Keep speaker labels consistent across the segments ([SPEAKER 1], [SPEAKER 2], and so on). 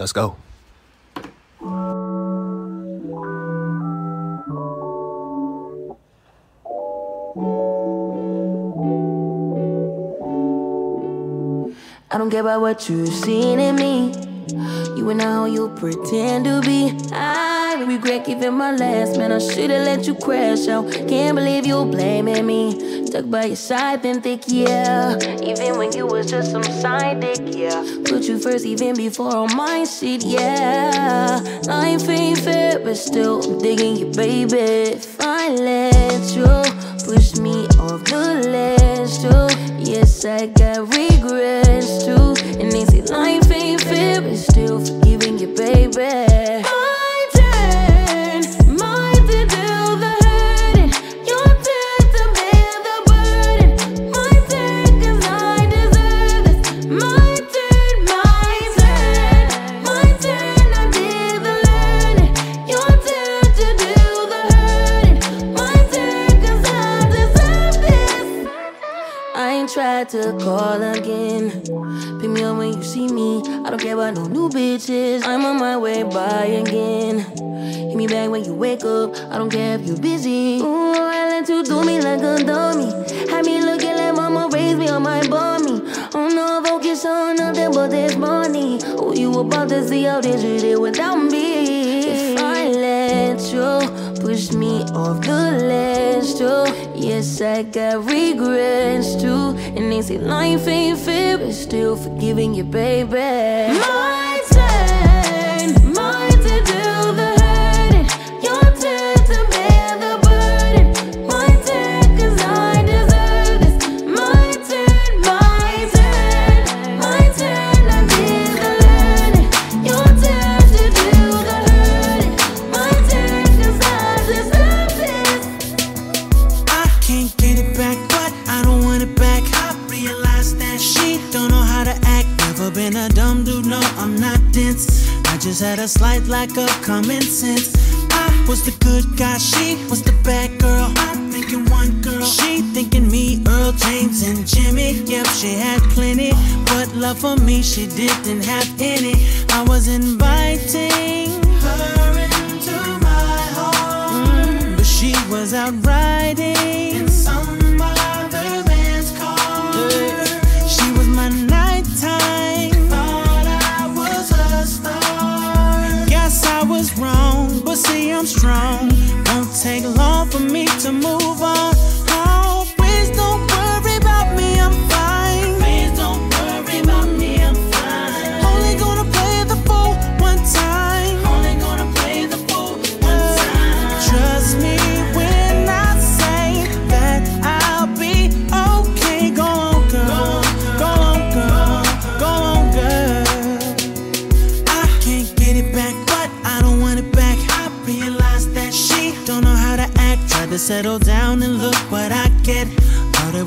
[SPEAKER 1] Let's go.
[SPEAKER 2] I don't care about what you've seen in me. You and who you pretend to be. I regret giving my last man. I should've let you crash out. Can't believe you blaming me. Stuck by your side, then thick, yeah. Even when you was just some side dick, yeah. Put you first, even before all my shit, yeah. Life ain't fair, but still, I'm digging you, baby. If I let you push me off the ledge, too. Yes, I got regrets, too. And they say life ain't fair, but still, forgiving you, baby. care about no new bitches. I'm on my way by again. Hit me back when you wake up. I don't care if you're busy. Ooh, I let you do me like a dummy. Had me looking like mama raised me on my bummy. Oh no, focus on nothing but this money. Oh, you about to see how they treat it without me. If I let you pushed me off the ledge too. Yes, I got regrets too. And they say life ain't fair, but still forgiving you, baby.
[SPEAKER 3] just like a common sense. I was the good guy, she was the bad girl. I'm thinking one girl, she thinking me, Earl James and Jimmy. Yep, she had plenty, but love for me she didn't have any. I was inviting
[SPEAKER 4] her into my
[SPEAKER 3] heart, mm, but she was outright.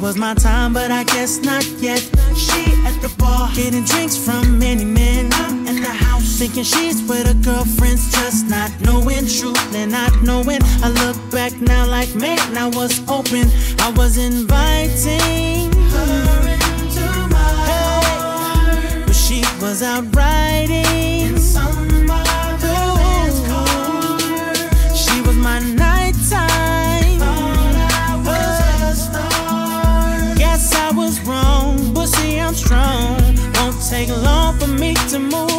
[SPEAKER 3] was my time, but I guess not yet. She at the bar, getting drinks from many men. I'm the house, thinking she's with her girlfriends, just not knowing truth and not knowing. I look back now, like man, I was open. I was inviting her into my hey. but she was out riding.
[SPEAKER 5] take long for me to move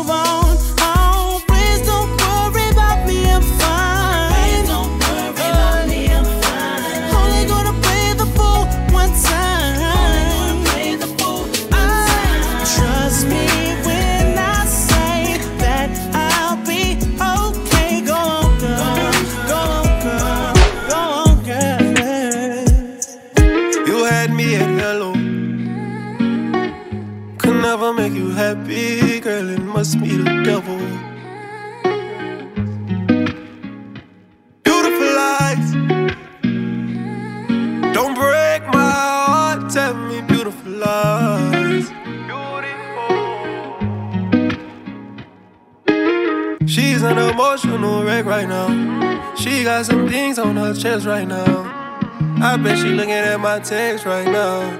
[SPEAKER 6] wreck right now. She got some things on her chest right now. I bet she looking at my text right now.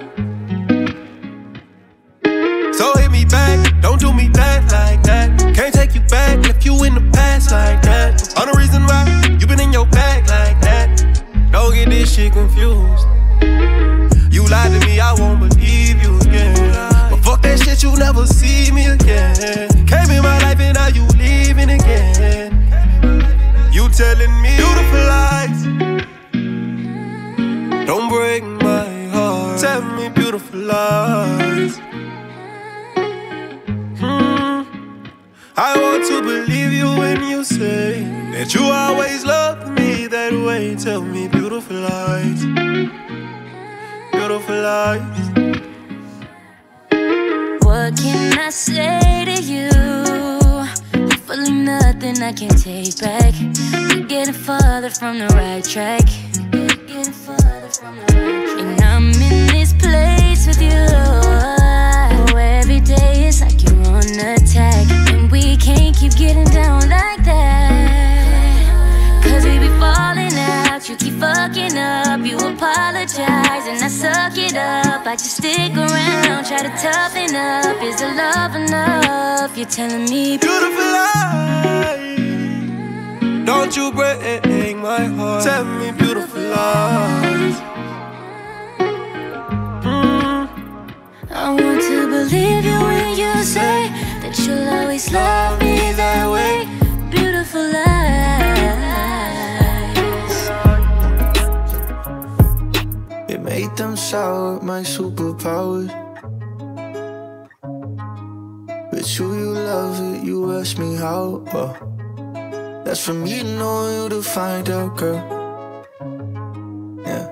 [SPEAKER 6] So hit me back, don't do me back like that.
[SPEAKER 7] Can't take you back, if you in the past like that. On the reason why you been in your bag like that. Don't get this shit confused. You lied to me, I won't believe
[SPEAKER 6] you again. But fuck that shit, you never see me again. Came in my life and now you leaving again telling me beautiful lies. Don't break my heart. Tell me beautiful lies. Hmm. I want to believe you when you say
[SPEAKER 7] that you always love
[SPEAKER 6] me that way. Tell me beautiful lies. Beautiful lies. What can
[SPEAKER 2] I say to you? full nothing I can take back. We're getting farther from the
[SPEAKER 8] right track.
[SPEAKER 9] And
[SPEAKER 8] I'm in this place with
[SPEAKER 2] you. Oh, every day is like you're on attack. And we can't keep getting down like fucking up, you apologize and I suck it up. I just stick around, try to toughen up. Is the love enough? You're telling me,
[SPEAKER 6] beautiful lies. Don't you break my heart. Tell me, beautiful lies.
[SPEAKER 8] Mm. I want to believe you when you say that you'll always love
[SPEAKER 10] me that way. make them sour my superpowers. But you, you love it, you ask me how. Uh. that's for me to know you to find out, girl. Yeah.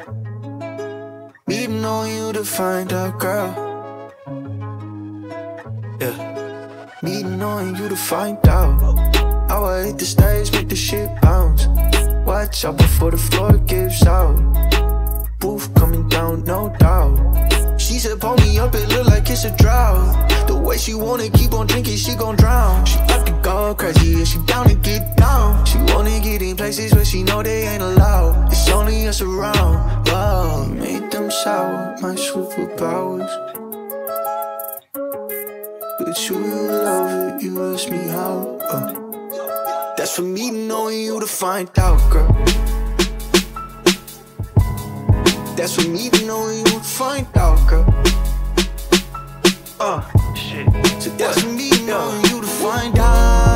[SPEAKER 10] Me to know you to find out, girl. Yeah. Me to know you to find out. How I hate the stage, make the shit bounce. Watch out before the floor gives out. Roof coming down, no doubt. She said, pull me up, it look like it's a drought. The way she wanna keep on drinking, she gon' drown. She like to go crazy, and she down to get down. She wanna get in places where she know they ain't allowed. It's only us around. Wow, made them sour, my superpowers. But you love it, you ask me how. Uh. That's for me knowing you to find out, girl. That's for me to know you would find out, girl. Uh, shit. So that's for me to know you to find
[SPEAKER 9] out.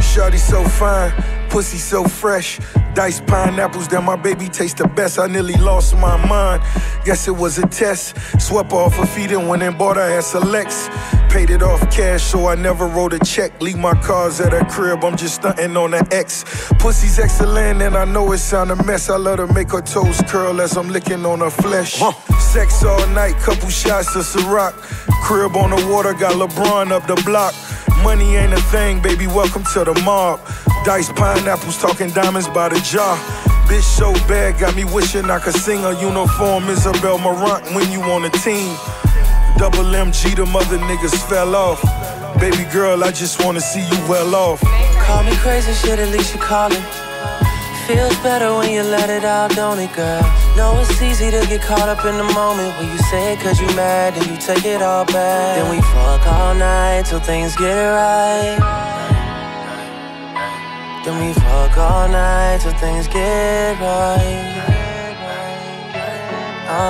[SPEAKER 11] Shorty so fine, pussy so fresh. Dice pineapples that my baby tastes the best. I nearly lost my mind. Guess it was a test. Swept off her feet and went and bought her at Selects. Paid it off cash, so I never wrote a check. Leave my cars at a crib, I'm just stunting on the ex. Pussy's excellent, and I know it sound a mess. I let her make her toes curl as I'm licking on her flesh. Huh. Sex all night, couple shots of Ciroc. Crib on the water, got LeBron up the block. Money ain't a thing, baby, welcome to the mob. Dice pineapples, talking diamonds by the jar. Bitch so bad, got me wishing I could sing a uniform Isabel Marant when you on the team. Double MG, the mother niggas fell off. Baby girl, I just wanna see you well off. Call me crazy, shit, at least you call it.
[SPEAKER 12] Feels better when you let
[SPEAKER 5] it out, don't it, girl? Know it's easy to get caught up in the moment when you say it cause you mad and you take it all back. Then we fuck all night till things get right. Then we fuck all night till things get
[SPEAKER 11] right.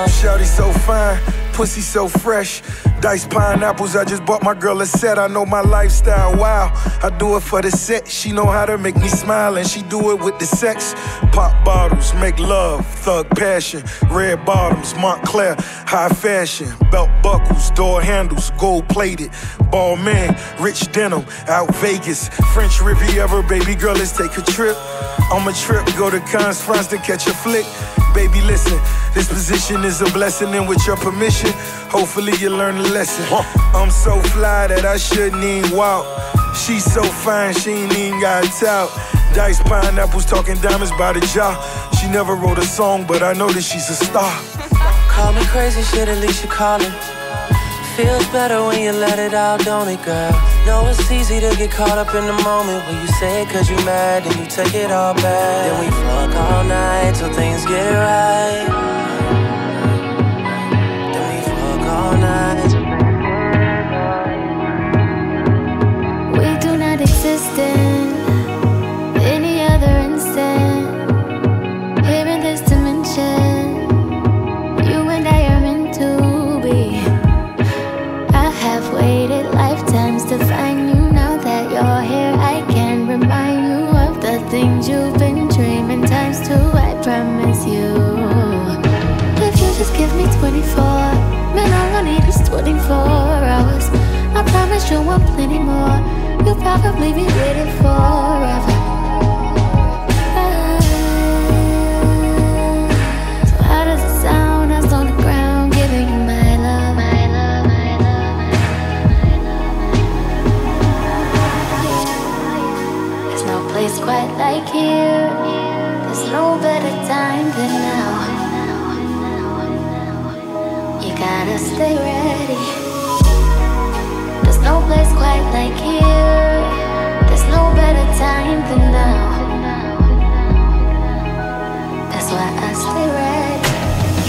[SPEAKER 11] Shouty, so fine, pussy so fresh. Diced pineapples, I just bought my girl a set. I know my lifestyle, wow. I do it for the set. She know how to make me smile, and she do it with the sex. Pop bottles, make love, thug passion. Red bottoms, Moncler, high fashion. Belt buckles, door handles, gold plated. Balmain, rich denim, out Vegas. French Riviera, baby girl, let's take a trip. On a trip, go to Cannes, France to catch a flick. Baby, listen, this position is a blessing, and with your permission, Hopefully you learn a lesson. I'm so fly that I shouldn't even walk. She's so fine, she ain't even got a tout. Dice pineapples talking diamonds by the jaw. She never wrote a song, but I know that she's a star.
[SPEAKER 13] Call me crazy, shit, at least you call it.
[SPEAKER 3] Feels better when you let it out, don't it, girl? Know it's easy to get caught up
[SPEAKER 5] in the moment when you say it cause you mad and you take it all back. Then we fuck all night till things get right.
[SPEAKER 8] waiting for hours. I promise you want plenty more. You'll probably be waiting forever. Quite like here, there's no better time than now. gotta stay ready. There's no place quite like here. There's no better time than now. That's why I stay ready.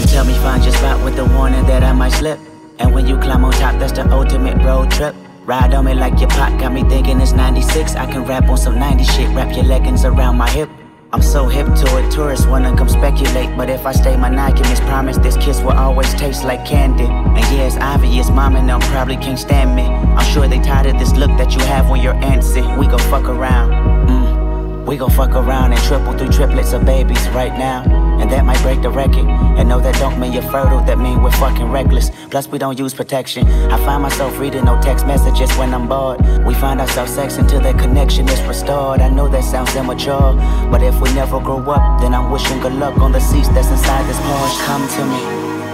[SPEAKER 14] You tell me find your spot with the warning that I might slip. And when you climb on top, that's the ultimate road trip. Ride on me like your pot, got me thinking it's 96. I can rap on some 90 shit, wrap your leggings around my hip. I'm so hip to it, tourists wanna come speculate. But if I stay monogamous, promise this kiss will always taste like candy. And yeah, it's obvious, mom and them probably can't stand me. I'm sure they tired of this look that you have when you're antsy. We gon' fuck around, mm. We gon' fuck around and triple three triplets of babies right now and that might break the record. And no, that don't mean you're fertile, that mean we're fucking reckless. Plus, we don't use protection. I find myself reading no text messages when I'm bored. We find ourselves sex until that connection is restored. I know that sounds immature, but if we never grow up, then I'm wishing good luck on the seats that's inside this Porsche. Come to me,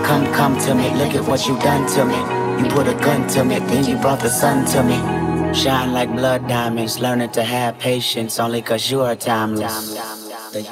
[SPEAKER 14] come, come to me, look at what you've done to me. You put a gun to me, then you brought the sun to me. Shine like blood diamonds, learning to have patience only cause you are timeless. The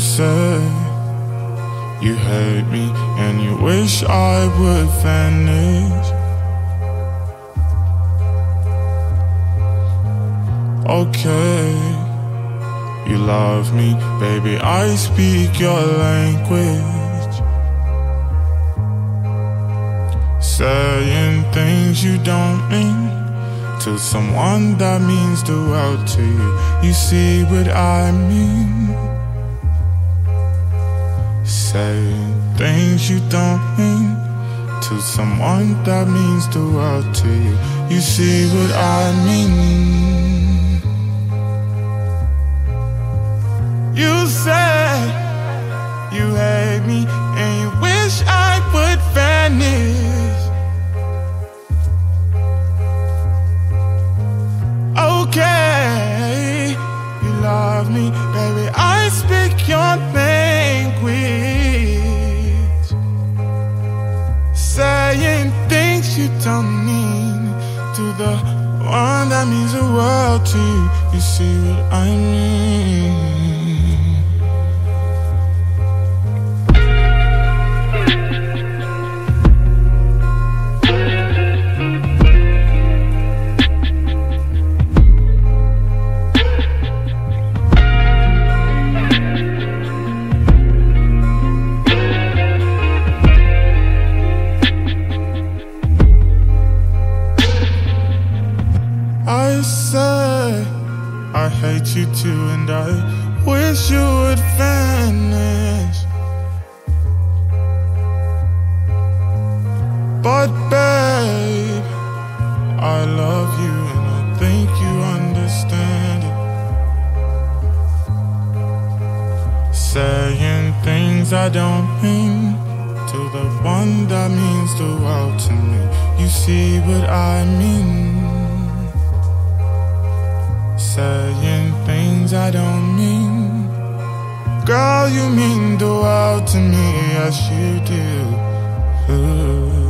[SPEAKER 15] said you hate me and you wish I would vanish. Okay, you love me, baby. I speak your language. Saying things you don't mean to someone that means the world to you. You see what I mean? Say things you don't mean to someone that means the world to you. You see what I mean. You said you hate me and you wish I would vanish. Okay of me, baby. I speak your language, saying things you don't mean to the one that means the world to you. You see what I mean? saying things I don't mean to the one that means the world to me. You see what I mean? Saying things I don't mean. Girl, you mean the world to me as you do. Ooh.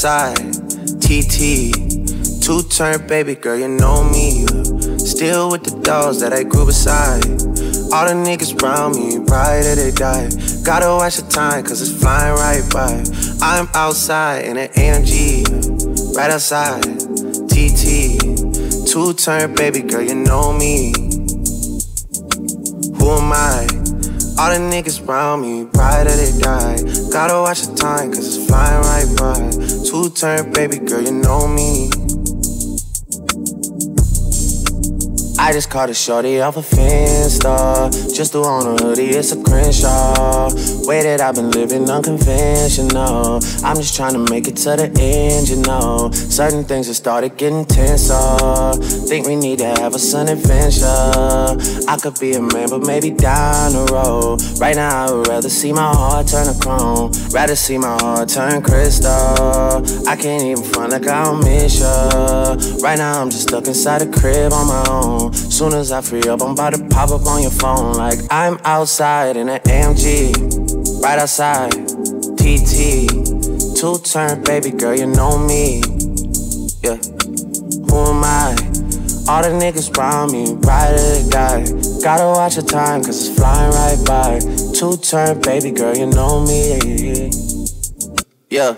[SPEAKER 3] side, TT. Two turn baby girl, you know me. Still with the dolls that I grew beside. All the niggas round me, right or they die. Gotta watch the time, cause it's flying right by. I'm outside in an AMG, right outside, TT. Two turn baby girl, you know me. Who am I? All the niggas round me,
[SPEAKER 10] right or they die. Gotta watch the time, cause it's flying right by two turn, baby girl,
[SPEAKER 3] you know me. I just caught a shorty off a Finsta Just to own a hoodie, it's a Crenshaw way that I've been living unconventional. I'm just trying to make it to the end, you know. Certain things have started getting tense, uh. Think we need to have a sun adventure. I could be a man, but maybe down the road. Right now, I would rather see my heart turn to chrome. Rather see my heart turn crystal. I can't even front
[SPEAKER 16] like I don't miss ya. Right now, I'm just stuck inside the crib on my own. Soon as I free up, I'm about to pop up on your phone like I'm outside in an AMG
[SPEAKER 5] right outside. TT, two turn, baby girl, you know me.
[SPEAKER 3] Yeah, who am I? All the niggas round me, ride or die. Gotta watch your time, cause it's flying right by. Two turn, baby girl, you know
[SPEAKER 5] me.
[SPEAKER 3] Yeah.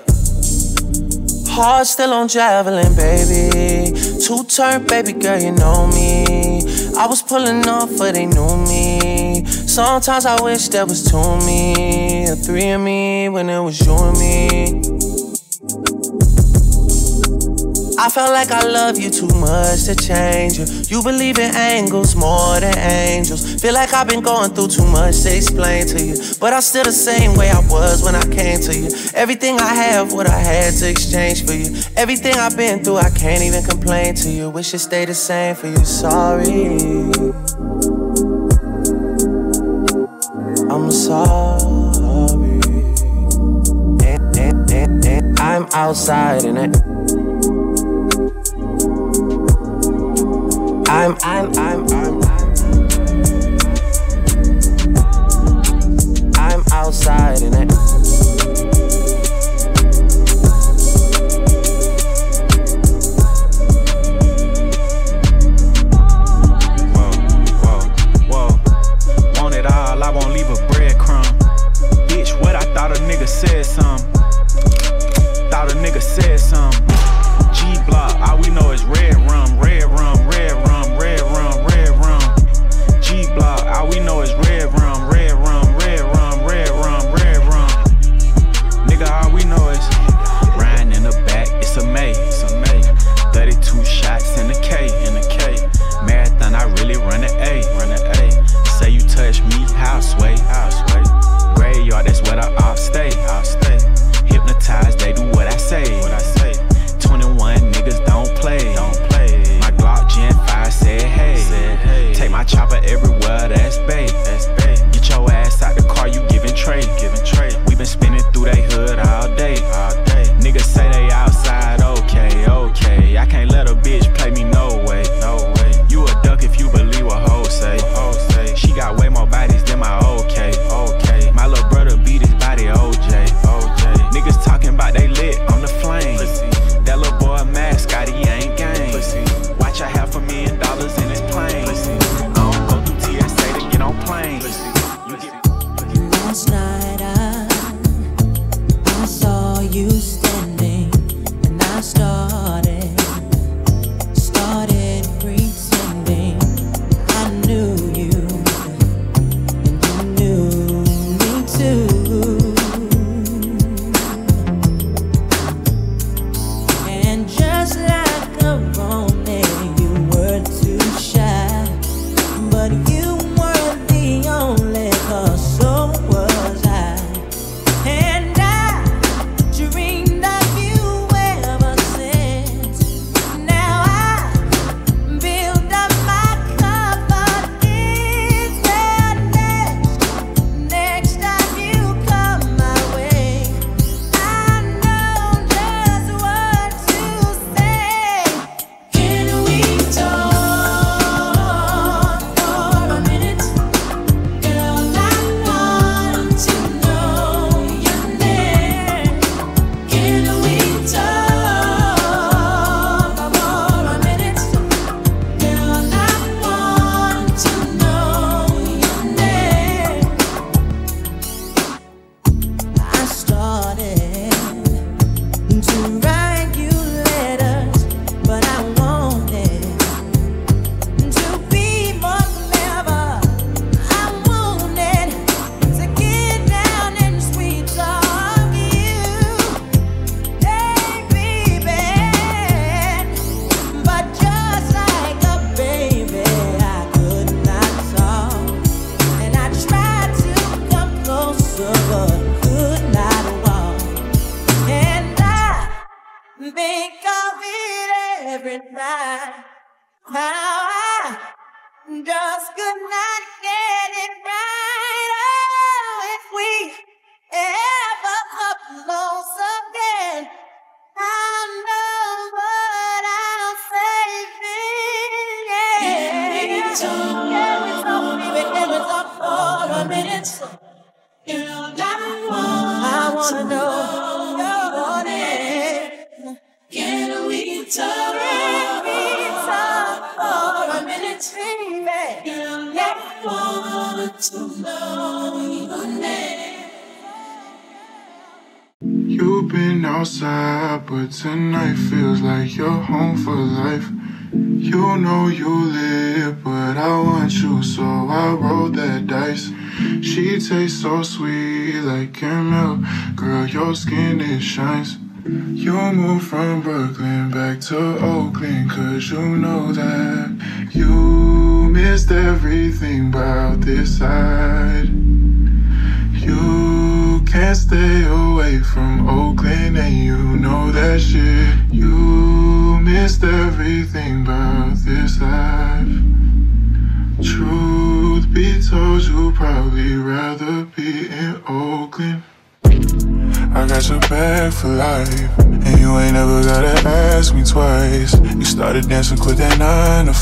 [SPEAKER 3] Heart still on javelin, baby. Two turn, baby girl, you know me. I was pulling off but they knew me. Sometimes I wish there was two me
[SPEAKER 16] three of me when it was you and me. I felt like I love you too much to change you. You believe in angles
[SPEAKER 3] more than angels. Feel like I've been going through too much to explain to you. But I'm still the same way I was when I came to you. Everything I have, what I had to exchange for you. Everything I've been through, I can't even complain to you. Wish it stay the same for you. Sorry. I'm sorry.
[SPEAKER 13] outside in it. I'm, I'm, I'm, I'm,
[SPEAKER 16] I'm, i outside in it.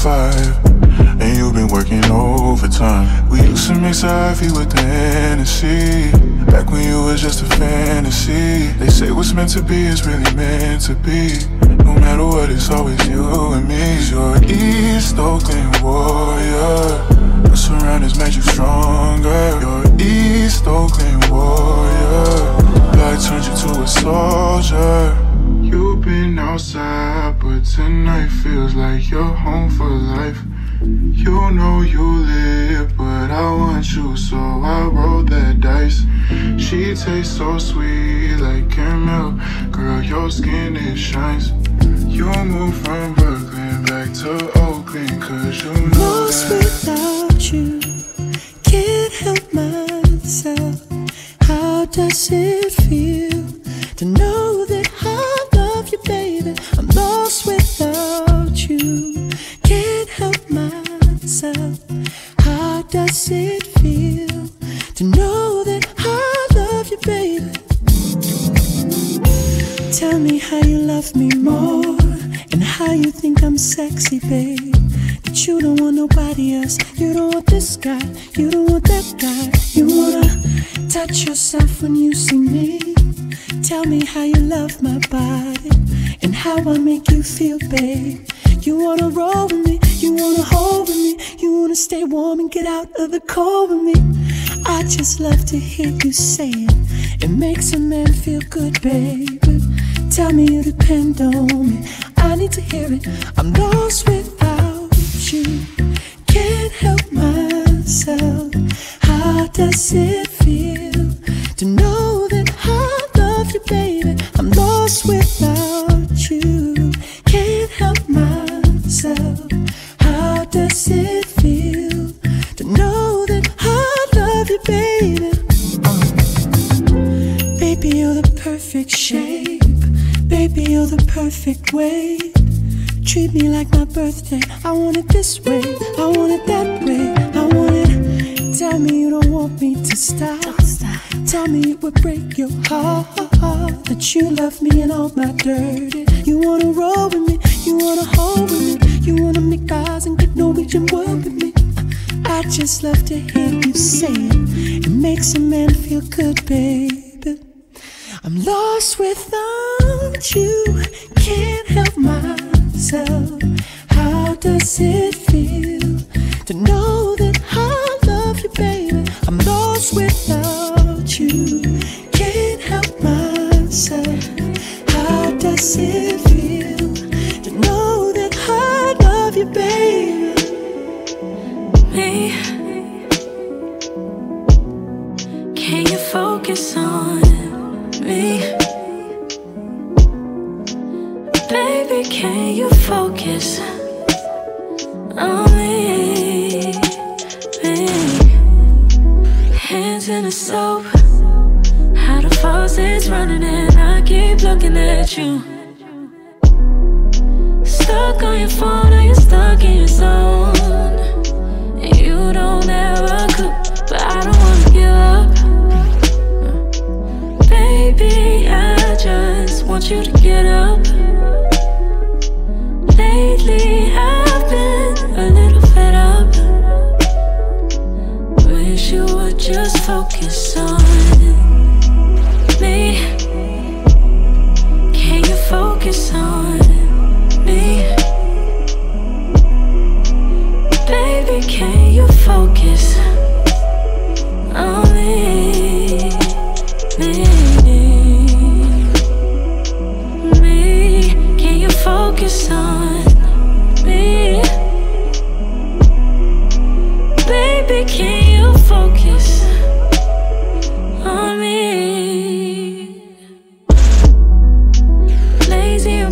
[SPEAKER 17] five, and you've been working overtime. We used to mix Ivy with Hennessy, back when you was just a fantasy. They say what's meant to be is really meant to be. No matter what, it's always you and me. You're East Oakland taste so sweet like caramel Girl, your skin, it shines You move from Brooklyn back to Oakland Cause you
[SPEAKER 4] to hear you say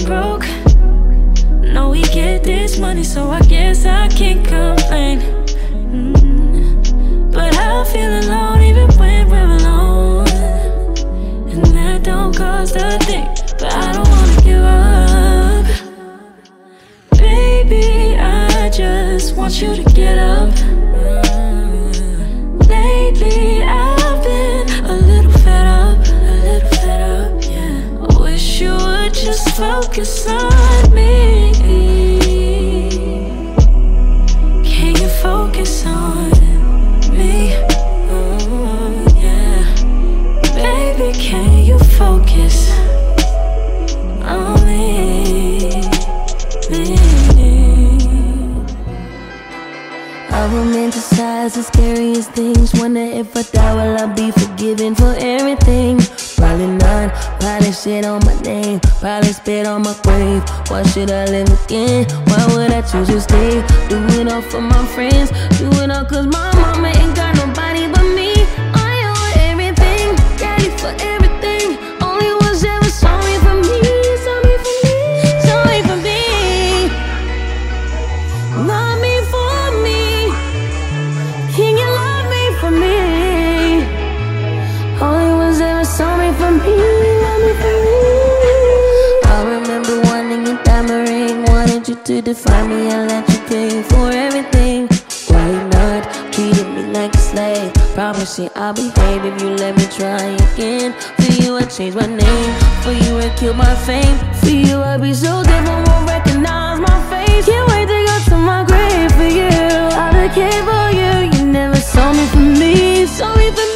[SPEAKER 18] broke No, we get this money, so I guess I can't complain mm -hmm. But I feel alone even when we're alone And that don't cost a thing, but I don't wanna give up Baby, I just want you to get up focus on me? Can you focus on me? Ooh, yeah.
[SPEAKER 19] Baby, can you focus on me? me? I
[SPEAKER 2] romanticize the scariest things. Wonder if I die, will I be forgiven for everything? Probably none, probably shit on my name, probably spit on my grave. Why should I live again? Why would I choose to stay? Do it all for my friends, do it all cause my mama ain't got nobody but me. I owe everything, daddy for everything. to define me, I'll let you pay for everything. Why not treating me like a slave? Promise you I'll behave if you let me try again. For you, I changed my name. For you, I killed my fame. For you, I'll be so different, won't recognize my face. Can't wait to go to my grave for you. I became for you. You never saw me for me, saw me for me.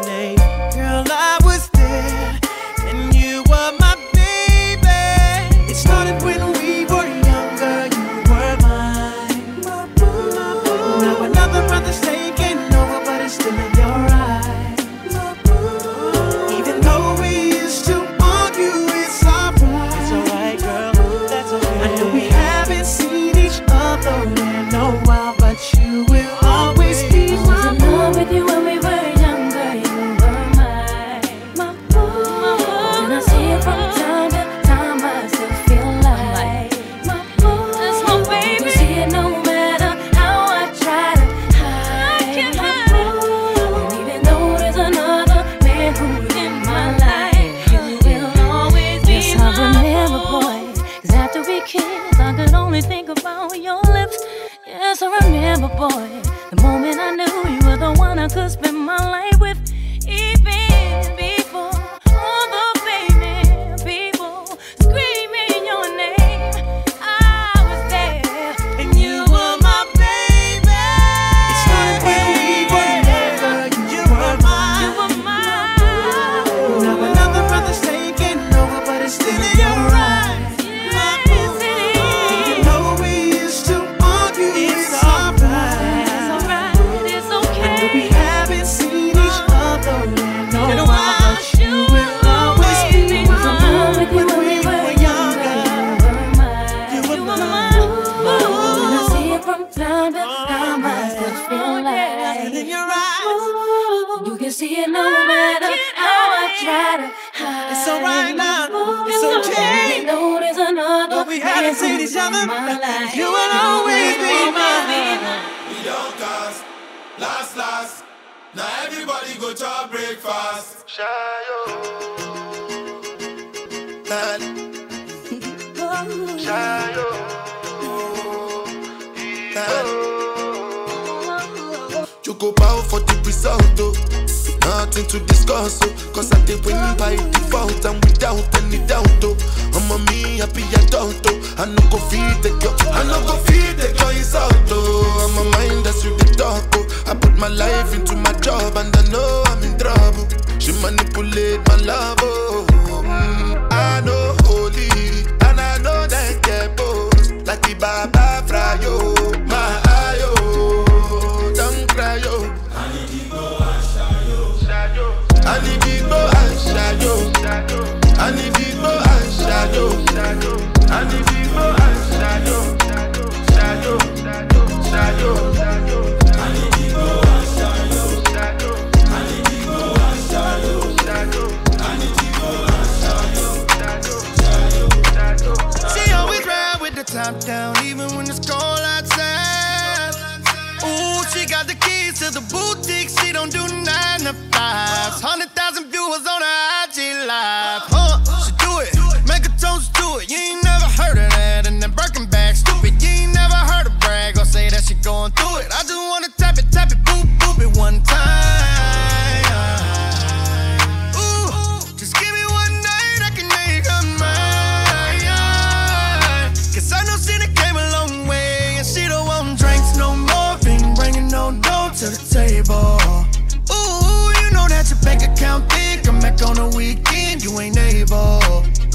[SPEAKER 2] boy. The moment I knew you were the one I could spend my life with. each other. You will always be mine.
[SPEAKER 20] We don't cast, last, last. Now everybody go to breakfast. Shayo. shayo, Shayo. Man. You go bow for the result, though. Nothing to discuss, oh, cause I did win by default and without any doubt, oh. I'm a me happy adult, oh. I no go feed the girl, I no go feed the girl is out, oh. I'm a mind that's you the talk, oh. I put my life into my job and I know I'm in trouble. She manipulate my love, oh. Mm, I know holy, and I know that get post like the Baba Frayo. Oh. I need people and shadow. I need people and shadow.
[SPEAKER 21] ride with the top down, even when it's cold outside. Ooh, she got the keys to the boutique. She don't do nine to fives. Hundred thousand viewers on her. on the weekend, you ain't able.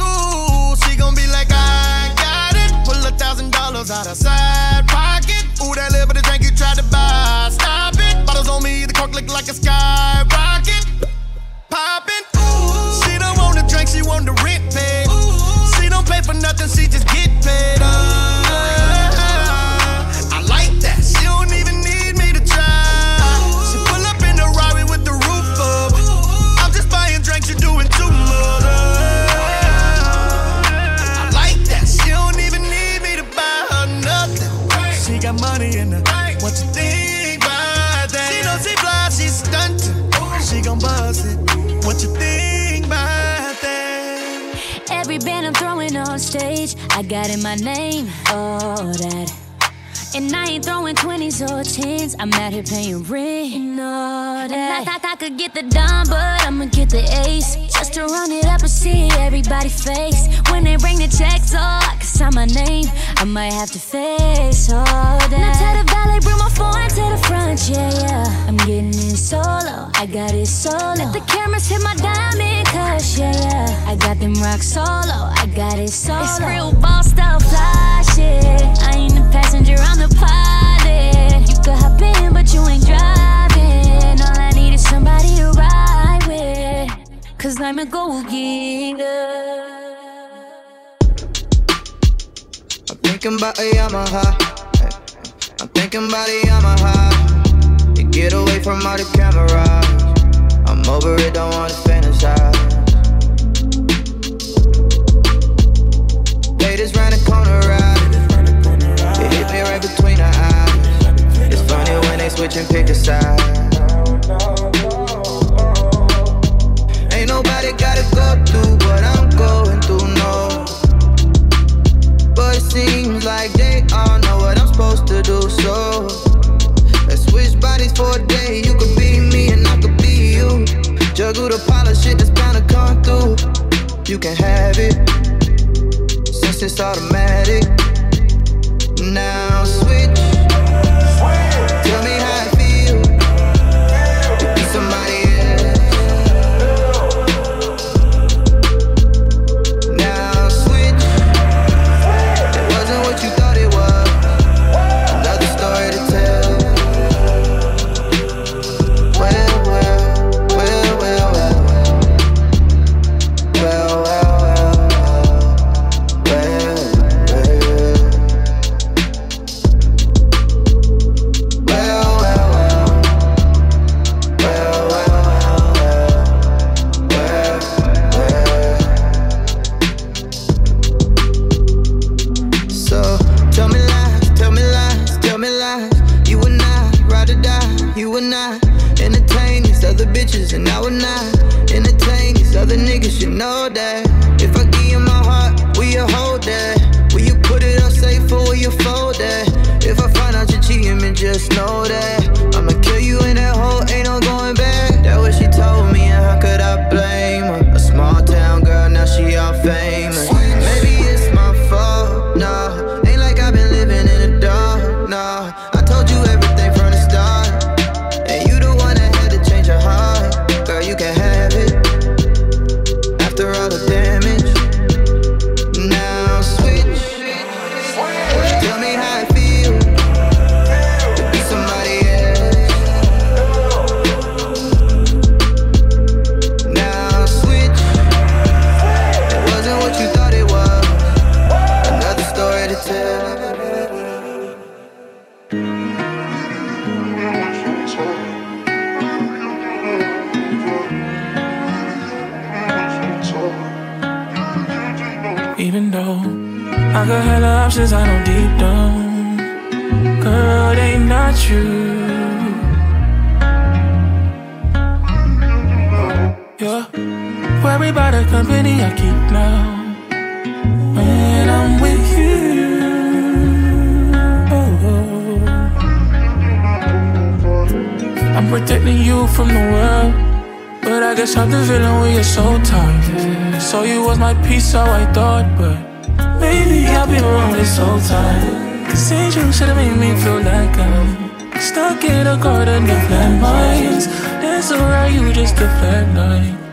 [SPEAKER 21] Ooh, she gon' be like, I got it. Pull a thousand dollars out of side pocket. Ooh, that little bit of drink you tried to buy, stop it. Bottles on me, the cork look like a skyrocket. Poppin', ooh, she don't want the drink, she want the rent paid. Ooh, she don't pay for nothing, she just get paid. Ooh.
[SPEAKER 2] I got in my name all that and I ain't throwing 20s or 10s. I'm out here paying rent and that. And I, thought I could get the dime, but I'ma get the ace. Just to run it up and see everybody face. When they bring the checks, oh, I can sign my name. I might have to face all that. Now tell the valet, bring my phone to the front, yeah, yeah. I'm getting in solo, I got it solo. Let the cameras hit my diamond cush, yeah, yeah. I got them rock solo, I got it solo. It's real ball style fly shit. I ain't passenger I'm the pilot. You could hop in, but you ain't driving. All I need is somebody to ride with. Cause I'm a go getter.
[SPEAKER 22] I'm thinking about a Yamaha. I'm thinking about a Yamaha. to get away from all the cameras. I'm over it, don't wanna fantasize. Haters round the corner, right? right between our eyes. It's funny when they switch and pick a side. Ain't nobody gotta go through what I'm going through, no. But it seems like they all know what I'm supposed to do, so let's switch bodies for a day. You could be me and I could be you. Juggle the pile of shit that's bound to come through. You can have it since it's automatic. Now switch
[SPEAKER 13] emotions I know deep down. Girl, they not you.
[SPEAKER 20] Yeah. Worry about the company I keep now. When I'm with you. I'm protecting you from the world. But I guess I'm the villain when you're so tired. So you was my piece, so I thought, but. Maybe I've been wrong this whole time. Cause ain't should've made me feel like I'm
[SPEAKER 12] stuck in a garden of minds. That's alright, you just a flat line.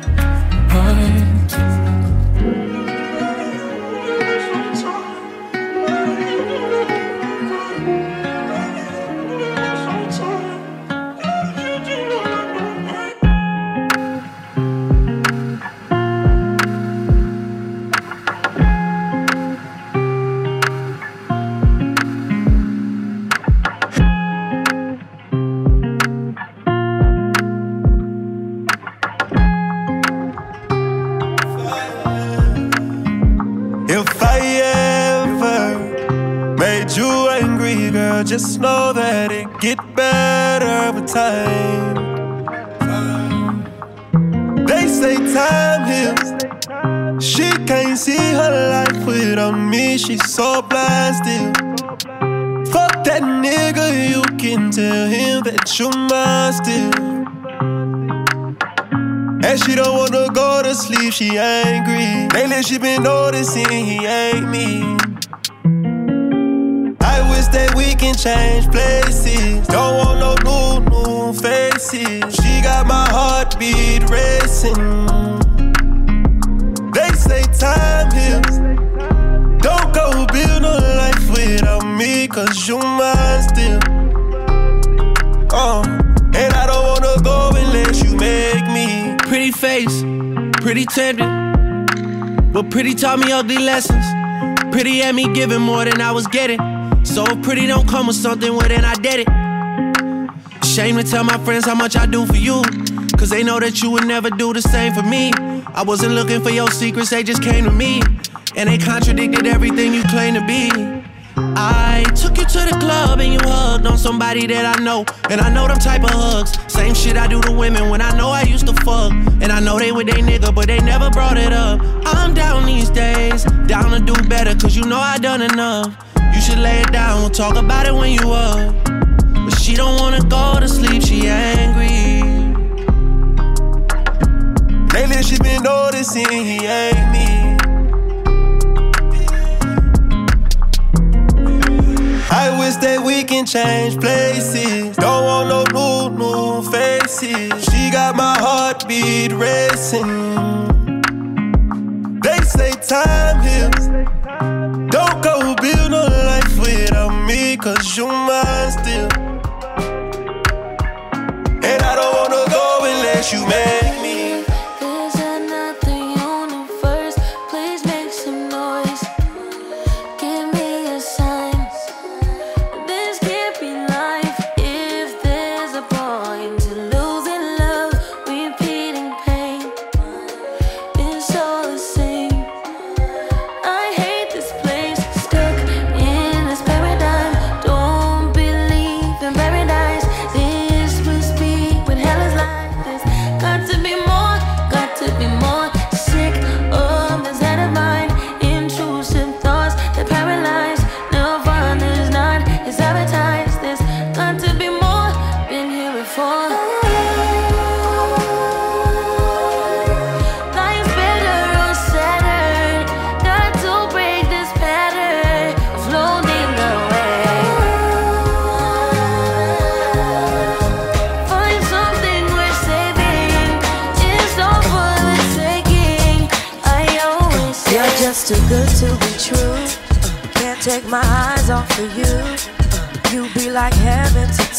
[SPEAKER 6] if she angry. Lately she been noticing he ain't me. I wish that we can change places. Don't want no new, new faces. She got my heartbeat racing. They say time heals. Don't go build a life without me, cause you mine still. Uh, and I don't wanna go unless you make me. Pretty face
[SPEAKER 7] Pretty tempted, but pretty taught me ugly lessons. Pretty had me giving more than I was getting. So pretty don't come with something, well then I did it. Shame to tell my friends how much I do for you. Cause they know that you would never do the same for me. I wasn't looking for your secrets, they just came to me. And they contradicted everything you
[SPEAKER 3] claim to be. I took you to the club and you hugged on somebody that I know. And I know them type of hugs. Same shit I do to women when I know I used to fuck. And I know they
[SPEAKER 23] with they nigga, but they never brought it up. I'm down these days, down to do better, cause you know
[SPEAKER 6] I done enough. You should lay it down, we'll talk about it when you up. But she don't wanna go to sleep, she angry. Lately she been noticing he ain't me. I wish that we can change places. Don't want no new, new faces. She got my heartbeat racing. They say time heals. Don't go build no life without me, cause you mine still. And I don't wanna go unless you make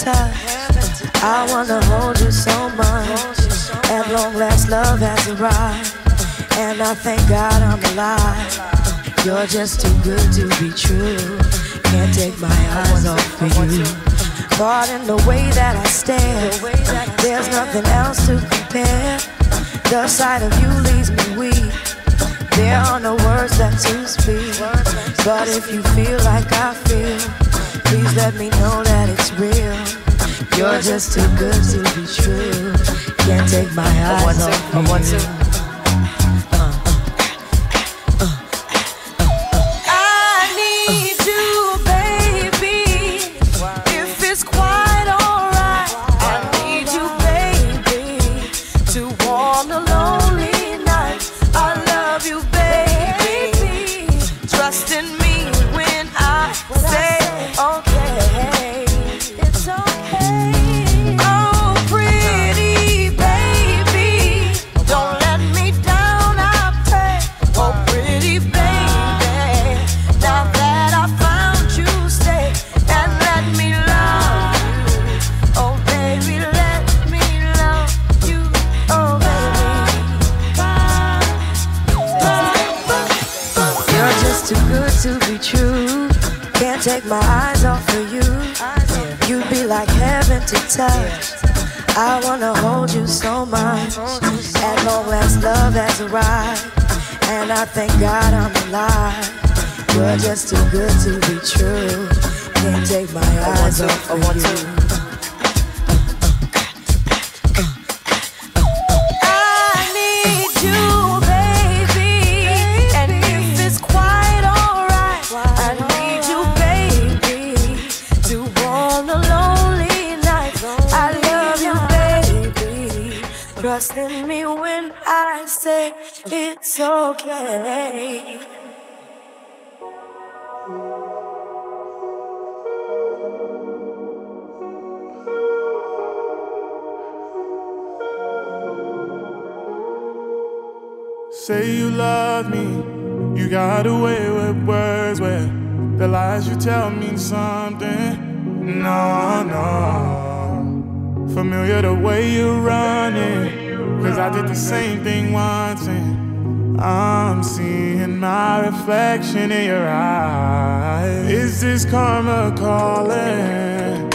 [SPEAKER 19] appetite. I wanna hold you so much. At long last, love has arrived. And I thank God I'm alive. You're just too good to be true. Can't take my eyes off of you. Caught in the way that I stare. There's nothing else to compare. The sight of you leaves me weak. There are no words left to speak. But if you feel like I feel, Please let me know that it's real. You're just too good to be true. Can't take my eyes off you. I wanna hold you so much. At last love has arrived. And I thank God I'm alive. You're just too good to be true. Can't take my eyes off of you. trust in me when I say it's okay.
[SPEAKER 15] Say you love me, you got away with words where the lies you tell mean something. No, no. Familiar the way you're running. Cause I did the same thing once and I'm seeing my reflection in your eyes. Is this karma calling?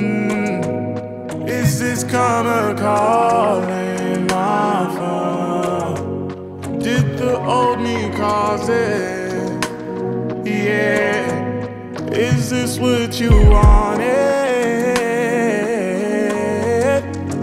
[SPEAKER 15] Mm. Is this karma calling my phone? Did the old me cause it? Yeah. Is this what you wanted?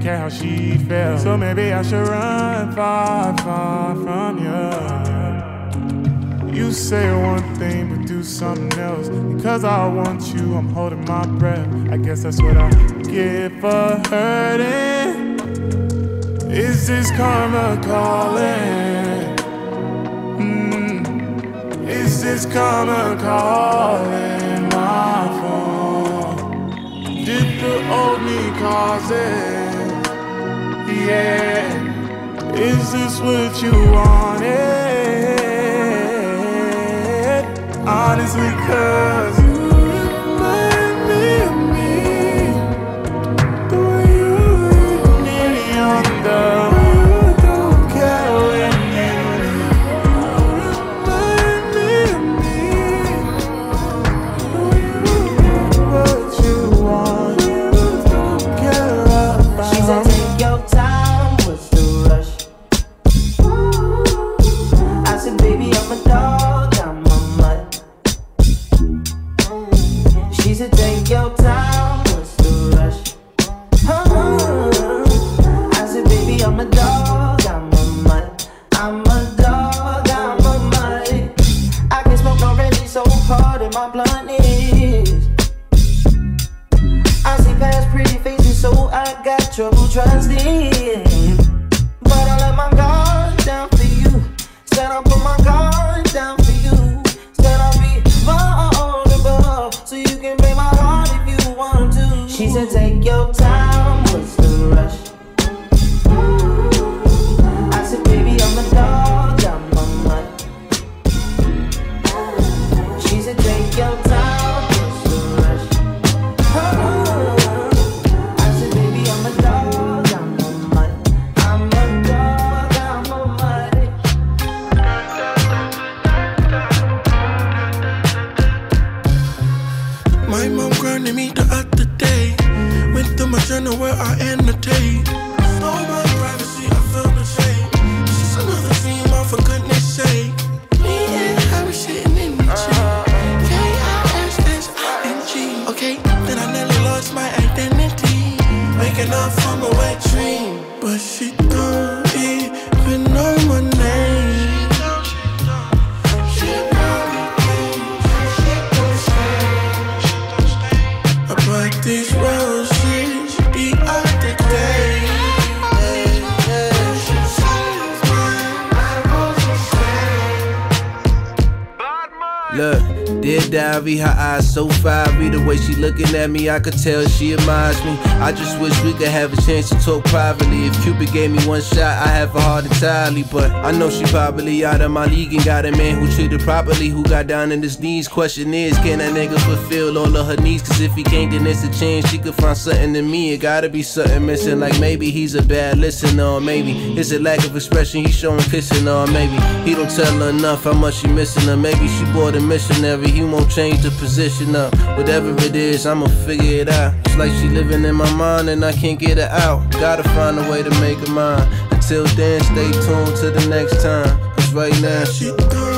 [SPEAKER 15] not care how she felt. So maybe I should run far, far from you. You say one thing but do something else. Because I want you, I'm holding my breath. I guess that's what I get for hurting. Is this karma calling? Mm. Is this karma calling my phone? Did the old me cause it? Is this what you wanted? Honestly, cause
[SPEAKER 7] at me, I could tell she admires me. I just wish we could have a chance to talk private if Cupid gave me one shot, I have a heart entirely. But I know she probably out of my league and got a man who treated properly, who got down on his knees. Question is, can that nigga fulfill all of her needs? Cause if he can't, then it's a chance she could find something in me. It gotta be something missing, like maybe he's a bad listener, or maybe it's a lack of expression he's showing kissing, or maybe he don't tell her enough how much she missing her. Maybe she bored a missionary, he won't change the position up. Whatever it is, I'ma figure it out. It's like she living in my mind and I can't get her out. Gotta find a way to make her mine. Until then, stay tuned to the next time. Cause right now, she.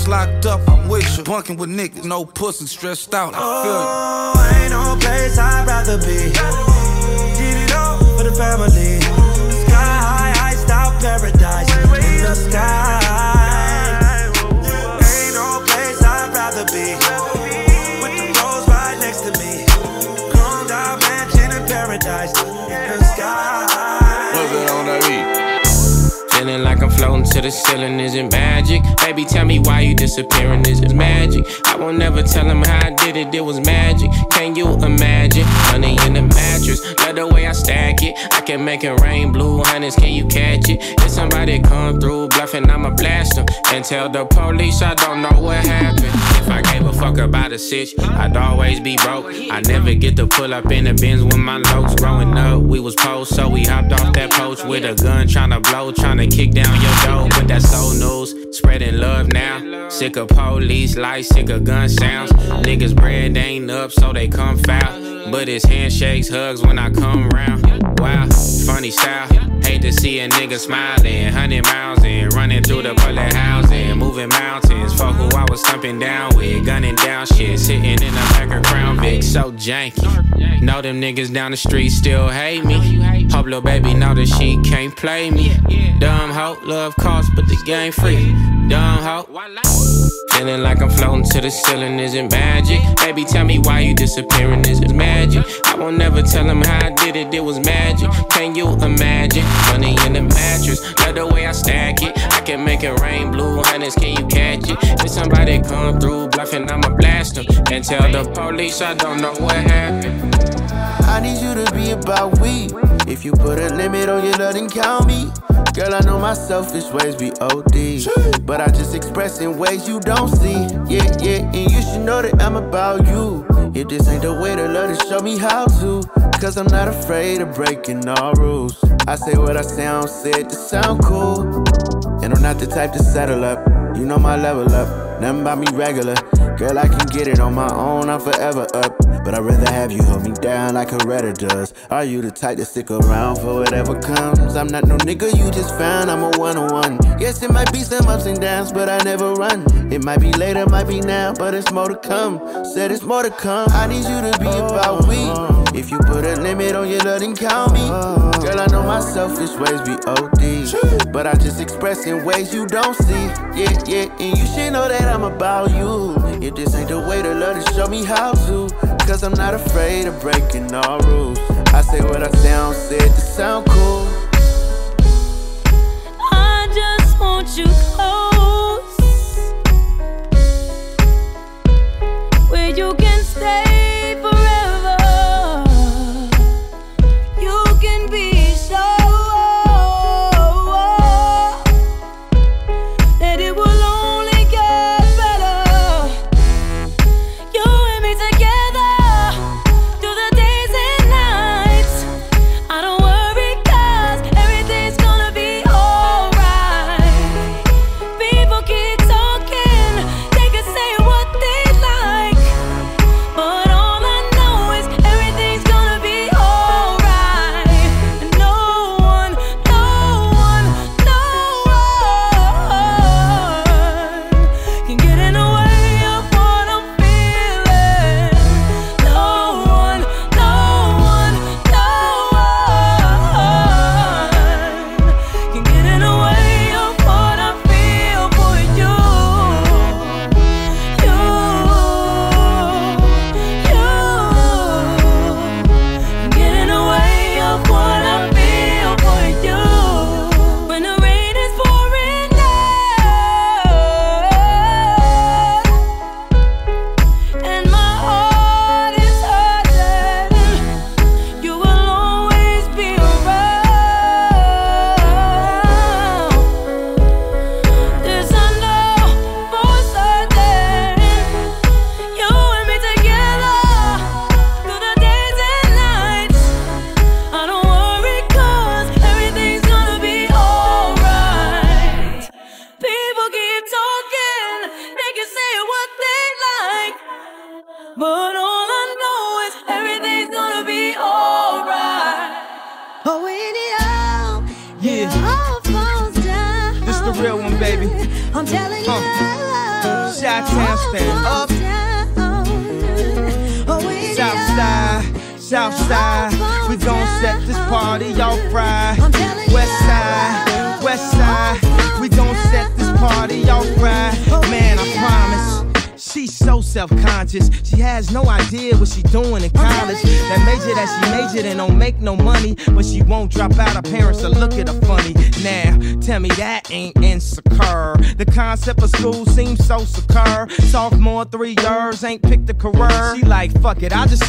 [SPEAKER 7] Just locked up, I'm with you. Bunking with niggas, no pussy, stressed
[SPEAKER 24] out. I feel you. Oh, ain't no place I'd rather be. Did it all for the family. Sky high, iced out paradise. In the sky.
[SPEAKER 25] to the ceiling, is not magic? Baby, tell me why you disappearing, is it magic? I won't never tell him how I did it, it was magic. Can you imagine? Honey in the mattress, love the way I stack it. I can make it rain, blue honey, can you catch it? somebody come through bluffing, I'ma blast And tell the police I don't know what happened. If I gave a fuck about a sitch, I'd always be broke. I never get to pull up in the Benz with my locs. Growing up, we was post, so we hopped off that post with a gun, tryna blow, tryna kick down your door. But that's old news, spreading love now. Sick of police lights, sick of gun sounds. Niggas bread ain't up, so they come foul. But it's handshakes, hugs when I come
[SPEAKER 26] round.
[SPEAKER 25] Wow, funny style. Hate to see a nigga smiling, hundred miles in, running through the bullet housing, moving mountains. Fuck who I was thumping down with, gunning down shit, sitting in the back of Crown Vic, so janky. Know them niggas down the street still hate me. Hope little baby know that she can't play me. Dumb hope, love cost, but the game free dumb hoe. Feeling like I'm floating to the ceiling, is it magic? Baby, tell me why you disappearing, is it magic? I won't never tell them how I did it, it was magic. Can you imagine? Money in the mattress, love the way I stack it. I can make it rain, blue hunters, can you catch it? If somebody come through bluffing, I'ma blast them. And tell the police I don't know what happened.
[SPEAKER 27] I need you to be about we. If you put a limit on your love, then count me. Girl, I know my selfish ways be OD. But I just express in ways you don't see. Yeah, yeah, and you should know that I'm about you. If this ain't the way to love, then show me how to. Cause I'm not afraid of breaking all rules. I say what I sound, said to sound cool. And I'm not the type to settle up. You know my level up. Nothing about me regular. Girl, I can get it on my own, I'm forever up. But I'd rather have you hold me down like Coretta does. Are you the type to stick around for whatever comes? I'm not no nigga you just found, I'm a one on one. Yes, it might be some ups and downs, but I never run. It might be later, might be now, but it's more to come. Said it's more to come. I need you to be about we. If you put a limit on your love, then count me. Girl, I know my selfish ways be OD. But I just express in ways you don't see. Yeah, yeah, and you should know that I'm about you. This ain't the way to love show me how to. Cause I'm not afraid of breaking all rules. I say what I sound said to sound cool.
[SPEAKER 2] I just want you
[SPEAKER 19] close. Where you can stay.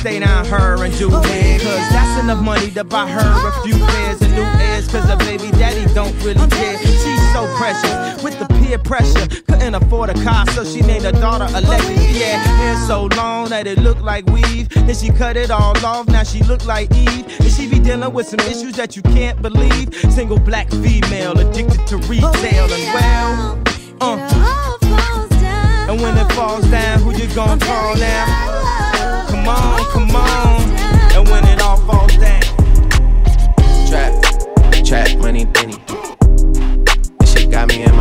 [SPEAKER 28] stay down her and do it. Cause that's enough money to buy her a few pairs and new ears. Cause her baby daddy don't really care. She's so precious with the peer pressure. Couldn't afford a car, so she named her daughter Alexis. Yeah, hair so long that it looked like weave. Then she cut it all off, now she look like Eve. And she be dealing with some issues that you can't believe. Single black female addicted to retail and well. Uh, and when it falls down, who you gonna call now? come on, come on. And when it all falls down,
[SPEAKER 7] trap, trap, money, penny. This shit got me in my.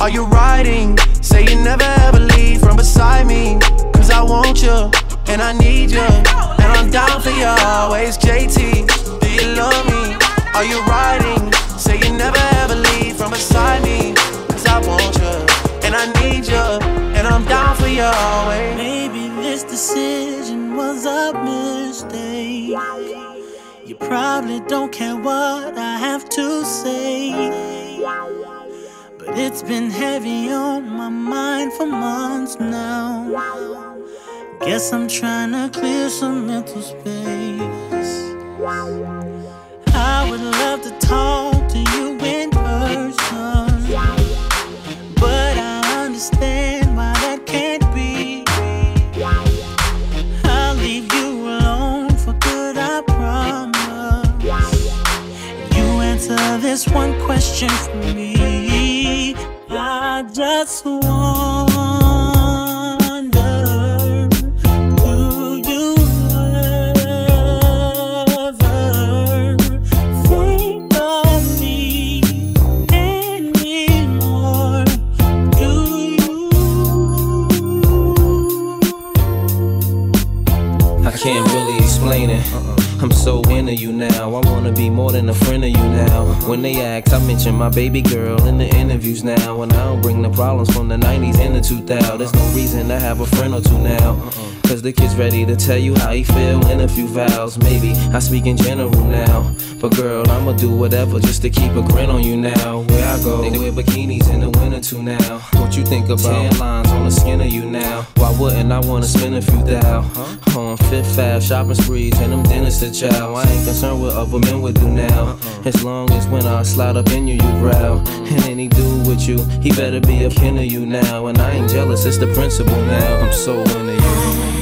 [SPEAKER 6] Are you riding? Say you never ever leave from beside me. Cause I want
[SPEAKER 16] you, and I need you. And I'm down for you always, JT. Do you
[SPEAKER 3] love me? Are you riding? Say you never ever leave from beside me. Cause I want you, and I need you. And I'm down for you always. Maybe this decision was a mistake. You probably don't care what I have to say. But
[SPEAKER 4] it's
[SPEAKER 29] been heavy on my mind for months now. Guess I'm trying to clear some mental space. I would love to talk to you in person,
[SPEAKER 4] but I understand why that can't be.
[SPEAKER 3] I'll leave you alone for good, I promise. You answer this one question for me.
[SPEAKER 4] I just want.
[SPEAKER 1] I'm so into you now. I wanna be more than a friend of you now. When they ask, I mention my baby girl in the interviews now. And I don't bring the problems from the 90s and the 2000s. There's no reason to have a friend or two now. Cause the kid's ready to tell you how he feel in a few vows. Maybe I speak in general now. But girl, I'ma do whatever just to keep a grin on you now. Where I go, they wear bikinis in the winter into or now. What you think about? Tan lines on the skin of you now. Why wouldn't I wanna spend a few thou? Huh? On Fifth Ave shopping sprees and them dinners to chow. I ain't concerned with other men would do now. Uh-uh. As long as when I slide up in you, you growl. And any dude with you, he better be a kin of you now. And I ain't jealous, it's the principle now. I'm so into you.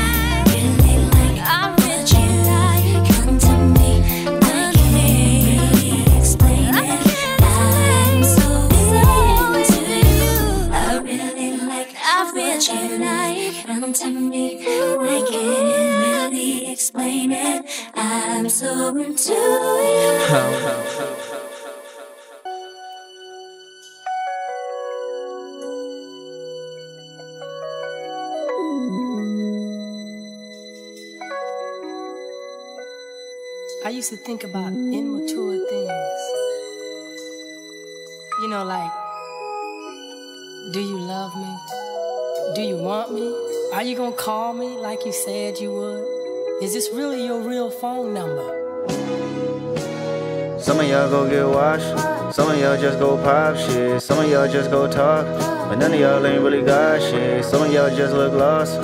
[SPEAKER 9] come to me. I can't really
[SPEAKER 2] explain it. I'm so into you.
[SPEAKER 12] I used to think about immature things.
[SPEAKER 19] You know, like, do you love me? Do you want me? Are you gonna call me like you said you would? Is this really your real phone number?
[SPEAKER 30] Some of y'all go get washed. Some of y'all just go pop shit. Some of y'all just go talk. But none of y'all ain't really got shit. Some of y'all just look lost.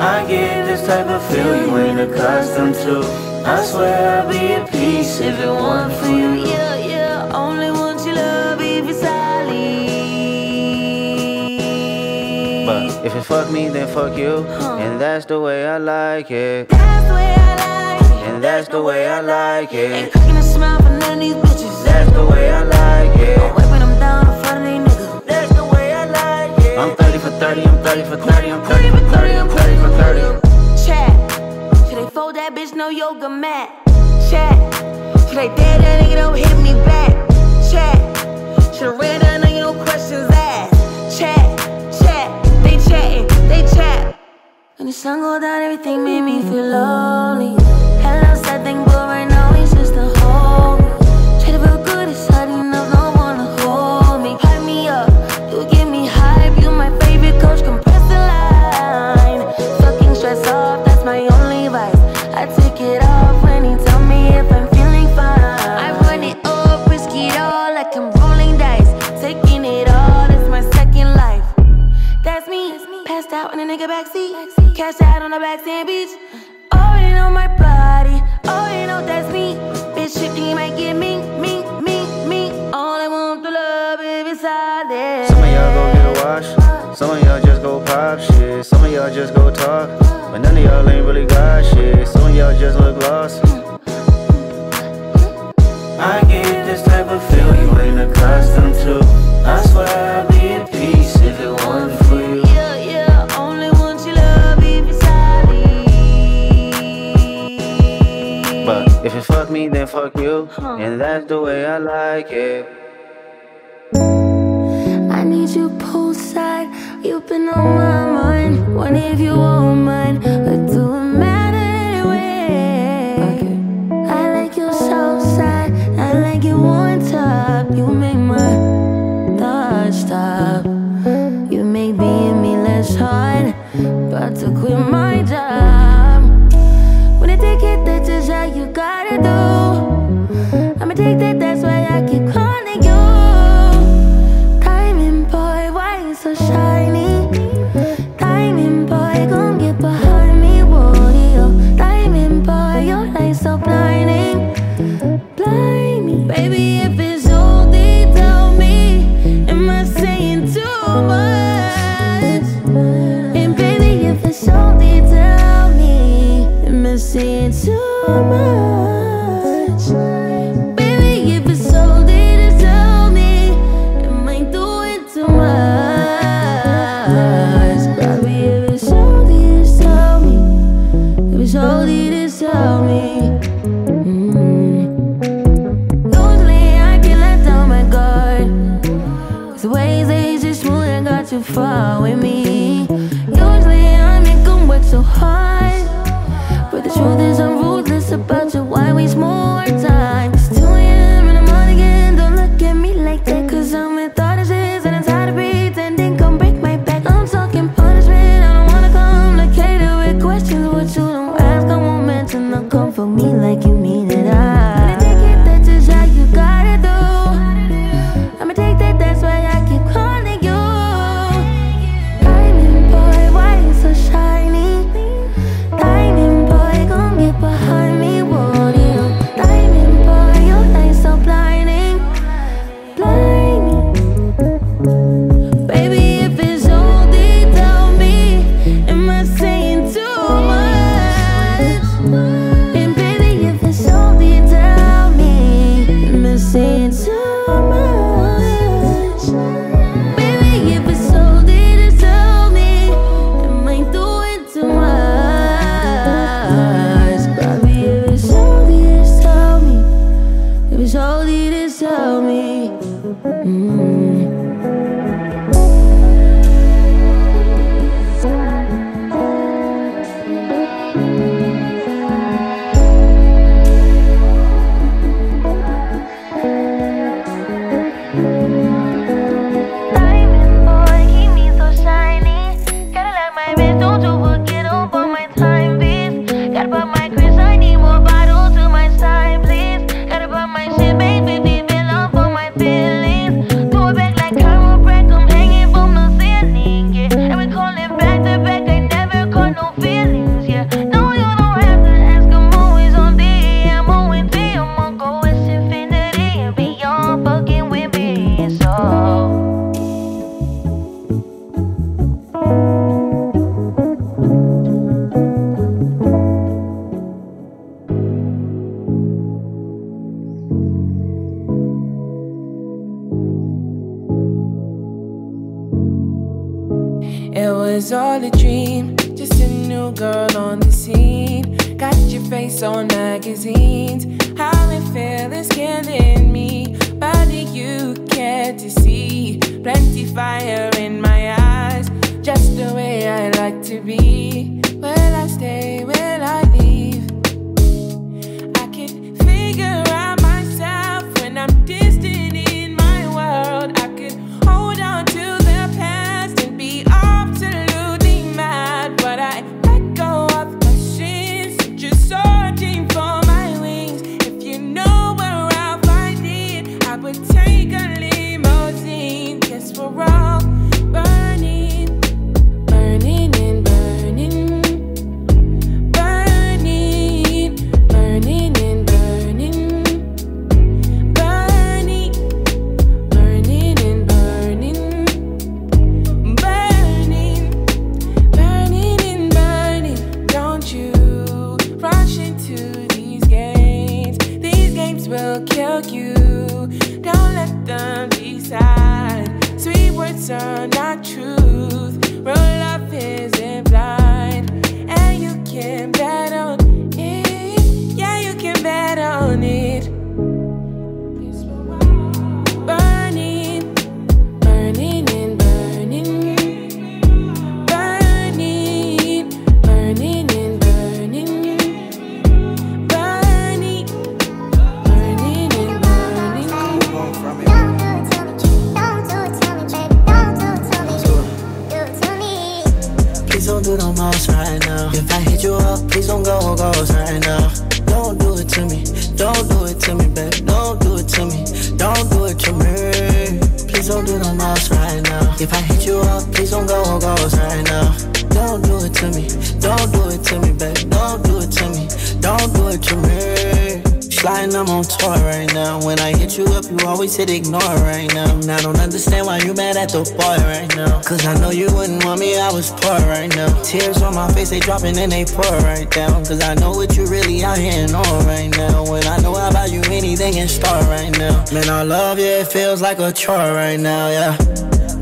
[SPEAKER 30] I get this type of feel you ain't accustomed to. I swear I'll be at peace if
[SPEAKER 2] it weren't for you.
[SPEAKER 30] If you fuck me, then fuck you. And that's the way I like it. That's the way I like it. And that's the way I like it. Ain't cracking
[SPEAKER 2] a smile for none of these bitches.
[SPEAKER 16] That's the way I like it. I am
[SPEAKER 2] when them down in front of these niggas.
[SPEAKER 16] That's the way I like it. I'm 30 for 30, I'm 30 for 30, I'm 30 for 30, I'm 30 for
[SPEAKER 2] 30. Chat. Should they fold that bitch no yoga mat? Chat. Should they dare that nigga don't hit me back? Chat. Should have read that nigga no questions asked. Chat. When the sun go down, everything made me feel lonely. Cash out on the beach. Oh, you know my body. Oh, you know that's me. Bitch, you might get me, me, me, me. All I want to love is
[SPEAKER 30] Some of y'all go get a wash. Some of y'all just go pop shit. Some of y'all just go talk. But none of y'all ain't really got shit. Some of y'all just look lost. I get saying fuck you, huh. and that's the way I like it. I
[SPEAKER 2] need you side. you've been on my mind. One if you won't mind, but do it matter anyway? Okay. I like your soft side, I like it on top. You make my thoughts stop. You make being me less hard. About to quit my job. When I take it, that's just how you gotta do. mismo. about me. Mm.
[SPEAKER 31] price they dropping and they pour right down. Cause I know what you really out here and on right now. When I know I you anything and start right now. Man, I love you, it feels like a chore right now, yeah.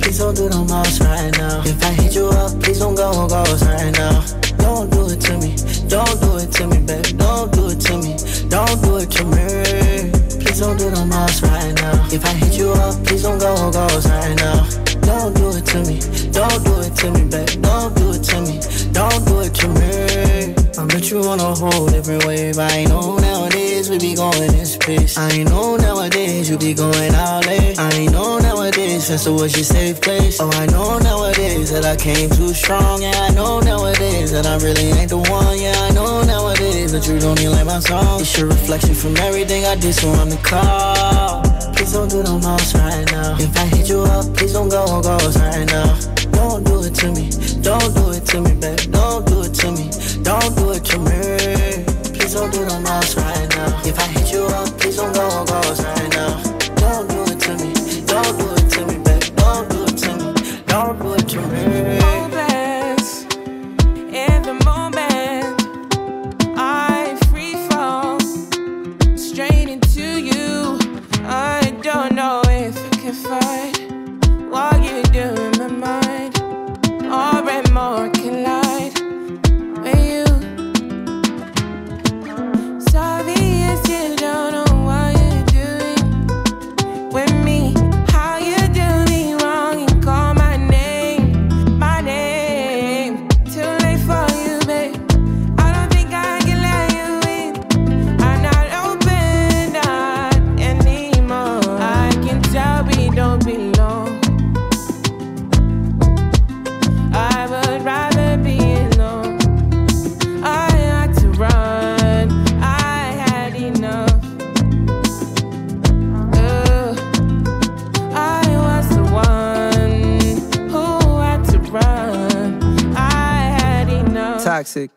[SPEAKER 31] Please don't do no most right now. If I hit you up, please don't go on goals right now. Don't do it to me, don't do it to me, baby. Don't do it to me, don't do it to me. Please don't do no most right now. If I hit you up, please don't go on goals right now. on a whole different wave. I know nowadays we be going this place. I know nowadays you be going out late. I know nowadays Festa was your safe place. Oh, I know nowadays that I came too strong. Yeah, I know nowadays that I really ain't the one. Yeah, I know nowadays that you don't even like my song. It's your reflection from everything I did, so I'm the call. Please don't do no more right now. If I hit you up, please don't go on goals right now. Don't do it to me, don't do it to me, babe. Don't do it to me. Don't do it to me. Please don't do the mouse right now. If I hit you up, please don't go on right now.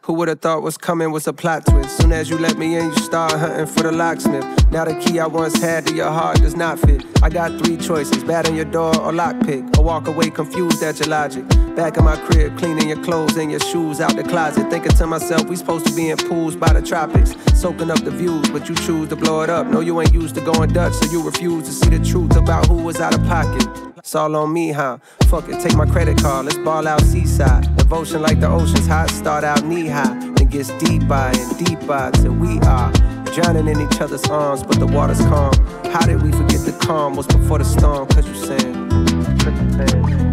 [SPEAKER 32] Who would've thought was coming was a plot twist? Soon as you let me in, you start hunting for the locksmith. Now the key I once had to your heart does not fit. I got three choices: bat on your door or lockpick. Or walk away confused at your logic. Back in my crib, cleaning your clothes and your shoes out the closet. Thinking to myself, we supposed to be in pools by the tropics, soaking up the views, but you choose to blow it up. No, you ain't used to going Dutch, so you refuse to see the truth about who was out of pocket. It's all on me, huh? Fuck it, take my credit card, let's ball out seaside devotion like the ocean's hot. Start out knee high, and gets deeper and deeper till we are drowning in each other's arms, but the water's calm. How did we forget the calm? Was before the storm? Cause you said, cause you said.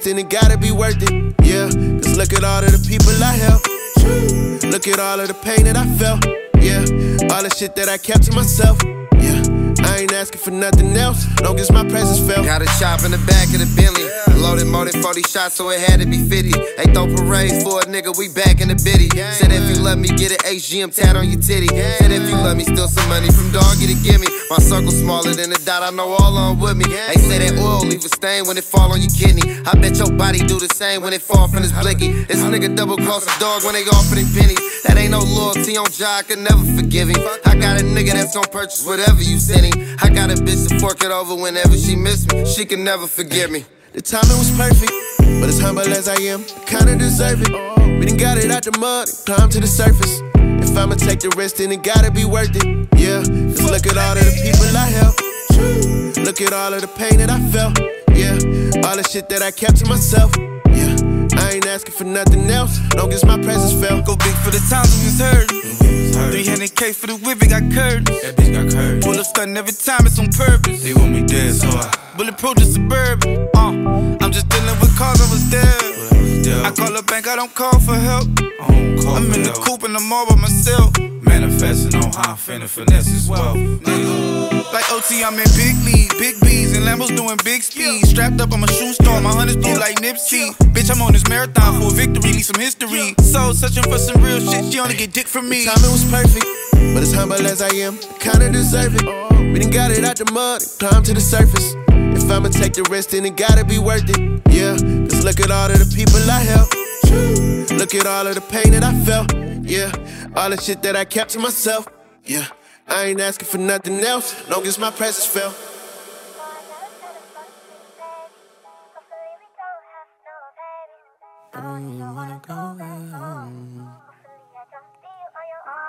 [SPEAKER 27] then it gotta be worth it. Yeah, cause look at all of the people I helped. Look at all of the pain that I felt. Yeah, all the shit that I kept to myself.
[SPEAKER 33] Yeah, I ain't asking for nothing else, long as my presence felt. Got a shop in the back of the Bentley. Loaded more than 40 shots, so it had to be 50. Ain't throw parades for a nigga, we back in the biddy. Said if you love me, get it GM tat on your titty. Yeah. Said if you love me, steal some money from doggy to gimme. My circle smaller than a dot, I know all on with me. They say that oil leave a stain when it fall on your kidney. I bet your body do the same when it fall from this blicky. This nigga double cross a dog when they offer them pennies. That ain't no loyalty on John, I never forgive him. I got a nigga that's gonna purchase whatever you send him. I got a bitch to fork it over whenever she miss me. She can never forgive me. The timing was perfect, but as humble as I am, I kinda deserve it. We done got it out
[SPEAKER 27] the mud and climbed to the surface. If I'ma take the risk, then it gotta be worth it. Yeah, cause look at all of the people I helped. Look at all of the pain that I felt. Yeah, all the shit that I kept to myself. Yeah, I ain't asking for nothing else. Long as my presence felt. Go big for the times we was hurt. 300k for the whip, it got curved. That bitch got
[SPEAKER 7] curved. Pull up stunt every time, it's on purpose. They want me dead, so I. Bulletproof the suburban. Uh, I'm just dealing with cars, I was dead. I call a bank, I don't call for help. I don't call I'm in the coop and I'm all by myself. Manifesting on how I'm finna finesse as well. Like OT, I'm in big league, big B's and Lambos doing big speed. Strapped up, I'm a shoe store, my hunters do like Nipsey. Bitch, I'm on this marathon for a victory, leave some history. So searching
[SPEAKER 27] for some real shit, she only get dick from me. The timing was perfect, but as humble as I am, kinda deserve it. We done got it out the mud, climbed to the surface. If I'ma take the risk, then it gotta be worth it. Yeah. Look at all of the people I helped. Look at all of the pain that I felt. Yeah, all the shit that I kept to myself. Yeah, I ain't asking for nothing else, long as my presence felt.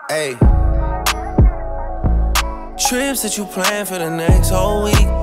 [SPEAKER 29] Hey, trips that you plan for the next whole week.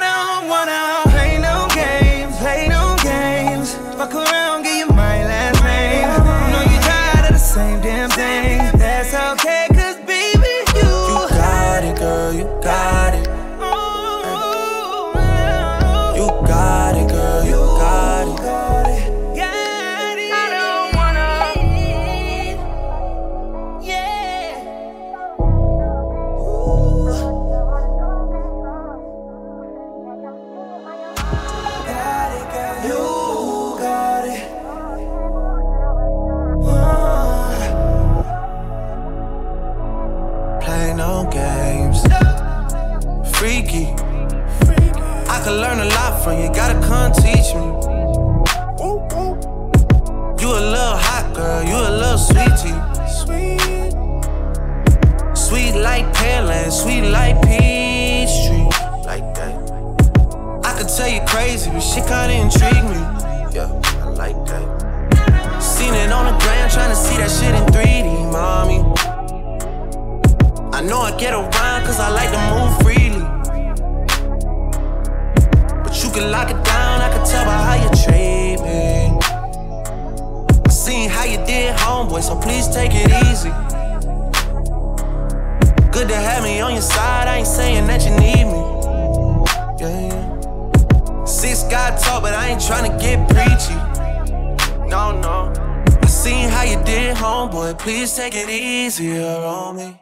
[SPEAKER 7] She kinda intrigue me. Yeah, I like that.
[SPEAKER 28] Seen it on the gram, trying to see that shit in 3D, mommy. I know I get around, cause I like to move freely. But you can lock it down, I can tell by how you treat me.
[SPEAKER 6] I seen how you did, homeboy, so please take it easy. Good to have me on your side, I ain't saying that you need me. yeah. Six got talk, but I ain't tryna get preachy. No, no. I seen how you did, homeboy. Please take it easier on me.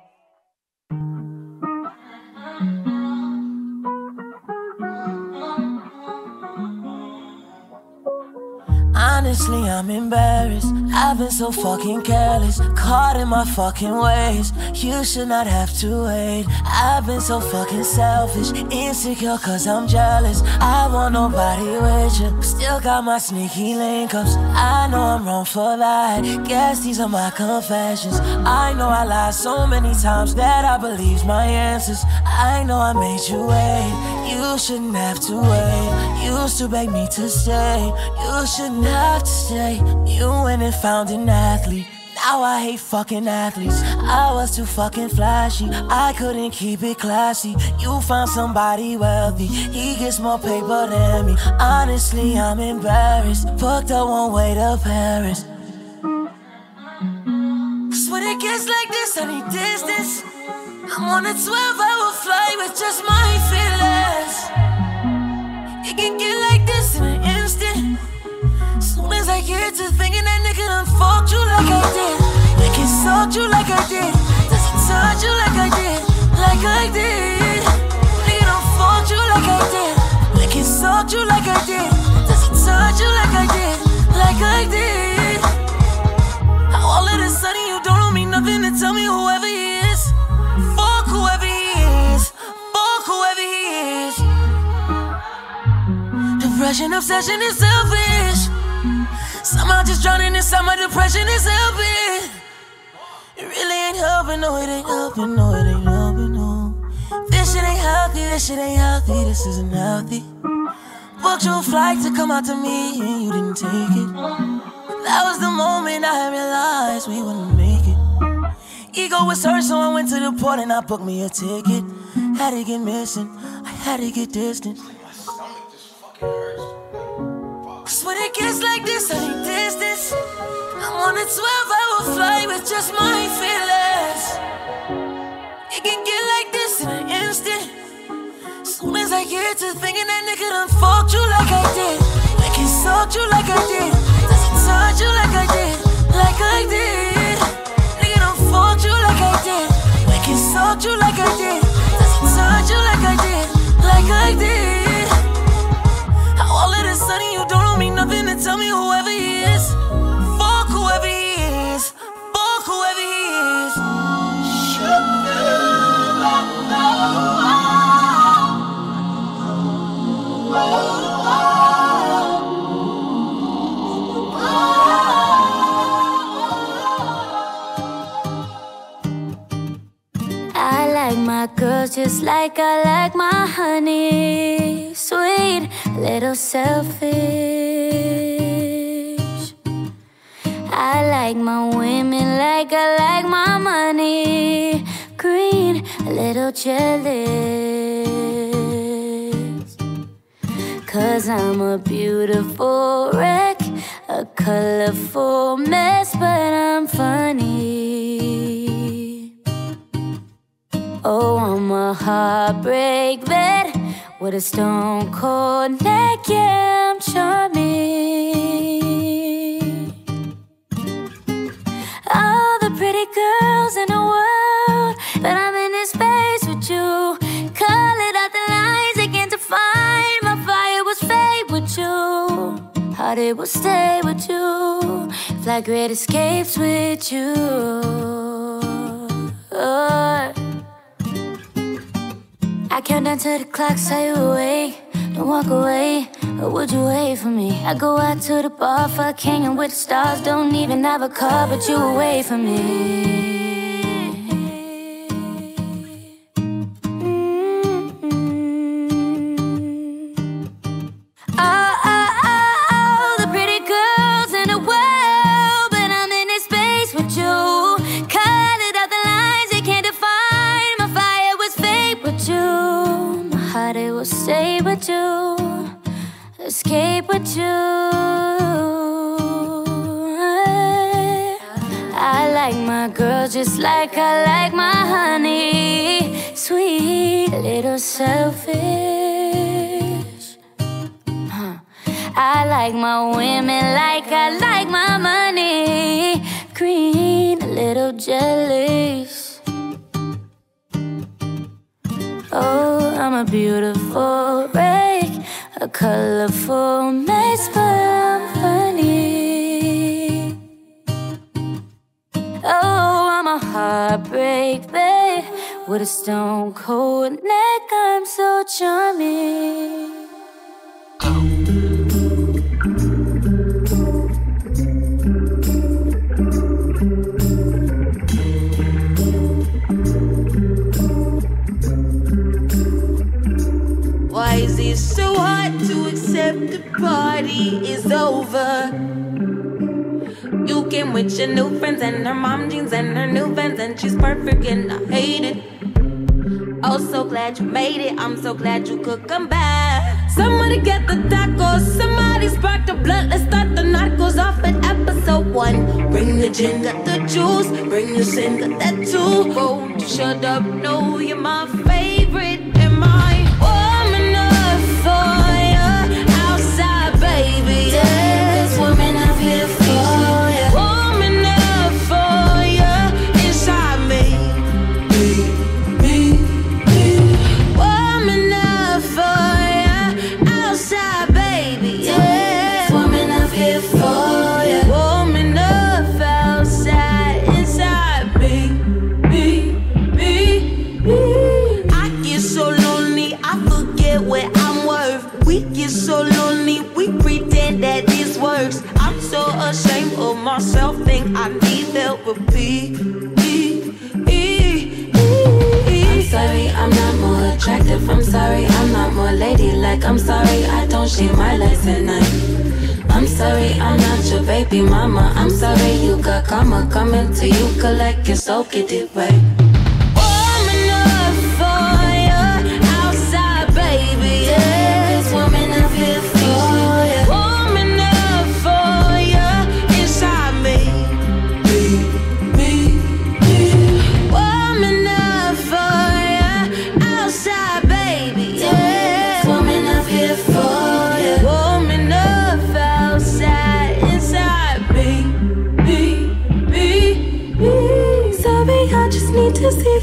[SPEAKER 2] Honestly, I'm embarrassed. I've been so fucking careless, caught in my fucking ways. You should not have to wait. I've been so fucking selfish, insecure cause I'm jealous. I want nobody with you, still got my sneaky link ups. I know I'm wrong for that. Guess these are my confessions. I know I lied so many times that I believed my answers. I know I made you wait. You shouldn't have to wait. You used to beg me to stay. You should not to say you went and found an athlete. Now I hate fucking athletes. I was too fucking flashy. I couldn't keep it classy. You found somebody wealthy. He gets more paper than me. Honestly, I'm embarrassed. Fucked up one way to Paris. Cause when it gets like this, I need distance. I'm on a 12 hour flight with just my feelings. It can get like Moments like get to thinking that nigga done fucked you like I did. Like he sucked you like I did. Does he touch you like I did? Like I did. Nigga done fucked you like I did. Like he sucked you like I did. Does he touch you like I did? Like I did. How all of a sudden you don't owe me nothing to tell me whoever he is. Fuck whoever he is. Fuck whoever he is. Depression, obsession, and selfish. I'm just drowning inside my depression. It's helping. It really ain't helping. No, it ain't helping. No, it ain't helping. No. This shit ain't healthy. This shit ain't healthy. This isn't healthy. Booked your flight to come out to me and you didn't take it. That was the moment I realized we wouldn't make it. Ego was hurt, so I went to the port and I booked me a ticket. Had to get missing. I had to get distant. My stomach just fucking hurts it gets like this, I need this, this. i want a 12 hour flight with just my feelings. It can get like this in an instant. Soon as I get to thinking that nigga done fucked you like I did, like he sucked you like I did, does he touch you like I did, like I did. Nigga done fucked you like I did, like he sucked you like I did, does he touch you like I did, like I did. How all of a sudden you don't nothing to tell me whoever he is. Fuck whoever he is. Fuck whoever he is. Oh, oh, oh. like my girls just like I like my honey. Sweet,
[SPEAKER 8] little selfish. I like my women like I like my money. Green, a little jealous. Cause I'm a beautiful wreck, a colorful
[SPEAKER 2] mess, but I'm funny. Oh, I'm a heartbreak bed with a stone cold neck. Yeah, I'm charming. All the pretty girls in the world, but I'm in this space with you. it out the lines again to find my fire was fade with you. Heart it will stay with you. Fly great escapes with you. Oh. I count down to the clock, say you awake. Don't walk
[SPEAKER 8] away, or would you wait for me? I go out to the bar, fuck hanging with the stars. Don't
[SPEAKER 2] even have a car, but you wait for me. with you, escape with you. I like my girl just like I like my
[SPEAKER 8] honey,
[SPEAKER 2] sweet little selfish. Huh. I like my women like I like my money, green, a little jealous.
[SPEAKER 8] Oh, I'm a beautiful break,
[SPEAKER 2] a colorful mess, but I'm funny. Oh, I'm a heartbreak babe with a stone cold neck. I'm so charming. It's so hard to accept the party is over. You came with your new friends and her mom jeans and her new vans and she's perfect and I hate it. Oh, so glad you made it. I'm so glad you could come back. Somebody get the tacos. Somebody spark the blood. Let's start the night goes off at episode one. Bring the gin, got the juice. Bring the sin, got that too. Won't you shut up? No, you're my favorite. myself think I need therapy. I'm sorry, I'm not more attractive. I'm sorry, I'm not more ladylike. I'm sorry, I don't shave my legs at night. I'm sorry, I'm not your baby mama. I'm sorry, you got karma coming to you. Collect your soul, get it right.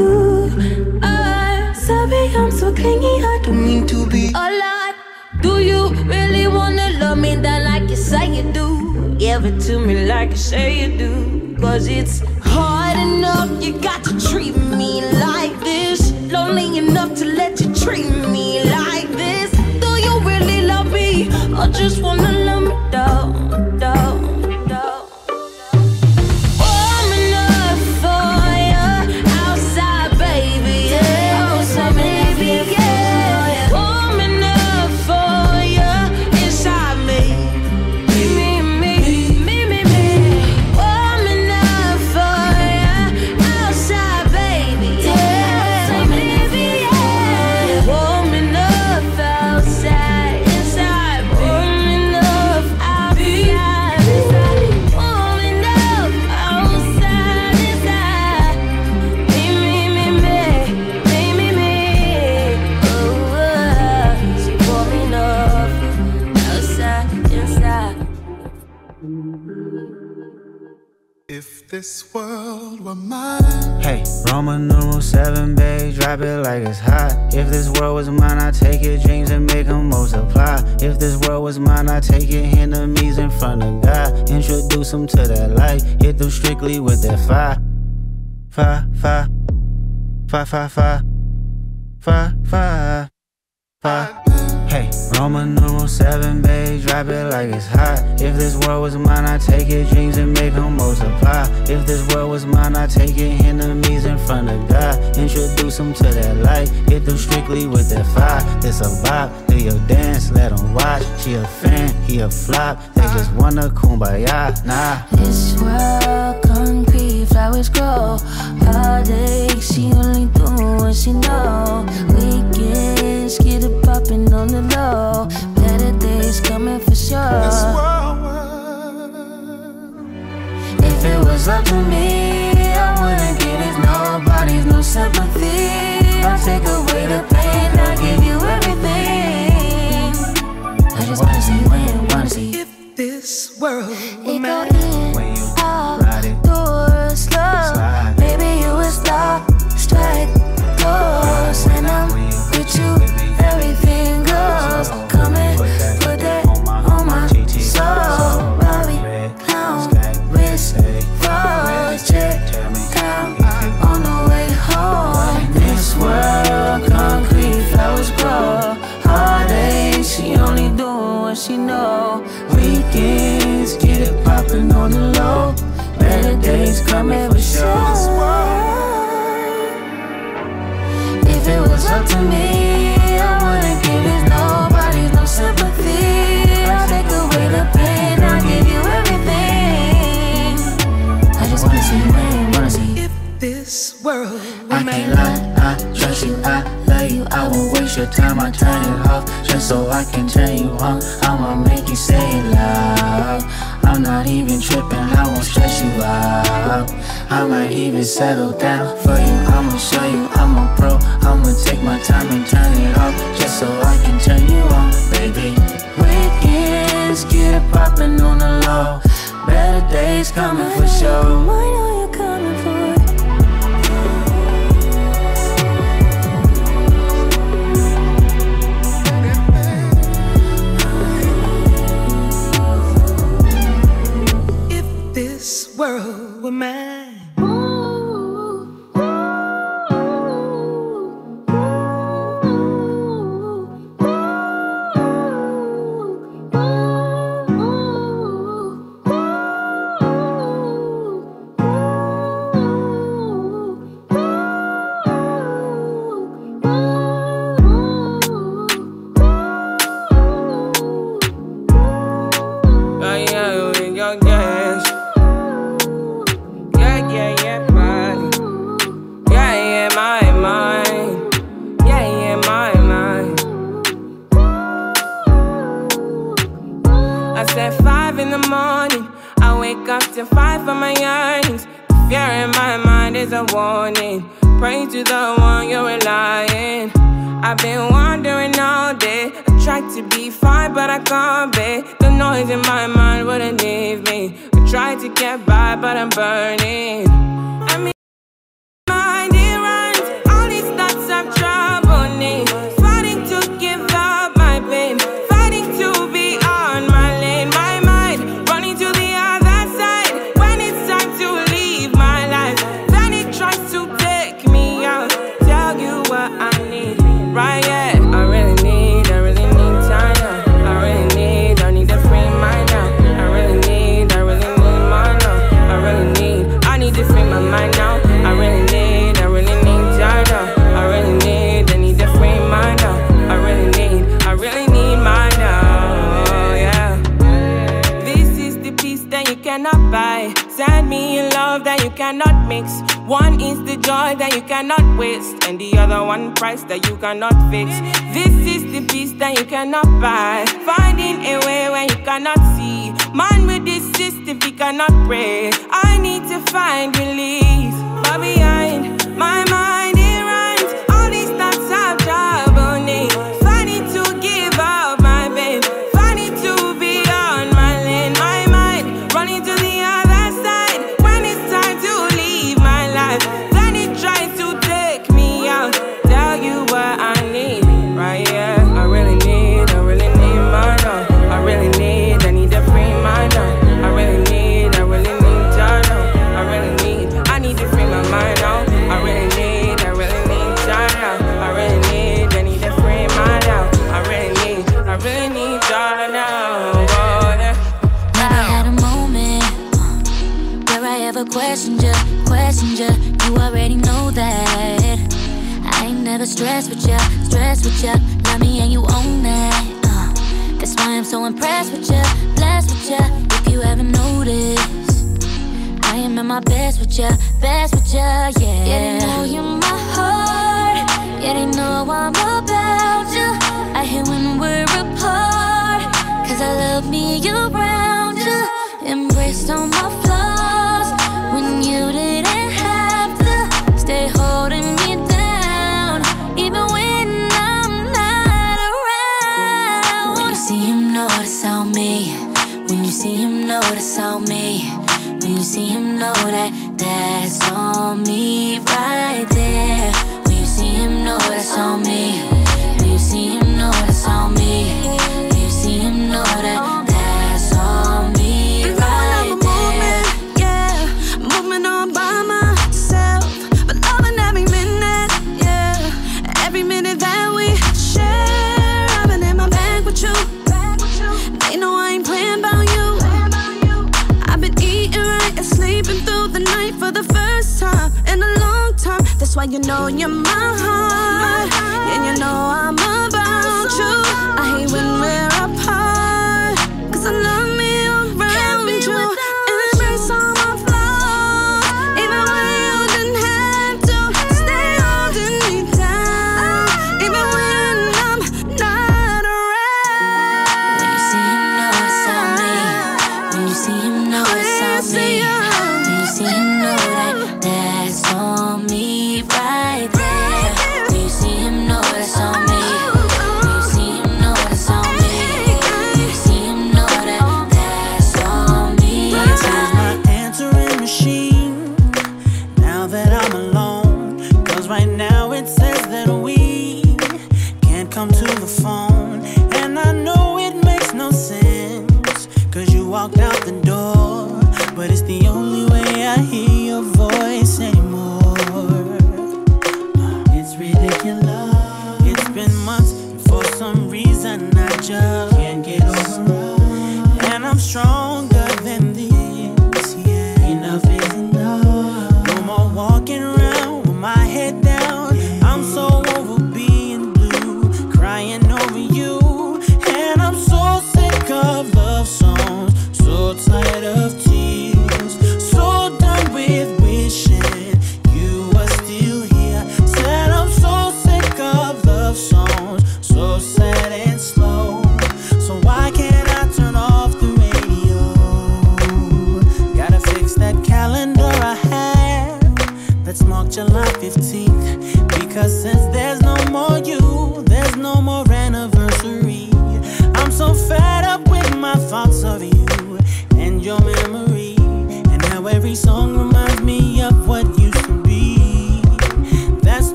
[SPEAKER 2] I'm Sorry, I'm so clingy, I don't mean to be a lot. Do you really wanna love me that like you say you do? Give it to me like you say you do. Cause it's hard enough, you got to treat me like this. Lonely enough to let you treat me like this. Do you really love me? Or just wanna love me down?
[SPEAKER 30] I'm seven, babe, drop it like it's hot If this world was mine, I would take your dreams and make them multiply If this world was mine, I would take your enemies in front of God Introduce them to that light, hit them strictly with that fire Fire, fire, fire, fire, fire, fire, fire, fire. Hey, Roman numeral seven, babe, drop it like it's hot. If this world was mine, I would take it, dreams and make them multiply. If this world was mine, I would take it, enemies in front of God. Introduce them to that light, hit them strictly with that fire. This a vibe, do your dance, let them watch. She a fan, he a flop, they just wanna kumbaya, nah. This
[SPEAKER 2] world concrete, flowers grow, heartaches, she only do she know. Weekends get it poppin' on the low. Better days coming for sure. If it was up to me, I wouldn't give it. Nobody's no sympathy. I'll take away the pain. i give you everything. I just wanna see you wanna see. If this world. on the low. Better days coming for sure. If it was up to me.
[SPEAKER 19] world.
[SPEAKER 30] I can't lie, I
[SPEAKER 16] trust you, I love you. I won't waste your time, I turn it off just so I can turn you on. I'ma make you say it loud. I'm not even tripping, I won't stress you out. I might even settle down for you. I'ma show you I'm a pro. I'ma take my time and turn it off just so I can turn you on, baby. Weekends get popping on the low. Better days coming
[SPEAKER 30] for sure. I know you're coming for
[SPEAKER 9] world where man.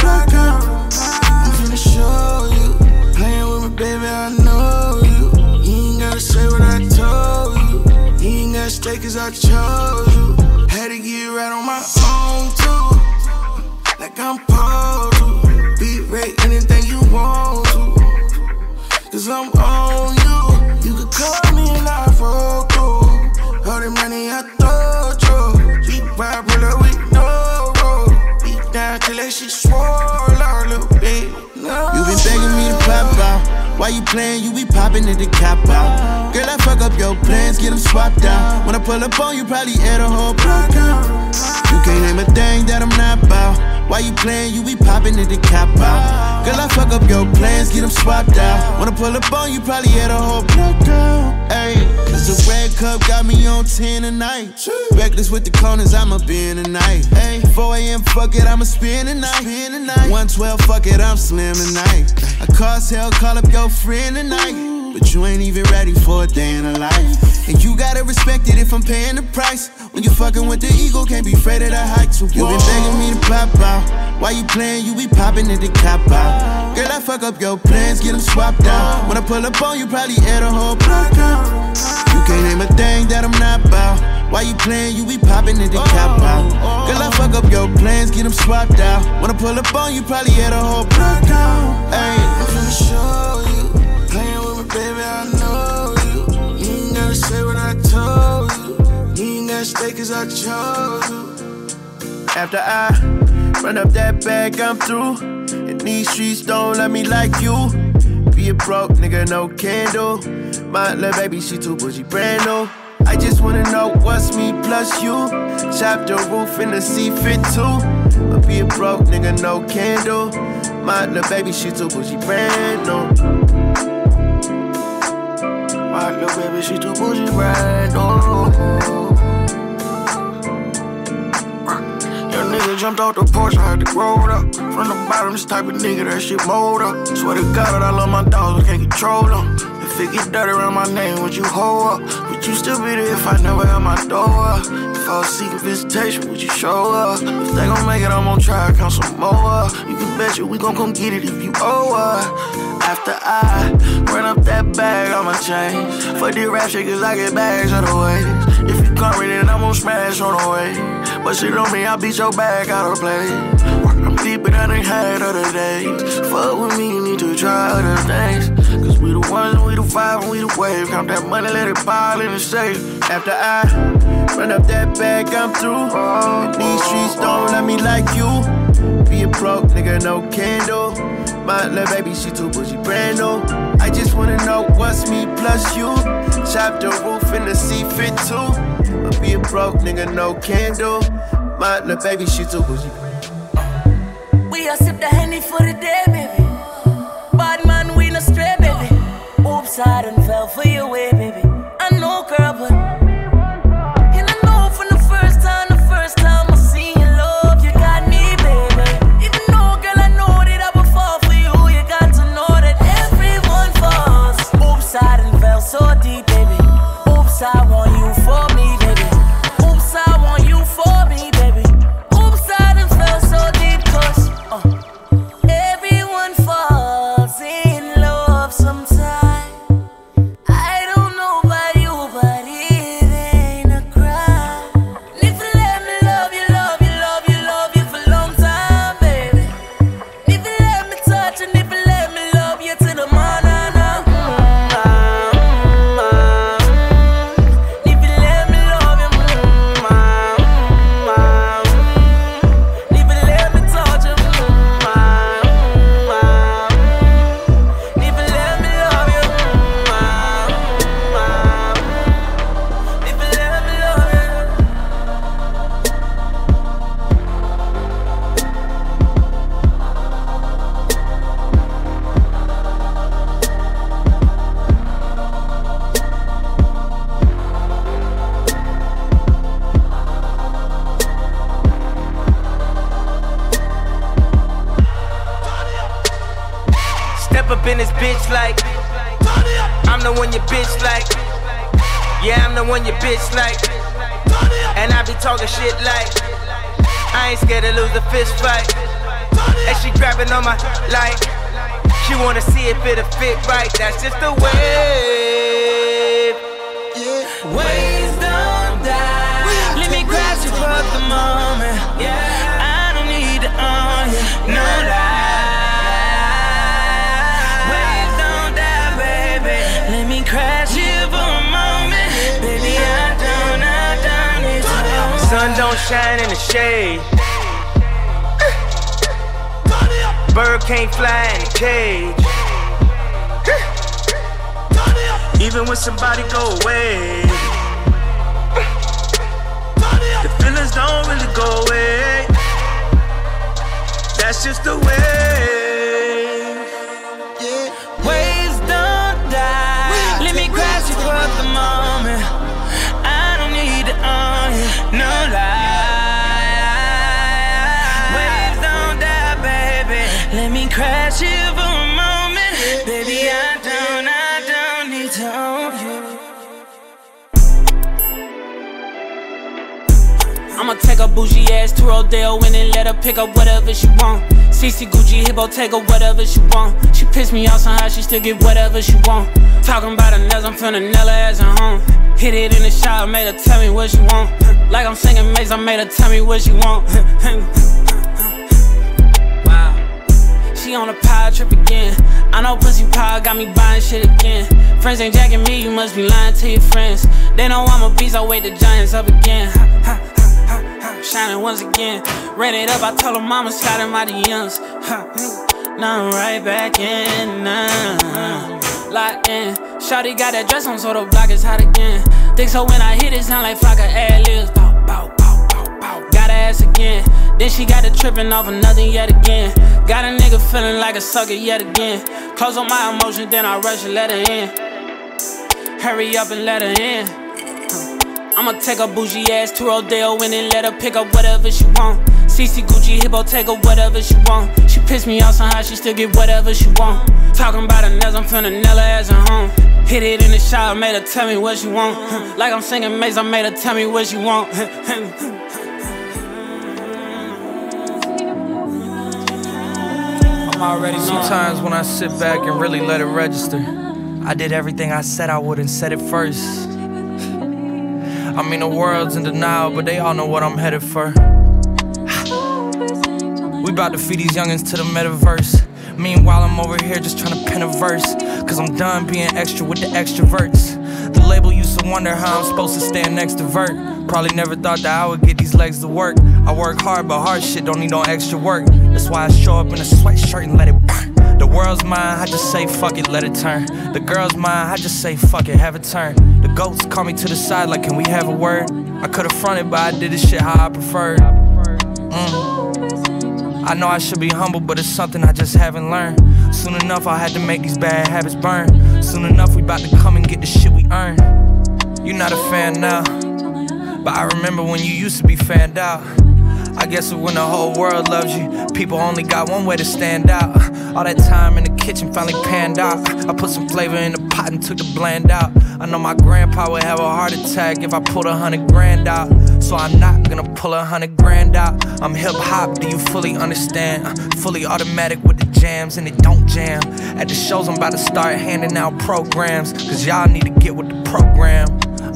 [SPEAKER 27] blackout. I'm finna show you. Playing with me, baby, I know you. You ain't gotta say what I told you.
[SPEAKER 34] You ain't gotta stay cause I chose you. Had to get right on my own too. Like I'm posed to. Beat rate anything you want to. Cause I'm on you. You could call me and I roll through. All the money I thought you. Beat right
[SPEAKER 27] and she swore a little bit. You been begging me to pop out. Why you playing? You be popping at the cop out. Girl, I fuck up your plans, get them swapped out. When I pull up on you, probably add a whole block out. You can't name a thing that I'm not about. Why you playing? You be popping in the cop out. Girl, I fuck up your plans, get them swapped out. Wanna pull up on you, probably had a whole block down. Ayy, cause the red cup got me on 10 tonight. Reckless with the corners, I'ma be in tonight. Ayy, 4 a.m., fuck it, I'ma spin tonight. Spin 112, fuck it, I'm slim tonight. I cause hell, call up your friend tonight. But you ain't even ready for a day in a life. And you gotta respect it if I'm paying the price. When you fucking with the ego, can't be afraid of the heights. So you been begging me to pop out. Why you playing? You be popping in the cop out. Girl, I fuck up your plans, get them swapped out. When I pull up on you, probably air the whole block out. You can't name a thing that I'm not about. Why you playing? You be popping in the cop out. Girl, I fuck up your plans, get them swapped out. When I pull up on you, probably hit a whole block out. Baby, I know you. You ain't gotta say what I told you. You ain't gotta stay cause I chose you. After I run up that bag, I'm through. And these streets don't love me like you. Be a broke nigga, no candle. My little baby, she too bougie, brand new. I just wanna know what's me plus you. Chop the roof in the sea fit too. I be a broke nigga, no candle. My little baby, she too bougie, brand new heart, baby, she too bougie right
[SPEAKER 34] now. Your nigga jumped off the porch, I had to grow it up. From the bottom, this type of nigga, that shit mold up. Swear to God, I love my dogs, but can't control them. If it get dirty around my name, would you hold up? Would you still be there if I never had my door up? If I was seeking visitation, would you show up? If they gon' make it, I'm gon' try, to count some more. You can bet you we gon' come get it if you owe us. After I run up that bag, I'ma change. For the rap shit, cause I get bags on the way. If you come in, then I'm gon' smash on the way. But shit on me, I beat your bag out of play. I'm in that I of other days. Fuck with me, you need to try other things. Cause we the ones, we the vibe, and we the wave. Count that money, let it pile in the safe.
[SPEAKER 27] After I run up that bag, I'm through. These streets don't let me like you broke, nigga, no candle. My little baby, she too bougie, brand new. I just wanna know what's me plus you. Chop the roof in the sea fit too. I'll be a broke, nigga, no candle. My little baby, she too bougie.
[SPEAKER 2] We all sip the honey for the day, baby. Bad man, we no stray, baby. Oops, I done fell for your way, baby. I know, girl, but.
[SPEAKER 13] she get whatever she want. Talking about her nails, I'm finna nail her as a home. Hit it in the shower, made her tell me what she want. Like I'm singing Mase, I made her tell me what she want.
[SPEAKER 16] wow. She on a power trip again. I know pussy power got me buying shit again. Friends ain't jacking me, you must be lying to your friends. They know I'm a beast, I wake the Giants up again. Shining once again. Ran it up,
[SPEAKER 13] I told her mama slide in my DMs. Now I'm right back in now. Uh, locked in. Shawty got that dress on, so the block is hot again. Think so when
[SPEAKER 16] I hit it, sound like Flocka ad Bow, bow, bow, bow, bow. Got ass again. Then she got it tripping off another yet again. Got a nigga feeling like a sucker yet again. Close on
[SPEAKER 25] my emotions, then I rush and let her in. Hurry up and let her in. I'ma take a bougie ass to Rodeo and then let her pick up whatever she want. CC,
[SPEAKER 16] Gucci, Hip Bottega, whatever she want. She piss me off somehow, she still get whatever she want. Talking about
[SPEAKER 25] her nails, I'm finna nail as a home. Hit it in the shower, made her tell me what she want. Like I'm singing Mase, I made her tell me what she want. I'm already
[SPEAKER 35] Sometimes when I sit back and really let it register, I did everything I said I would and said it first. I mean, the world's in denial, but they all know what I'm headed for about to feed these youngins to the metaverse. Meanwhile, I'm over here just trying to pen a verse. Cause I'm done being extra with the extroverts. The label used to wonder how I'm supposed to stand next to Vert. Probably never thought that I would get these legs to work. I work hard, but hard shit don't need no extra work. That's why I show up in a sweatshirt and let it burn. The world's mine, I just say fuck it, let it turn. The girl's mine, I just say fuck it, have it turn. The goats call me to the side like, can we have a word? I could've fronted, but I did this shit how I preferred. Mm. I know I should be humble, but it's something I just haven't learned. Soon enough, I had to make these bad habits burn. Soon enough, we bout to come and get the shit we earn. You're not a fan now, but I remember when you used to be fanned out. I guess when the whole world loves you, people only got one way to stand out. All that time in the kitchen finally panned out. I put some flavor in the pot and took the bland out. I know my grandpa would have a heart attack if I pulled a hundred grand out. So I'm not gonna pull a hundred grand out. I'm hip hop, do you fully understand? Uh, fully automatic with the jams, and it don't jam. At the shows, I'm about to start handing out programs, cause y'all need to get with the program.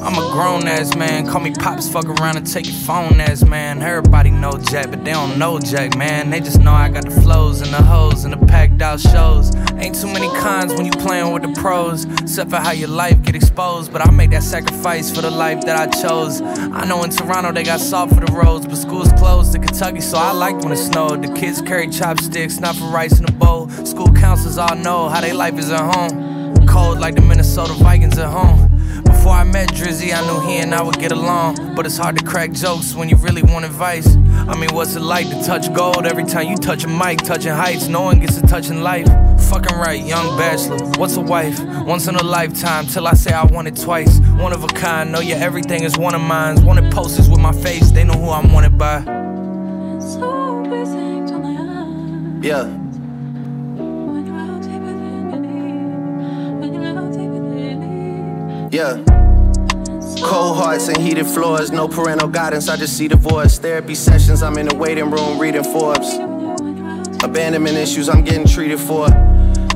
[SPEAKER 35] I'm a grown ass man. Call me pops, fuck around and take your phone ass man. Everybody know Jack, but they don't know Jack, man. They just know I got the flows and the hoes and the packed out shows. Ain't too many cons when you playing with the pros, except for how your life get exposed. But I make that sacrifice for the life that I chose. I know in Toronto they got salt for the roads, but school's closed in Kentucky, so I like when it snowed. The kids carry chopsticks, not for rice in a bowl. School counselors all know how they life is at home. Cold like the Minnesota Vikings at home. Before I met Drizzy, I knew he and I would get along. But it's hard to crack jokes when you really want advice. I mean, what's it like to touch gold every time you touch a mic? Touching heights, no one gets to touching life. Fucking right, young bachelor. What's a wife? Once in a lifetime, till I say I want it twice. One of a kind, know your everything is one of mine. Wanted posters with my face, they know who I'm wanted by.
[SPEAKER 36] Yeah.
[SPEAKER 7] Yeah. Cold
[SPEAKER 33] hearts and heated floors, no parental guidance, I just see divorce. Therapy sessions, I'm in the waiting room reading Forbes. Abandonment issues, I'm getting treated for.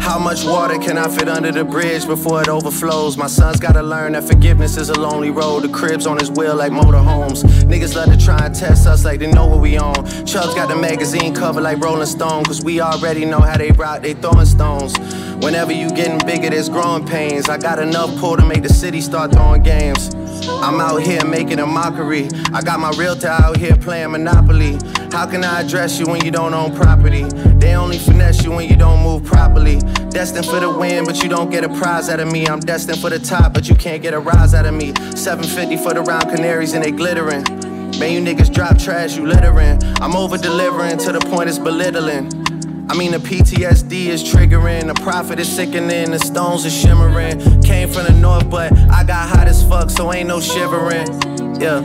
[SPEAKER 33] How much water can I fit under the bridge before it overflows? My son's gotta learn that forgiveness is a lonely road. The crib's on his wheel like motorhomes. Niggas love to try and test us like they know what we on. Chuck's got the magazine cover like Rolling Stone, cause we already know how they rock, they throwing stones. Whenever you getting bigger, there's growing pains. I got enough pull to make the city start throwing games. I'm out here making a mockery. I got my realtor out here playing Monopoly. How can I address you when you don't own property? They only finesse you when you don't move properly. Destined for the win, but you don't get a prize out of me. I'm destined for the top, but you can't get a rise out of me. 750 for the round canaries and they glittering. Man, you niggas drop trash, you littering. I'm over delivering to the point it's belittling. I mean, the PTSD is triggering, the profit is sickening,
[SPEAKER 7] the stones are shimmering. Came from the north, but I got hot as fuck, so ain't no shivering. Yeah.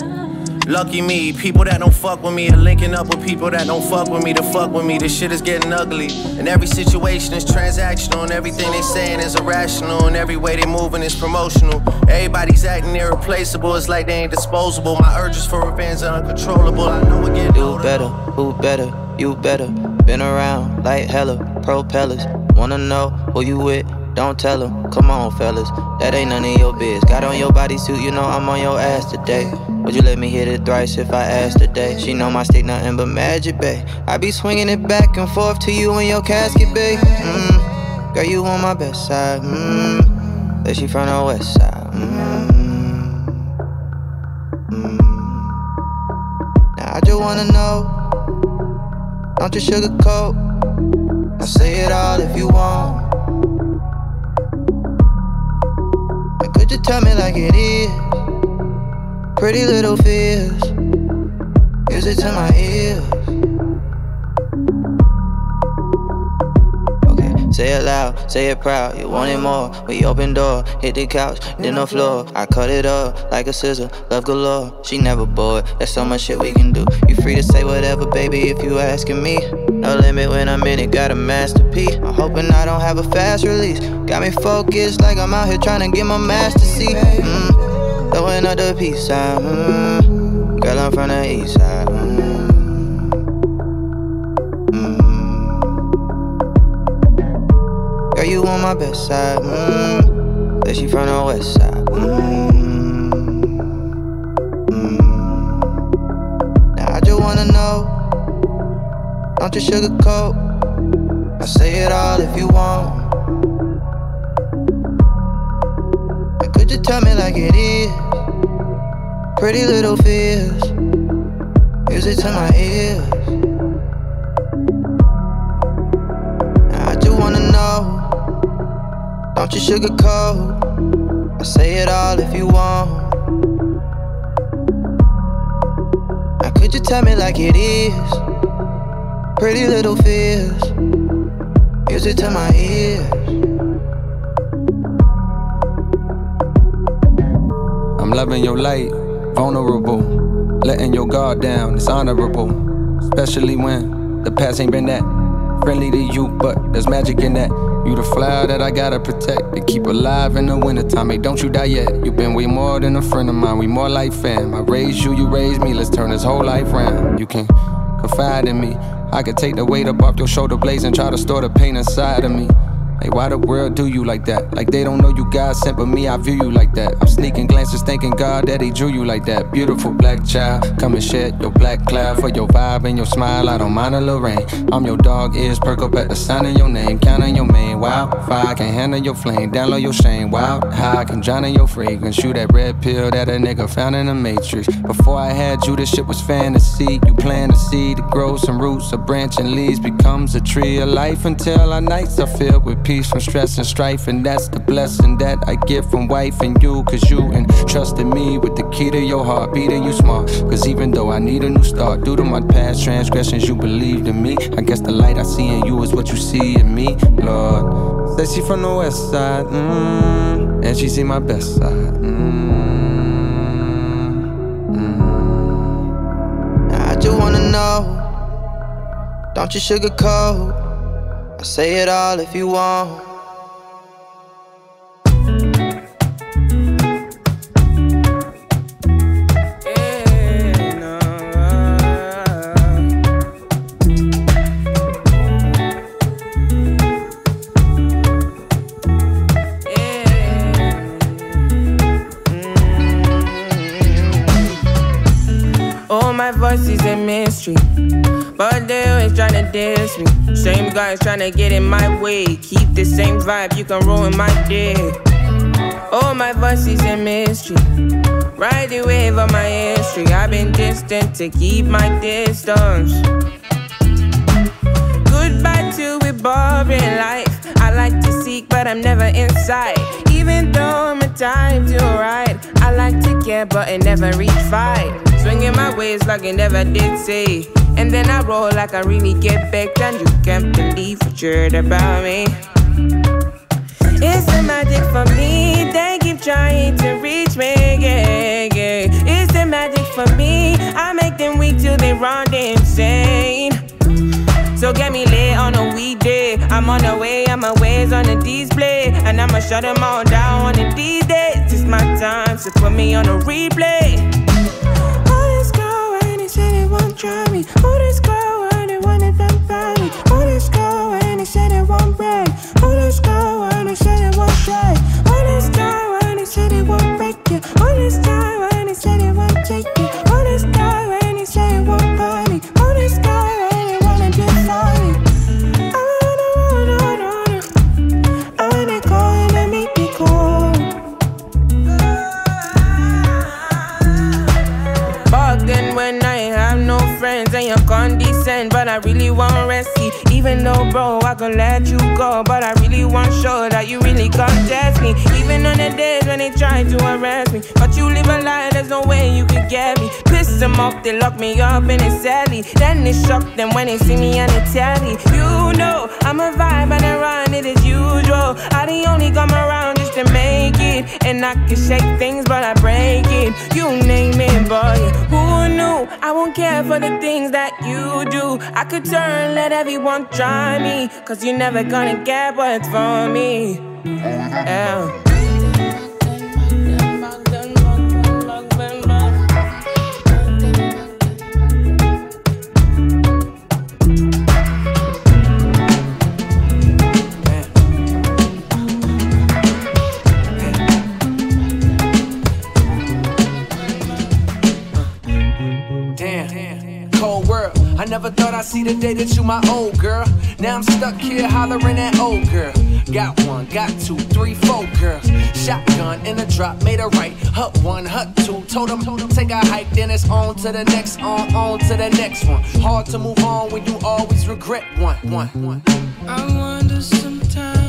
[SPEAKER 7] Lucky me, people that don't fuck with me are linking up with people that don't fuck with me to fuck with me. This shit is getting ugly. And every situation is transactional, and everything they saying
[SPEAKER 33] is irrational, and every way they moving is promotional. Everybody's acting irreplaceable, it's like they ain't disposable. My urges for revenge are uncontrollable. I know it get
[SPEAKER 22] better, who better, you better. Been around like hella propellers. Wanna know who you with? Don't tell him, come on, fellas, that ain't none of your biz. Got on your bodysuit, you know I'm on your ass today. Would you let me hit it thrice if I asked today? She know my state, nothing but magic, babe. I be swinging it back and forth to you in your casket, babe. Mm, girl, you on my best side. Mm, that she from the west side. mm. Now I just wanna know, don't you sugarcoat? I'll say it all if you want. to tell me like it is. Pretty little fears, use it to my ear. Say it loud, say it proud. You want it more? We open door, hit the couch, then the floor. I cut it up like a scissor, love galore. She never bored. There's so much shit we can do. You free to say whatever, baby, if you asking me. No limit when I'm in it, got a masterpiece. I'm hoping I don't have a fast release. Got me focused like I'm out here trying to get my master seat. Mm, throwing up the peace sign. Mm, girl, I'm from the east side. on my best side. Mm. Said she from the west side. Mm. Mm. Now I just wanna know. Don't you sugarcoat. I say it all if you want. And could you tell me like it is? Pretty little fears. Music to my ears. Don't you sugarcoat. I'll say it all if you want. Now, could you tell me like it is? Pretty little fears. Music to my ears.
[SPEAKER 32] I'm loving your light, vulnerable. Letting your guard down, it's honorable. Especially when the past ain't been that friendly to you, but there's magic in that. You the flower that I gotta protect and keep alive in the wintertime. Hey, don't you die yet. You been way more than a friend of mine. We more like fam. I raised you, you raised me. Let's turn this whole life round. You can confide in me. I can take the weight up off your shoulder blades and try to store the pain inside of me. Like, why the world do you like that? Like, they don't know you God sent, but me, I view you like that. I'm sneaking glances, thanking God that He drew you like that. Beautiful black child, come and shed your black cloud for your vibe and your smile. I don't mind a little rain. I'm your dog, ears perk up at the sign of your name. Counting your mane, wildfire can handle your flame. Download your shame, wild high can drown in your fragrance. Shoot that red pill that a nigga found in the matrix. Before I had you, this shit was fantasy. You plant a seed to grow some roots, a branch and leaves becomes a tree of life until our nights are filled with peace from stress and strife, and that's the blessing that I get from wife and you. Cause you entrusted me with the key to your heart, beating you smart. Cause even though I need a new start, due to my past transgressions, you believed in me. I guess the light I see in you is what you see in me, Lord. Says she from the west side, mm, and she see my best side. Mm,
[SPEAKER 22] mm. I just wanna know, don't you sugarcoat. Say it all if you want.
[SPEAKER 13] guys to dance, me. Same guys trying to get in my way. Keep the same vibe, you can ruin my day. All my voices in mystery. Ride the wave of my history. I've been distant to keep my distance. Goodbye to a boring life. I like to seek, but I'm never inside. Even though I'm a time to ride, I like to care, but I never reach fight. Swinging my ways like I never did say. And then I roll like I really get back and You can't believe
[SPEAKER 37] what you heard about
[SPEAKER 13] me. It's the magic for me. They keep trying to reach me. Yeah, yeah. It's the magic for me. I make them weak till they run insane. So get me late on a weekday. I'm on the way, and my ways on the display.
[SPEAKER 37] And I'ma shut them all down on a day It's my time, so put me on a replay
[SPEAKER 4] drive me. Who this girl and they wanted them by me. Who this girl and they said it won't break. Who this girl and they said it won't break. Who this girl and they said it won't break you. Who this girl and they said it won't
[SPEAKER 13] I really want rescue. Even though, bro, I gon' let you go, but I really want show that you really test me. Even on the days when they try to arrest me, but you live a lie, there's no way you could get me. Piss them off, they lock me up in a celly. Then they shock them when they see me on the telly. You know, I'm a vibe and I run, it is usual. I the only come around make it. And I can shake things, but I break it. You name it, boy. Who knew? I won't care for the things that you do. I could turn, let everyone try me. Cause you're never gonna get what's for me. Yeah.
[SPEAKER 38] never thought I'd see the day that you my old girl. Now I'm stuck here hollering at old girl. Got one, got two, three, four girls. Shotgun in a drop, made a right. Hut one, hut two. Told them, told them take a hike, then it's on to the next, on, on to the next one. Hard to move on when you always regret one, one, one. I wonder sometimes.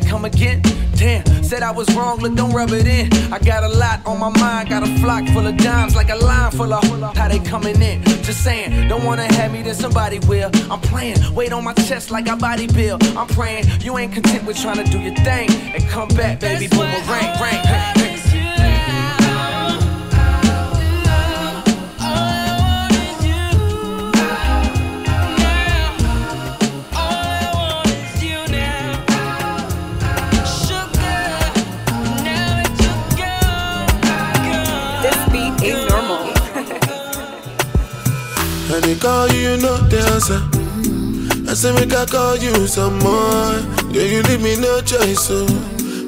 [SPEAKER 38] say come again. Damn, said I was wrong, look, don't rub it in. I got a lot on my mind, got a flock full of dimes, like a line full of how they coming in. Just saying, don't wanna have me, then somebody will. I'm playing, weight on my chest like I body build. I'm praying, you ain't content with trying to do your thing and come back, baby, boomerang, ring, ring.
[SPEAKER 20] say we can call you some more. Yeah, you leave me no choice, so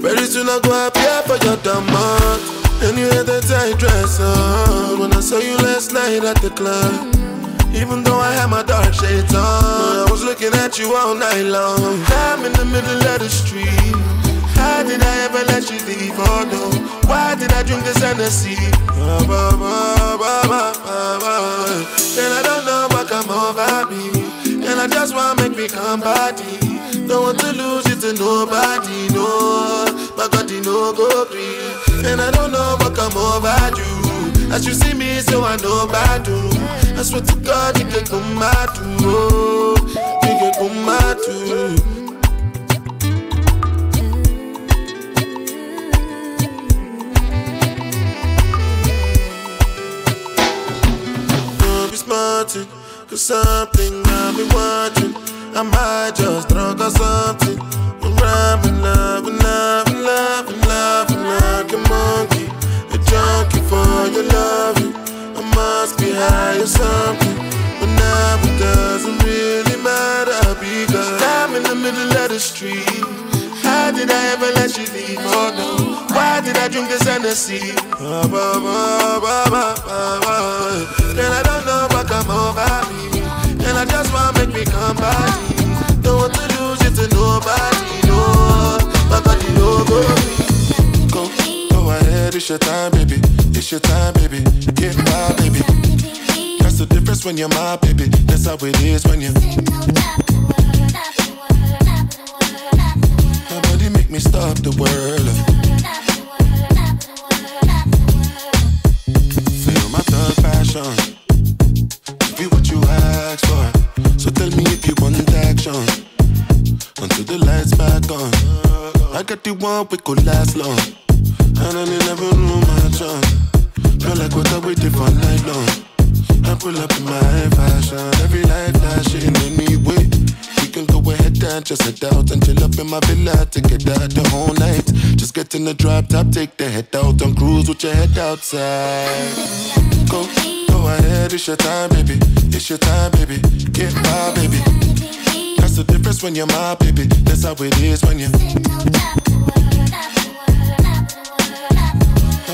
[SPEAKER 20] very soon I go appear for your demand. And you had that tight dress on when I saw you last night at the club. Even though I had my dark shades on, I was looking at you all night long. I'm in the middle of the street. How did I ever let you leave? Oh no, why did I drink this Hennessy? Ba, ba, ba, ba, ba, ba, ba. And I don't know what come over me. Girl, I just want make me come party. Don't want to lose it to nobody, no. But God, you know, go free. And I don't know what come over you. As you see me, so I know bad do. I swear to God, you can come out to. Oh, you can come out to. Cause something be watching. I might just drunk or something. I'm rapping love, and love, and love, and love, and like a monkey. A junkie for your loving. I must be high or something. But now it doesn't really matter because I'm in the middle of the street. How did I ever let you leave? Oh no, why did I drink this Hennessy? Ba, ba, ba, ba, ba, ba, ba. Then I don't know what come over me. I just want make me come back. Don't want to lose you to nobody, no. My body no go Go, go ahead, it's your time, baby. It's your time, baby. Get my baby. That's the difference when you're my baby. That's how it is when you. My body make me stop the world. Feel my thug passion give what you asked for. So tell me if you want action until the lights back on. I got the one we could last long, and I never knew my chance. Feel like what I waited for night long. I pull up in my fashion, every light flashing way. We can go ahead and just head out and chill up in my villa to get out the whole night. Just get in the drop top, take the head out and cruise with your head outside. Go. Go ahead, it's your time, baby. It's your time, baby. Get my baby. That's the difference when you're my baby. That's how it is when you.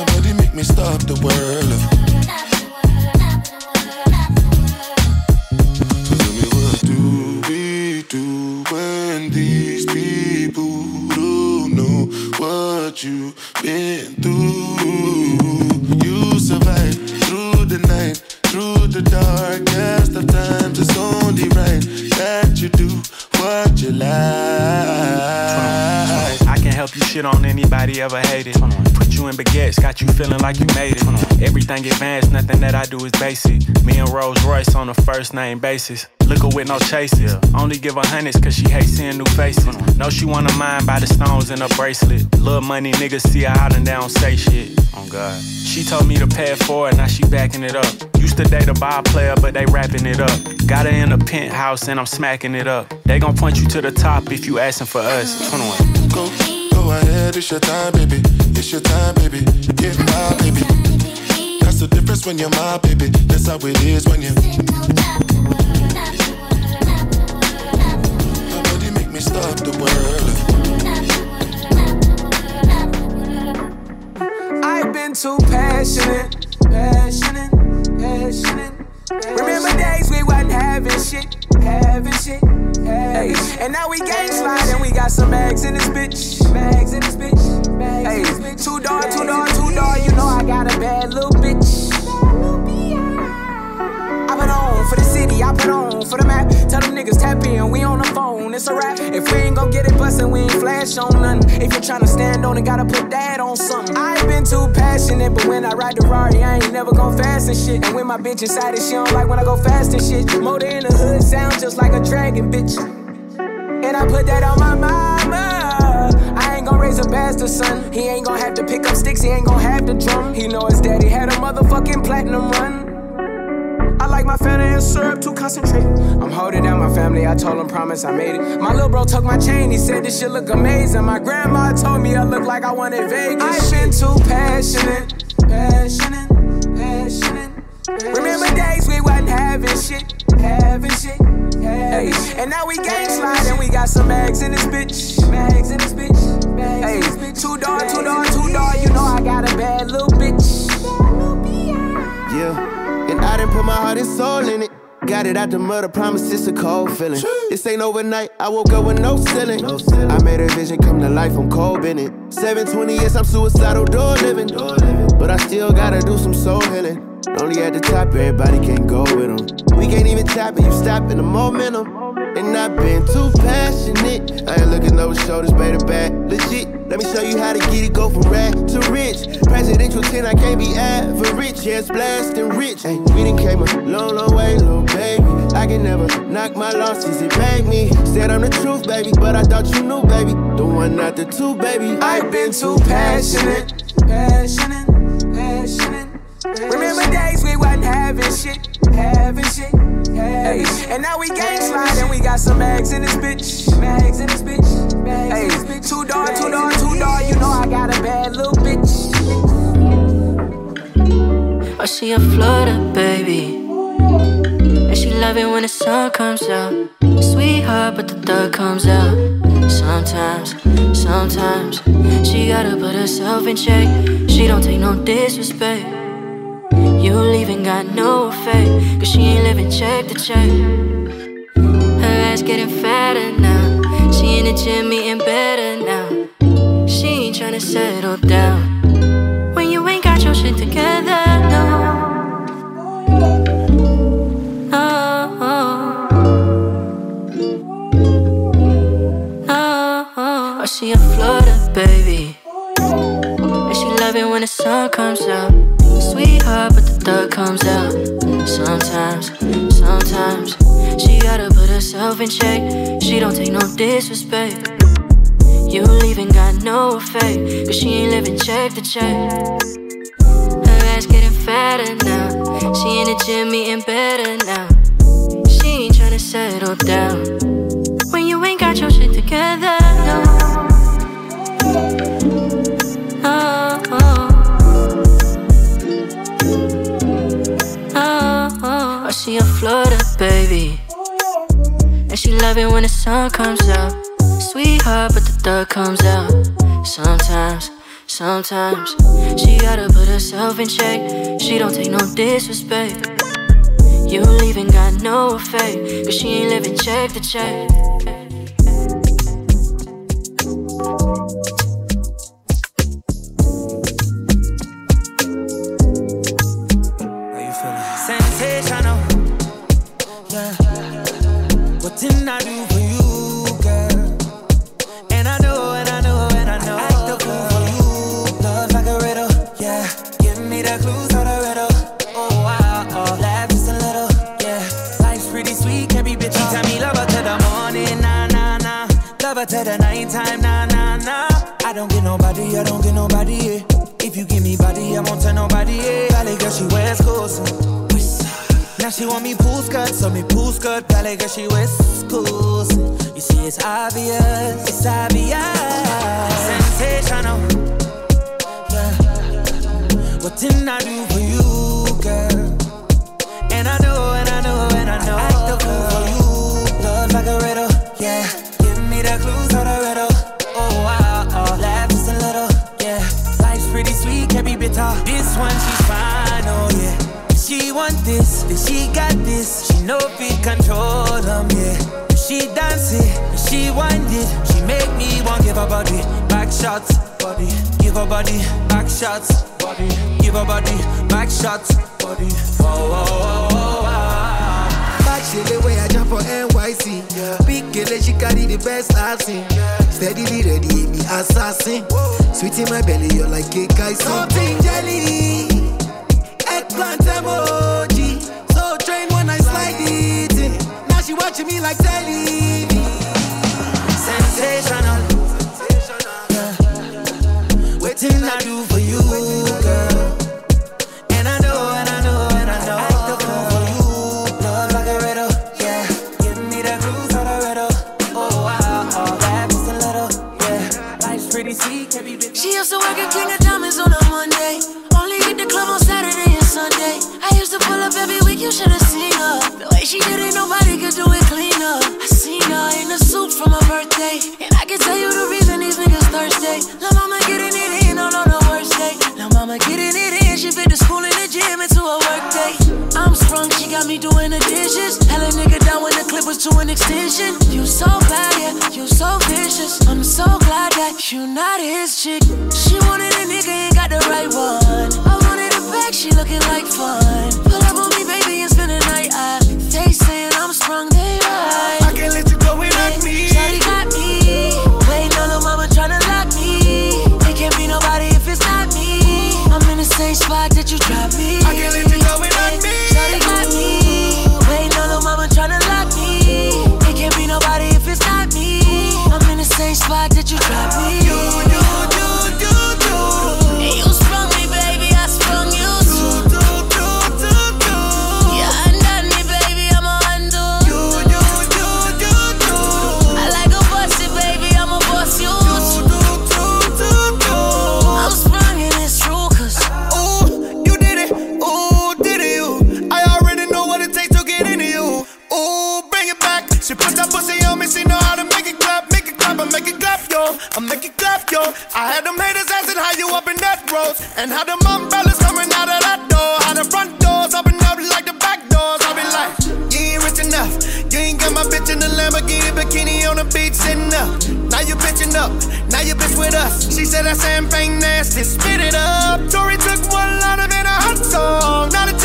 [SPEAKER 20] Nobody make me stop the world. So tell me what what do do don't we when these people know you have been through the night, through the darkest of times.
[SPEAKER 39] It's only right
[SPEAKER 20] that you do what you like.
[SPEAKER 39] You shit on anybody ever hated. Put you in baguettes, got you feeling like you made it. Everything advanced, nothing that I do is basic. Me and Rolls Royce on a first name basis. Look her with no chases. Only give her hundreds cause she hates seeing new faces. Know she wanna mine by the stones in her bracelet. Little money niggas see her out and they don't say shit. Oh God. She told me to pay it now she backing it up. Used to date a ball player, but they wrapping it up. Got her in a penthouse and I'm smacking it up. They gon' point you to the top if you asking for us. 21
[SPEAKER 20] ahead, it's your time, baby. It's your time, baby. Get my baby. That's the difference when you're my baby. That's how it is when you. Nobody make me stop the world.
[SPEAKER 37] I've been too passionate, passionate, passionate Remember days we wasn't having shit, having shit, having shit. And now we gang slide and we got some bags in this bitch. Bags in this bitch. Hey, too You know I got a bad little bitch. I put on for the map. Tell them niggas tap in, we on the phone, it's a wrap. If we ain't gon' get it bustin', we ain't flash on nothing. If you're tryna stand on it, gotta put that on something. I ain't been too passionate, but when I ride the Rari, I ain't never gon' fast and shit. And when my bitch inside it, she don't like when I go fast and shit. Motor in the hood sound just like a dragon, bitch. And I put that on my mama. I ain't gon' raise a bastard son. He ain't gon' have to pick up sticks, he ain't gon' have to drum. He know his daddy had a motherfucking platinum run. I like my family and syrup too concentrated. I'm holding down my family, I told him promise I made it. My little bro took my chain, he said this shit look amazing. My grandma told me I look like I wanted Vegas. I've been too passionate, passionate, passionate. Remember days we wasn't having shit, having shit. Hey, and now we gang slide and we got some mags in this bitch. Bags in this bitch. Bags hey, two door, two door, two You know I got a bad little bitch.
[SPEAKER 27] Yeah. And I didn't put my heart and soul in it. Got it out the mud, I promise it's a cold feeling. This ain't overnight, I woke up with no ceiling. no ceiling. I made a vision come to life, I'm cold Bennett. 720, yes, I'm suicidal, door living. door living. But I still gotta do some soul healing. Only at the top, everybody can go with them. We can't even tap it, you stop in the momentum. And I've been too passionate. I ain't looking over shoulders, better back. Legit, let me show you how to get it, go from rat to rich. Presidential 10, I can't be average. Yes, blast and rich. Hey, we done came a long, long way, little baby. I can never knock my losses, it paid me. Said I'm the truth, baby, but I thought you knew, baby. The one, not the two, baby. I've been too passionate.
[SPEAKER 37] Passionate, passionate. passionate. Remember days we wasn't having shit having shit. and now we gang slide and we got some mags in this bitch. Bags in this bitch. Hey,
[SPEAKER 18] two door, two door, two door. You know I got a bad little bitch. Oh, she a Florida, baby. And she love it when the sun comes out. Sweetheart, but the thug comes out. Sometimes, sometimes she gotta put herself in check. She don't take no disrespect. You leaving got no effect, cause she ain't living check to check. Her ass getting fatter now. She in the gym eating better now. She ain't trying to settle down. When you ain't got your shit together, no. Uh-uh. Oh, she a Florida baby. And she love it when the sun comes out sweetheart, but the thug comes out. Sometimes, sometimes she gotta put herself in check. She don't take no disrespect. You leaving got no effect, cause she ain't living check to check. Her ass getting fatter now. She in the gym eating better now. She ain't tryna settle down. When you ain't got your shit together, no. she a Florida, baby. And she love it when the sun comes out. Sweetheart, but the thug comes out. Sometimes, sometimes she gotta put herself in check. She don't take no disrespect. You leaving got no effect, cause she ain't living check to check.
[SPEAKER 3] skirt, so me pool skirt, ballet girl, she wears schools. You see, it's obvious, it's obvious.
[SPEAKER 5] Sensational, yeah. What did
[SPEAKER 2] I
[SPEAKER 13] do for you, girl? And I know, and I know, and I know. I act the fool for you, love like a riddle, yeah. Give me the clues to the riddle, oh
[SPEAKER 5] wow, oh. Laugh just a little, yeah. Life's pretty sweet, can't be bitter. This one, she's fine. She want this, then she got this. She know we
[SPEAKER 2] control
[SPEAKER 24] them, um, yeah. she dance it, when she wind it. She make me want give her body back shots, body. Give her body back shots, body. Give her body back shots, body. Oh, oh, oh, oh, oh. Back
[SPEAKER 28] way I jump for NYC. Yeah. Big girl, she carry the best I've seen. Yeah. Steadily ready, me assassin. Whoa. Sweet in my belly, you're like cake, I something jelly. Eggplant emoji. So trained when I slide it in. Now she watching me like Sensational.
[SPEAKER 3] I do for you, girl. And I know, and I know, and I know. I for you. Love like a riddle, yeah. Give me Oh, a little,
[SPEAKER 2] yeah. Life's pretty sweet, King of Diamonds on a Monday. Sunday. I used to pull up every week, you should've seen her. The way she did it, nobody could do it cleaner. I seen her in a suit from her birthday. And I can tell you the reason these niggas thirsty. La mama getting it in on, on her worst day. La mama getting it in, she fit the school and the gym into a work day. I'm sprung. She got me doing the dishes. Hella nigga down when the clip was to an extension. You so bad, yeah, you so vicious. I'm so glad that you not his chick. She wanted a nigga, ain't got the right one. I wanted a back, she looking like fun. Pull up on me, baby, and spend the night. I, they saying I'm strong, they right. I can't let you go without me. Shawty got me. Waiting on mama trying to lock me. It can't be nobody if it's not me. I'm in the same spot that you dropped me. you got
[SPEAKER 36] me
[SPEAKER 21] yo. I had them haters asking how you up in that rose, and how the umbrellas coming out of that door, how the front doors open up like the back doors. I be like, you ain't rich enough. You ain't got my bitch in the Lamborghini bikini on the beach sitting up. Now you bitching up. Now you bitch with us. She said that same thing nasty. Spit it up. Tory took one line of in a hot song. Now the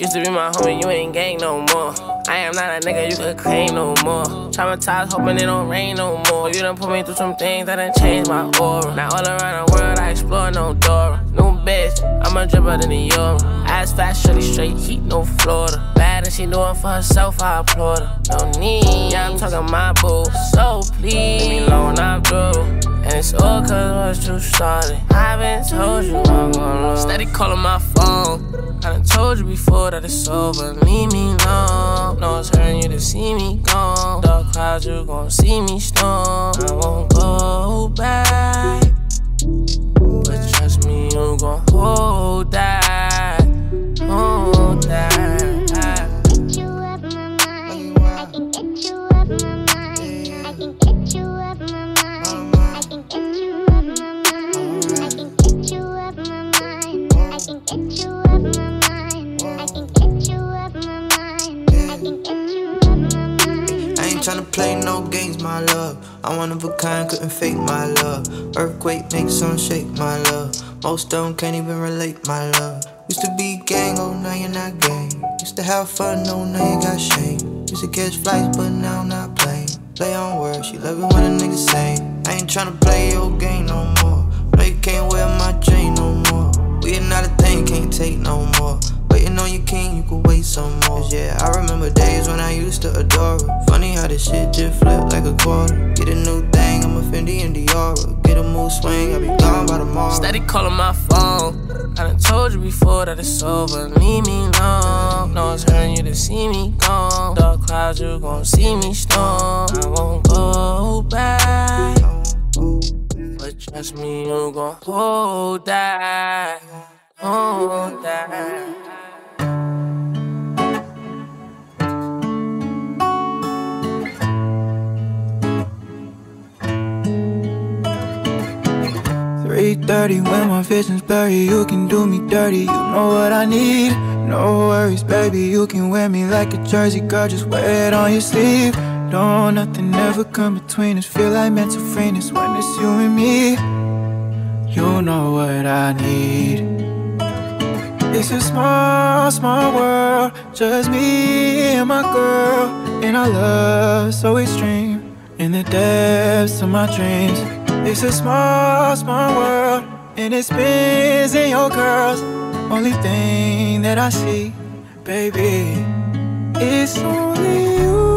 [SPEAKER 16] Used to be my homie, you ain't gang no more. I am not a nigga you could claim no more. Traumatized, hoping it don't rain no more. You done put me through some things that done changed my aura. Now all around the world, I explore no door. New bitch, I'ma drip out in the euro. Ass fast, shorty straight, heat, no Florida. Bad and she doing for herself, I applaud her. No need, yeah, I'm talking my boo. So please, leave me alone, I'm through. And it's all cause was too started. I have been told you I'm gonna Steady calling my phone. I done told you before that it's over. Leave me alone. No, it's hurting you to see me gone. Dark clouds, you gon' see me storm. I won't go back. But trust me, you gon' hold that. Hold that.
[SPEAKER 22] tryna play no games, my love. I'm one of a kind, couldn't fake my love. Earthquake makes some shake, my love. Most don't can't even relate, my love. Used to be gang, oh now you're not gang. Used to have fun, oh now you got shame. Used to catch flights, but now I'm not playing. Play on words, she love it when a nigga say. I ain't tryna play your game no more. No, you can't wear my chain no more. We are not a thing, can't take no more on your king, you could wait some more. Yeah, I remember days when I used to adore her. Funny how this shit just flipped like a quarter. Get a new thing, I'm a Fendi and Diora. Get a mood
[SPEAKER 16] swing, I'll be gone by tomorrow. Steady calling my phone. I done told you before that it's over. Leave me alone. No one's hurting you to see me gone. Dark clouds, you gon' see me storm. I won't go back. But trust me, you gon' hold that. Hold that.
[SPEAKER 40] Dirty When my vision's blurry, you can do me dirty You know what I need No worries, baby, you can wear me like a jersey Girl, just wear it on your sleeve No, nothing ever come between us Feel like mental faintness when it's you and me You know what I need it's a small, small world, just me and my girl. And our love's so dream in the depths of my dreams. It's a small, small world, and it spins oh in your curls. Only thing that I see, baby, it's only you.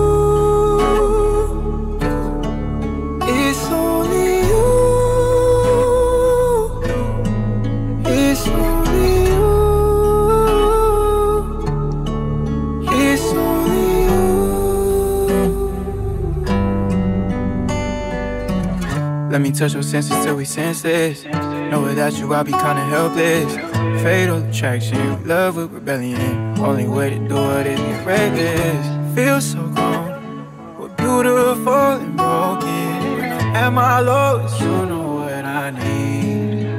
[SPEAKER 40] Let me touch your senses till we sense this. Know without you, I'll be kinda helpless. Fatal attraction, love with rebellion. Only way to do it is get reckless. Feel so gone, we're beautiful and broken. When I'm at my lowest, you know what I
[SPEAKER 9] need.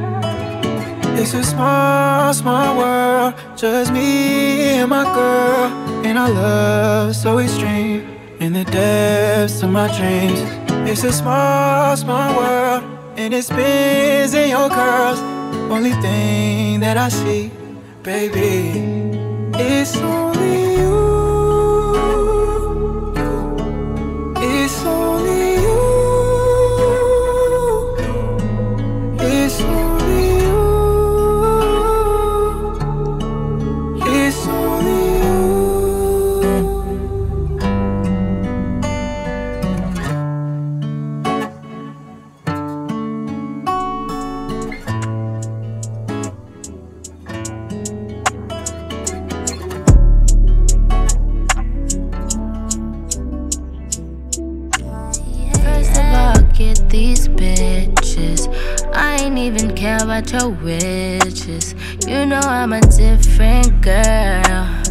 [SPEAKER 40] It's a small, small world, just me and my girl. And our love so extreme, in the depths of my dreams. It's a small, small world, and it's busy, your curls. Only thing that I see, baby,
[SPEAKER 4] it's only you.
[SPEAKER 2] about your You know I'm a different girl.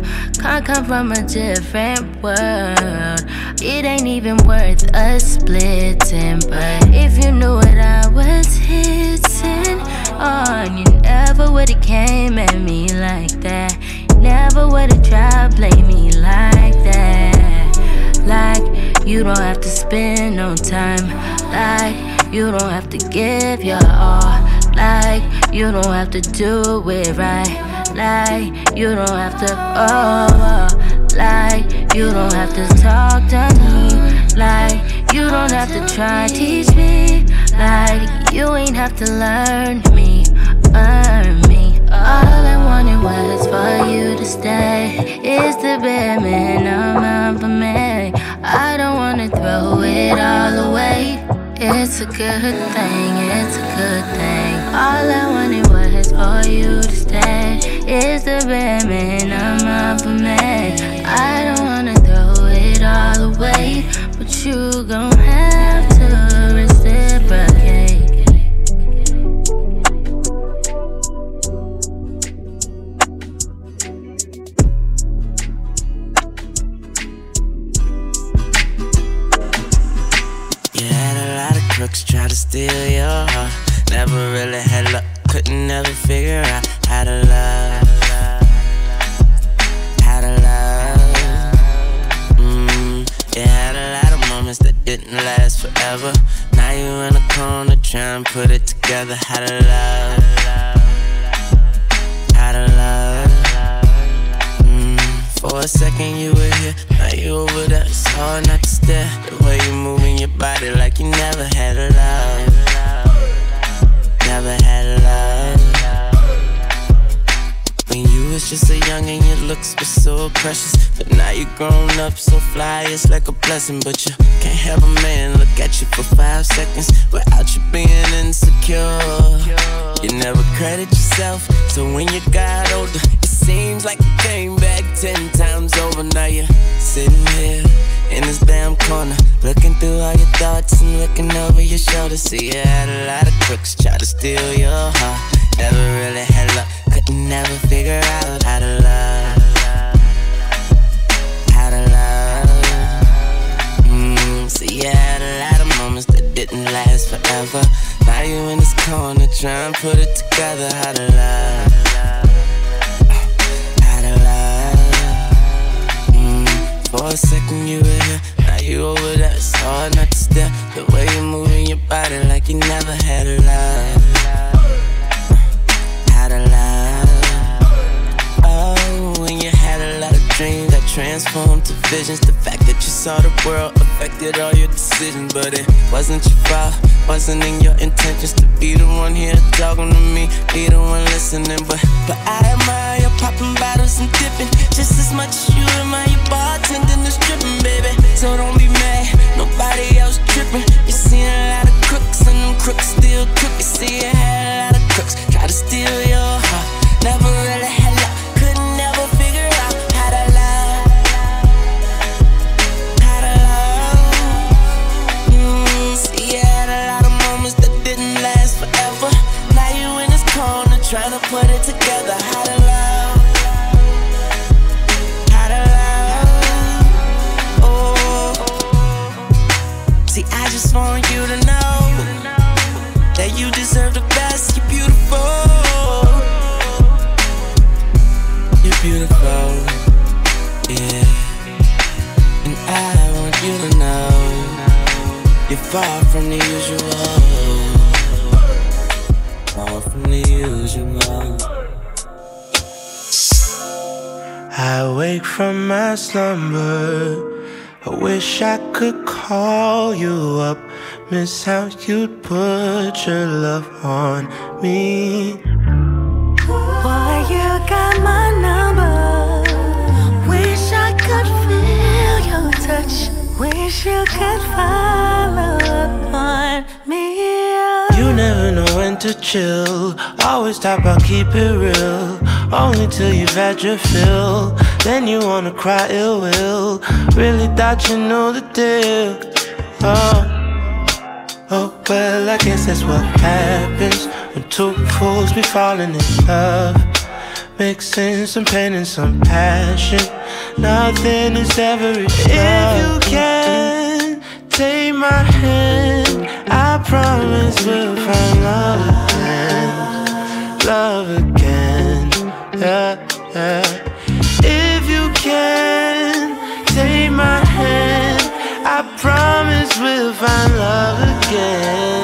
[SPEAKER 2] Can't come from a different world. It ain't even worth us splitting. But if you knew what I was hitting on, you never would've came at me like that.
[SPEAKER 18] Never would've tried blame me like that. Like you don't have to spend no time. Like you don't have to give your all like, you don't have to do it right. Like, you don't have to, oh, like, you don't have to talk to
[SPEAKER 2] me. Like, you don't have to try teach me. Like, you ain't have to learn me, earn me. All I wanted was for you to stay. It's the bare minimum for me. I
[SPEAKER 8] don't wanna throw it all away. It's a good thing, it's a good thing. All I wanted was for you to stay. It's the bare
[SPEAKER 2] minimum of a man. I don't wanna throw it all away, but you gon' have to reciprocate.
[SPEAKER 5] You had a lot of crooks try to steal your heart. Never really had luck, couldn't ever figure out how to love. How to love. Mm, mm-hmm. yeah, had a lot of moments that didn't last forever. Now you in a corner trying to put it together. How to love. How to love. Mm, for a second you were here, now you over there. It's hard not to stare. The way you moving your body like you never had a love never had love. When you was just a young and your looks were so precious. But now you are grown up, so fly, it's like a blessing. But you can't have a man look at you for five seconds without you being insecure. You never credit yourself, so when you got older, it seems like you came back ten times over. Now you're sitting here in this damn corner. Looking through all your thoughts and looking over your shoulder. See, you had a lot of crooks try to steal your heart. Never really had luck, couldn't never figure out how to love. How to love. Mm, see, you had a lot of moments that didn't last forever. Now you in this corner trying to put it together. How to love. For a second you were here, now you over there. It's hard not to stare. The way you're moving your body like you never had a love. Had a love. Oh, when you had a lot of dreams transformed to visions. The fact that you saw the world affected all your decisions, but it wasn't your fault. Wasn't in your intentions to be the one here talking to me, be the one listening. But but I admire your popping bottles and dipping just as much as you admire your bartending and stripping, baby. So don't be mad, nobody else tripping. You see a lot of crooks and them crooks still crook. You see you had a lot of crooks try to steal your heart, never really had. far from the usual.
[SPEAKER 29] Far from the usual. I wake from my slumber. I wish I could call you up. Miss how you'd put your love on me.
[SPEAKER 2] Why you got my number. Wish I could feel your touch wish you could me.
[SPEAKER 41] You never know
[SPEAKER 29] when to chill. Always talk about keep it real. Only till you've had your fill. Then you wanna cry ill will. Really thought you knew the deal. Oh, oh, well, I guess that's what happens when two fools be falling in love. Mixing some pain and some passion. Nothing is ever enough. If you can take my hand, I promise we'll find
[SPEAKER 3] love again. Love again. Yeah, yeah. If you can take my hand, I promise we'll find love again.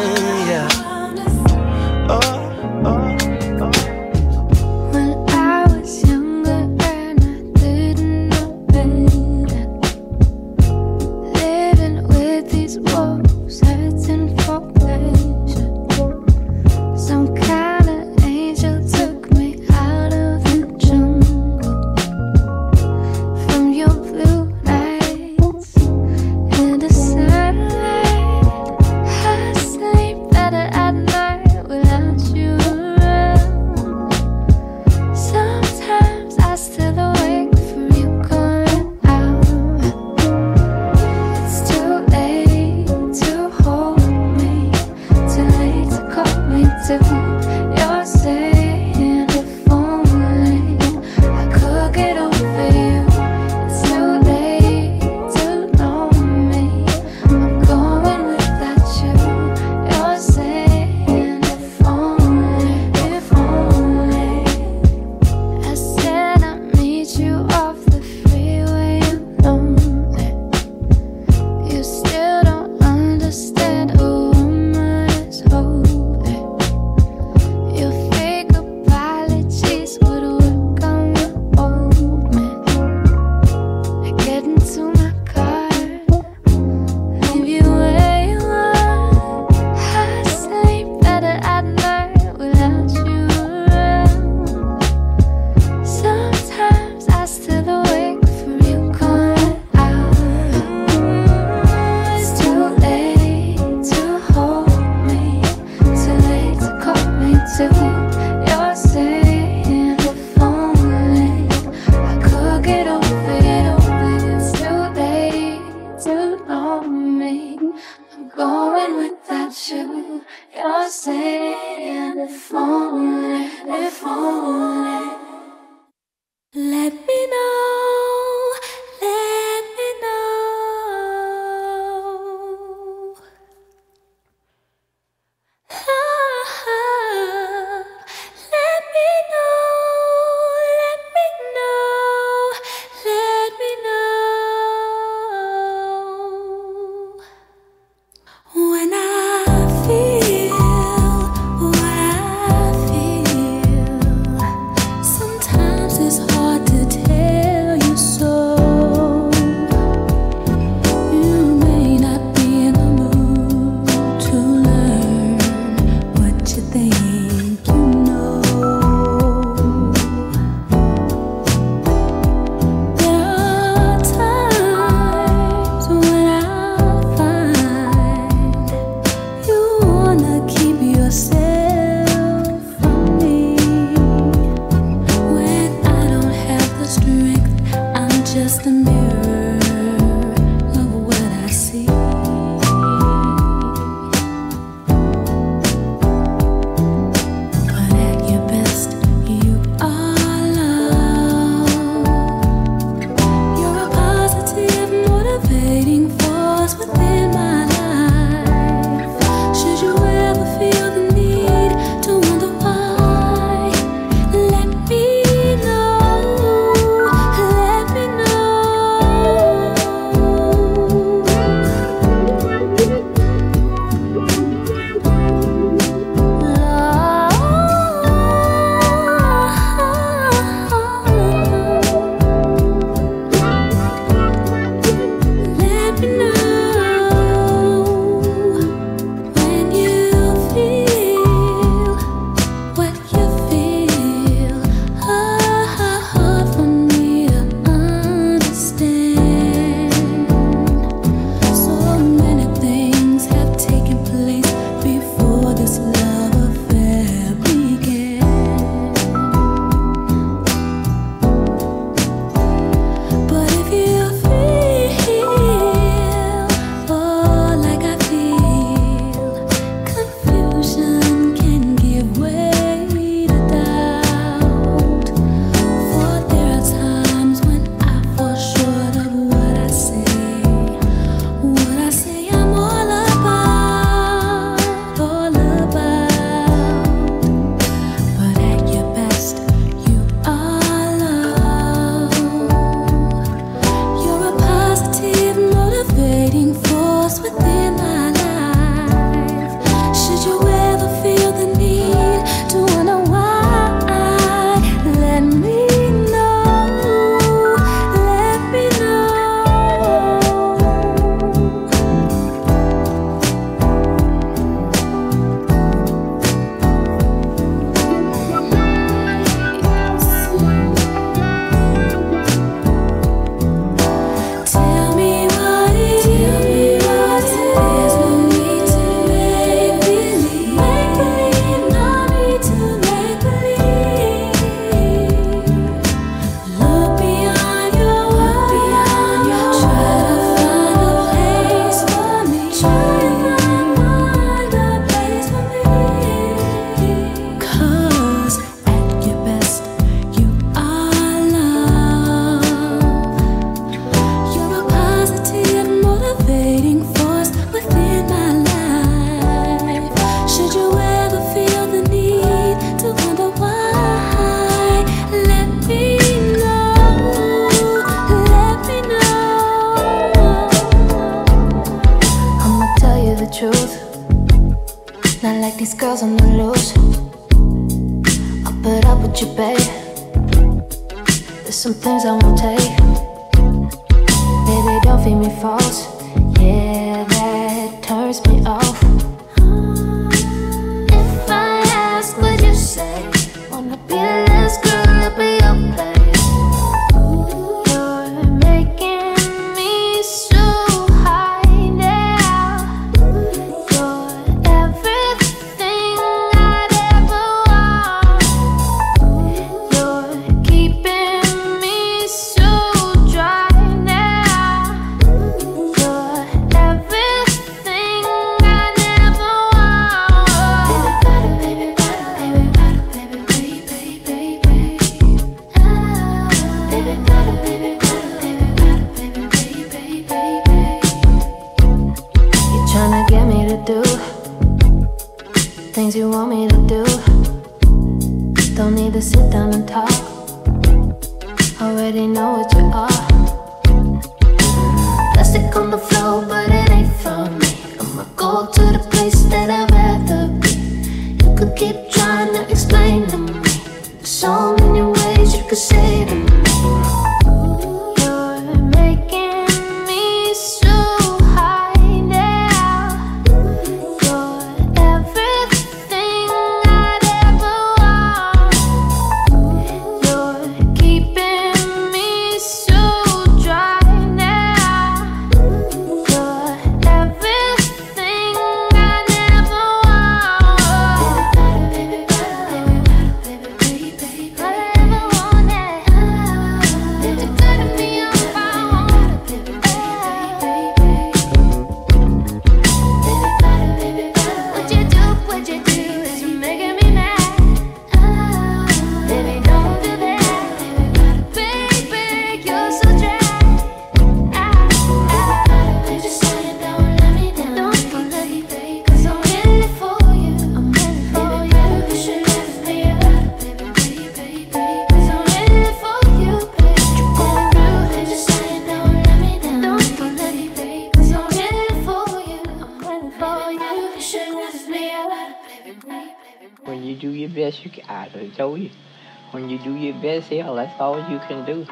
[SPEAKER 37] all you can do.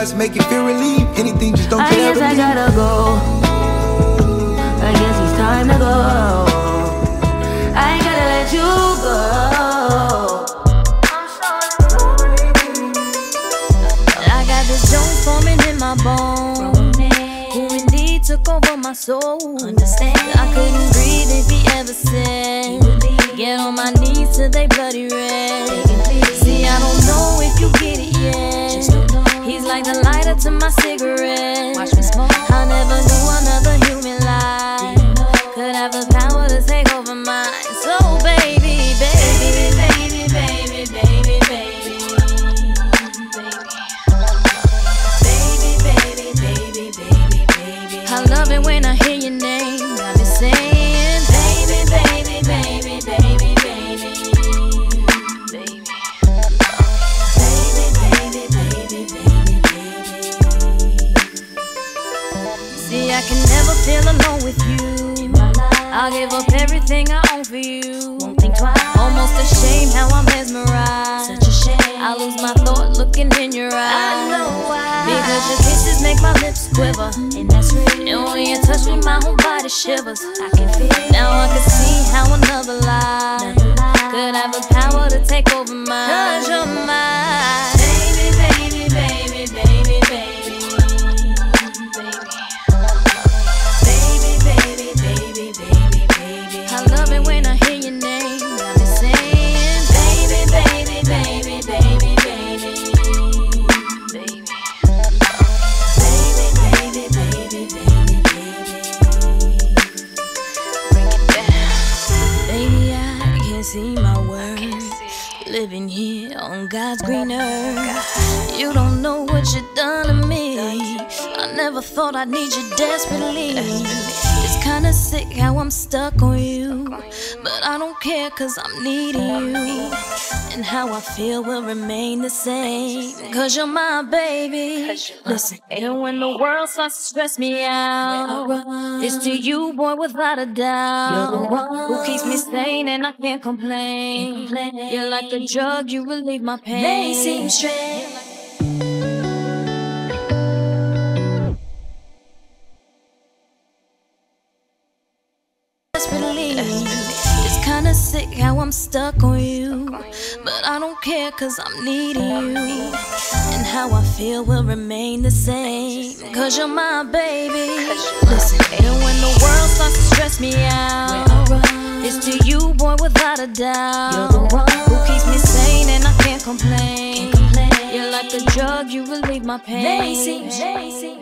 [SPEAKER 29] just make
[SPEAKER 18] Listen. And when the world starts to stress me out, it's to you, boy, without a doubt. You're the one who keeps me sane and I
[SPEAKER 8] can't complain. You're like a drug, you relieve my pain. They seem strange.
[SPEAKER 2] Cause you're my baby. You're
[SPEAKER 18] Listen, my and when the world starts to stress me out, it's to you, boy, without a doubt. You're the one who keeps me sane and I can't complain. Can't complain. You're
[SPEAKER 2] like a drug, you relieve my
[SPEAKER 8] pain. They see, they
[SPEAKER 42] see.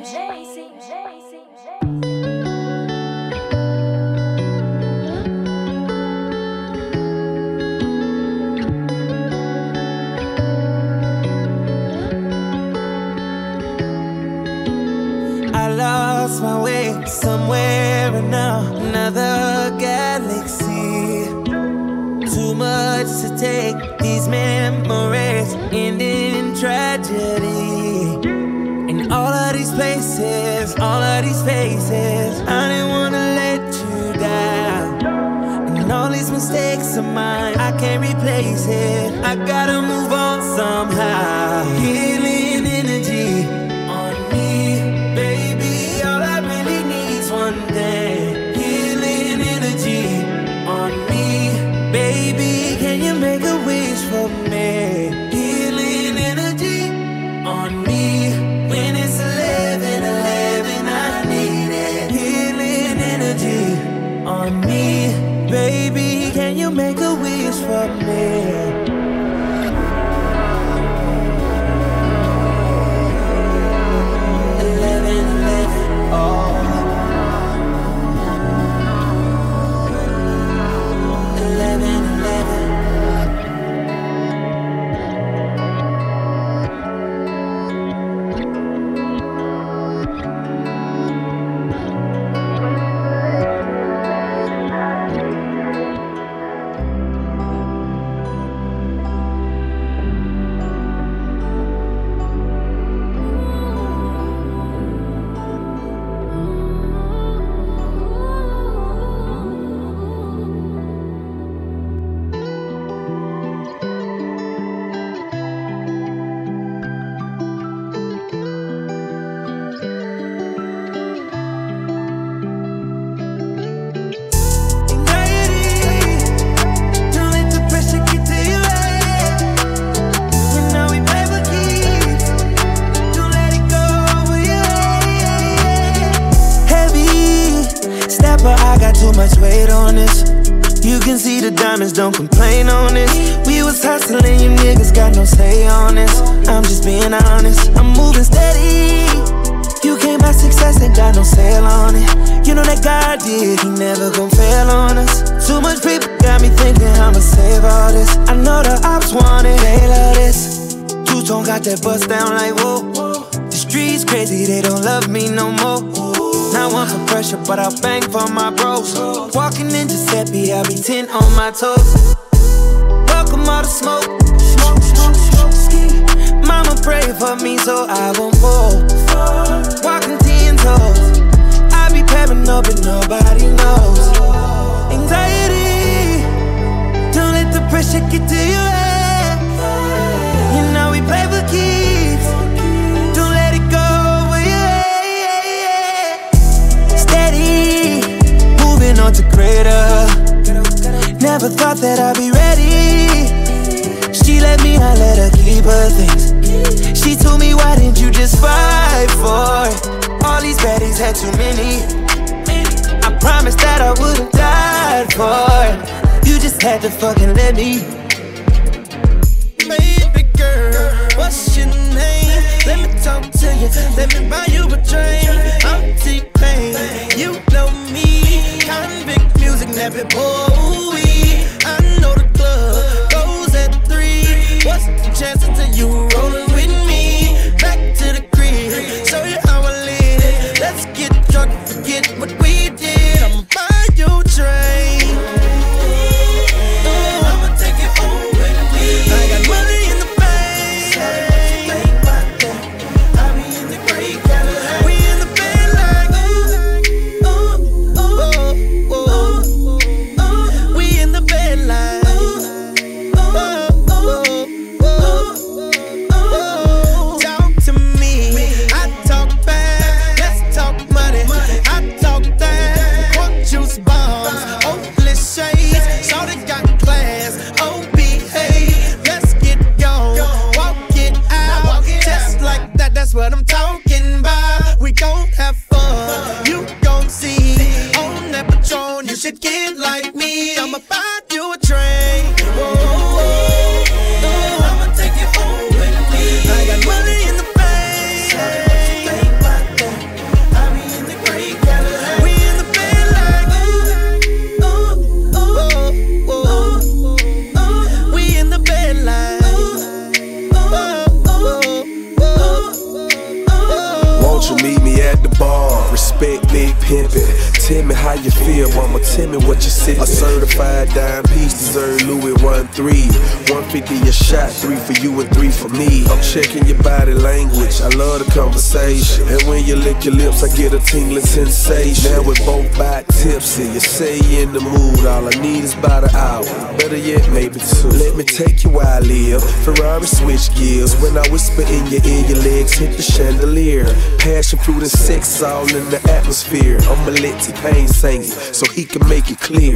[SPEAKER 7] T Pain singing, so he can make it clear.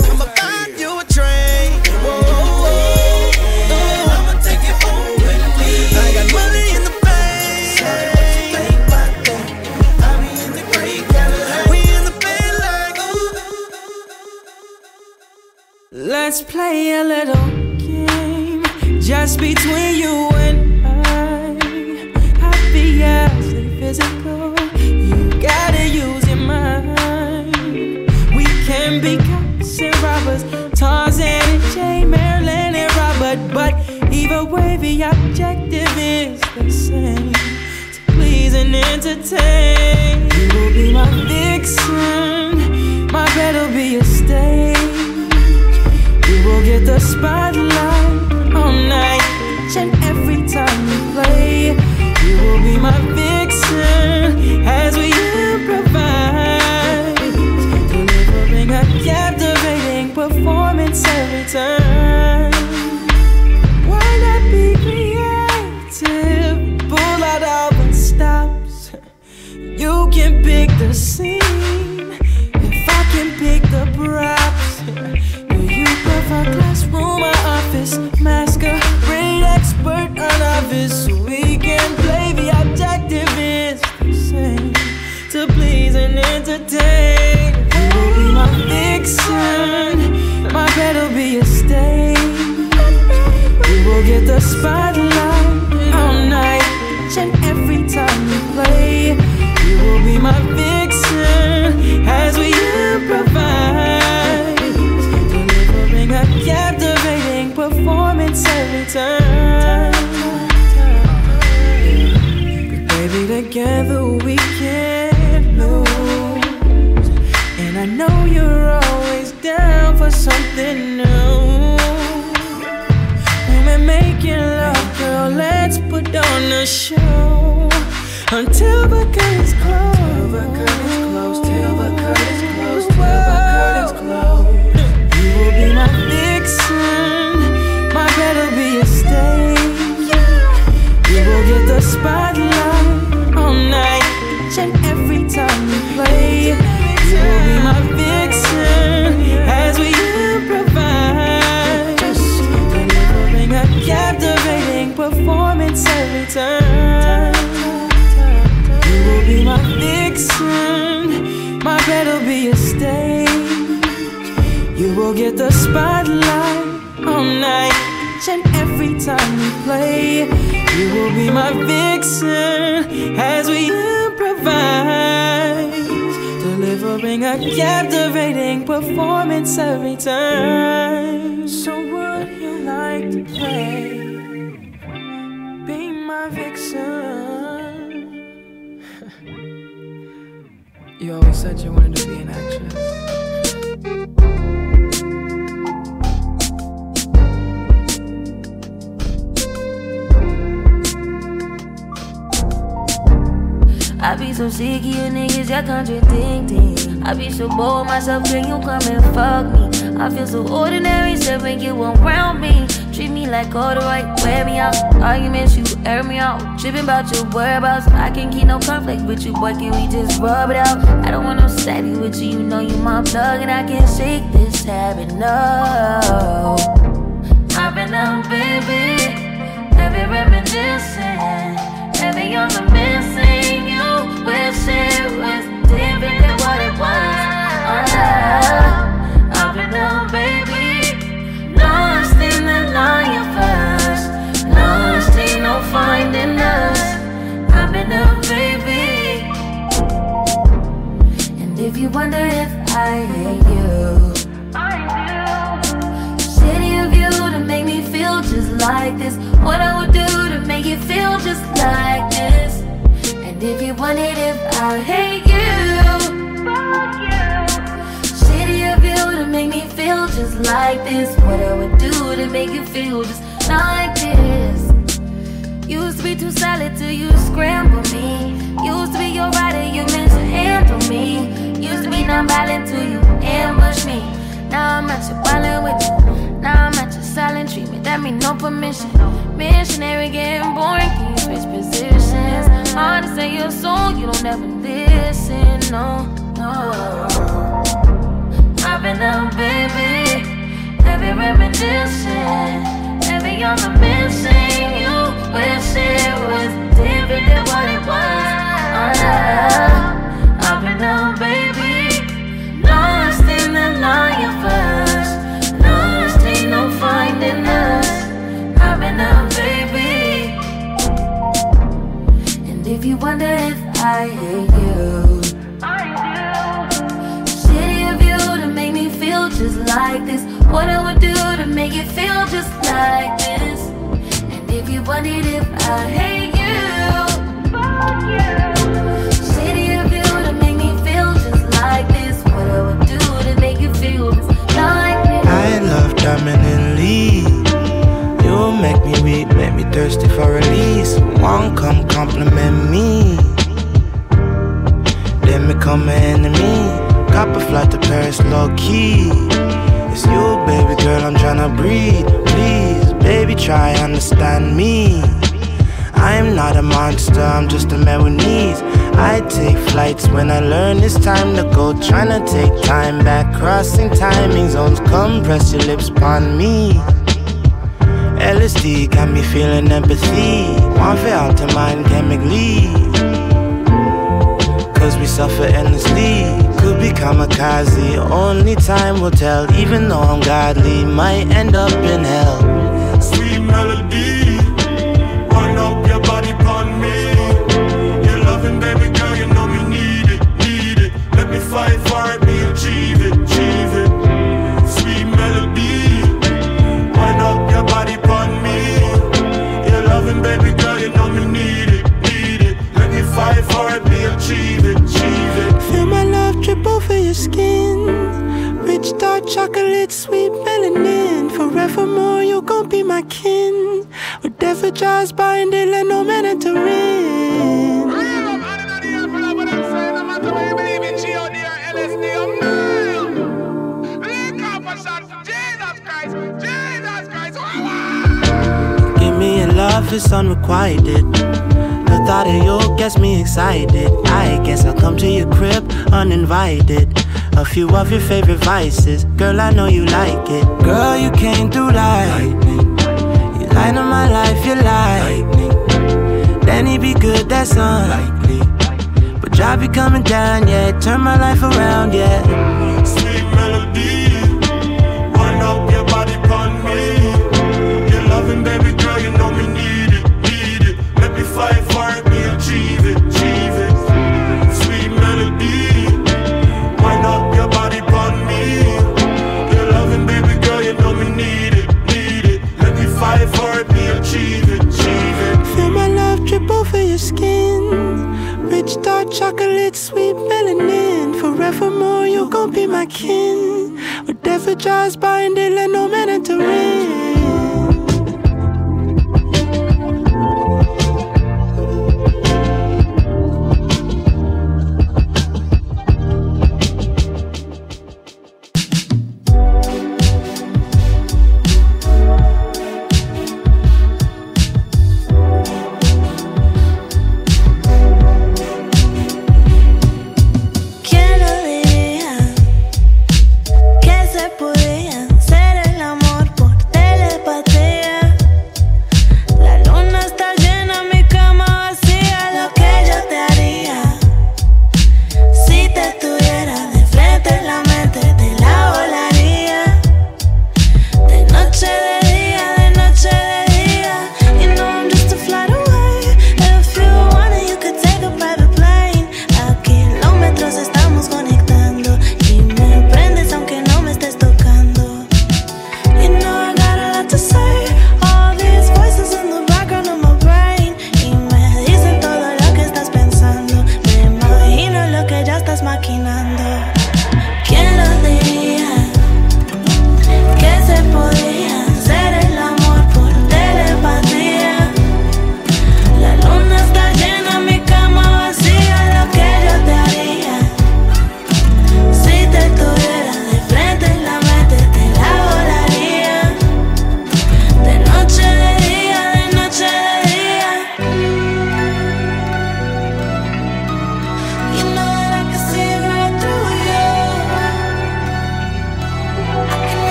[SPEAKER 5] your favorite vices. Girl, I know you like it. Girl,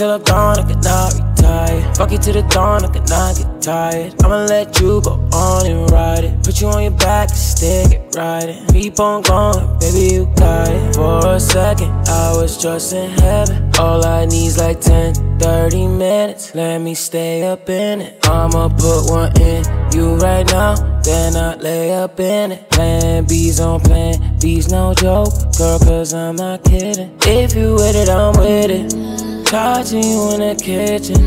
[SPEAKER 13] till I'm gone, I cannot retire. Fuck you till the dawn, I cannot get tired. I'ma let you go on and ride it. Put you on your back and stick it riding. Keep on going, baby, you got it. For a second, I was just in heaven. All I need's like 10, 30 minutes. Let me stay up in it. I'ma put one in you right now, then I lay up in it. Plan B's on plan B's, no joke, girl, cause I'm not kidding. If you with it, I'm with it. Charging you in the kitchen,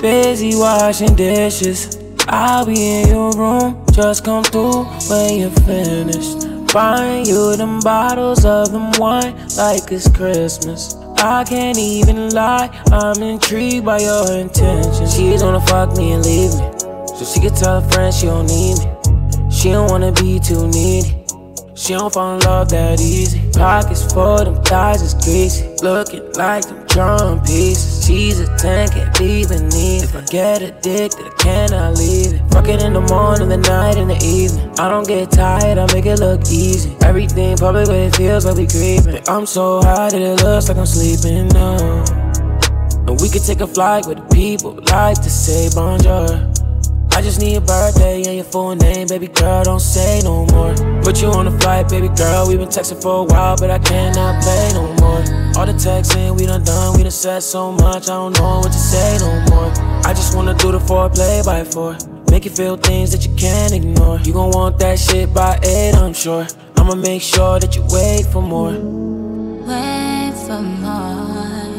[SPEAKER 13] busy washing dishes. I'll be in your room, just come through when you're finished. Buying you them bottles of them wine like it's Christmas. I can't even lie, I'm intrigued by your intentions. She's gonna fuck me and leave me, so she can tell her friends she don't need me. She don't wanna be too needy. She don't fall in love that easy. Pockets full, them thighs is greasy. Looking like them drum pieces. She's a tank can't be beneath. If I get addicted, I cannot leave it. Fuck it in the morning, the night, and the evening. I don't get tired, I make it look easy. Everything public, but it feels like we creeping. I'm so high that it looks like I'm sleeping No, And we could take a flight with the people like to say bonjour. I just need your birthday and your full name, baby girl, don't say no more. Put you on a flight, baby girl, we been texting for a while, but I cannot play no more. All the texting we done done, we done said so much, I don't know what to say no more. I just wanna do the four play by four. Make you feel things that you can't ignore. You gon' want that shit by eight, I'm sure. I'ma make sure that you wait for more.
[SPEAKER 8] Wait for more.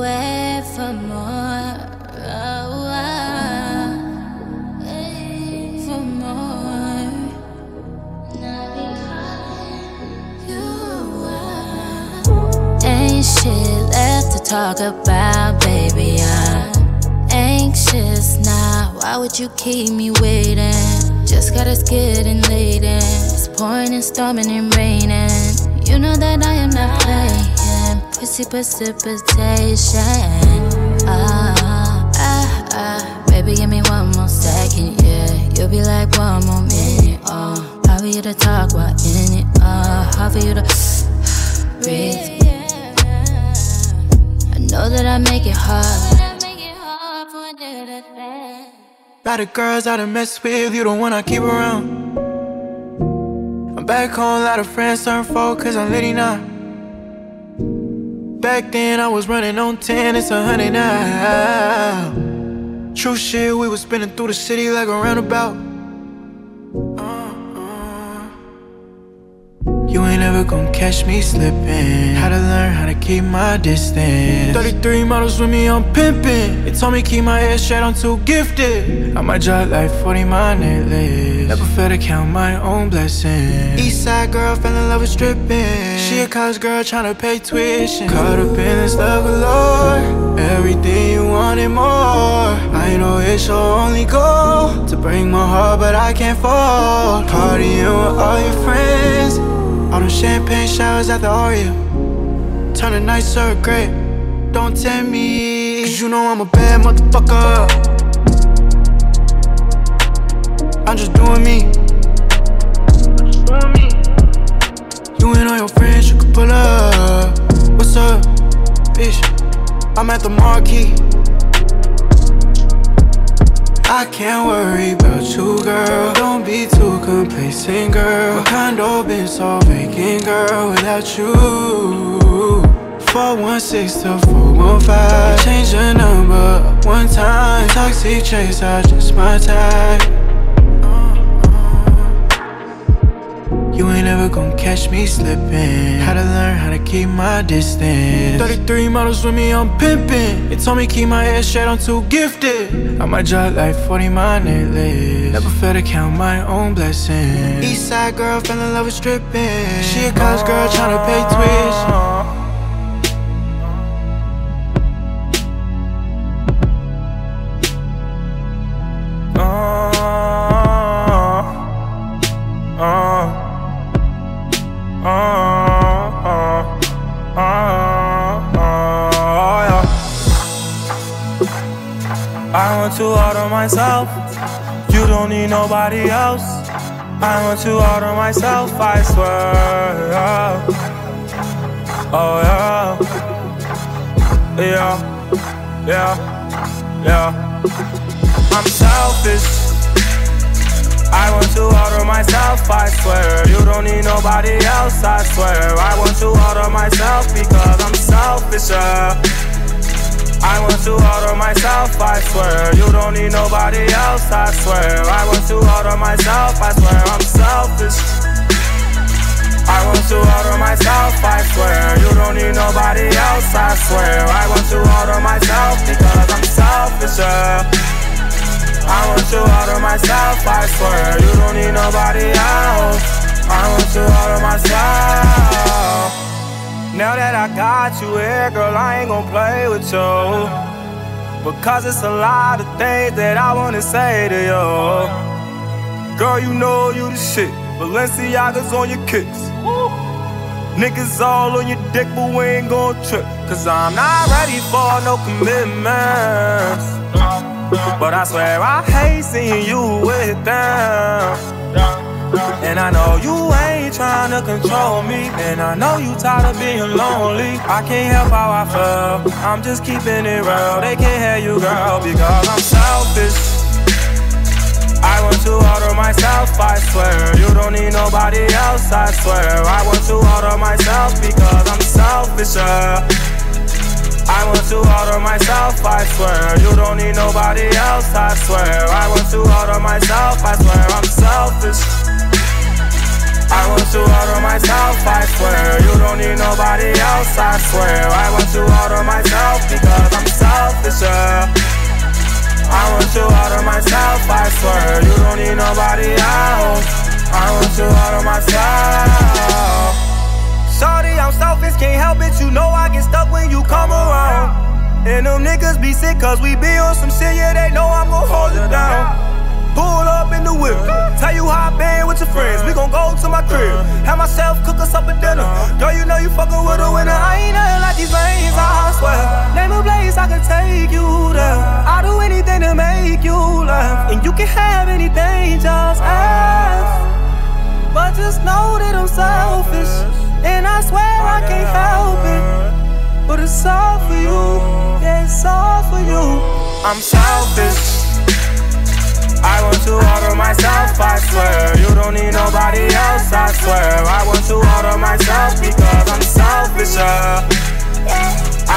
[SPEAKER 8] Wait for more. shit left to talk
[SPEAKER 2] about, baby. I'm anxious now. Why would you keep me waiting? Just got us getting late and it's pouring and storming and
[SPEAKER 8] raining. You know that I am not playing. Pussy precipitation. Ah, ah, ah. Baby, give me one more second,
[SPEAKER 18] yeah. You'll be like one more minute. Oh, how for you to talk while in it? Oh, how for you to breathe? Know that
[SPEAKER 8] I make it hard.
[SPEAKER 40] About the girls I done mess with, you the one I keep around. I'm back home, lot of friends turn four, cause I'm litty now. Back then I was running on 10, it's a hundred now. True shit, we was spinning through the city like a roundabout. You ain't ever gonna catch me slipping. Had to learn how to keep my distance. 33 models with me, I'm pimping. They told me keep my head shut, I'm too gifted. I might drop like 40 my necklace. Never fail to count my own blessings. Eastside girl fell in love with stripping. She a college girl tryna pay tuition. Caught up in this love galore. Everything you wanted more. I know it's your only goal to break my heart, but I can't fall. Partying with all your friends. All them champagne showers at the Oreo. Turn the night so great. Don't tell me, cause you know I'm a bad motherfucker. I'm just doing me. You and all your friends, you can pull up. What's up, bitch? I'm at the marquee. I can't worry about you, girl Don't be too complacent, girl My kind been so vacant, girl, without you 416 to 415 Change the number one time Toxic chase, I just my type You ain't ever gonna catch me slipping. How to learn how to keep my distance. 33 models with me, I'm pimping. They told me keep my head shut, I'm too gifted. I might drop like 40 my necklace. Never fail to count my own blessings. Eastside girl fell in love with stripping. She a college girl tryna pay tuition.
[SPEAKER 24] too hard on myself. You don't need nobody else. I went too hard on myself, I swear. Yeah. Oh, yeah. Yeah, yeah, yeah. I'm selfish. I want too hard on myself, I swear. You don't need nobody else, I swear. I want too hard on myself because I'm selfish. Yeah. I went too hard on myself, I swear. You don't need nobody else, I swear. I went too hard on myself, I swear. I'm selfish. I went too hard on myself, I swear. You don't need nobody else, I swear. I went too hard on myself because I'm selfish. Yeah. I want you out on myself, I swear You don't need nobody else I want you out on myself now that I got you here, girl, I ain't gonna play with you. Because it's a lot of things that I wanna say to you. Girl, you know you the shit. Balenciaga's on your kicks. Niggas all on your dick, but we ain't gon' trip. Cause I'm not ready for no commitments. But I swear I hate seeing you with them. And I know you ain't trying to control me. And I know you tired of being lonely. I can't help how I feel. I'm just keeping it real. They can't hear you, girl, because I'm selfish. I want to order myself, I swear. You don't need nobody else, I swear. I want to order myself because I'm selfish. I want to order myself, I swear. You don't need nobody else, I swear. I want to order myself, I swear. I'm selfish. I want you all to myself, I swear. You don't need nobody else, I swear. I want you all to myself because I'm selfish. Yeah. I want you all to myself, I swear. You don't need nobody else. I want you all to myself. Shorty, I'm selfish, can't help it. You know I get stuck when you come around. And them niggas be sick, cause we be on some shit, yeah, they know I'm gon' hold it down. Pull up in the whip. Tell you how I been with your friends. We gon' go to my crib. Have myself cook us up a dinner. Girl, you know you fuckin' with a winner. I ain't nothing like these veins, I swear. Name a place I can take you there. I'll do anything to make you laugh. And you can have anything, just ask. But just know that I'm selfish. And I swear I can't help it. But it's all for you. Yeah, it's all for you. I'm selfish. I want to all to myself, I swear. You don't need nobody else, I swear. I want to all to myself because I'm selfish. I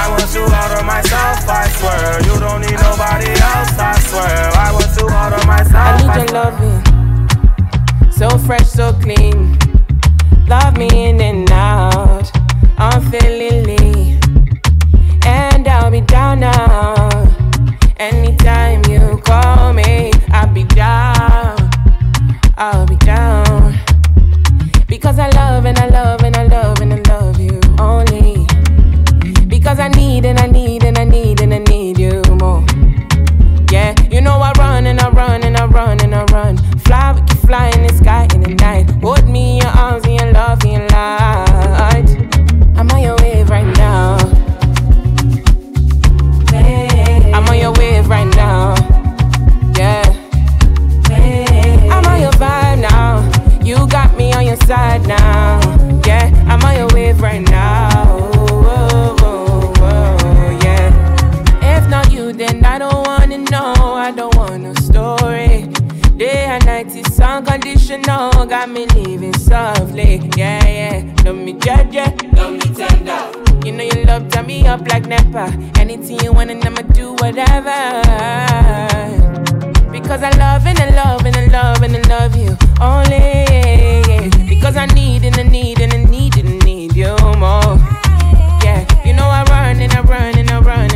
[SPEAKER 24] want to all to myself, I swear. You don't need nobody else, I swear. I want to all to
[SPEAKER 13] myself. I need your loving, so fresh, so clean. Love me in and out, I'm feeling lean, and I'll be down now anytime you call me. I'll be down. I'll be down. Because I love and I love and I love and I love you only. Because I need and I need and I need and I need you more. Yeah, you know I run and I run and I run and I run. Fly, with you, fly in the sky got me living softly. Yeah, yeah. Love me judge, don't me tender. You know your love turn me up like napa. Anything you want and I'ma do whatever. Because I love and I love and I love and I love you only. Because I need and I need and I need and I need you more. Yeah, you know I run and I run and I run.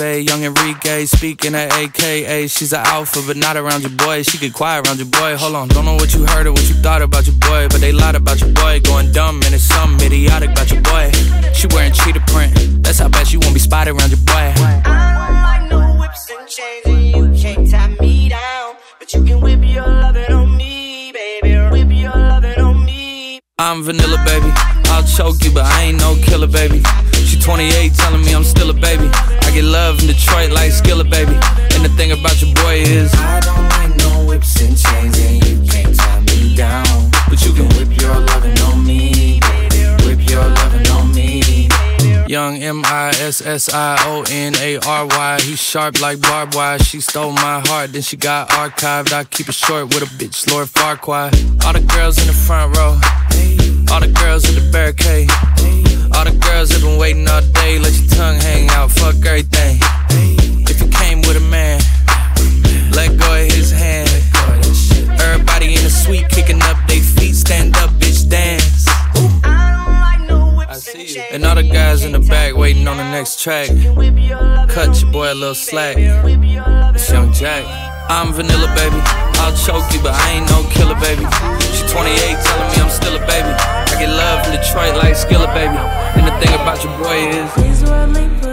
[SPEAKER 35] Ave, young Enrique, speaking at AKA. She's an alpha, but not around your boy. She get quiet around your boy. Hold on, don't know what you heard or what you thought about your boy, but they lied about your boy. Going dumb, and it's something idiotic about your boy. She wearing cheetah print, that's how bad she won't be spotted around your boy.
[SPEAKER 4] I don't like no whips and chains, and you can't tie me down, but you can whip your lovin' on me,
[SPEAKER 35] baby. Whip your lovin' on me. I'm vanilla, baby. I'll choke you, but I ain't no killer, baby. She 28, telling me I'm still a baby. I get love in Detroit like Skilla, baby. And the thing about your boy is I don't like no whips and chains, and you can't tie me down. But you can whip your loving on. Young M I S S I O N A R Y. He sharp like barbed wire. She stole my heart, then she got archived. I keep it short with a bitch, Lord Farquaad. All the girls in the front row. All the girls in the barricade. All the girls have been waiting all day. Let your tongue hang out, fuck everything. If you came with a man, let go of his hand. Everybody in the suite kicking up their feet, stand up, bitch, dance. And all the guys in the back waiting on the next track. Cut your boy a little slack. It's Young Jack. I'm vanilla, baby. I'll choke you, but I ain't no killer, baby. She 28, telling me I'm still a baby. I get love in Detroit like Skilla, baby. And the thing about your boy is.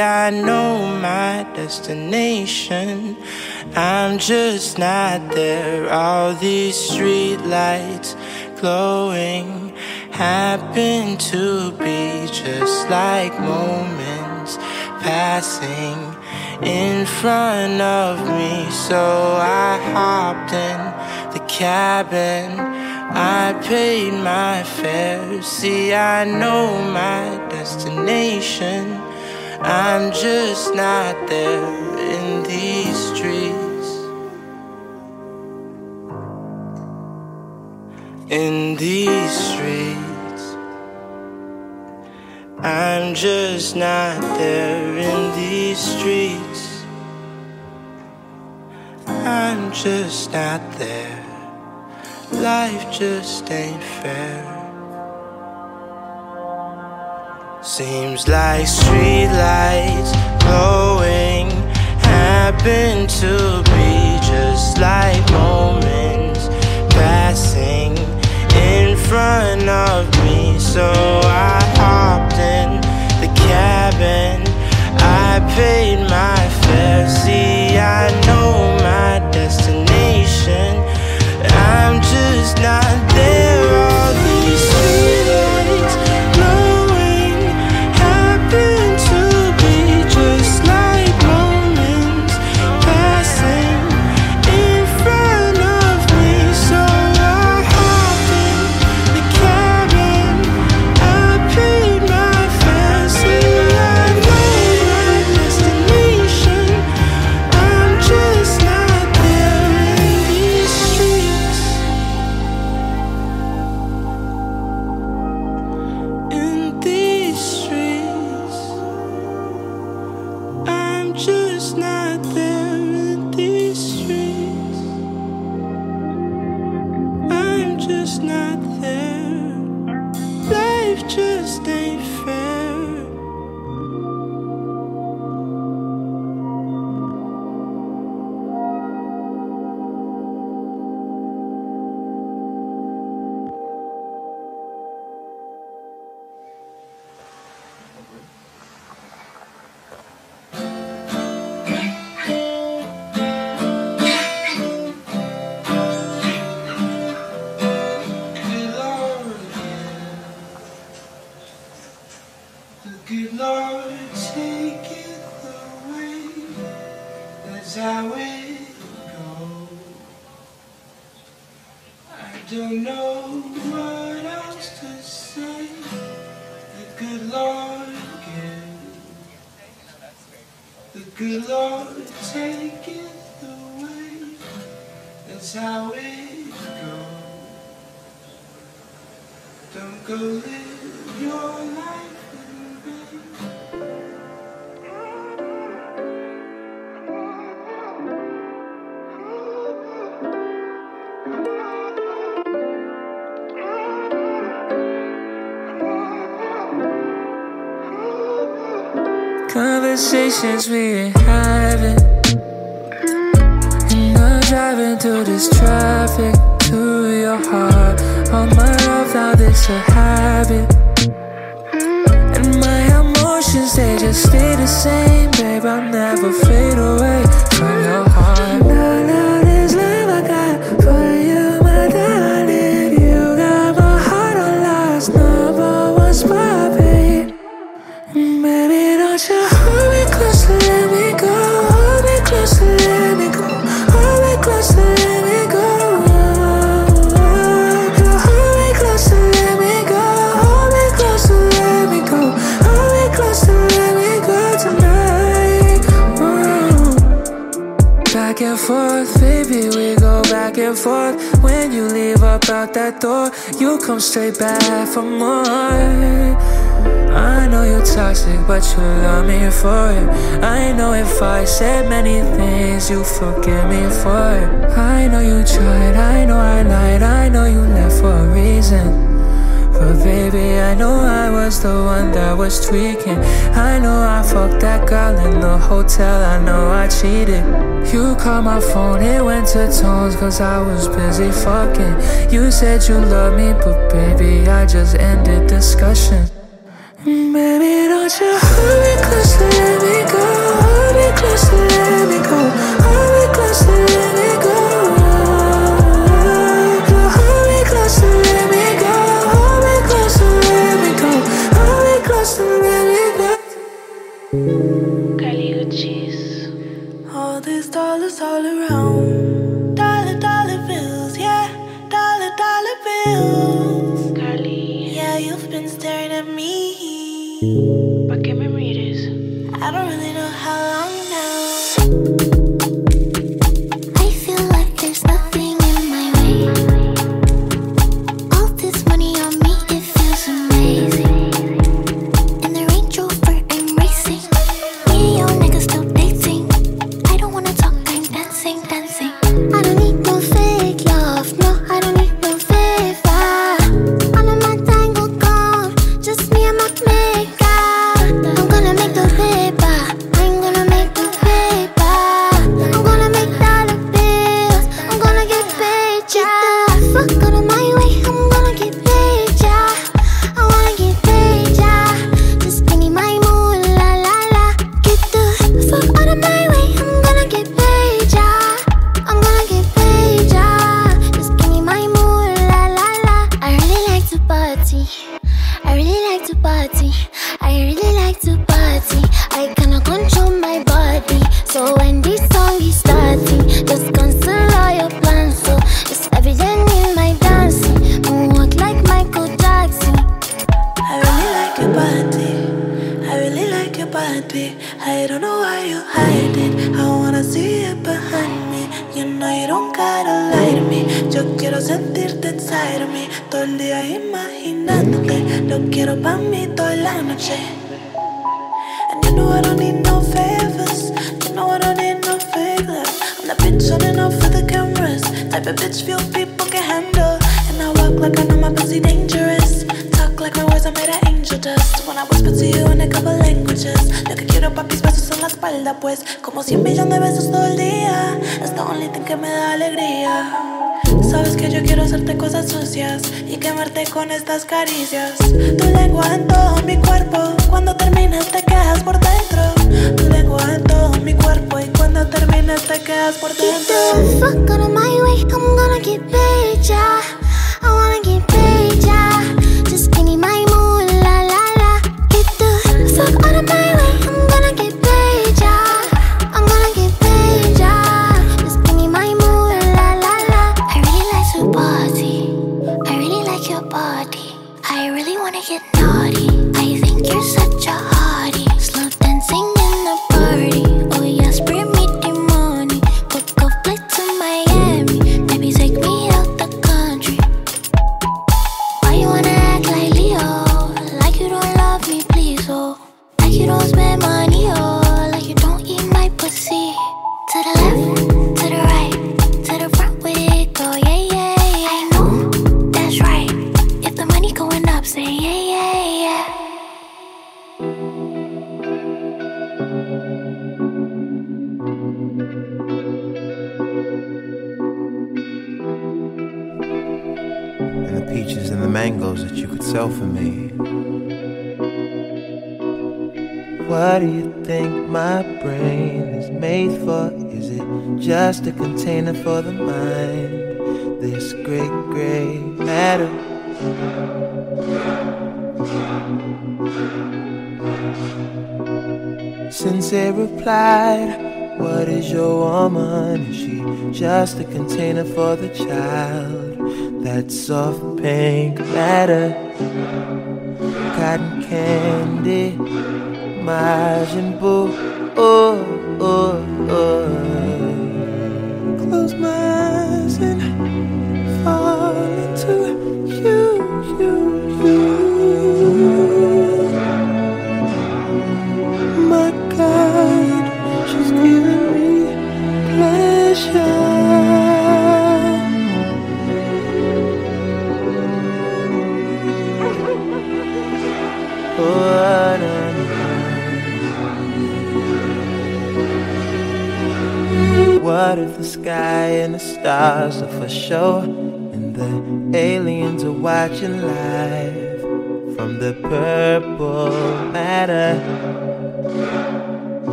[SPEAKER 29] I know my destination. I'm just not there. All these streetlights glowing happen to be just like moments passing in front of me. So I hopped in the cabin. I paid my fare. See, I know my destination. I'm just not there in these streets. In these streets, I'm just not there in these streets. I'm just not there. Life just ain't fair. Seems like streetlights glowing happen to be just like moments passing in front of me. So.
[SPEAKER 6] Lord The good Lord take it away. That's how it goes.
[SPEAKER 29] Don't go live your life.
[SPEAKER 12] conversations we ain't having. And I'm driving through this traffic to your heart. All my love now this a habit. And my emotions they just stay the same, babe. I'll never fade away. up out that door, you come straight back for more. I know you're toxic, but you love me for it. I know if I said many things, you forgive me for it. I know you tried, I know I lied, I know you left for a reason. But baby, I know I was the one that was tweaking. I know I fucked that girl in the hotel, I know I cheated. You called my phone, it went to tones, cause I was busy fucking. You said you loved me, but baby, I just ended discussion.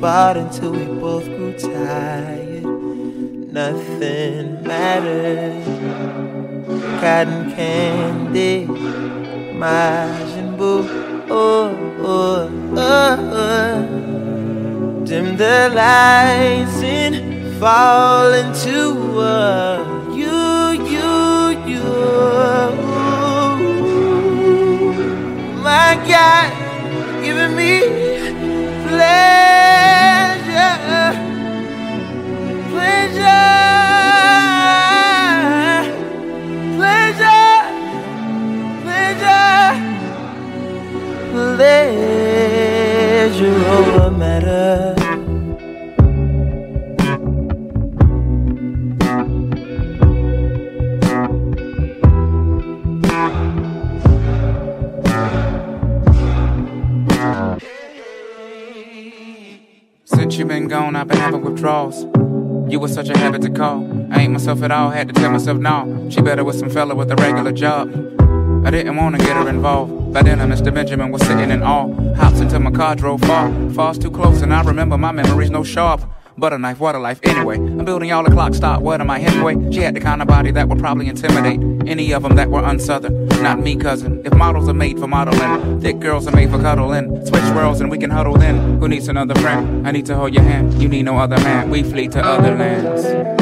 [SPEAKER 3] about until we
[SPEAKER 26] She better with some fella with a regular job. I didn't wanna get her involved. By then, Mr. Benjamin was sitting in awe. Hops into my car, drove far. Falls too close, and I remember my memories no sharp. But a knife, what a life. Anyway, I'm building all the clock stop. What am I anyway? She had the kind of body that would probably intimidate any of them that were unsouthern. Not me, cousin. If models are made for modeling, thick girls are made for cuddling. Switch worlds and we can huddle in. Who needs another friend? I need to hold your hand. You need no other man. We flee to other lands.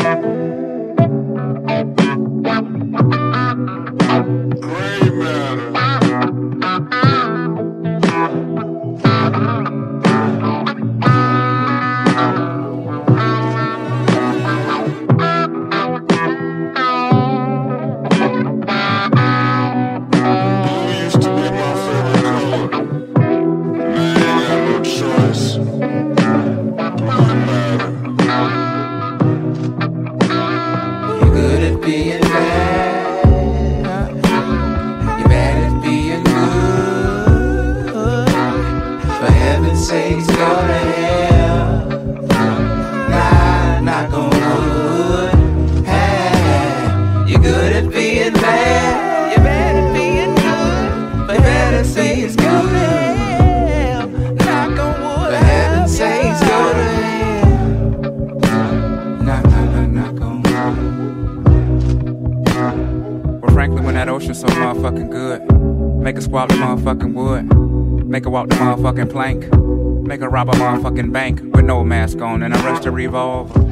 [SPEAKER 26] plank. Make a robber a motherfucking bank with no mask on and arrest a revolver.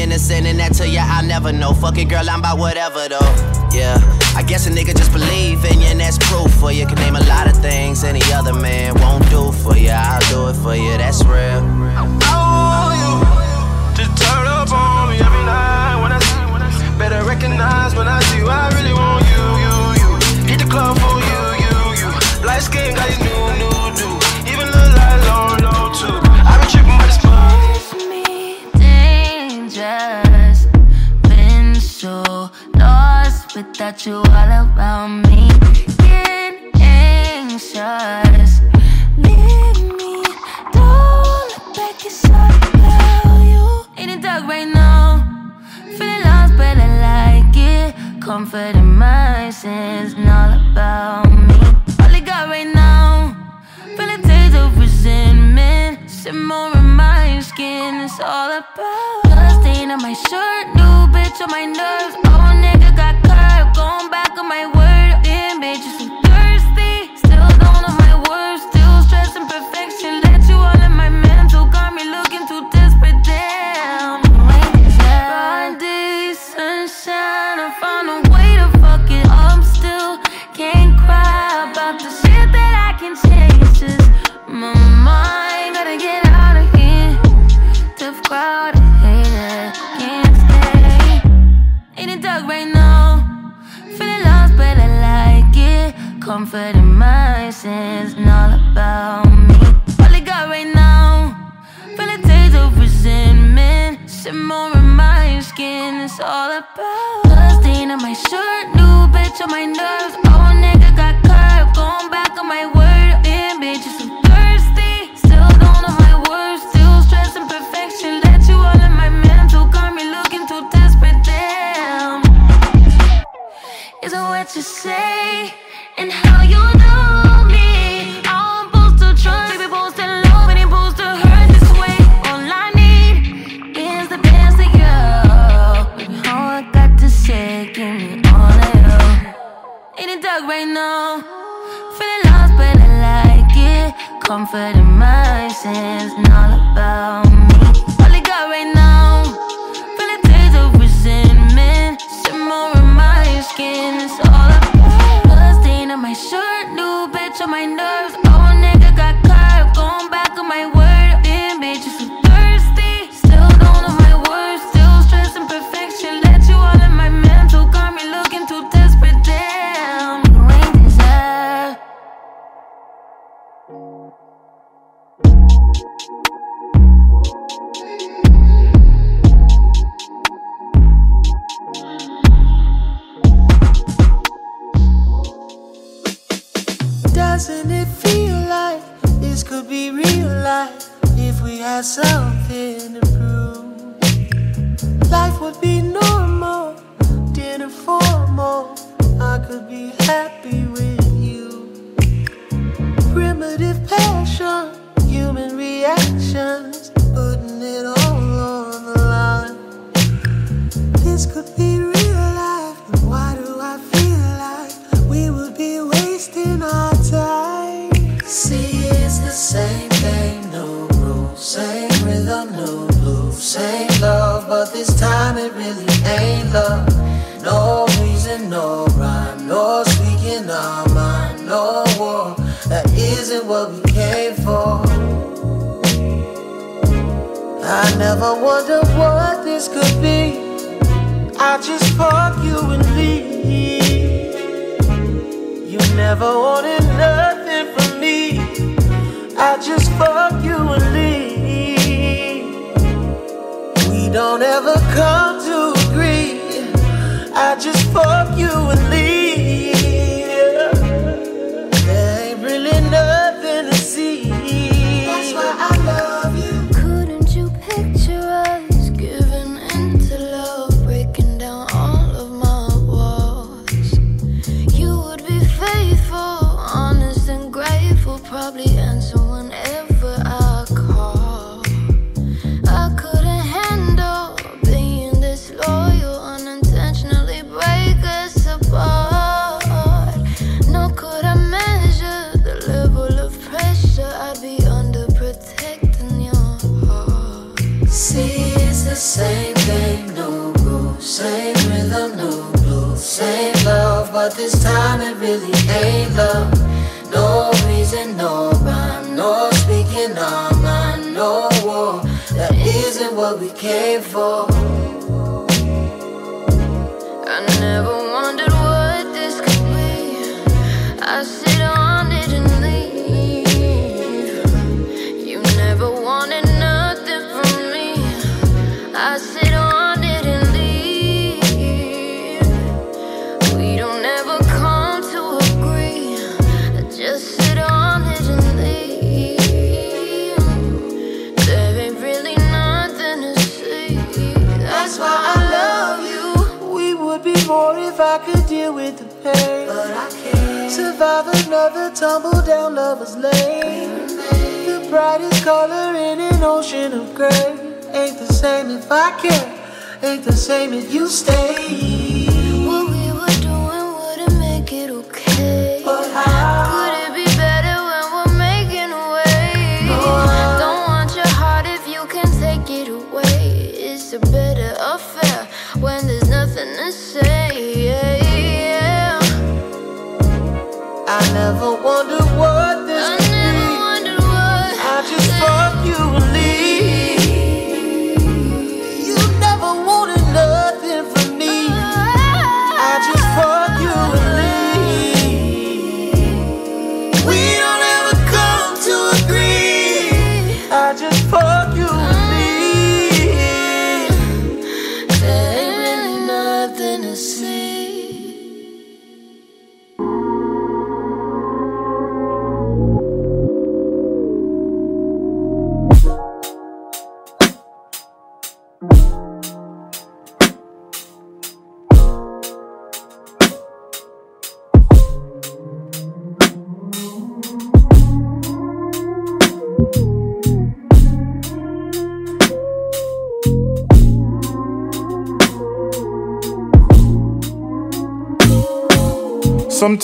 [SPEAKER 16] innocent and that to ya, I never know. Fuck it, girl.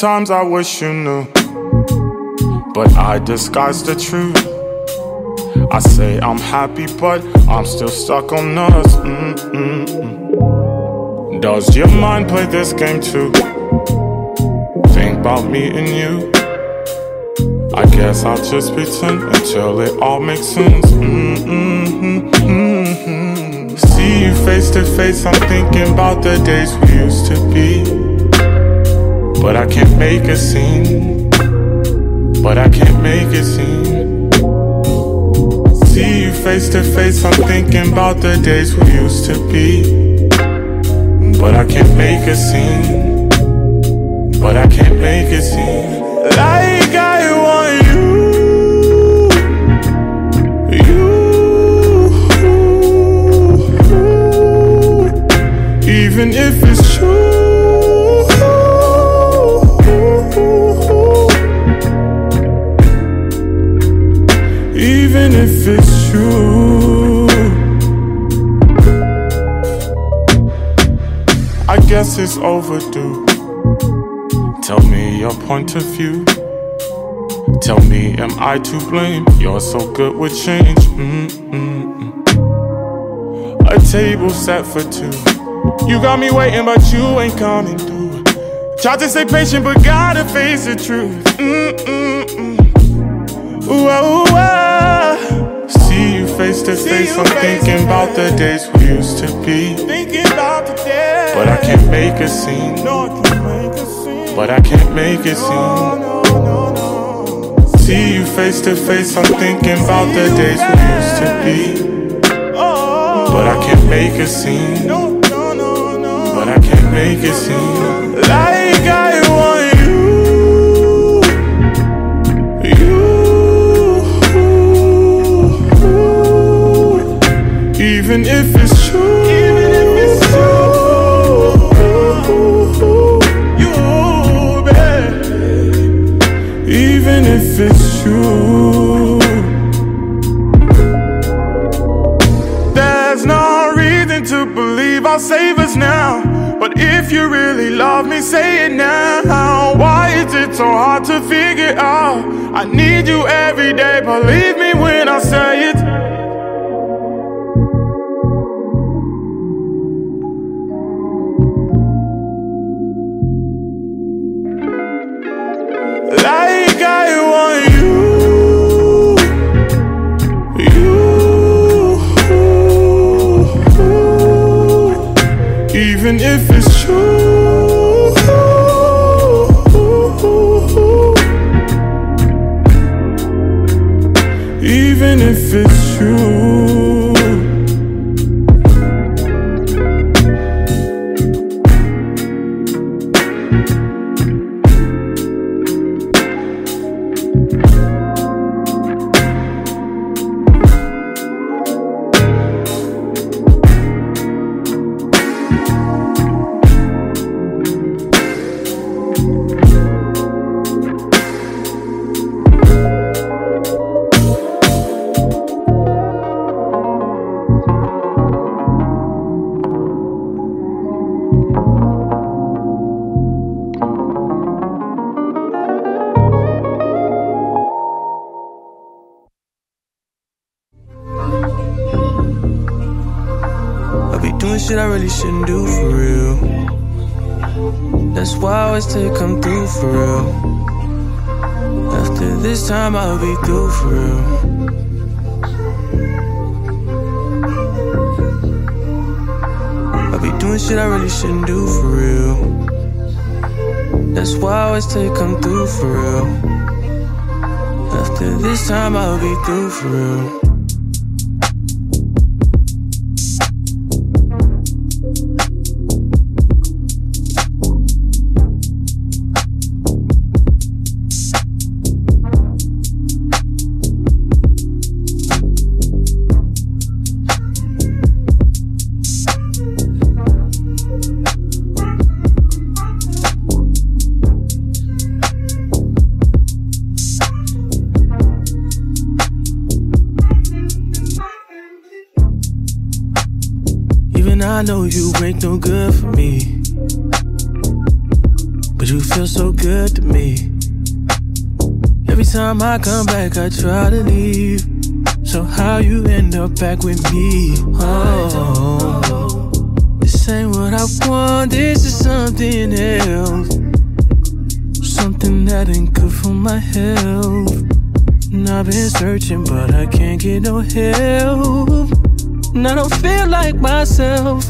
[SPEAKER 15] Sometimes I wish you knew, but I disguise the truth. I say I'm happy, but I'm still stuck on us. Mm -mm -mm. Does your mind play this game too? Think about me and you. I guess I'll just pretend until it all makes sense. See you face to face, I'm thinking about the days we used to be. But I can't make it seem. But I can't make it seem. See you face to face, I'm thinking about the days we used to be. But I can't make it seem. But I can't make it seem. Like I want you. You. Even if it's true. if it's you. I guess it's overdue. Tell me your point of view. Tell me, am I to blame? You're so good with change. Mm-mm-mm. A table set for two. You got me waiting, but you ain't coming through. Tried to stay patient, but gotta face the truth. Mm-mm-mm. Ah, ah face to face. I'm thinking about the days we used to be. But I can't make a scene. But I can't make it seem. See you face to face. I'm thinking about the days we used to be. Oh. But I can't make a scene. But I can't make it seem. even if it's true. Even if it's you, you, babe. Even if it's you. There's no reason to believe I'll save us now. But if you really love me, say it now. Why is it so hard to figure out? I need you every day, believe me when I say it. even if it's true. Even if it's true.
[SPEAKER 29] through for real. I come back, I try to leave. So
[SPEAKER 23] how
[SPEAKER 40] you end up back with me? Oh, this ain't what
[SPEAKER 29] I want. This is something else, something that ain't good for my health. And I've been searching, but I can't get no help. And I don't feel like myself.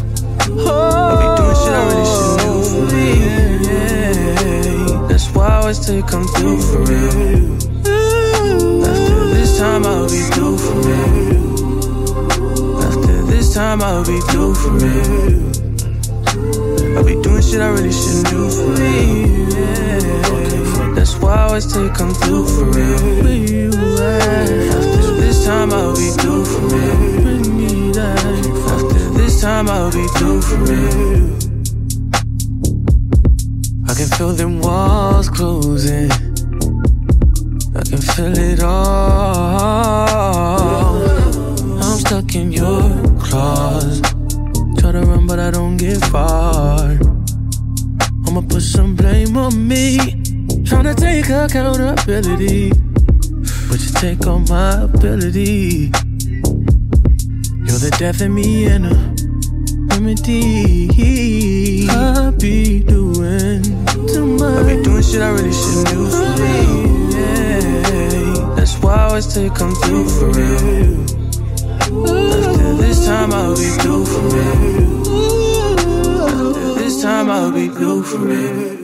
[SPEAKER 29] Oh,
[SPEAKER 16] I be doing shit I really shouldn't oh, do. Yeah, That's why I always take come through for real time I'll be through for real.
[SPEAKER 29] After this time I'll be through for me. I'll be doing shit I really shouldn't do for me. That's
[SPEAKER 16] why I always take them through for me. After this time I'll be through for me. After this time I'll be through for me. I can feel them walls closing
[SPEAKER 43] feel it all.
[SPEAKER 29] I'm stuck in your claws. Try to run, but I don't get far. I'ma put some blame on me. Tryna
[SPEAKER 16] take accountability, but you take on my ability.
[SPEAKER 10] You're the death in me and a remedy. I be doing too much. I be doing shit I really shouldn't do
[SPEAKER 16] for me. Yeah. That's why I was come through for real. After this time, I'll be through for real.
[SPEAKER 4] After this time,
[SPEAKER 16] I'll be through for real.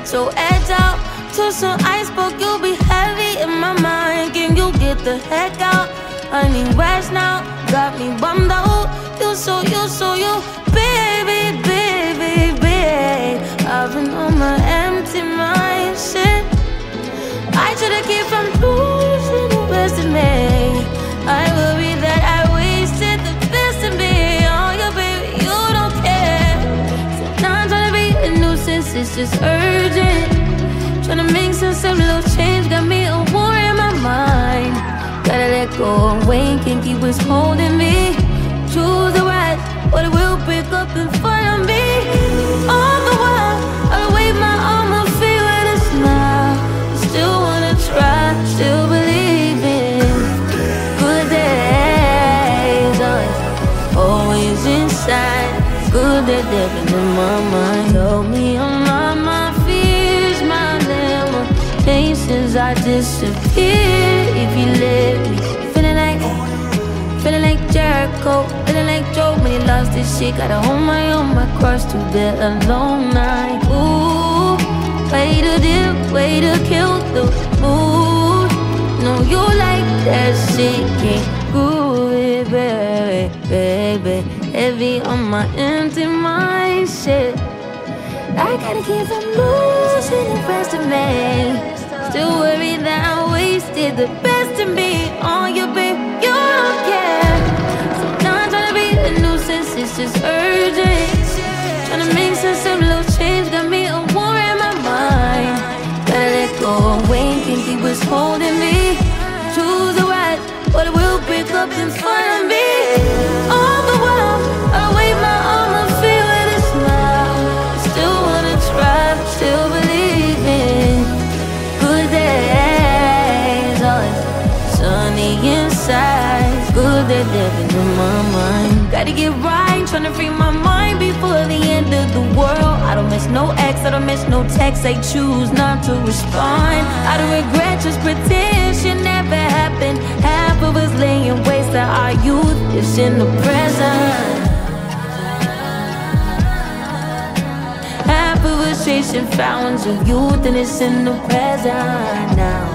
[SPEAKER 2] let your edge out. soon. I iceberg, you'll be heavy in my mind. Can you get the heck out? I need rest now. Got me bummed out. You so, you so, you. is urgent. Trying to make some self love change got me a war in my mind. Gotta let go of weight, can't keep what's holding me. Choose the right, but it will break up and fall. I disappear if you let me. Feeling like, feeling like Jericho, feeling like Job when he lost his shit. Gotta hold my own, my cross to bear alone. long night. Ooh, way to dip, way to kill the mood. No, you like that shit, can't groove it, baby, baby. Heavy on my empty mind, shit. I gotta keep from losing the rest of me. Still worry that I wasted the best in me on you, babe. You don't care. So now I'm trying to be a nuisance, it's just urgent. Trying to make sense of little change, got me a war in my mind. Better let go away, think he was holding me. Choose the right, but it will break up in fight. to get right, trying to free my mind before the end of the world. I don't miss no ex, I don't miss no text. I choose not to respond. I don't regret, just pretend shit never happened. Half of us laying waste to our youth is in the present. Half of us chasing fountains of youth and it's in the present now.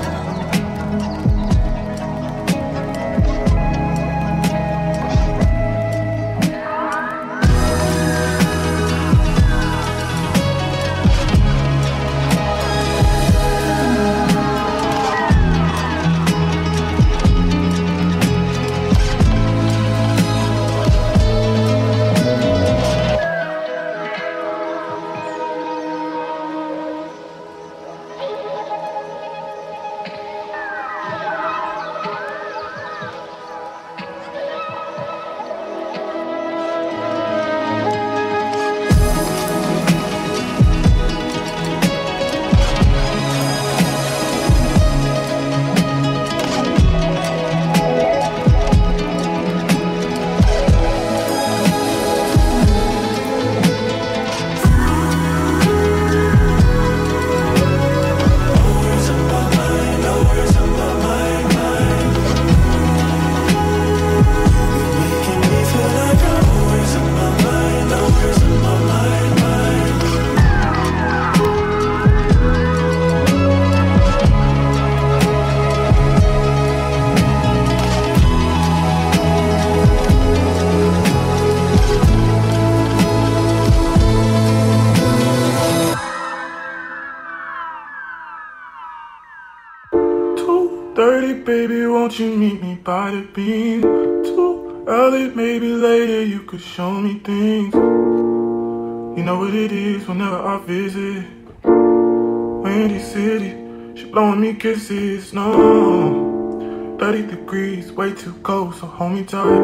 [SPEAKER 15] you meet me by the bean? Too early, maybe later you could show me things. You know what it is whenever I visit. Windy City, she blowing me kisses. No, 30 degrees, way too cold, so hold me tight.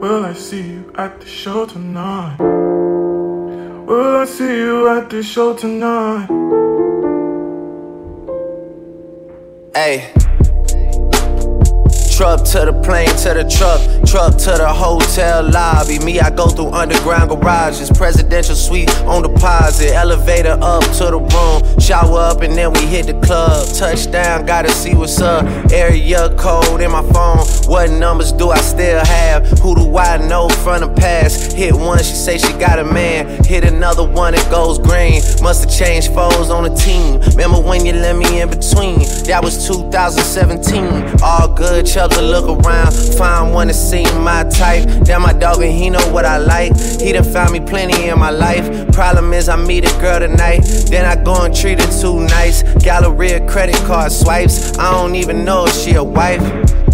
[SPEAKER 15] Will I see you at the show tonight? Will I see you at the show tonight?
[SPEAKER 1] to the plane, to the truck,
[SPEAKER 7] truck to the hotel lobby. Me, I go through underground garages, presidential suite on deposit, elevator up to the room, shower up, and then we hit the club. Touchdown, got a see what's up. Area code in my phone. What numbers do I still have? Who do I know from the past? Hit one, she say she got a man. Hit another one, it goes green. Must have changed foes on the team. Remember when you let me in between? That was 2017. All good, Chubbs look around. Find one to see my type. Damn, my dog, and he know what I like. He done found me plenty in my life. Problem is, I meet a girl tonight. Then I go and treat her too nice. Galleria credit card swipes. I don't even know if she a wife.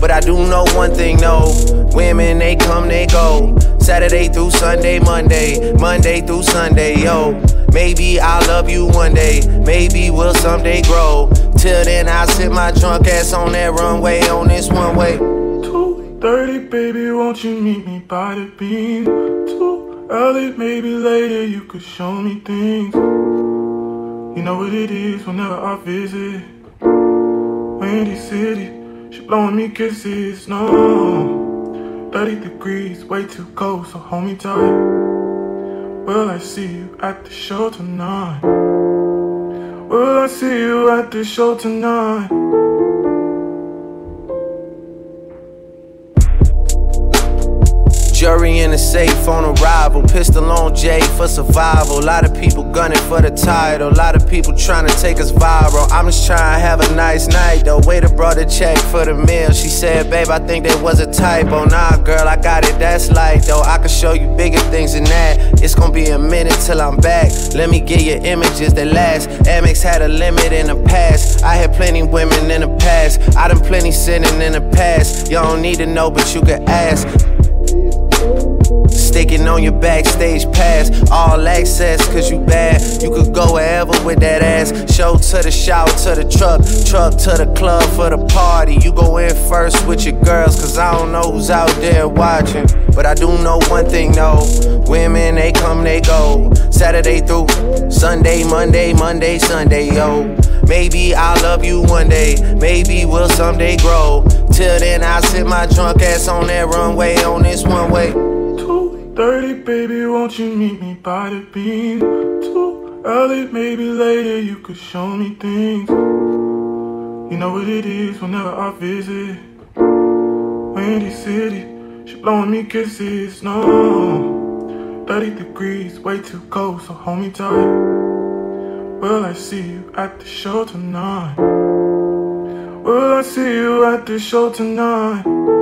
[SPEAKER 7] But I do know one thing, though: Women, they come, they go. Saturday through Sunday, Monday, Monday through Sunday, yo. Maybe I'll love you one day, maybe we'll someday grow. Till then,
[SPEAKER 34] I'll sit my drunk ass on that runway, on this one way. 2.30, baby, won't you meet me by the bean? Too early, maybe later, you could
[SPEAKER 15] show me things. You know what it is whenever I visit. Windy city, she blowing me kisses, no 30 degrees, way too cold, so hold me tight Will I see you at the show tonight? Will I see you at the show tonight?
[SPEAKER 7] Jury in a safe on arrival. Pistol on Jay for survival. A lot of people gunning for the title. A lot of people trying to take us viral. I'm just trying to have a nice night though. Waiter brought a check for the meal. She said, Babe, I think there was a typo. Nah, girl, I got it. That's light though. I can show you bigger things than that. It's gonna be a minute till I'm back. Let me get your images that last. Amex had a limit in the past. I had plenty women in the past. I done plenty sinning in the past. Y'all don't need to know, but you can ask. Sticking on your backstage pass, all access, cause you bad. You could go wherever with that ass. Show to the shower, to the truck, truck to the club for the party. You go in first with your girls, cause I don't know who's out there watching. But I do know one thing though women, they come, they go. Saturday through Sunday, Monday, Monday, Sunday, yo. Maybe I'll love you one day. Maybe we'll someday grow. Till then, I sit my drunk ass on that runway
[SPEAKER 37] on this one way. 30, baby, won't you meet me by the bean?
[SPEAKER 15] Too early, maybe later, you could show me things. You know what it is whenever I visit. Windy City, she blowing me kisses, no. 30 degrees, way too cold, so hold me tight. Will I see you at the show tonight? Will I see you at the show tonight?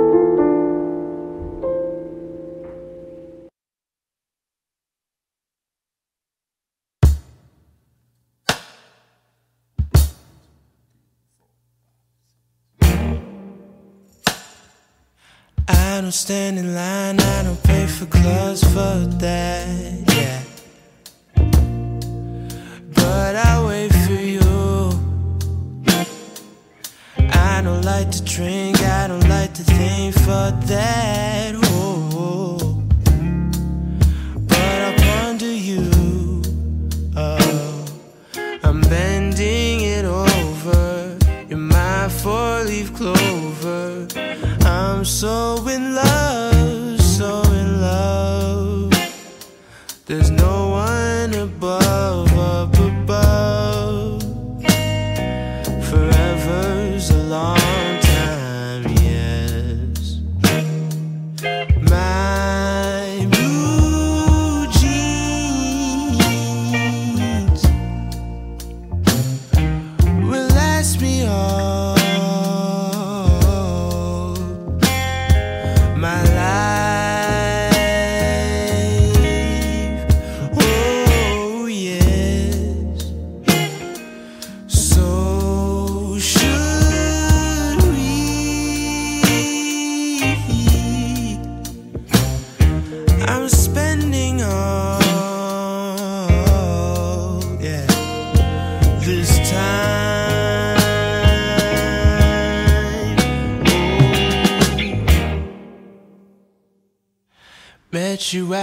[SPEAKER 29] don't stand in line, I don't pay for clothes for that, yeah. But I wait for you.
[SPEAKER 3] I don't like to drink, I don't like to think for that, oh. But I ponder you,
[SPEAKER 29] oh. I'm bending it over, you're my four leaf clover. I'm so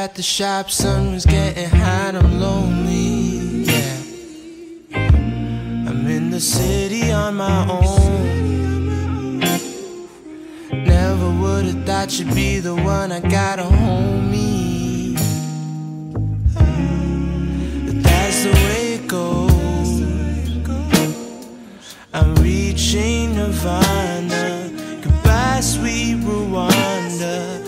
[SPEAKER 29] at the shop, sun was getting hot, I'm lonely. Yeah. I'm in the city on my own. Never would've thought you'd be the
[SPEAKER 3] one I gotta homie.
[SPEAKER 29] But that's the way it goes. I'm reaching Nirvana. Goodbye, sweet Rwanda.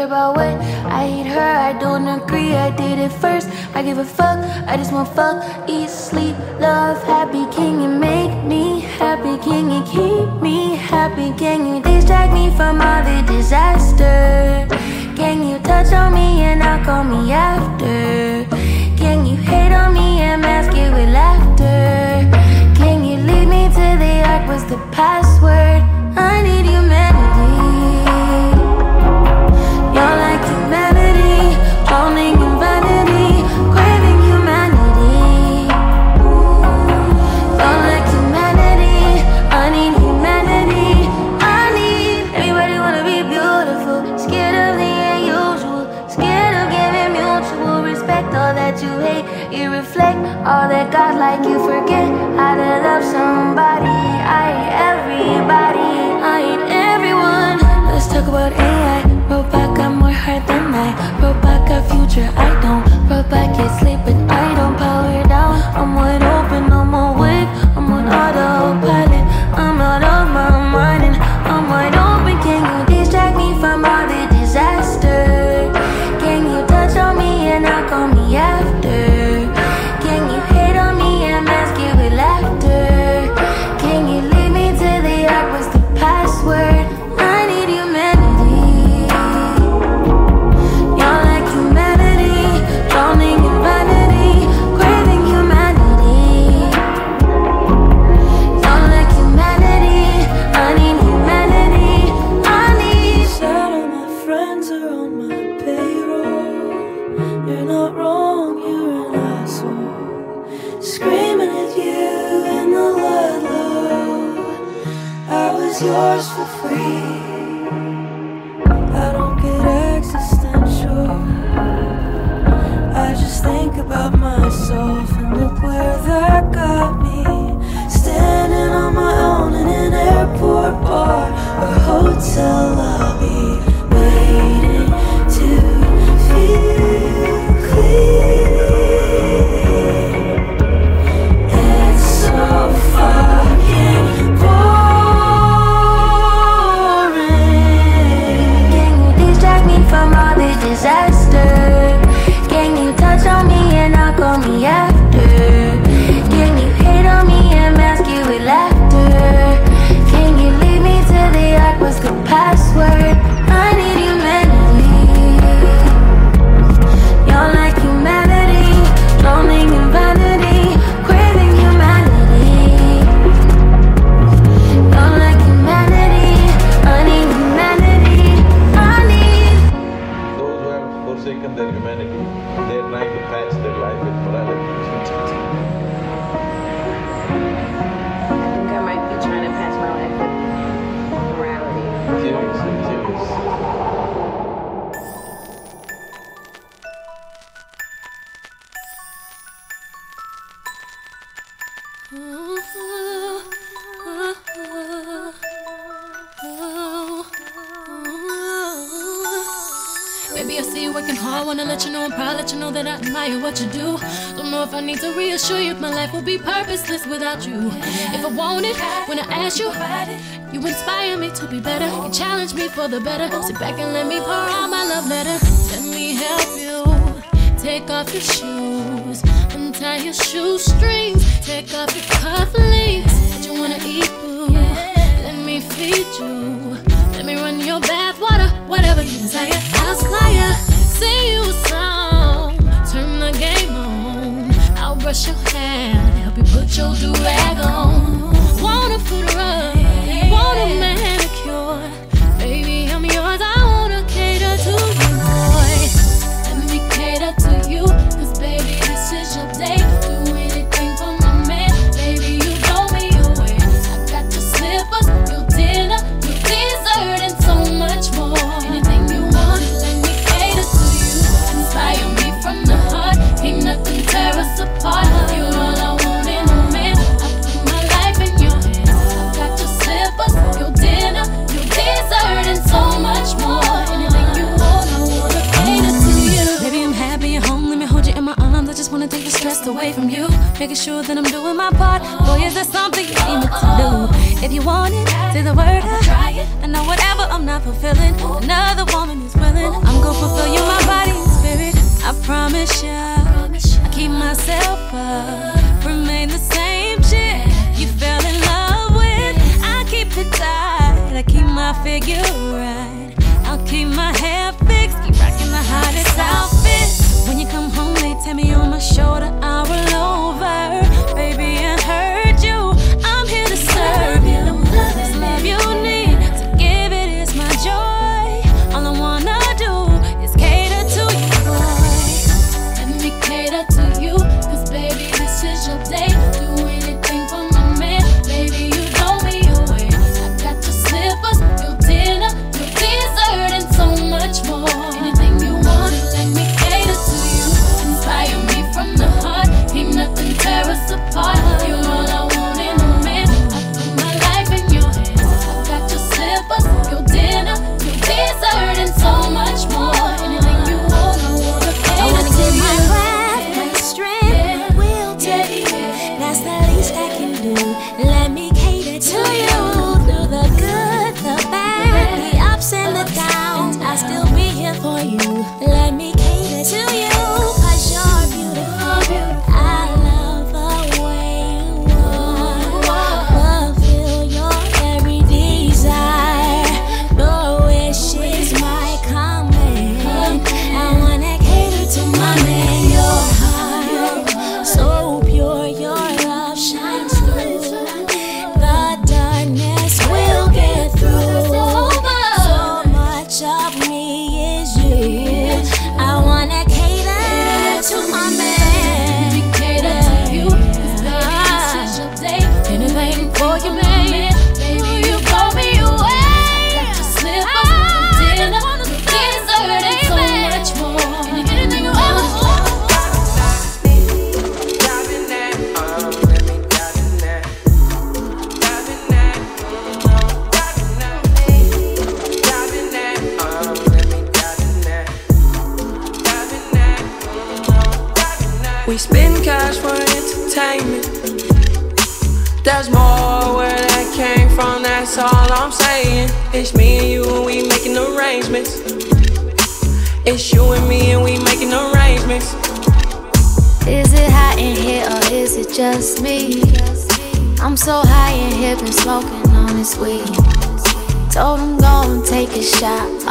[SPEAKER 2] about what I hate her, I don't agree, I did it first I give a fuck, I just want fuck, eat, sleep, love Happy can you make me happy, can you keep me happy Can you distract me from all the disaster Can you touch on me and not call me after Can you hate on me and mask it with laughter Can you lead me to the ark, was the past future I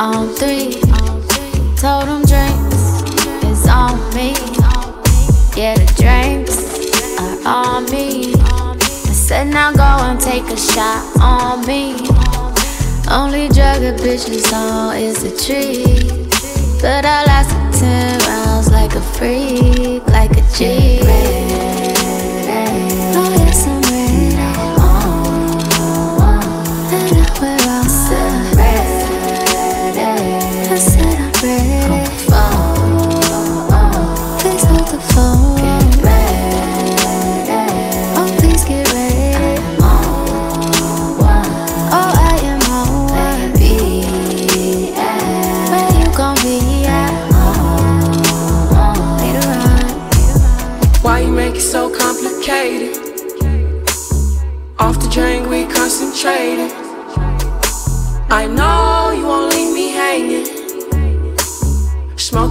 [SPEAKER 8] on three. Told them drinks is on me. Yeah, the drinks are on me. I said, now go and take a shot on me. Only drug a bitch is on is a tree. But I lasted 10 rounds like a freak, like a G.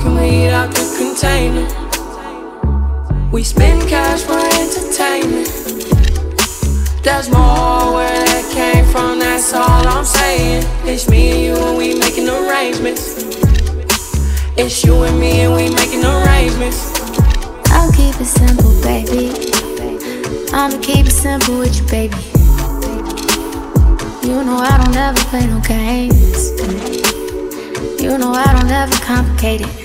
[SPEAKER 2] smoking weed out the container. We spend cash for
[SPEAKER 13] entertainment. There's more where that came from, that's all I'm saying. It's me and you and we making arrangements.
[SPEAKER 16] It's you and me and we making arrangements.
[SPEAKER 2] I'll keep it simple, baby.
[SPEAKER 8] I'ma keep it simple with you, baby. You know I don't ever play no games. You know I don't ever complicate it.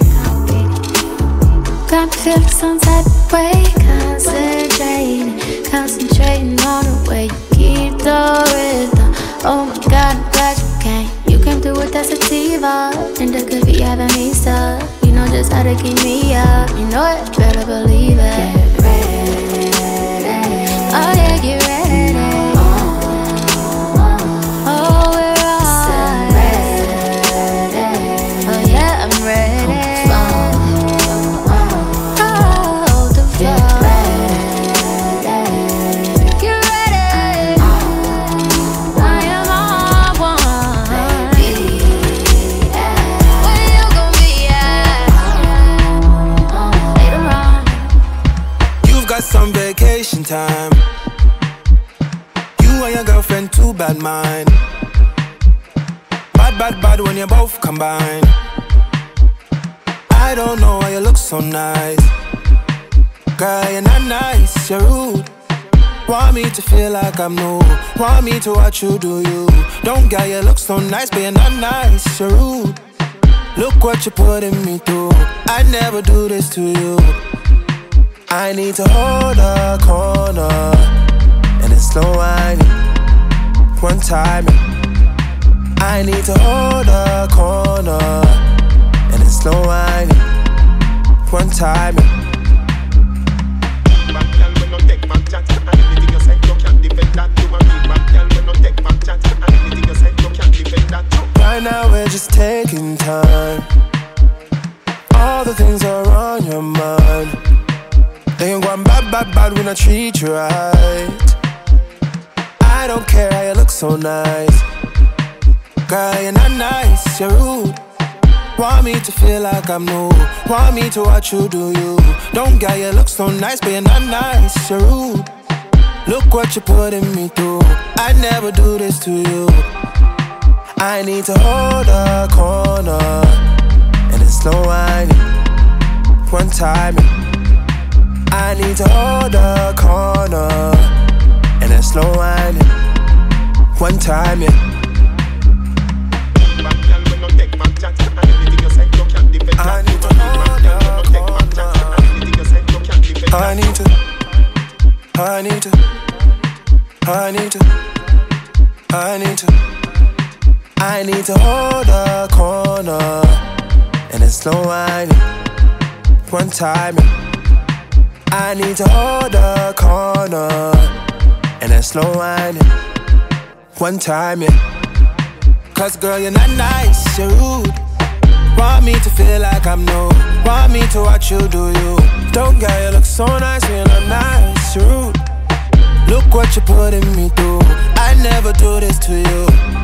[SPEAKER 8] Got me feeling some type of way. Concentrating, concentrating on the way you keep the rhythm. Oh my god, I'm glad you came. You came through with that sativa. And the coffee having me stuck. You know just how to keep me up. You know it, better believe it. Get ready. Oh yeah, get ready.
[SPEAKER 7] time. You and your girlfriend, too bad mind.
[SPEAKER 29] Bad, bad, bad when you both combine. I don't know why you look so nice. Girl, you're not nice,
[SPEAKER 28] you're rude. Want me to feel like I'm new. Want me to watch you do you. Don't get you look so nice, but you're not nice, you're rude. Look what you're putting me through. I never do this to you. I need to hold a
[SPEAKER 7] corner, and it's slow whining. One time, I need to hold a corner, and it's slow whining. One time.
[SPEAKER 23] Right now we're just taking time.
[SPEAKER 7] All the things are on your mind. Then you going bad, bad, bad when I treat you right. I don't care how you look so nice.
[SPEAKER 28] Girl, you're not nice, you're rude. Want me to feel like I'm new. Want me to watch you do you. Don't get you look so nice, but you're not nice,
[SPEAKER 7] you're rude. Look what you're putting me through. I never do this to you. I need to hold a corner and it's slow
[SPEAKER 3] winding one time. I need to hold a corner and a slow wine. One time, yeah.
[SPEAKER 9] I
[SPEAKER 17] need to
[SPEAKER 6] I need to I need to I need to I need to I need to hold a corner and a slow
[SPEAKER 3] whining one time. I need to hold a
[SPEAKER 7] corner and then slow whining one time, yeah. Cause girl, you're not nice, you're rude. Want me to feel like
[SPEAKER 6] I'm new. Want me to watch you do you. Don't girl, you look so nice you're not nice, you're rude. Look what you're putting me through. I never do this to you.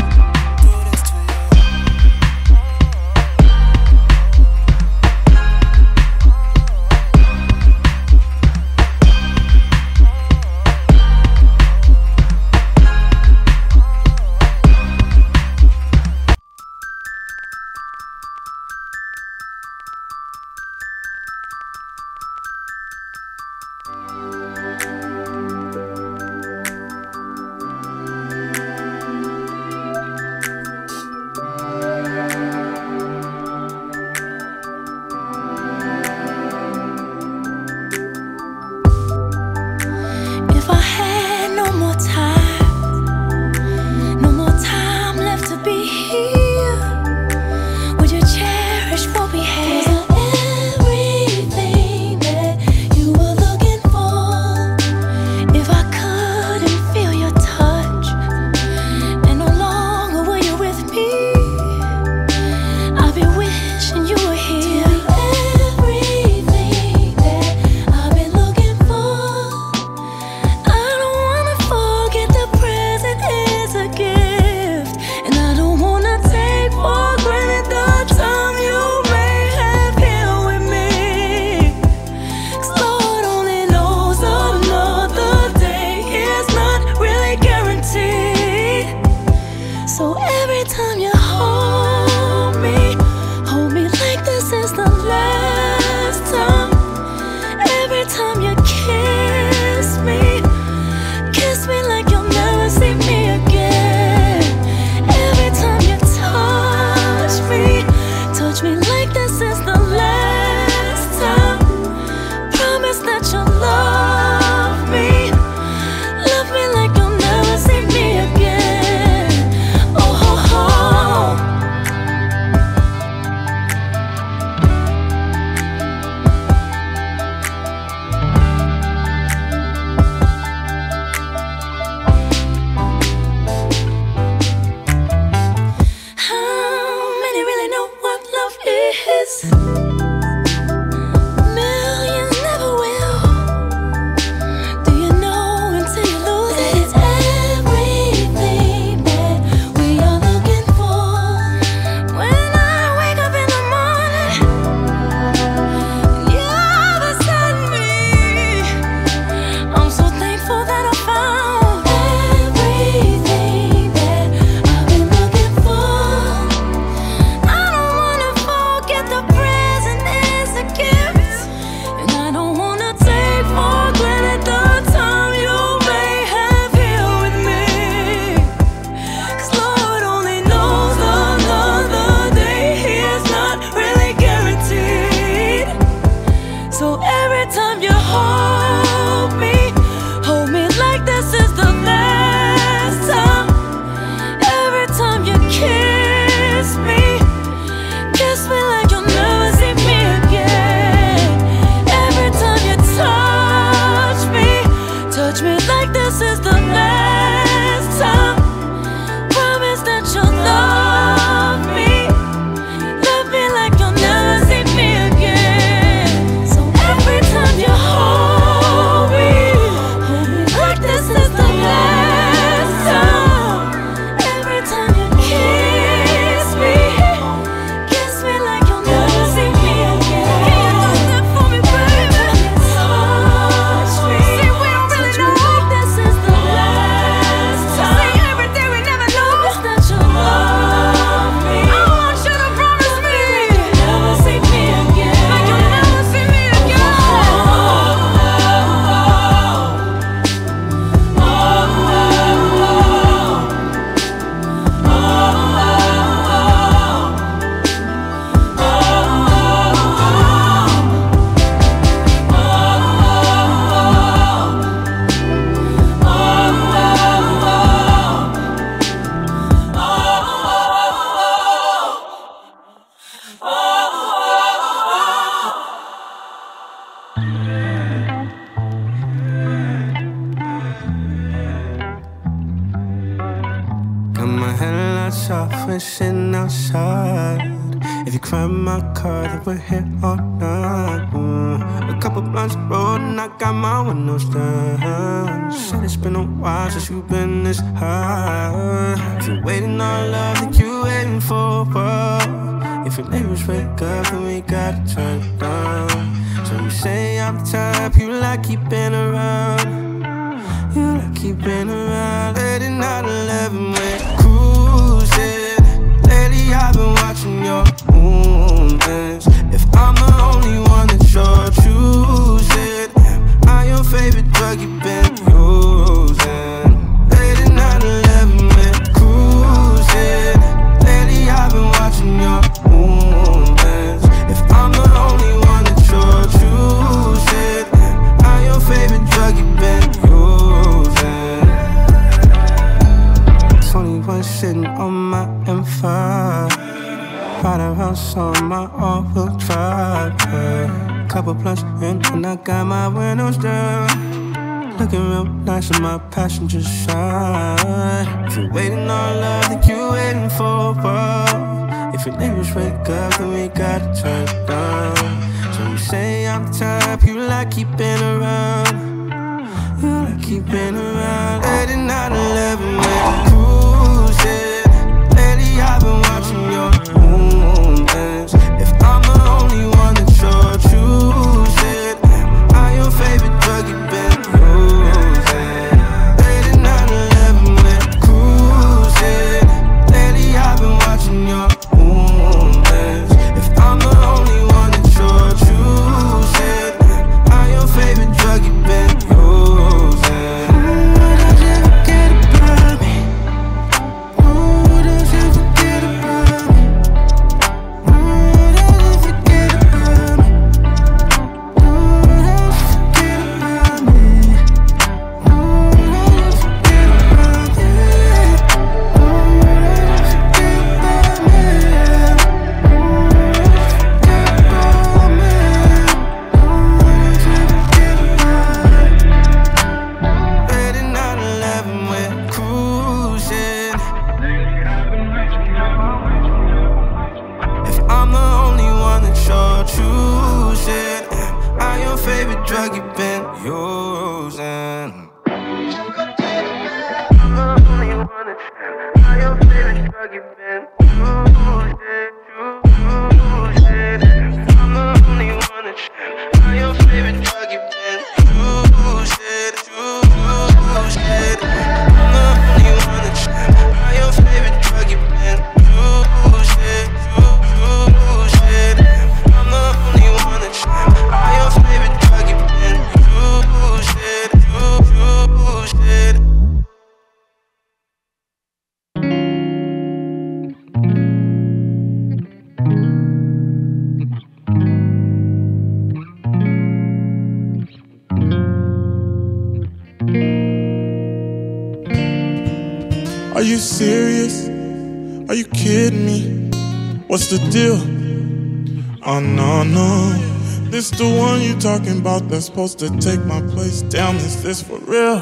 [SPEAKER 15] talking about that's supposed to take my place. Damn, is this for real?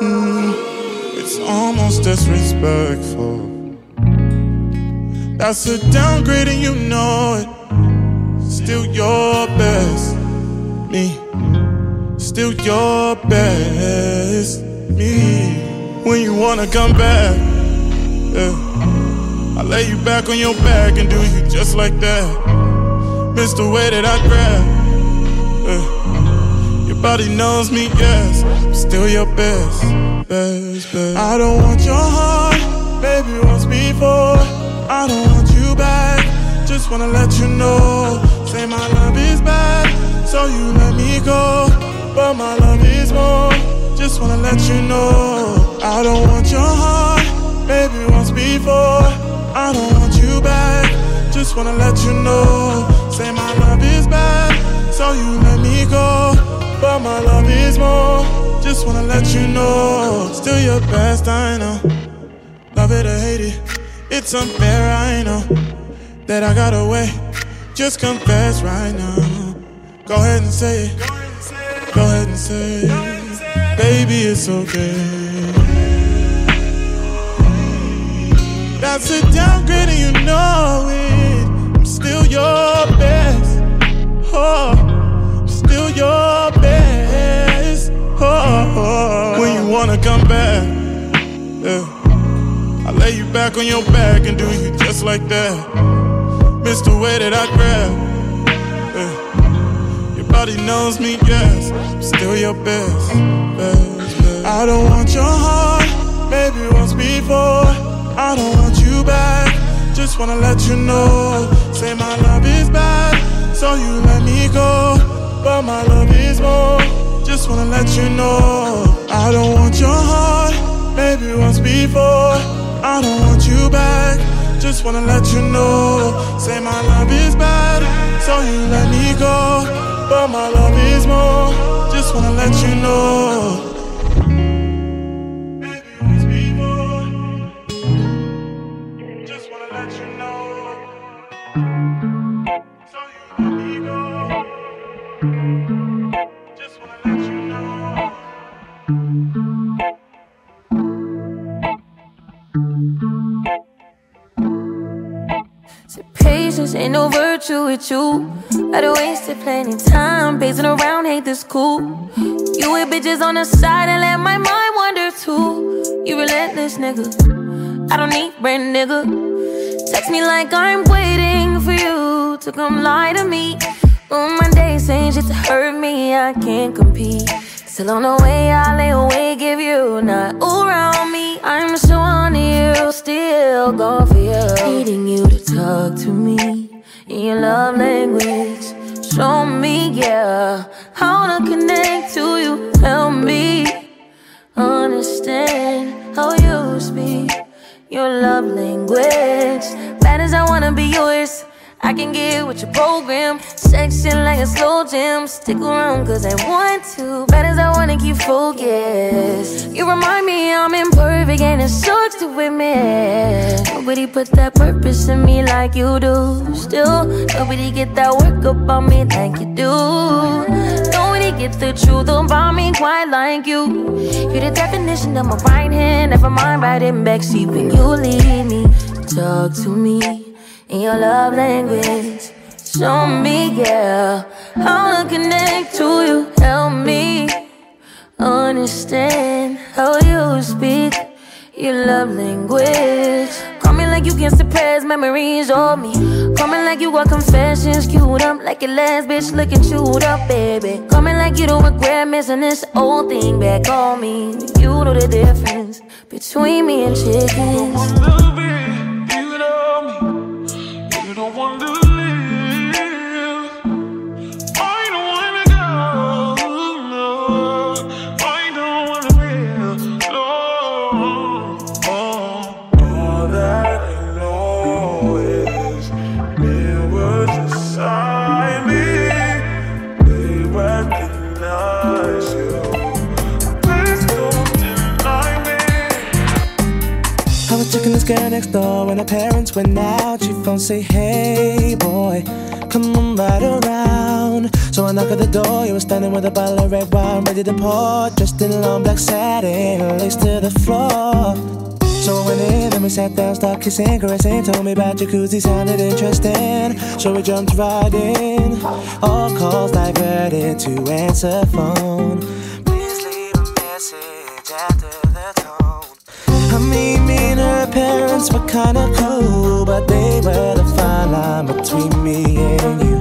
[SPEAKER 15] Mm, it's almost disrespectful. That's a downgrade and you know it. Still your best me. Still your best me. When you wanna come back, yeah. I lay you back on your back and do you just like that. Miss the way that I grab. Nobody knows me, yes. I'm still your best, best, best. I don't want your heart, baby, once before. I don't want you back. Just wanna let you know. Say my love is bad, so you let me go. But my love is more. Just wanna let you know. I don't want your heart, baby, once before. I don't want you back. Just wanna let you know. Say my love is bad, so you let me go but my love is more. Just wanna let you know, still your best, I know. Love it or hate it, it's unfair, I know. That I got away, just confess right now. Go ahead and say it, go ahead and say it. Baby, it's okay. That's a downgrade and you know it. I'm still your best. Oh. wanna come back. Yeah. I lay you back on your back and do you just like that. Miss the way that I grab. Yeah. Your body knows me, yes. I'm still your best, best, best. I don't want your heart, maybe once before. I don't want you back. Just wanna let you know. Say my love is bad, so you let me go. But my love is more. Just wanna let you know. I don't want your heart, maybe once before. I don't want you back, just wanna let you know. Say my love is bad, so you let me go. But my love is more, just wanna let you know.
[SPEAKER 2] with you. I have wasted plenty time, pacing around, hate this cool. You with bitches on the side and let my mind wander too. You relentless nigga, I don't need brand nigga. Text me like I'm waiting for you to come lie to me. On my day, saying shit to hurt me, I can't compete. Still on the way, I lay awake give you not around me. I'm so on you, still going for you. Needing you to talk to me your love language. Show me, yeah, how to connect to you. Help me understand how you speak your love language. Bad as I wanna be yours. I can get with your program. Section like a slow jam. Stick around cause I want to. Bad as I wanna keep focused. You remind me I'm imperfect and it sucks to admit. Nobody put that purpose in me like you do. Still, nobody get that work up on me like you do. Nobody get the truth about me quite like you. You're the definition of my right hand. Never mind, right in backseat when you leave me. Talk to me in your love language. Show me, yeah, how to connect to you. Help me understand how you speak your love language. Call me like you can suppress memories on me. Call me like you got confessions queued up, like your last bitch looking chewed up, baby. Call me like you don't regret missing this old thing back on me. You know the difference between me and chickens
[SPEAKER 6] no wonder
[SPEAKER 3] This girl next door when her parents went out She phone say, hey boy, come on right around So I knock at the door, you were standing with a bottle of red wine Ready to pour, dressed in long black satin Lace to the floor so I went in, then we sat down, started kissing, caressing Told me about jacuzzi, sounded interesting So we jumped right in All calls diverted to answer phone Please leave a
[SPEAKER 9] message
[SPEAKER 3] after the tone I mean parents were kinda cool, but they were the fine line between me and you.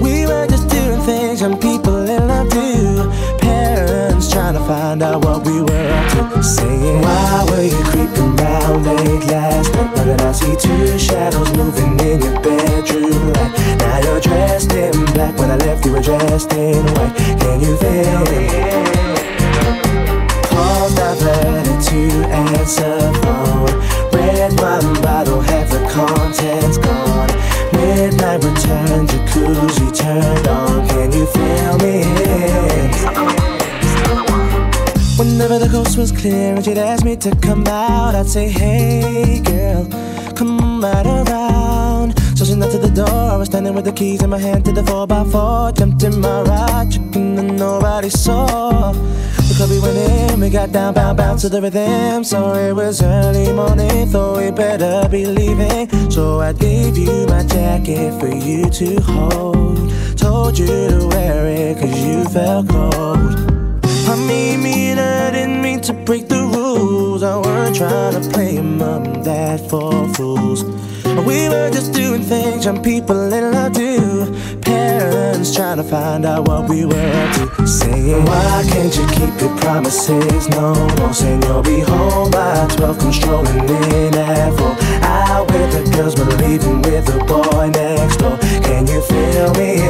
[SPEAKER 3] We were just doing things young people in love do. Parents trying to find out what we were up to. Saying, Why were you creeping round late last night? Now I see two shadows moving in your bedroom light. Now you're dressed in black, when I left you were dressed in white. Can you feel it? Calls diverted to answer phone red wine bottle, half the contents gone. Midnight return, jacuzzi turned on. Can you feel me? Whenever the coast was clear and she'd ask me to come out, I'd say, Hey girl, come right around pushing out to the door. I was standing with the keys in my hand to the 4x4. Jumped in my ride, chicken and nobody saw. The club we went in, we got down, bound, bound to the rhythm. So it was early morning, thought we better be leaving. So I gave you my jacket for you to hold. Told you to wear it, cause you felt cold. I mean, I didn't mean to break the rules. I weren't trying to play mom, dad for fools. We were just doing things young people in love do. Parents trying to find out what we were up to. Saying, Why can't you keep your promises? No, no, saying you'll be home by 12, controlling in at 4. Out with the girls, but leaving with the boy next door. Can you feel me?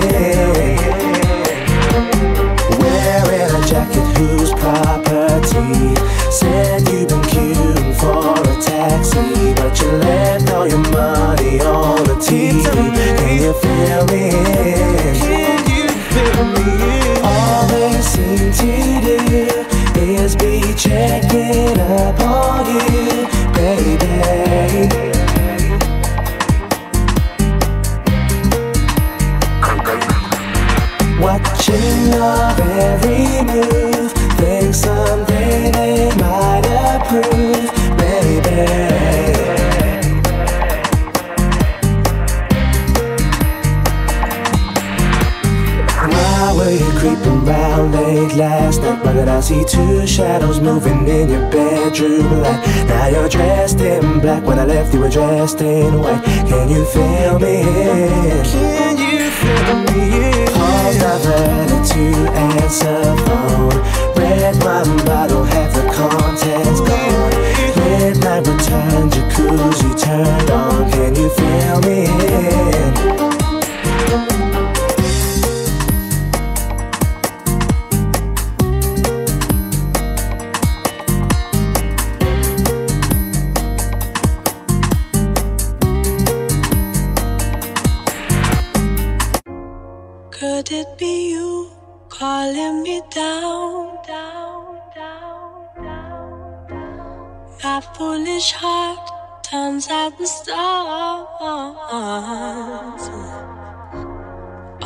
[SPEAKER 3] Wearing a jacket whose property said you've been keeping taxi, but you left all your money on the TV. Can you feel me? Can you feel me? All they seem to do is be checking up on you, baby. Watching of every move, think someday they might approve last night, but I see two shadows moving in your bedroom light. Now you're dressed in black. When I left, you were dressed in white. Can you feel me? Can you feel me? Paused, I've ready to answer phone. Read one bottle, have the contents gone time, jacuzzi turned on. Can you feel me? in?
[SPEAKER 36] Could it be you calling me down? my foolish heart turns at the stars.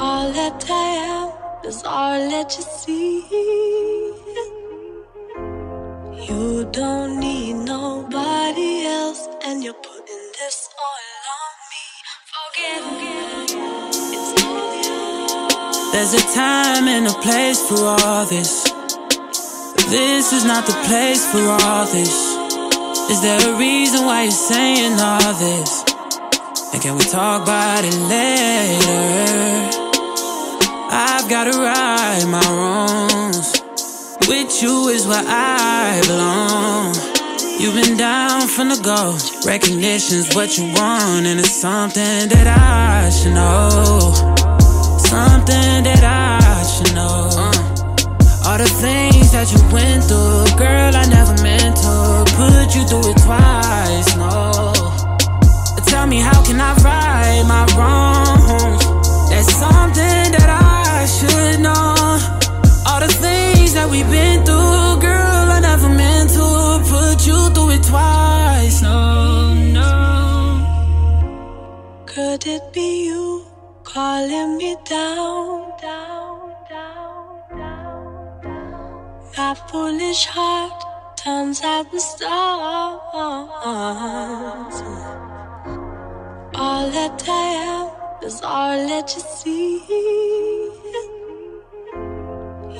[SPEAKER 36] All that I am is all that you see. You don't need nobody else, and you're putting this all on me. Forget,
[SPEAKER 13] forget There's a time and a place for all this. This is not the place for all this. Is there a reason why you're saying all this? And can we talk about it later? I've gotta right my wrongs. With you is where I belong. You've been down from the go. Recognition's what you want, and it's something that I should know. Something that I should know. All the things that you went through, girl, I never meant to. Could you do it twice? No. Tell me, how can I right my wrongs? That's something
[SPEAKER 2] that I should know. All the things that we've been through,
[SPEAKER 36] girl, I never meant to put you through it twice. No, no. Could it be you calling me down, down, down, down, down? My foolish heart times out the stars. All that I have is all that you see.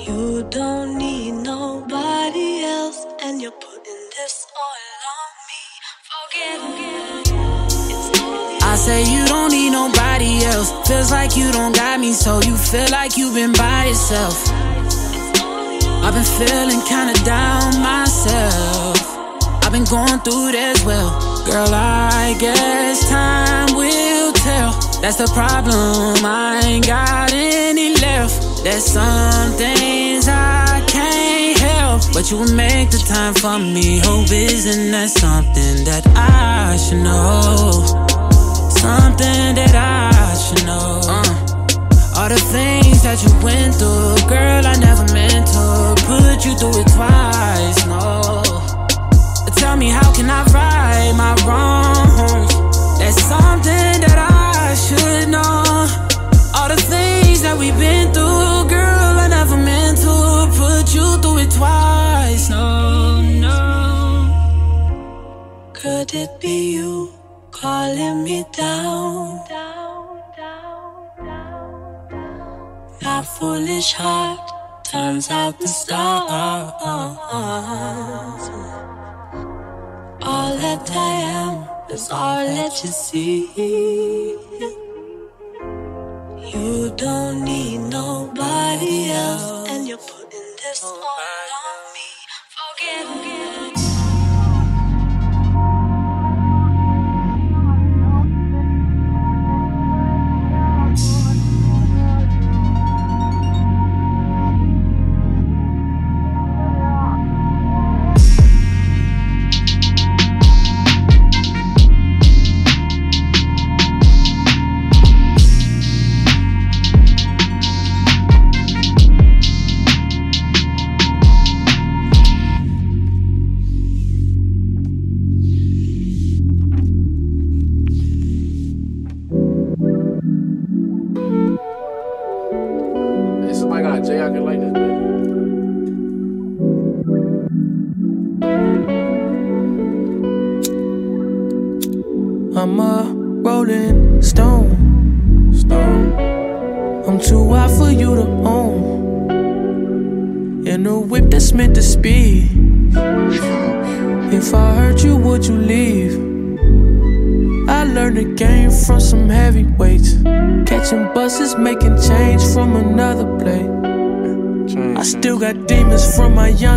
[SPEAKER 36] You don't need nobody else, and you're putting this all on me. Forget it.
[SPEAKER 41] I say you don't need nobody else. Feels like you don't got me, so you feel like you've been by yourself. I've been feeling kinda
[SPEAKER 2] down myself. I've been going through this well. Girl, I guess time will tell. That's the problem, I ain't got
[SPEAKER 13] any left. There's some things I can't help. But you will make the time for me. Hope isn't that something that I should know? Something that I should know. Uh. All the things that you went through, girl, I never meant to put you through it
[SPEAKER 2] twice, no. Tell me, how can I right my wrongs? That's something that I should know. All the things that we've been through, girl, I never meant to put you through it twice,
[SPEAKER 36] no, no. Could it be you calling me down? my foolish heart turns out the stars. All that I am is all that you see. You don't need nobody else, and you're putting this all on me. Forget me.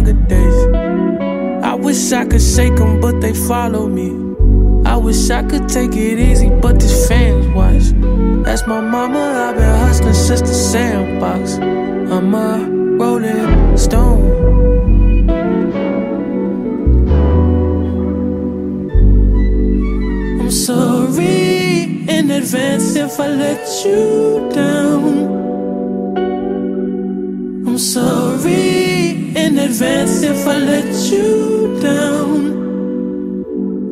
[SPEAKER 23] younger days.
[SPEAKER 16] I wish I could shake them, but they follow me. I wish I could take it easy, but these fans watch. That's my mama, I've been hustling since the sandbox. I'm a rolling stone.
[SPEAKER 4] I'm sorry in advance if I let you down. advance if I let you down.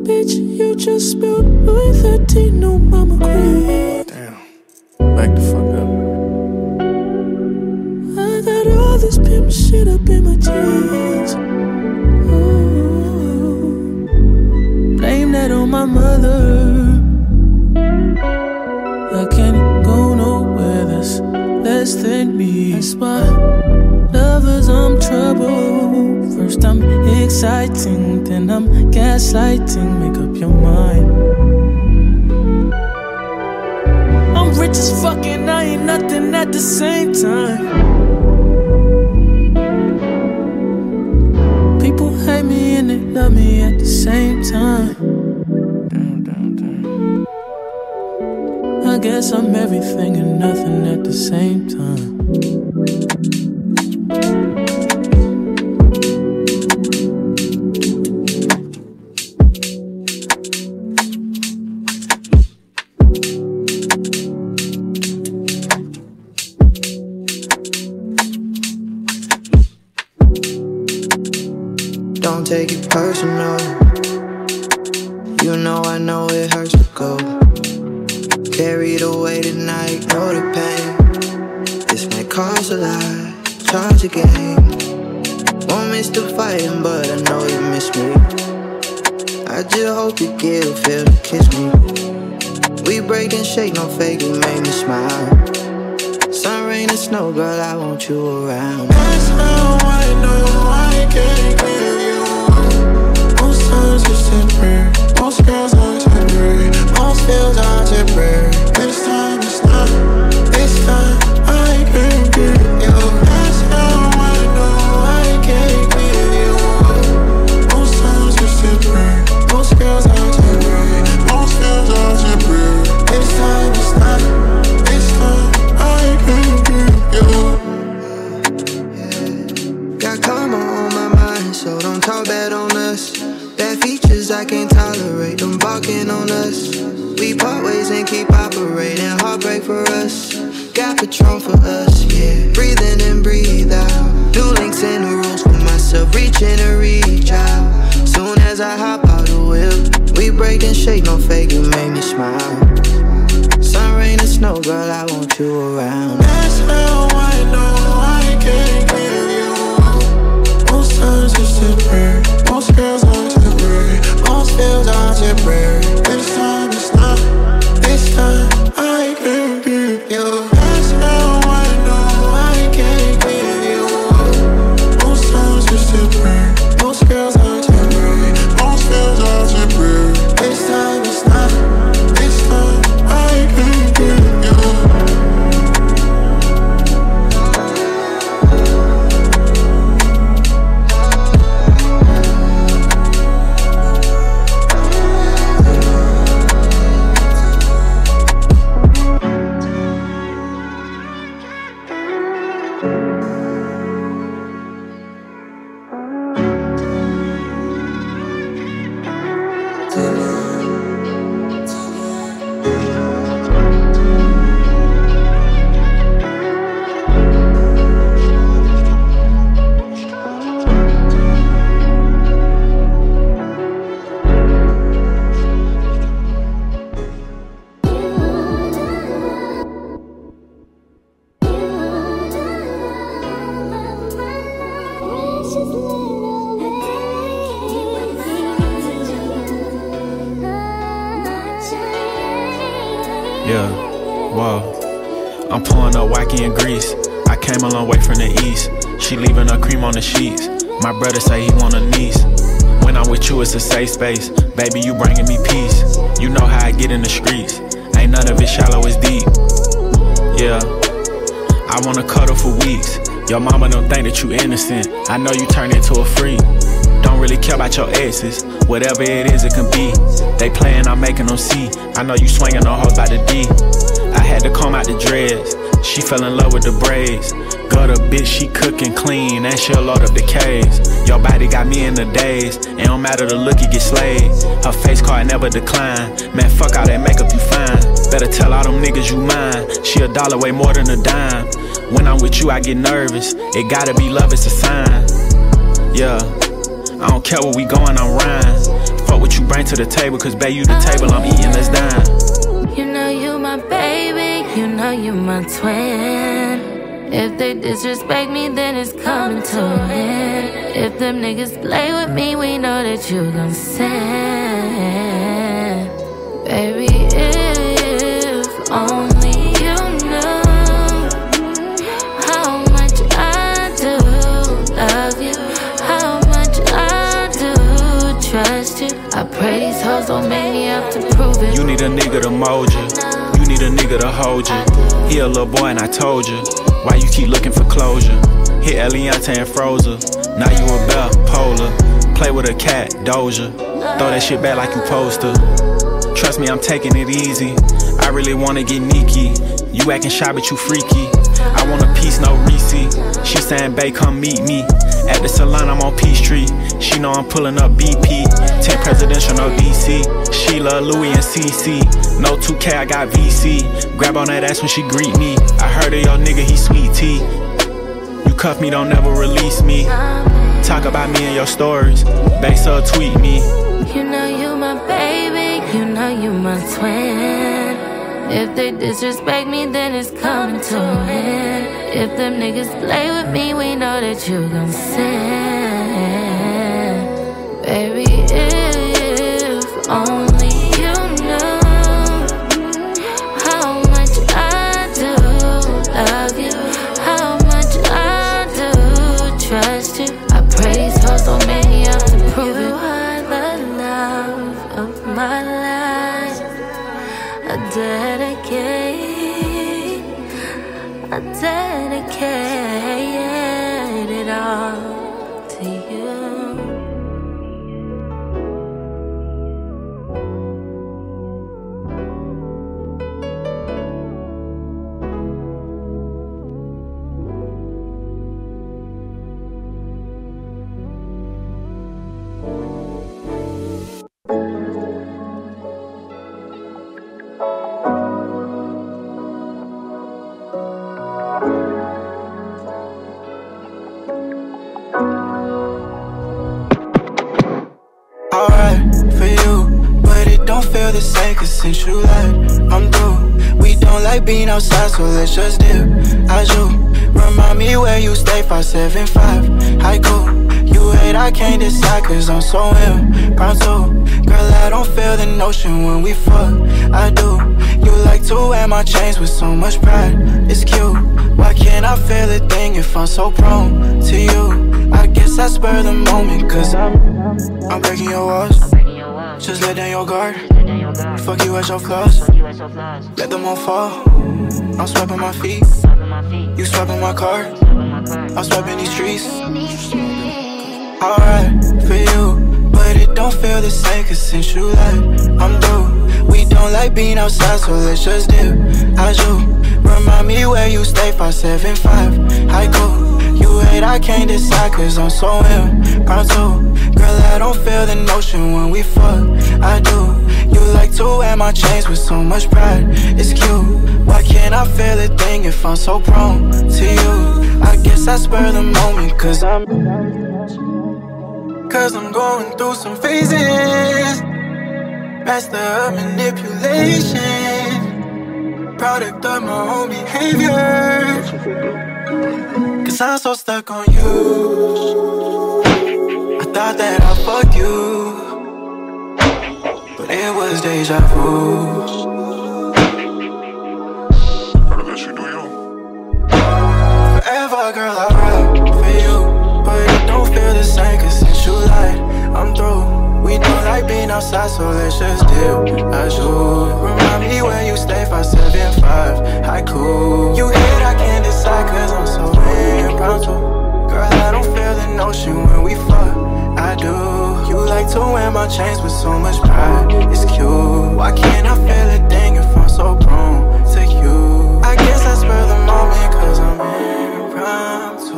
[SPEAKER 4] Bitch, you just spilled Louis 13, no mama queen. Damn,
[SPEAKER 16] back the fuck up.
[SPEAKER 4] I got all this pimp shit up in my jeans.
[SPEAKER 2] blame that on my mother.
[SPEAKER 16] I can't go nowhere that's less than me. That's why. First
[SPEAKER 41] I'm exciting, then I'm gaslighting. Make up your mind. I'm rich as fuck and I ain't nothing at the same time. People hate me and they love me at the same time.
[SPEAKER 16] I guess I'm everything and nothing at the same time.
[SPEAKER 22] know, girl, I want you around. That's
[SPEAKER 6] how I know I can't give you Most times it's temporary, most girls are temporary, most feels are temporary.
[SPEAKER 39] Baby, you bringing me peace. You know how I get in the streets. Ain't none of it shallow, it's deep. Yeah. I wanna cuddle for weeks. Your mama don't think that you innocent. I know you turned into a freak. Don't really care about your exes. Whatever it is, it can be. They playing, I'm making them see. I know you swinging on hoes by the D. I had to comb out the dreads. She fell in love with the braids. Got a bitch, she cookin' clean, and she'll load up the case. Your body got me in the daze, it don't matter the look, you get slayed. Her face card never decline, man, fuck all that makeup, you fine. Better tell all them niggas you mine, she a dollar way more than a dime. When I'm with you, I get nervous, it gotta be love, it's a sign. Yeah, I don't care where we going, I'm rhymes. Fuck what you bring to the table, cause babe, you the uh-huh. table, I'm eating, let's dine.
[SPEAKER 2] You know you my baby, you know you my twin. If they disrespect me, then it's coming to an end. If them niggas play with me, we know that you gon' sin. Baby, if only. you how much I pray these hoes don't make me up to prove it. You
[SPEAKER 39] need a nigga to mold you need a nigga to hold you. He a little boy and I told you. Why you keep looking for closure? Hit Eliante and Frozen. Now you a bell, polar. Play with a cat, Doja. Throw that shit back like you poster. Trust me, I'm taking it easy. I really wanna get Nikki. You acting shy, but you freaky. I want a piece, no Reese. She saying, babe, come meet me. At the salon, I'm on P Street. She know I'm pulling up BP. 10 presidential, no DC. Sheila, Louis, and CC. No 2K, I got VC. Grab on that ass when she greet me. I heard of your nigga, he sweet tea. You cuff me, don't never release me. Talk about me in your stories. Base up, tweet me.
[SPEAKER 2] You know you my baby, you know you my twin. If they disrespect me, then it's coming to an end. If them niggas play with me, we know that you gon' sin. Baby, if only.
[SPEAKER 40] seven five. I go. You hate, I can't decide, cause I'm so ill. Pronto. Girl, I don't feel the notion when we fuck. I do. You like to wear my chains with so much pride. It's cute. Why can't I feel a thing if I'm so prone to you? I guess I spur the moment, cause I'm, I'm breaking your walls. Just let down your guard.
[SPEAKER 27] Fuck you at your flaws. Let them all fall. I'm swiping my feet.
[SPEAKER 40] You swiping my card. I'm swiping these trees. Alright, for you. But it don't feel the same, cause since you left, I'm through. We don't like being outside, so let's just dip. I you. Remind me where you stay, 575. I go. You hate, I can't decide, cause I'm so ill. Pronto. Girl, I don't feel the notion when we fuck. I do like to wear my chains with so much pride. It's cute. Why can't I feel a thing if I'm so prone to you? I guess I spur the moment, cause I'm. Cause I'm going through some phases. Master of manipulation. Product of my own behavior. Cause I'm so stuck on you. I thought that I fucked you but it was deja vu. Forever, girl, I rap for you, but it don't feel the same. Cause since you lied, I'm through. We don't like being outside, so let's just deal as you. Remind me where you stay, five seven five. I cool. You hit, I can't decide, cause I'm so impromptu. Girl, I don't feel the notion when we fuck. I do. You like to wear my chains with so much pride, it's cute. Why can't I feel a thing if I'm so prone to you? I guess I spur the moment, cause I'm impromptu.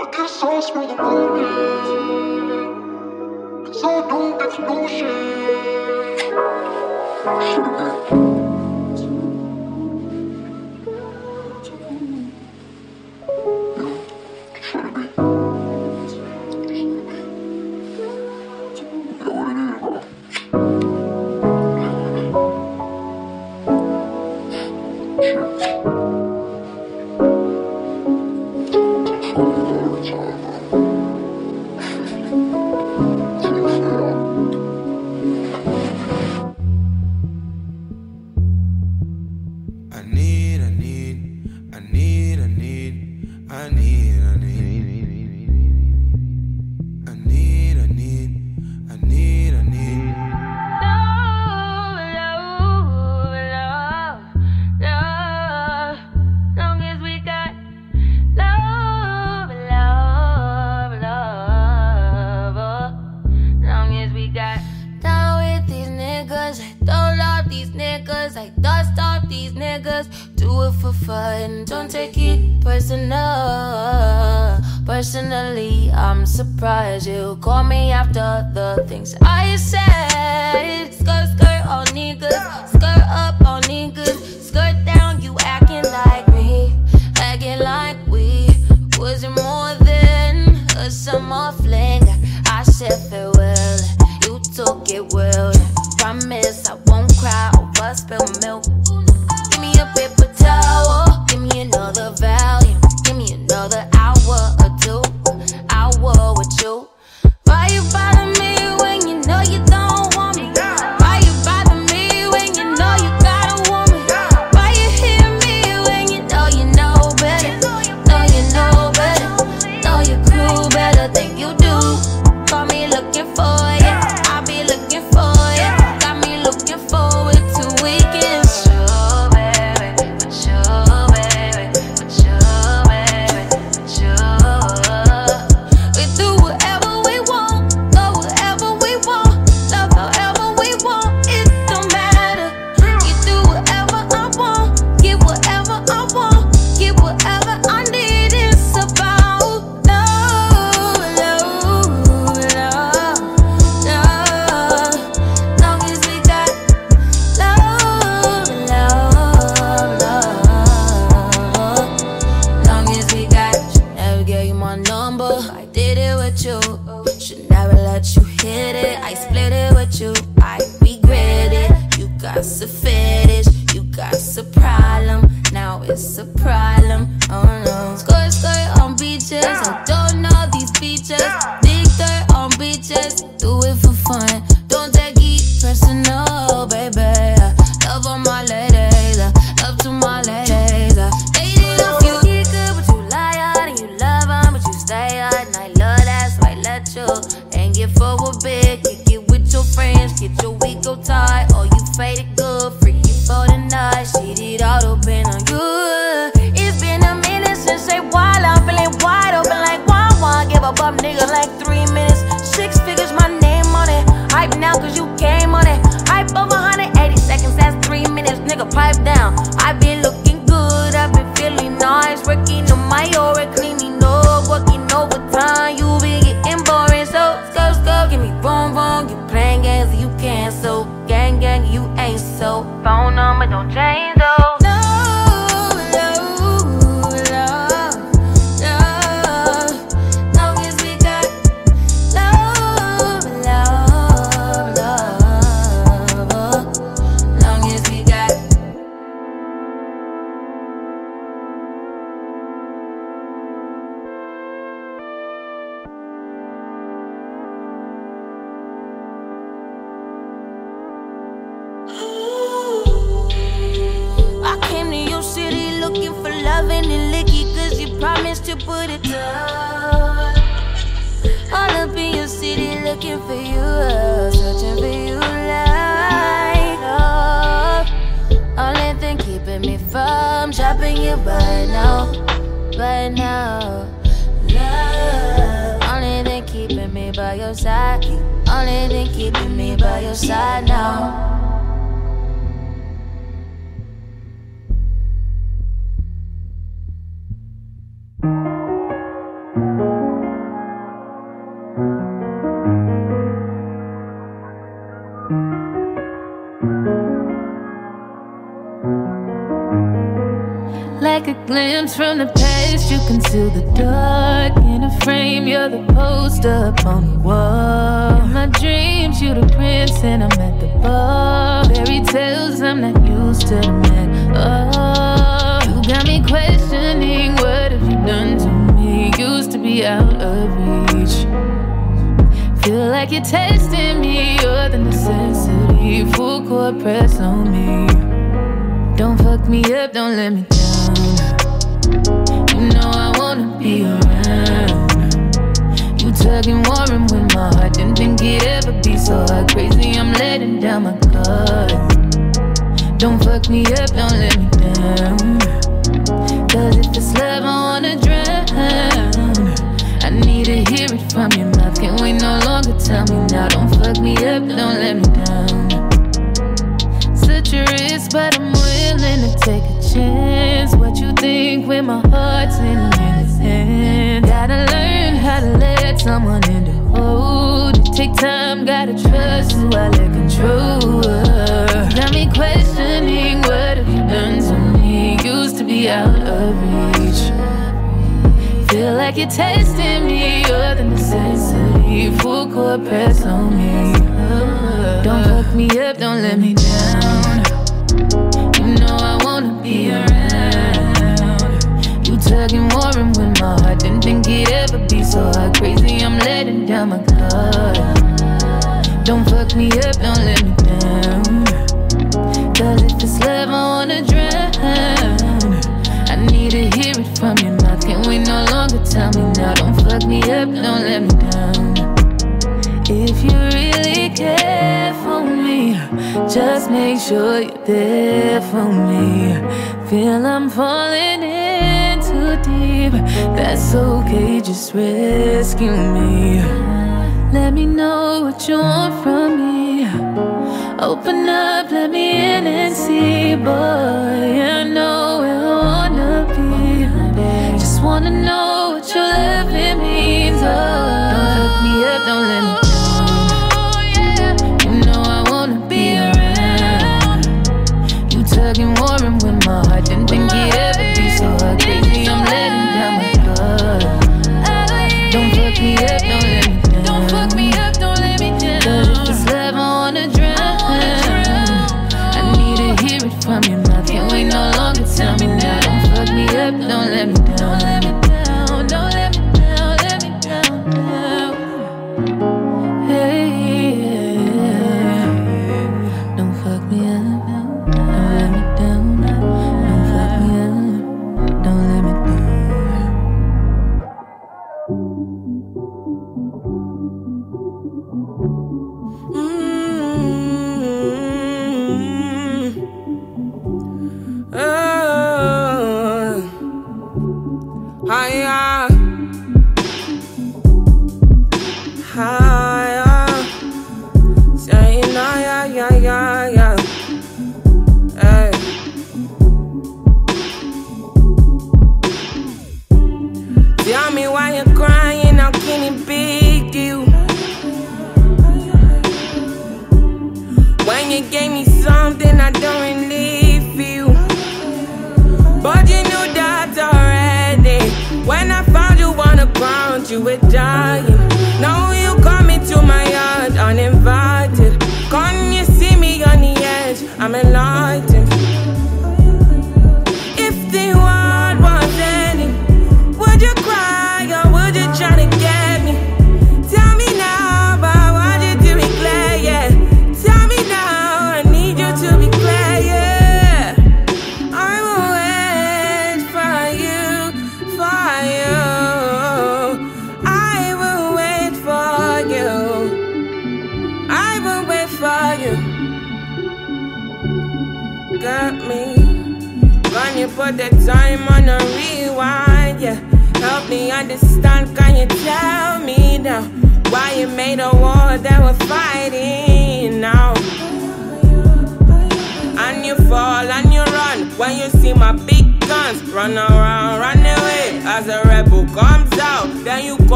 [SPEAKER 4] I guess I spur the moment, cause I
[SPEAKER 20] don't get to do shit.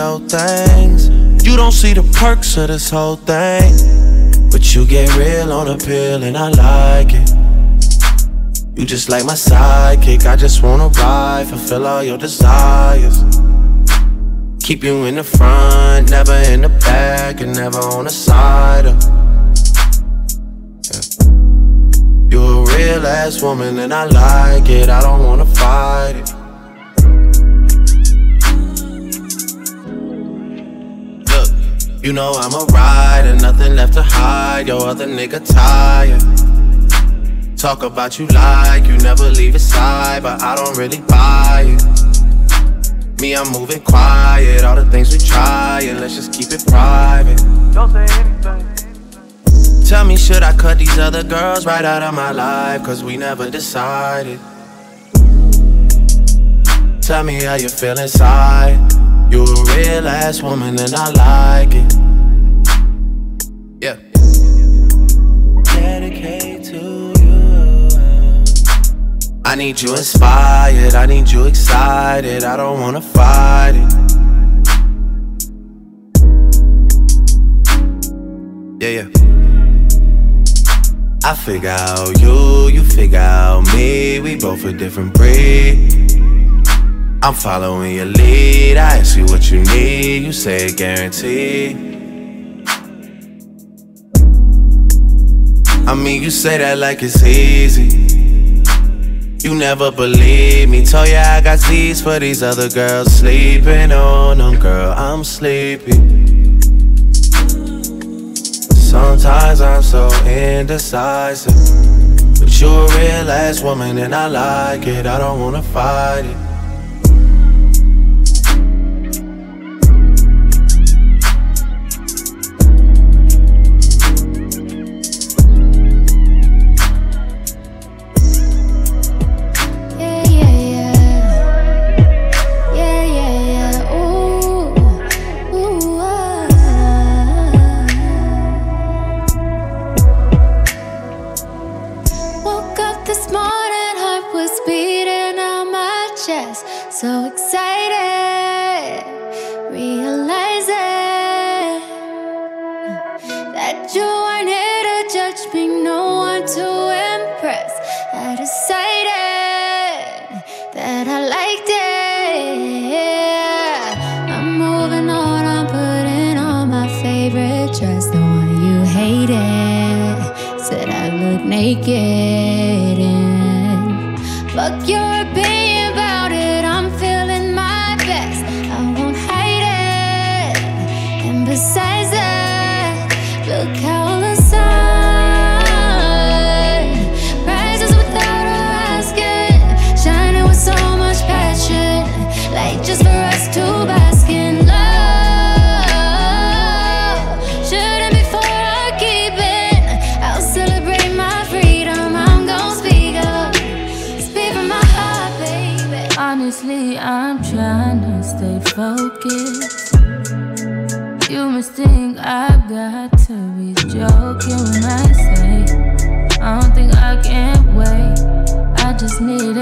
[SPEAKER 6] no thanks. You don't see the perks of this whole thing. But you get real on a pill and I like it.
[SPEAKER 7] You just like my sidekick, I just wanna ride, fulfill all your desires. Keep you in the front, never in the back, and never on the side. Of. You're a real ass woman and I like it, I don't wanna fight it. You know I'm a rider, nothing left to hide. Your other nigga tired. Talk about you like you never leave his side, but I don't really buy it.
[SPEAKER 3] Me, I'm moving quiet. All the things we try, and let's just keep it private. Don't say anything. Tell me, should I cut these other girls right out of my life? Cause we never decided. Tell me how you feel
[SPEAKER 25] inside. You a real ass woman and I like it. Yeah.
[SPEAKER 3] Dedicate to you.
[SPEAKER 7] I need you inspired, I need you excited, I don't wanna fight it. Yeah, yeah. I figure out you, you figure out me, we both a different breed. I'm following your lead. I ask you what you need. You say guarantee. guaranteed.
[SPEAKER 27] I mean, you say that like it's easy. You never believe me. Tell ya I got Z's for these other girls. Sleeping on them, girl, I'm sleepy.
[SPEAKER 7] Sometimes I'm so indecisive. But you're a
[SPEAKER 6] real ass woman and I like it. I don't wanna fight it.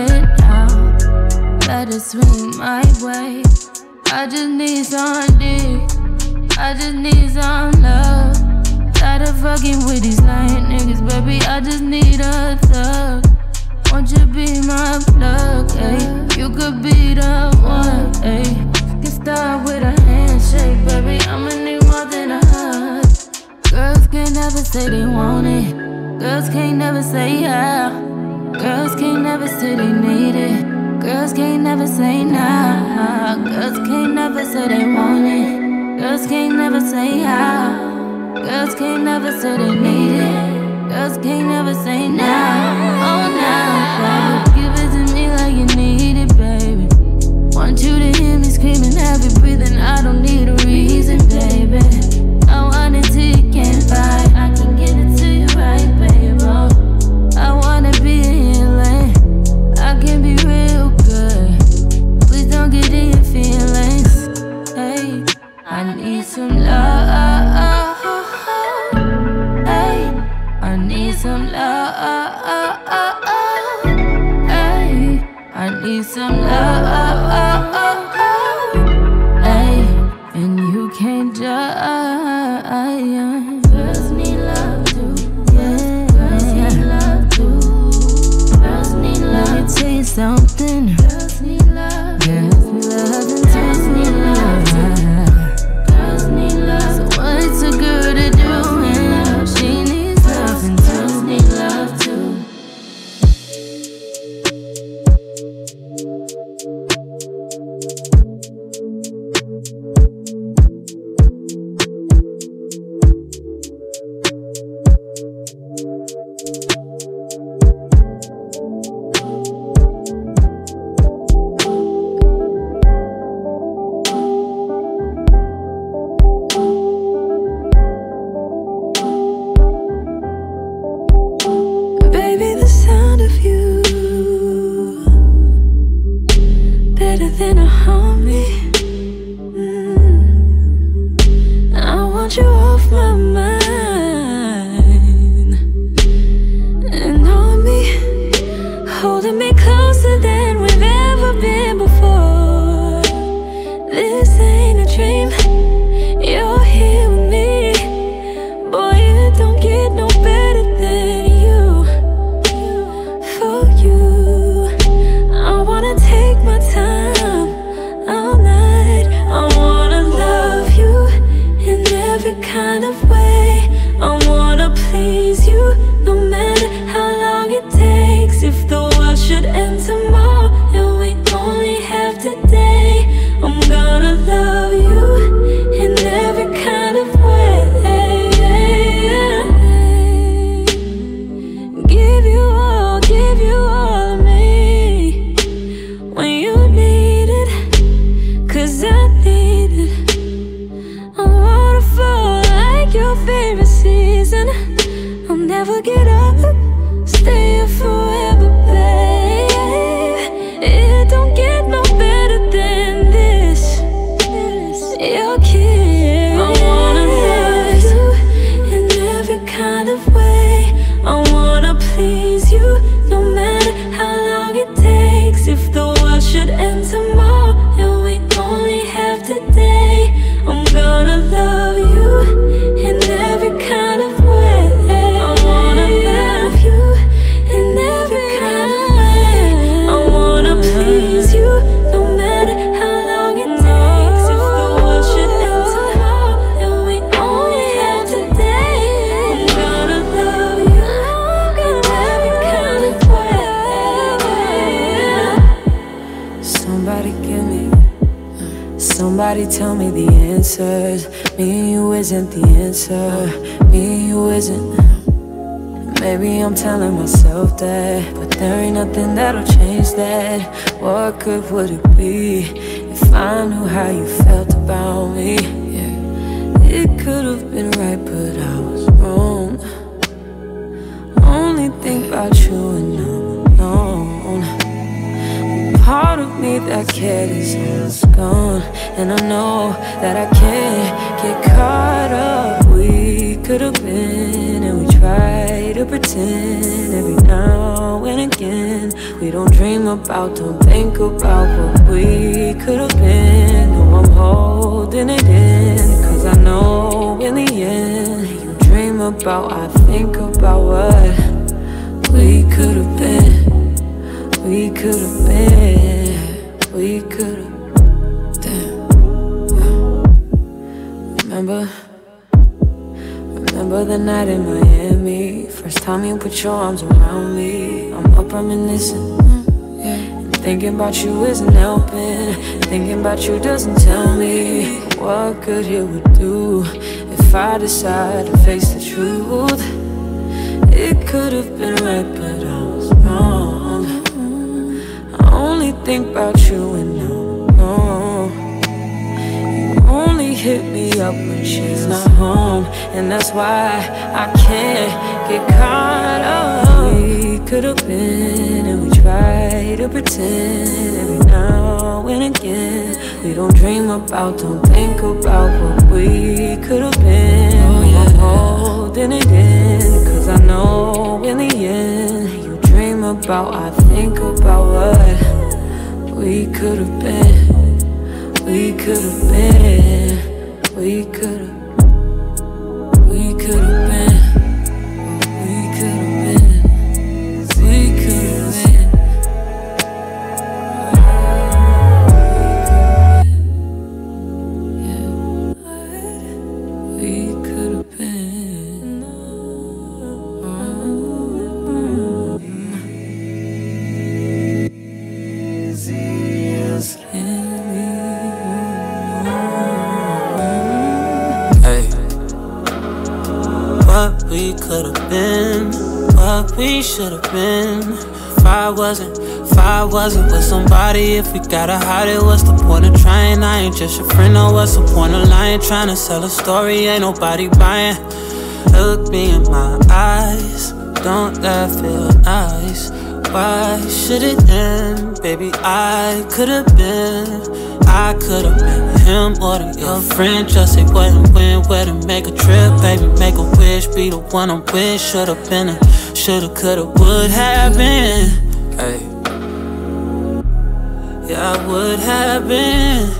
[SPEAKER 18] it now. Better swing my way. I just need some dick. I just need some love.
[SPEAKER 2] Tired of fucking with these lying niggas, baby. I just need a thug. Won't you be my plug, ayy? You could be the one, ayy. Can start with a handshake, baby. I'ma need more than a hug. Girls can never say they want it. Girls can't never say how. Girls can't never say they need it. Girls can't never say nah. Girls can't never say they want it. Girls can't never say how. Ah. Girls can't never say they need it. Girls can't never say nah. Oh nah. Give it to me like you need it, baby. Want you to hear me screaming every breathing. I don't need a reason, baby.
[SPEAKER 18] some love
[SPEAKER 13] Gotta hide it, what's the point of trying? I ain't just your friend, no, what's the point of lying? Trying to sell a story, ain't nobody buying. Look me in my eyes, don't that feel nice?
[SPEAKER 2] Why should it end? Baby, I could've been, I could've been him or your friend. Just say what and when, where to make a trip, baby, make a wish, be the one i wish. Should've been a, should've, could've, would have been. Hey. I would have been.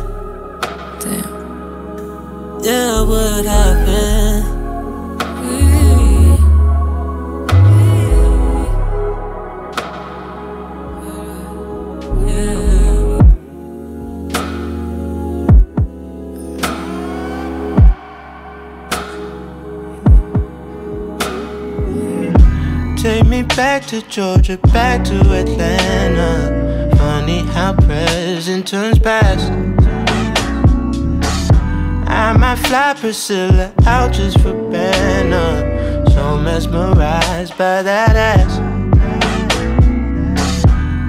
[SPEAKER 2] Damn. Yeah, would have been.
[SPEAKER 29] Take me back to Georgia, back to Atlanta Funny how present turns past. I might fly Priscilla out just for banner. So mesmerized by that ass.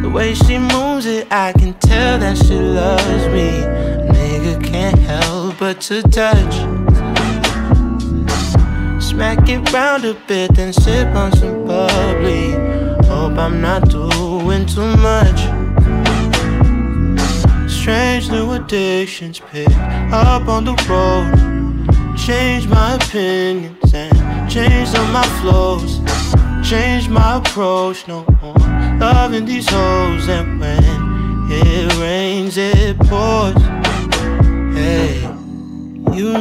[SPEAKER 29] The way she moves it, I can tell that she loves me. A nigga can't help but to touch smack it round a bit, then sip on some bubbly. Hope I'm not doing too much strange new addictions picked up on the road. Changed my opinions and changed up my flows. Changed my approach, no more loving these hoes. And when it rains, it pours. Hey, you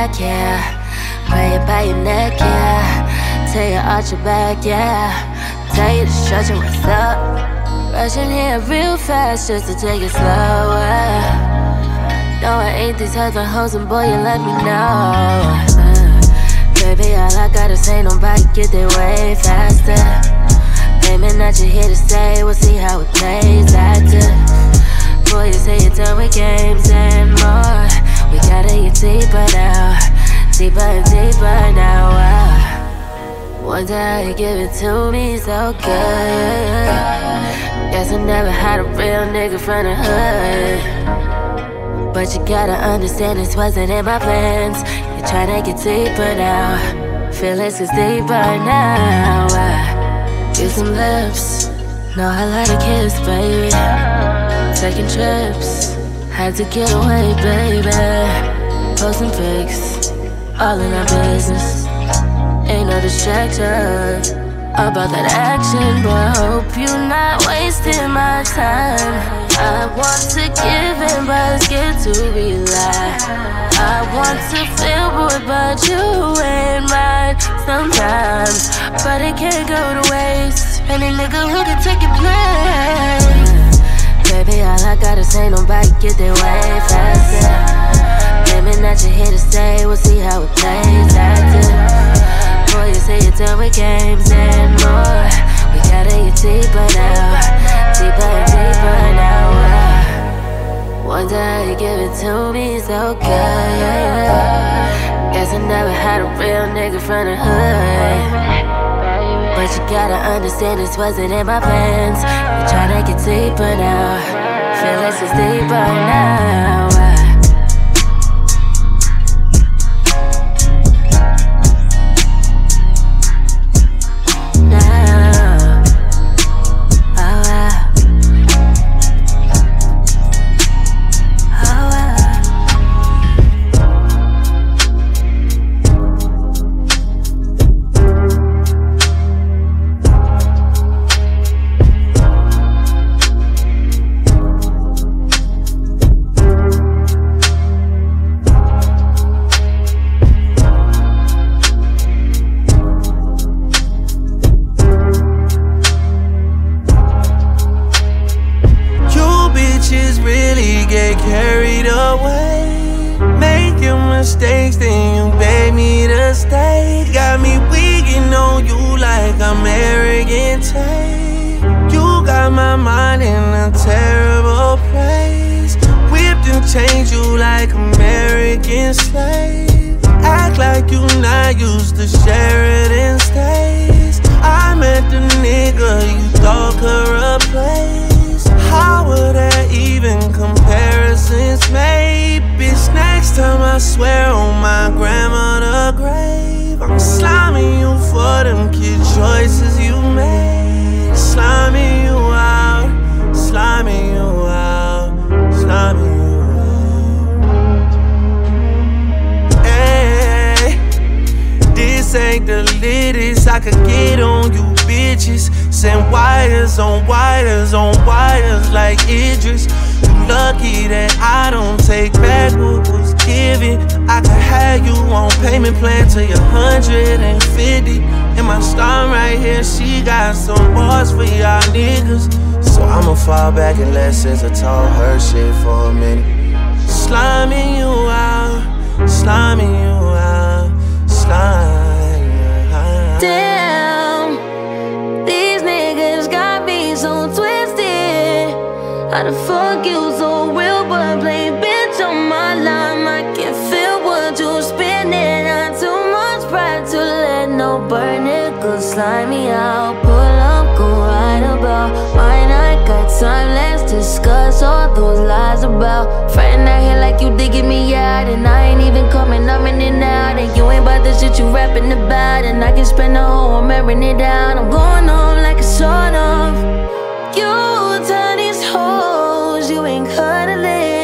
[SPEAKER 2] back, yeah. Pray by your neck, yeah. Tell you arch your back, yeah. Tell you to
[SPEAKER 18] stretch your ass up. Rushing here real fast just to take it slower. No, I ain't these heaven hoes, and boy, you let me know. Uh, baby, all I gotta say, nobody get their way faster. Claiming that you're here to stay, we'll see how it plays after. Boy, you say you're done
[SPEAKER 2] with games and more. Gotta get deeper now, deeper and
[SPEAKER 18] deeper now. Wow. Uh. One day you give it to me so good. Guess I never had a real nigga from the hood. But you gotta understand this wasn't in my plans. You're trying to get deeper now. Feelings is deeper now. Wow. Uh. Give some lips. No, I like a kiss, baby. Taking trips. Had to get away, baby. and fix, all in our
[SPEAKER 2] business. Ain't no distraction about that action, boy. Hope you're not wasting my time. I want to give in, but it's scared to rely. I want to feel good, but you ain't mine sometimes. But it can't go to waste. Any
[SPEAKER 18] nigga who can take your place. Baby, all I gotta say, nobody get their way faster. Claiming that you're here to stay, we'll see how it plays out. Boy, you say you're done with games and more. We gotta get deeper now, deeper and deeper now.
[SPEAKER 2] Wonder how you give it to me so good. Guess I never had
[SPEAKER 18] a real nigga from the hood. But you gotta understand this wasn't in my plans. I'm trying to get deeper now. Feelings is deeper now.
[SPEAKER 6] done so much for
[SPEAKER 29] y'all niggas.
[SPEAKER 27] So I'ma fall back unless it's I tall her shit for a minute.
[SPEAKER 29] Sliming you out, sliming you out,
[SPEAKER 2] slime. Damn, these niggas got me so twisted. How the fuck you so real, but blame bitch on my line? I can feel what you're spinning. Not too much pride to let no burn it sign me out Pull up, go right about Why not got time, let's discuss all those lies about Friend out here like you digging me out And I ain't even coming, I'm in and out And you ain't about the shit you rapping about And I can spend the whole i wearing it down I'm going home like a sort of You turn these hoes, you ain't cuddling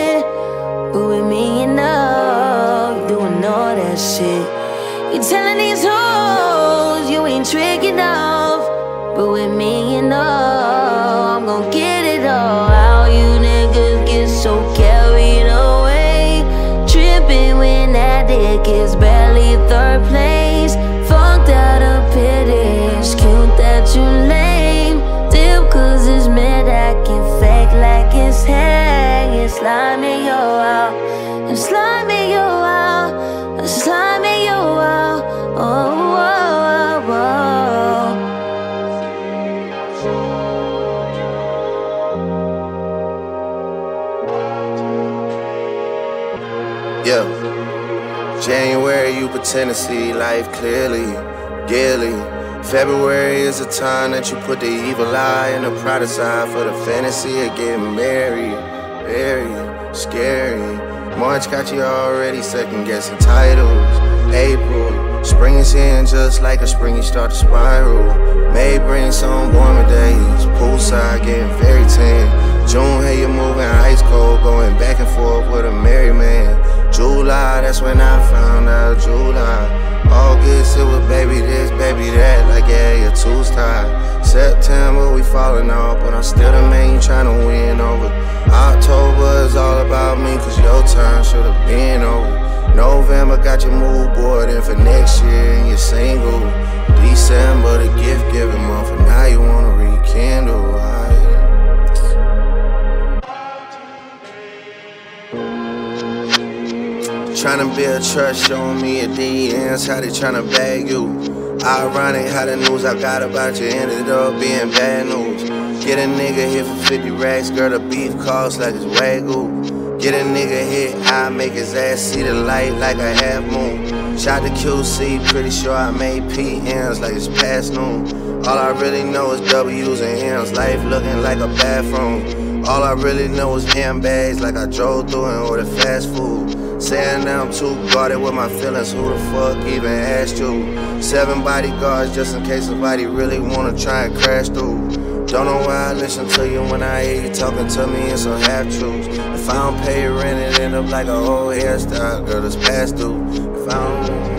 [SPEAKER 33] Tennessee, life clearly, gaily. February is the time that you put the evil eye and the pride aside for the fantasy of getting married. Very scary. March got you already second guessing titles. April, spring is in just like a spring, you start to spiral. May brings some warmer days. Poolside getting very tan. June, hey, you're moving ice cold, going back and forth with a merry man. July, that's when I found out July. August, it was baby this, baby that, like yeah, you're too tired. September, we falling off, but I'm still the man you tryna win over. October is all about me, cause your time should've been over. November got your mood board, in for next year, and you're single. December, the gift giving month, and now you wanna rekindle. tryna build trust, showing me at DMs, how they
[SPEAKER 7] tryna bag you. Ironic how the news I got about you ended up being bad news. Get a nigga hit for 50 racks, girl, the beef costs like it's Wagyu. Get a nigga hit, I make his ass see the light like a half moon. Shot to QC,
[SPEAKER 33] pretty sure I made PMs like it's past noon. All I really know is W's and M's, life looking like a bathroom. All I really know is handbags like I drove through and ordered fast food. Saying that I'm too guarded with my feelings, who the fuck even asked you? Seven bodyguards just in case somebody really wanna try and crash through. Don't know why I listen to you when I hear you talking to me in some half truths. If I don't pay
[SPEAKER 7] rent, it end up like a whole hairstyle, girl, that's past due. If I don't.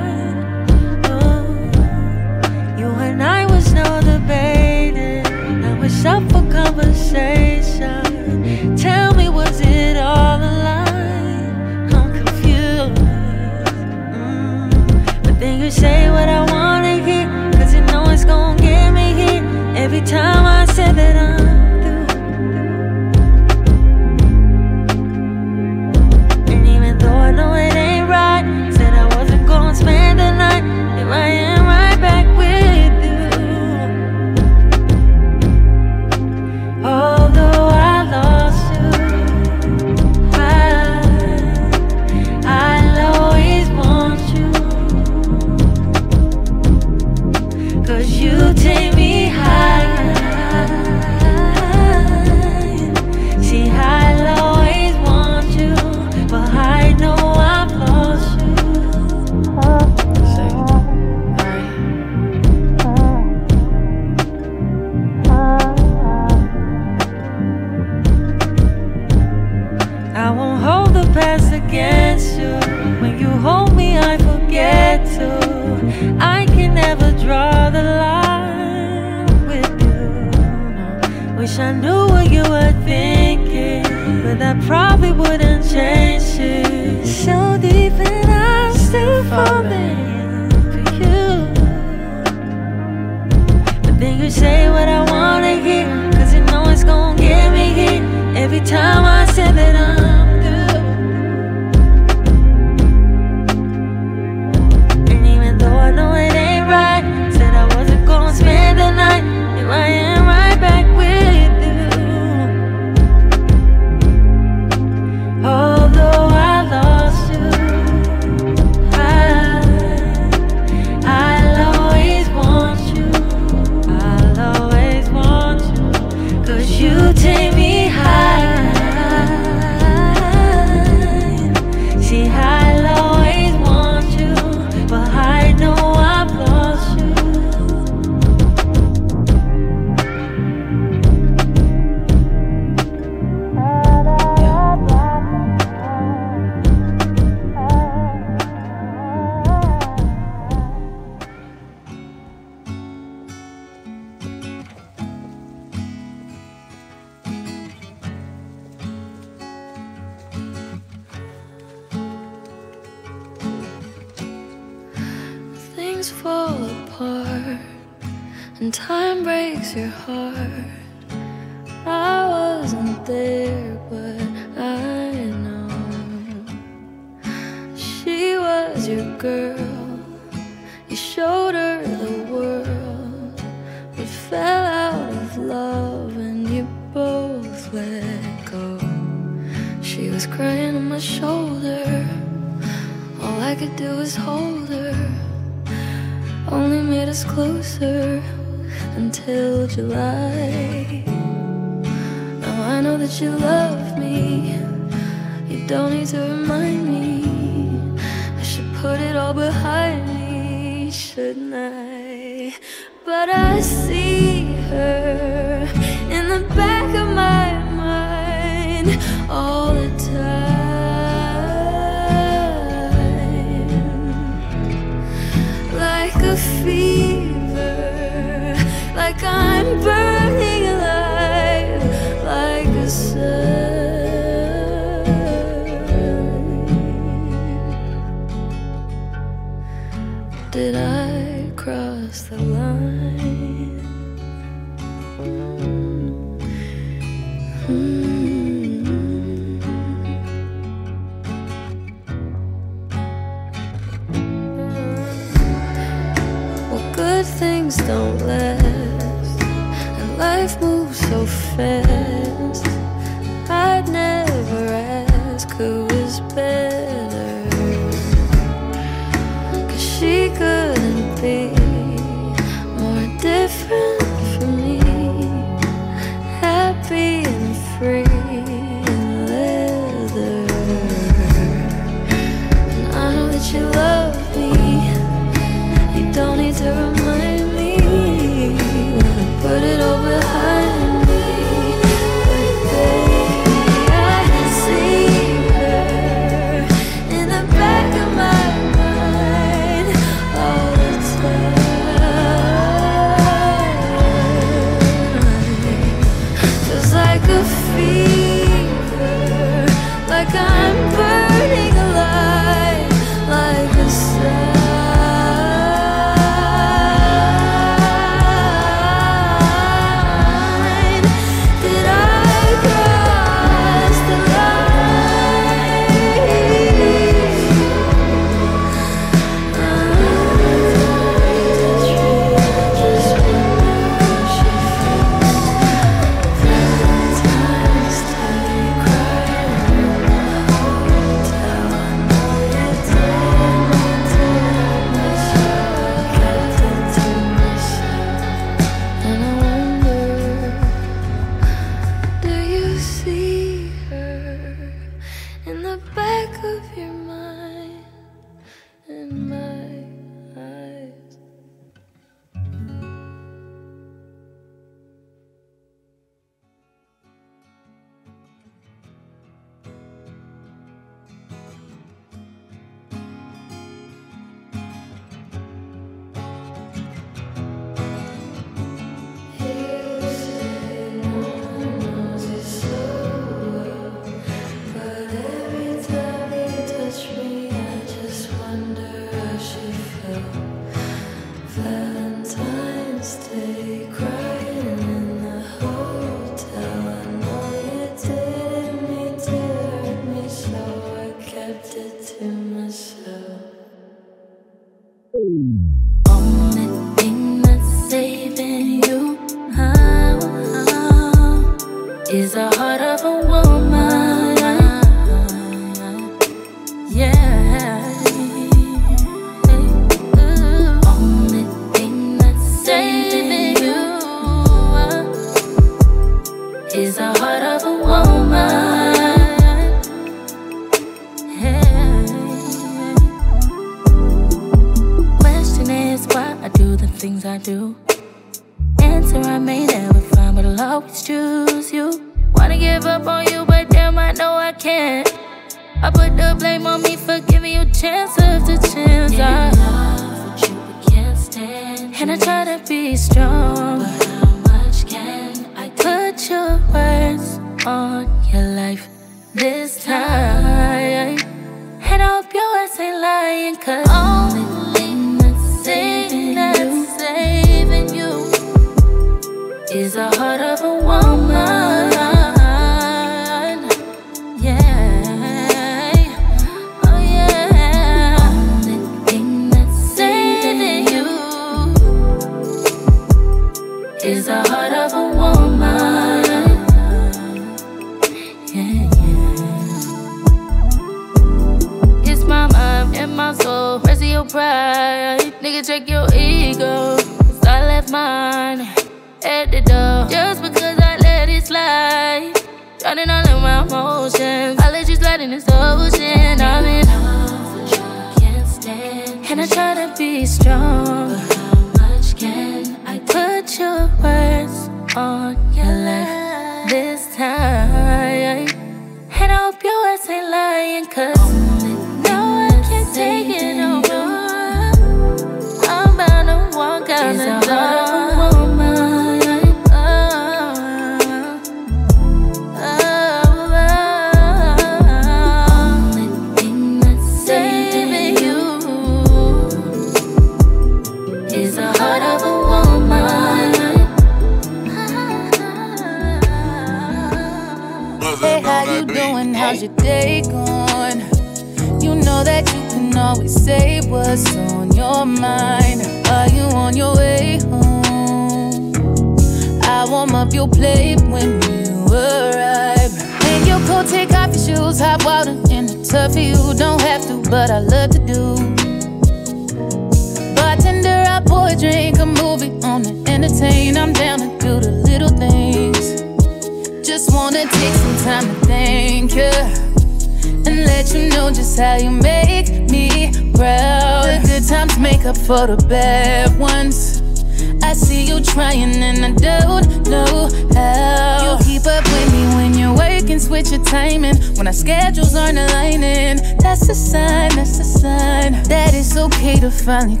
[SPEAKER 2] finally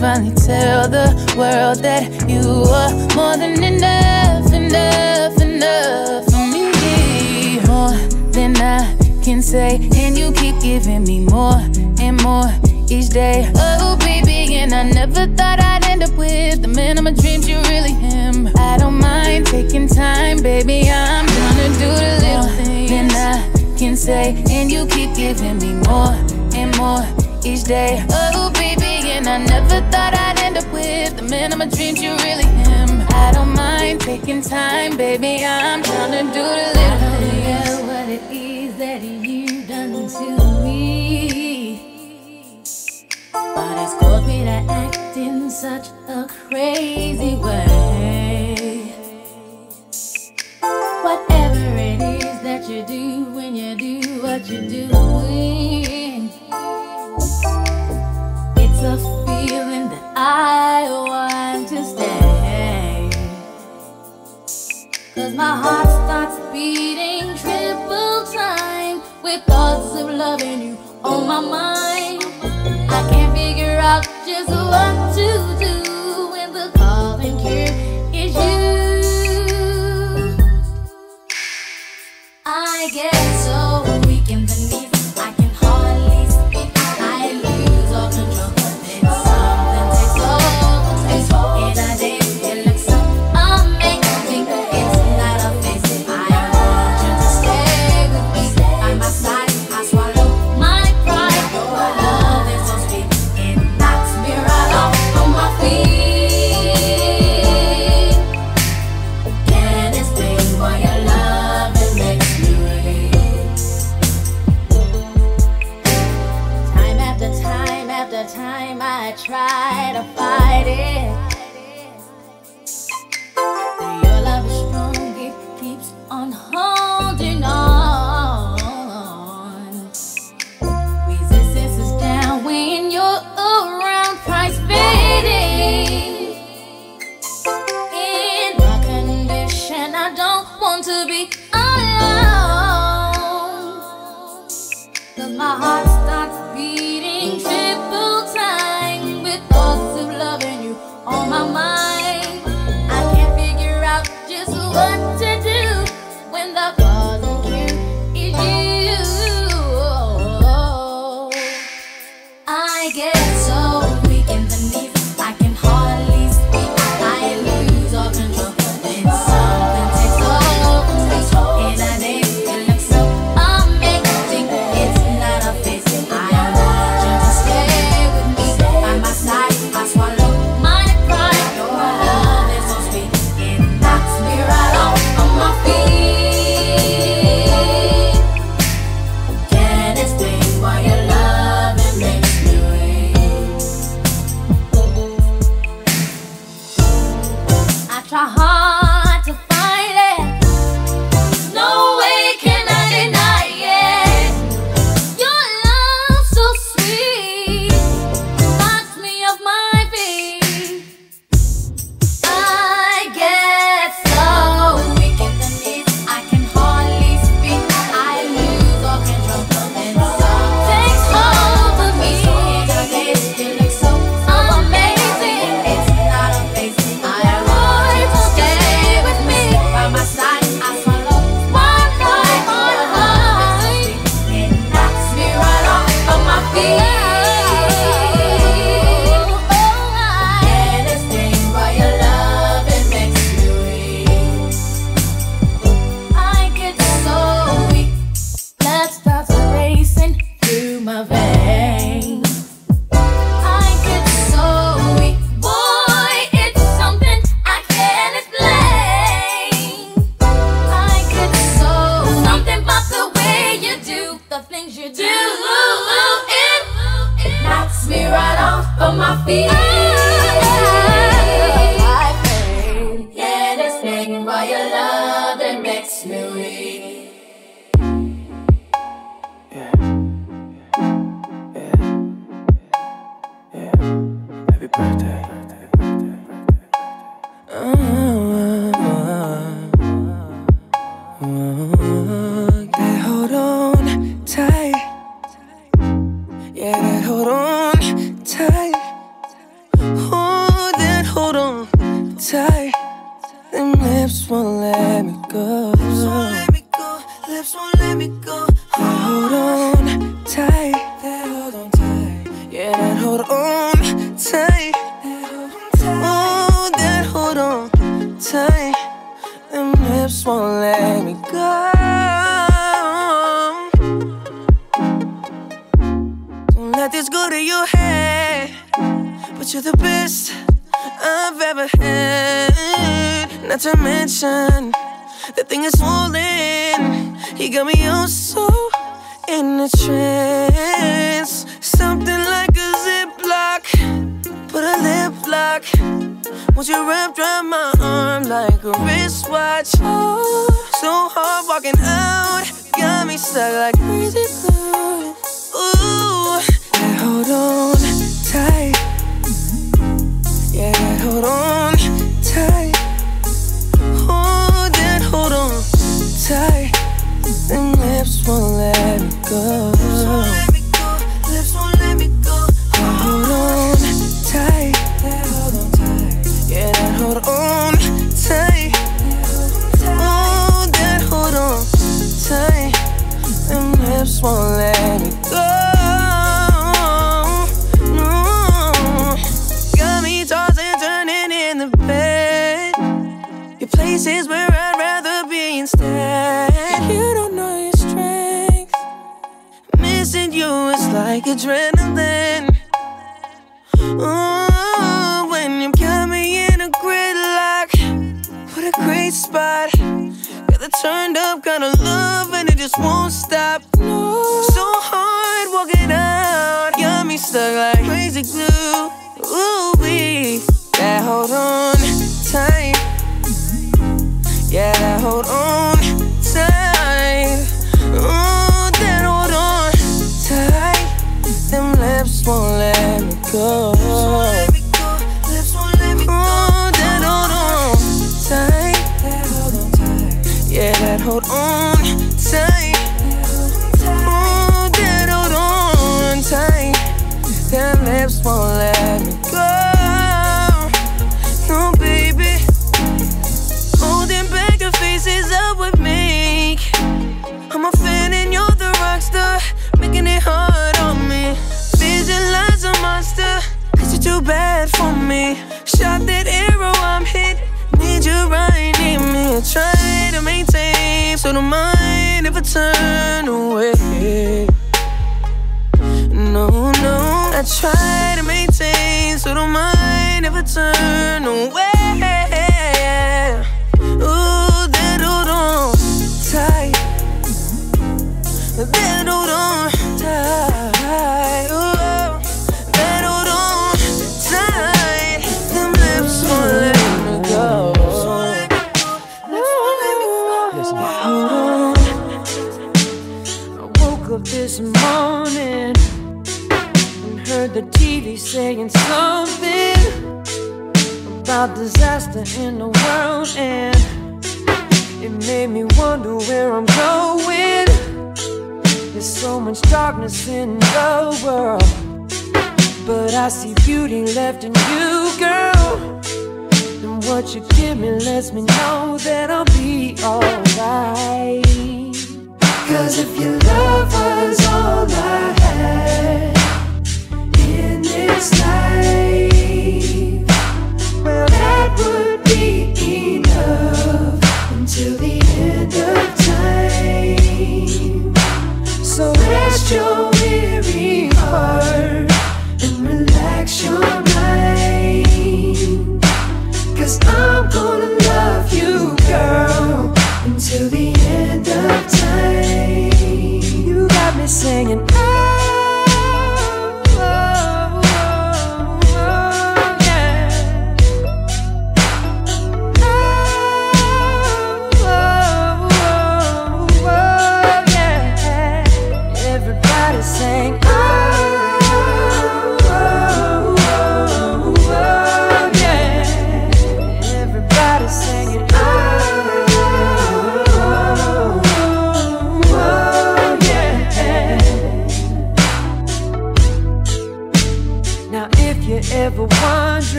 [SPEAKER 2] finally tell the world that you are more than enough, enough, enough for me. More than I can say, and you keep giving me more and more each day. Oh, baby, and I never thought I'd end up with the man of my dreams. You really am. I don't mind taking time, baby. I'm gonna do the little things. More Than I can say, and you keep giving me more and more each day. Oh, Never thought I'd end up with the man of my dreams, you really am. I don't mind taking time, baby. I'm trying to do the little things.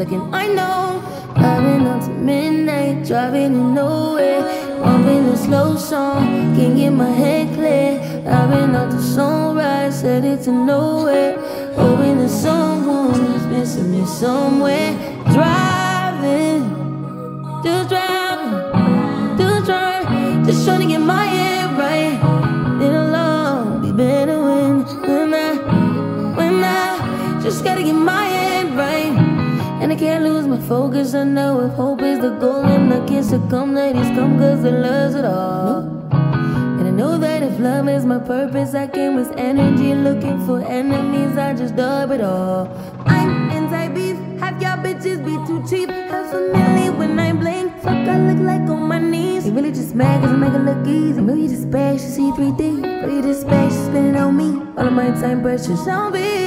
[SPEAKER 2] again. since I'll be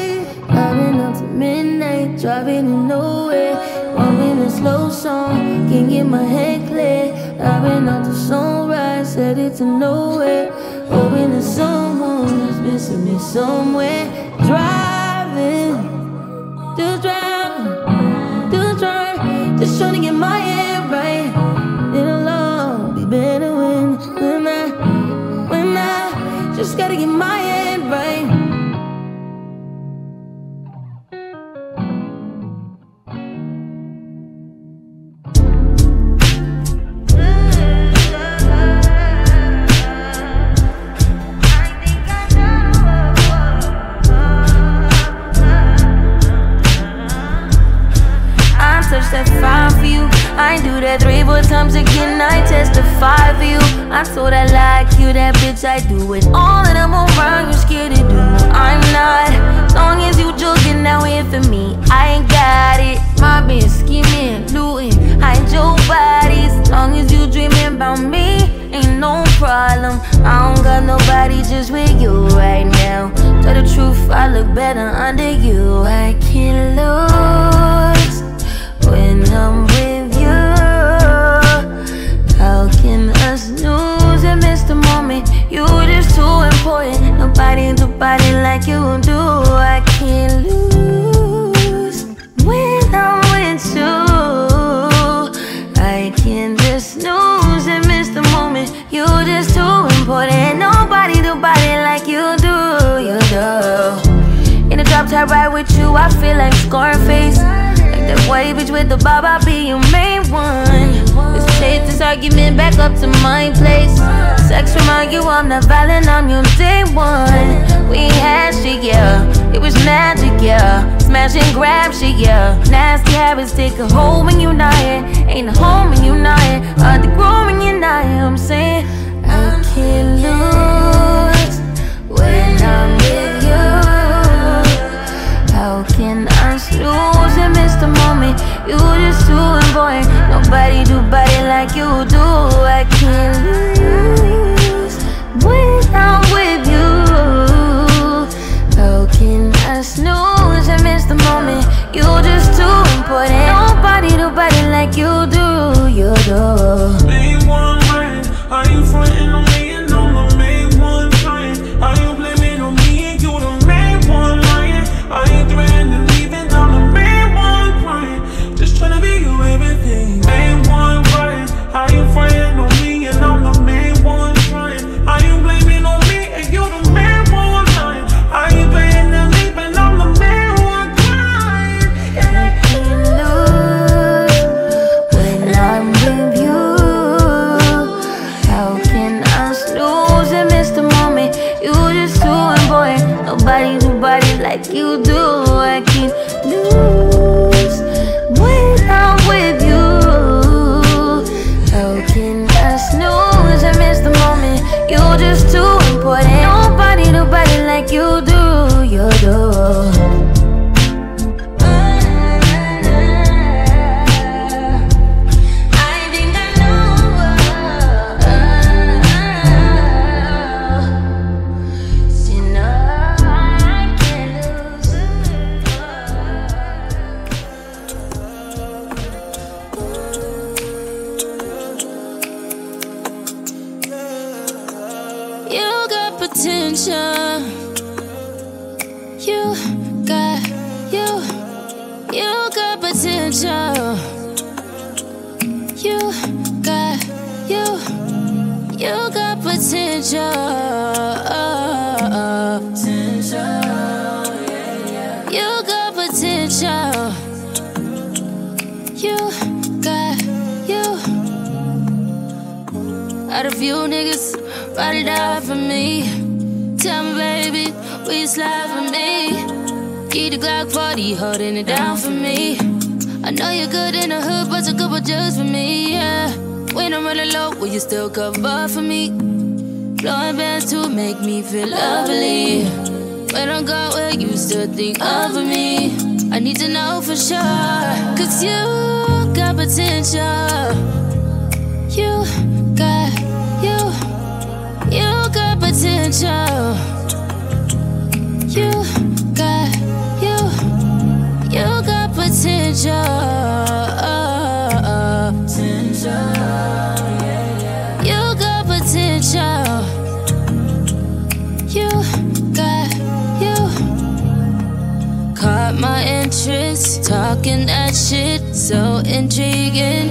[SPEAKER 2] I can not feel lovely. When I'm gone, will you still think of me? I need to know for sure. Cause you got potential. intriguing.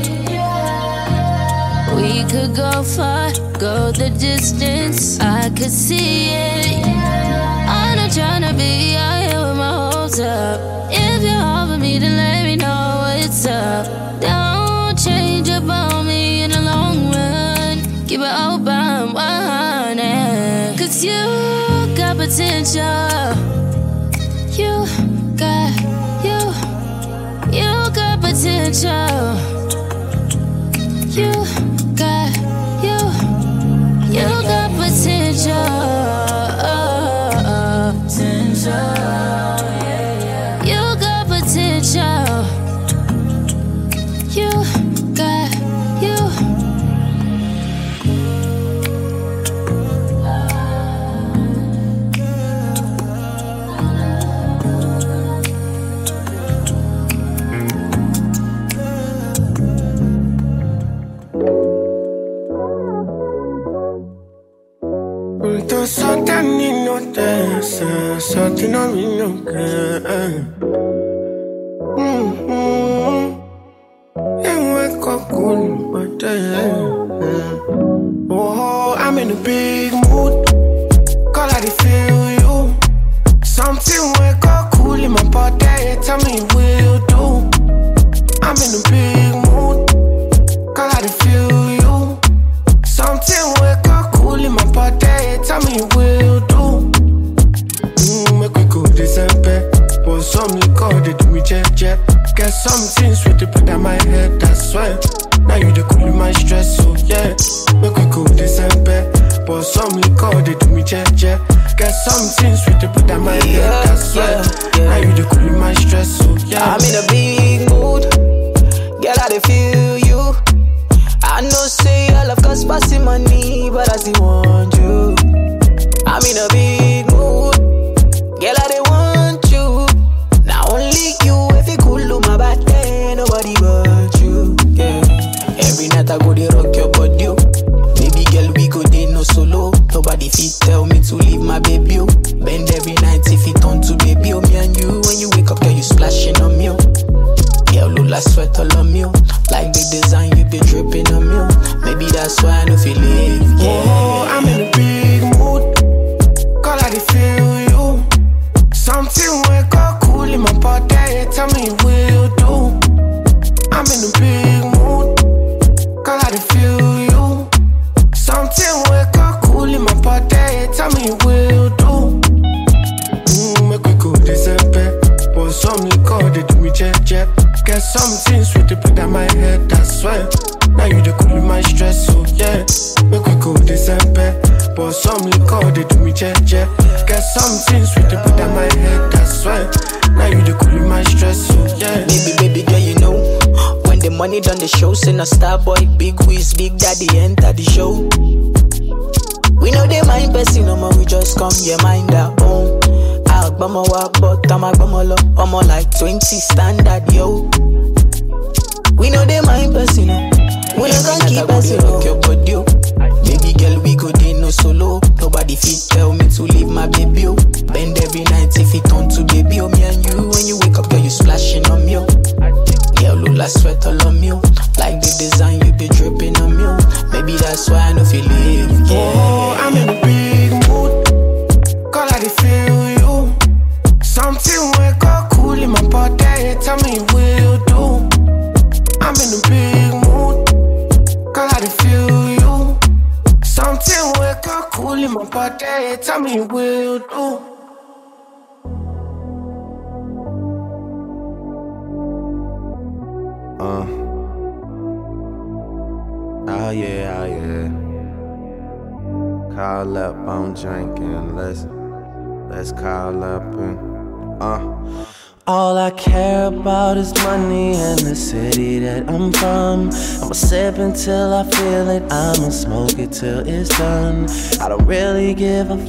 [SPEAKER 2] We could go far, go the distance. I could see it. I'm not trying to be out here with my hopes up. If you're over me, then let me know what's up. Don't change about me in the long run. Keep it open, 100. Cause you got potential.
[SPEAKER 23] you know me no good.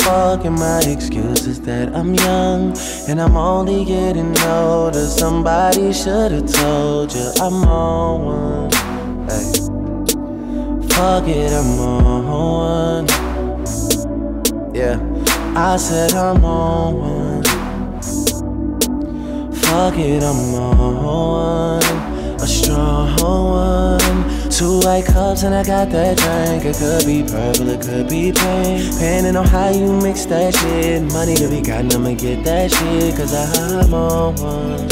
[SPEAKER 3] fucking my excuse is that I'm young and I'm only getting older. Somebody should've told you I'm on one. Hey.
[SPEAKER 5] Fuck it, I'm on one. Yeah, I said
[SPEAKER 3] I'm on one. Fuck it, I'm on one. A strong one. Two white cups and I got that
[SPEAKER 5] drink. It could be purple, it could be pink. Depending on how you mix that shit. Money to be gotten, I'ma get that shit. Cause I'm on one.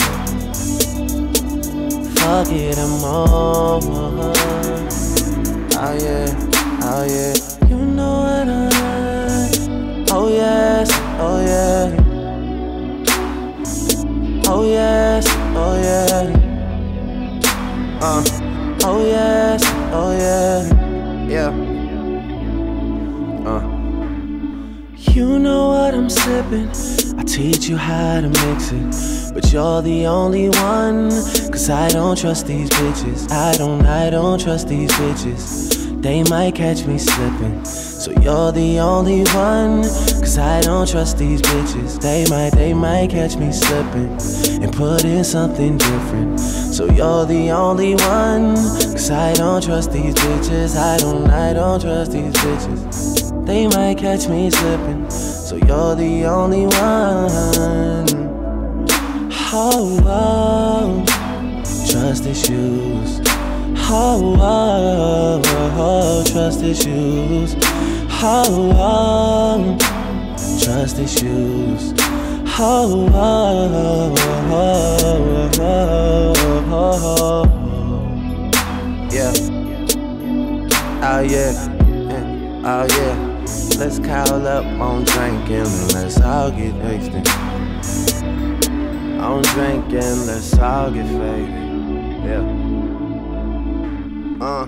[SPEAKER 5] Fuck it, I'm on one. Oh
[SPEAKER 3] yeah, oh yeah. You know what I. Oh yes, oh yeah. you how to mix it. But you're the only one. Cause I don't trust these bitches. I don't, I don't trust these bitches. They might catch me slipping. So you're the only one. Cause I don't trust these bitches. They might, they might catch me slipping. And put in something different. So you're the only one. Cause I don't trust these bitches. I don't, I don't trust these bitches. They might catch me slipping. You're the only one. Oh, oh. trust issues. Oh, oh, oh, trust issues. Oh, oh, trust issues. Oh, oh, oh, oh, oh, oh. yeah. Oh
[SPEAKER 5] yeah. Oh yeah. Ah, Let's call up on drinking, let's all get wasted. On drinking, let's all get
[SPEAKER 38] faded. Yeah. Uh.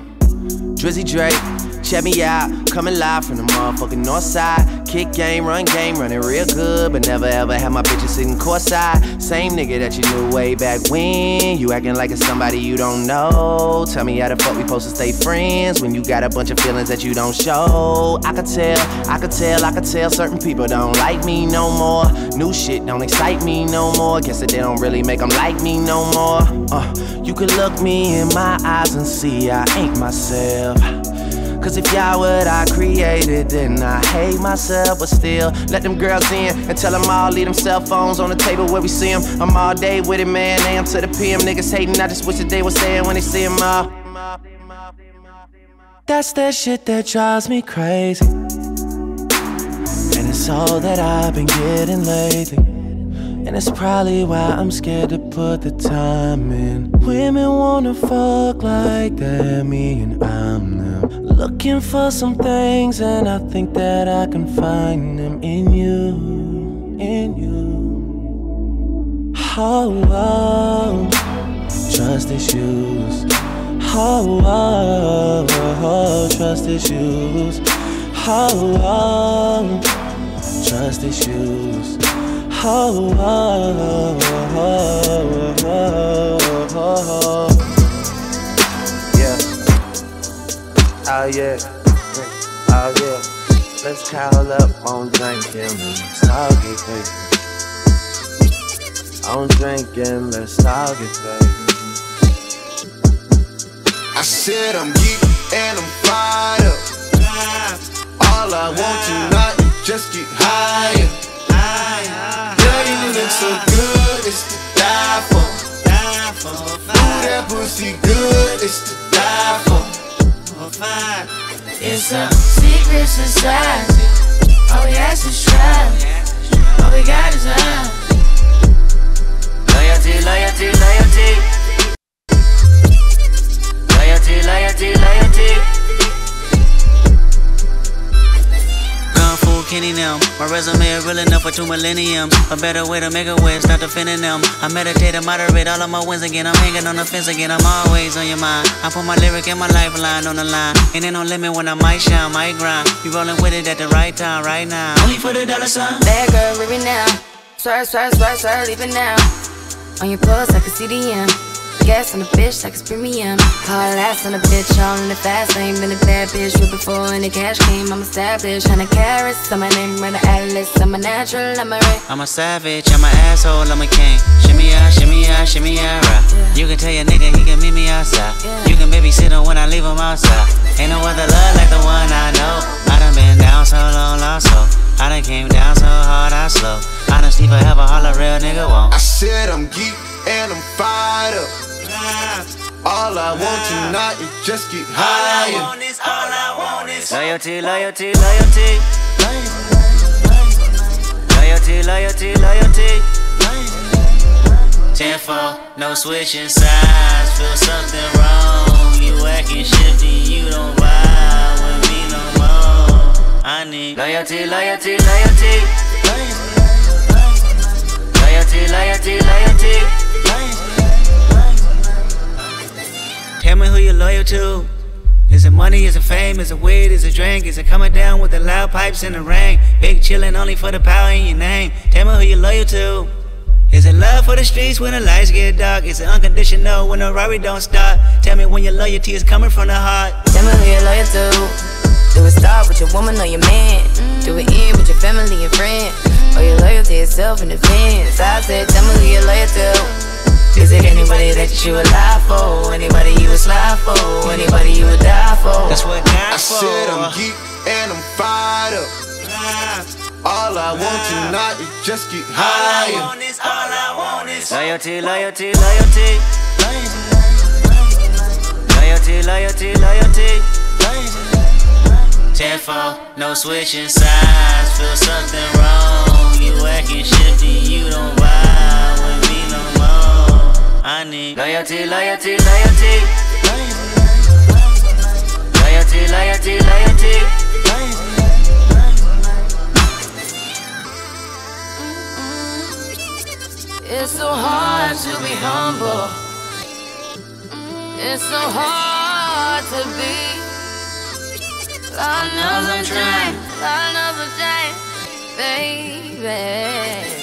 [SPEAKER 38] Drizzy Drake, check me out. Coming live from the motherfucking north side. Kick game, run game, running real good. But never ever had my bitches sitting courtside. Same nigga that you knew way back when.
[SPEAKER 16] You acting like it's somebody you don't know. Tell me how the fuck we supposed to stay friends when you got a bunch of feelings that you don't show. I could tell, I could tell, I could tell certain people don't like me no more. New shit don't excite me no more. Guess that they don't really make them like me no more. Uh, you could look me in my eyes and see I ain't myself. Cause if y'all what I created, then I hate myself, but still let them girls in
[SPEAKER 33] and tell them all leave them cell phones on the table where we see them. I'm all day with it, man. AM to the PM, niggas hating. I just wish that they were saying when they see them all. That's that
[SPEAKER 3] shit that drives me crazy. And it's all that I've been getting lately. And it's probably why I'm scared to put the time
[SPEAKER 6] in. Women wanna fuck like that, me and I'm them. Looking for some things, and I think that I can find them in you,
[SPEAKER 3] in you. Oh, oh trust issues. Oh, oh, oh, oh trust issues. Oh, oh, trust
[SPEAKER 5] issues.
[SPEAKER 3] Oh, oh, oh, oh, oh, oh. Oh yeah, oh yeah. Let's call up on drinking, let's all
[SPEAKER 1] get crazy. On drinking, let's all get crazy. I said I'm geek and I'm fired
[SPEAKER 21] up. All I want tonight, is just get higher.
[SPEAKER 6] Girl, you look so good, it's to die for. Ooh,
[SPEAKER 20] that pussy good, it's to die for number
[SPEAKER 28] five. It's a secret society. All we ask is strive.
[SPEAKER 30] All we got is love. Loyalty, loyalty, loyalty. Loyalty, loyalty, loyalty. My resume is real enough for two millennium. A better way to make a way, stop defending them. I meditate and moderate all of my wins again. I'm hanging on the fence again. I'm always on your mind. I put my lyric and my lifeline on the line. And ain't no limit when I might shine, might grind. You rolling with it at the right time, right now. Only for the dollar sign. Bad girl,
[SPEAKER 8] with now. Swerve, swerve, swerve, swerve, leave it now. On your pulse, I can see the end.
[SPEAKER 18] Gas on a bitch like it's premium. Hard ass on a bitch, on in the fast lane. Been a bad bitch with before any cash came. I'm established, kinda carrots. I'm my name, when the atlas. I'm a natural, I'm a ray.
[SPEAKER 30] I'm a savage, I'm a asshole, I'm a king. Shimmy ya, shimmy ya, shimmy out, right? You can tell your nigga he can meet me outside. You can babysit him when I leave him outside. Ain't no other love like the one I know. I done been down so long, lost so. I done came down so hard, I slow. I done sleep forever, all a real nigga won't. I said I'm geek and I'm fired up. All I want tonight is just get high. All I want
[SPEAKER 41] is, all I want is
[SPEAKER 30] loyalty, loyalty, loyalty. Loyalty, loyalty, loyalty. Tenfold, no switching sides. Feel something wrong. You acting shifty, you don't vibe with me no more. I need loyalty, loyalty, loyalty. Loyalty, loyalty, loyalty. loyalty. Tell me who you're loyal to. Is it money? Is it fame? Is it weed? Is it drink? Is it coming down with the loud pipes in the rain? Big chillin' only for the power in your name. Tell me who you're loyal to. Is it love for the streets when the lights get dark? Is it unconditional when the robbery don't stop? Tell me when your loyalty is coming from the heart. Tell me who you're loyal to. Do it start with your woman or your man? Do it end with your family and friends? Or
[SPEAKER 2] your loyalty and in advance? I said, tell me who you're loyal to. Is it anybody that
[SPEAKER 30] you would lie for? Anybody you would slide for? Anybody you would die for? That's what I for. said I'm geek and I'm fired up. All I want tonight is just get higher. All I want is, all I want is loyalty, loyalty, loyalty. Loyalty, loyalty, loyalty. Tenfold, no switching sides. Feel something wrong. You acting shifty, you don't vibe. I loyalty, loyalty, loyalty. Loyalty, loyalty, loyalty. It's
[SPEAKER 8] so
[SPEAKER 9] hard to be humble.
[SPEAKER 2] It's so hard to be
[SPEAKER 18] another day, another day, baby.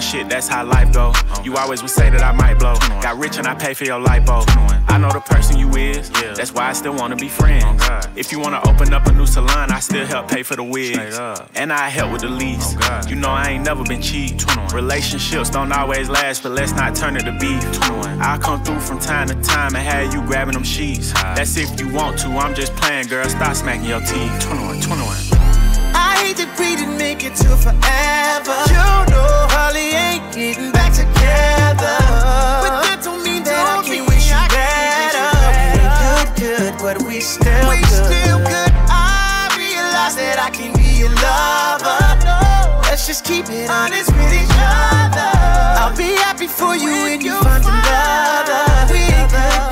[SPEAKER 39] shit, that's how life go. You always would say that I might blow. Got rich and I pay for your lipo. I know the person you is. That's why I still wanna be friends. Oh, if you wanna open up a new salon, I still help pay for the wigs. And I help with the lease. Oh, you know I ain't never been cheap. Relationships don't always last, but let's not turn it to beef. I come through from time to time and have you grabbing them sheets. That's if you want to. I'm just playing, girl. Stop smacking your teeth. 21, 21.
[SPEAKER 40] I hate that we didn't make it to forever
[SPEAKER 21] getting back together. But that don't mean that
[SPEAKER 3] don't I can't wish you better. We ain't good, good, but we still we good. still good. I realize that I can be your lover. No. Let's just keep
[SPEAKER 21] it honest with each other. I'll be happy for you when, when you, you find another. We good.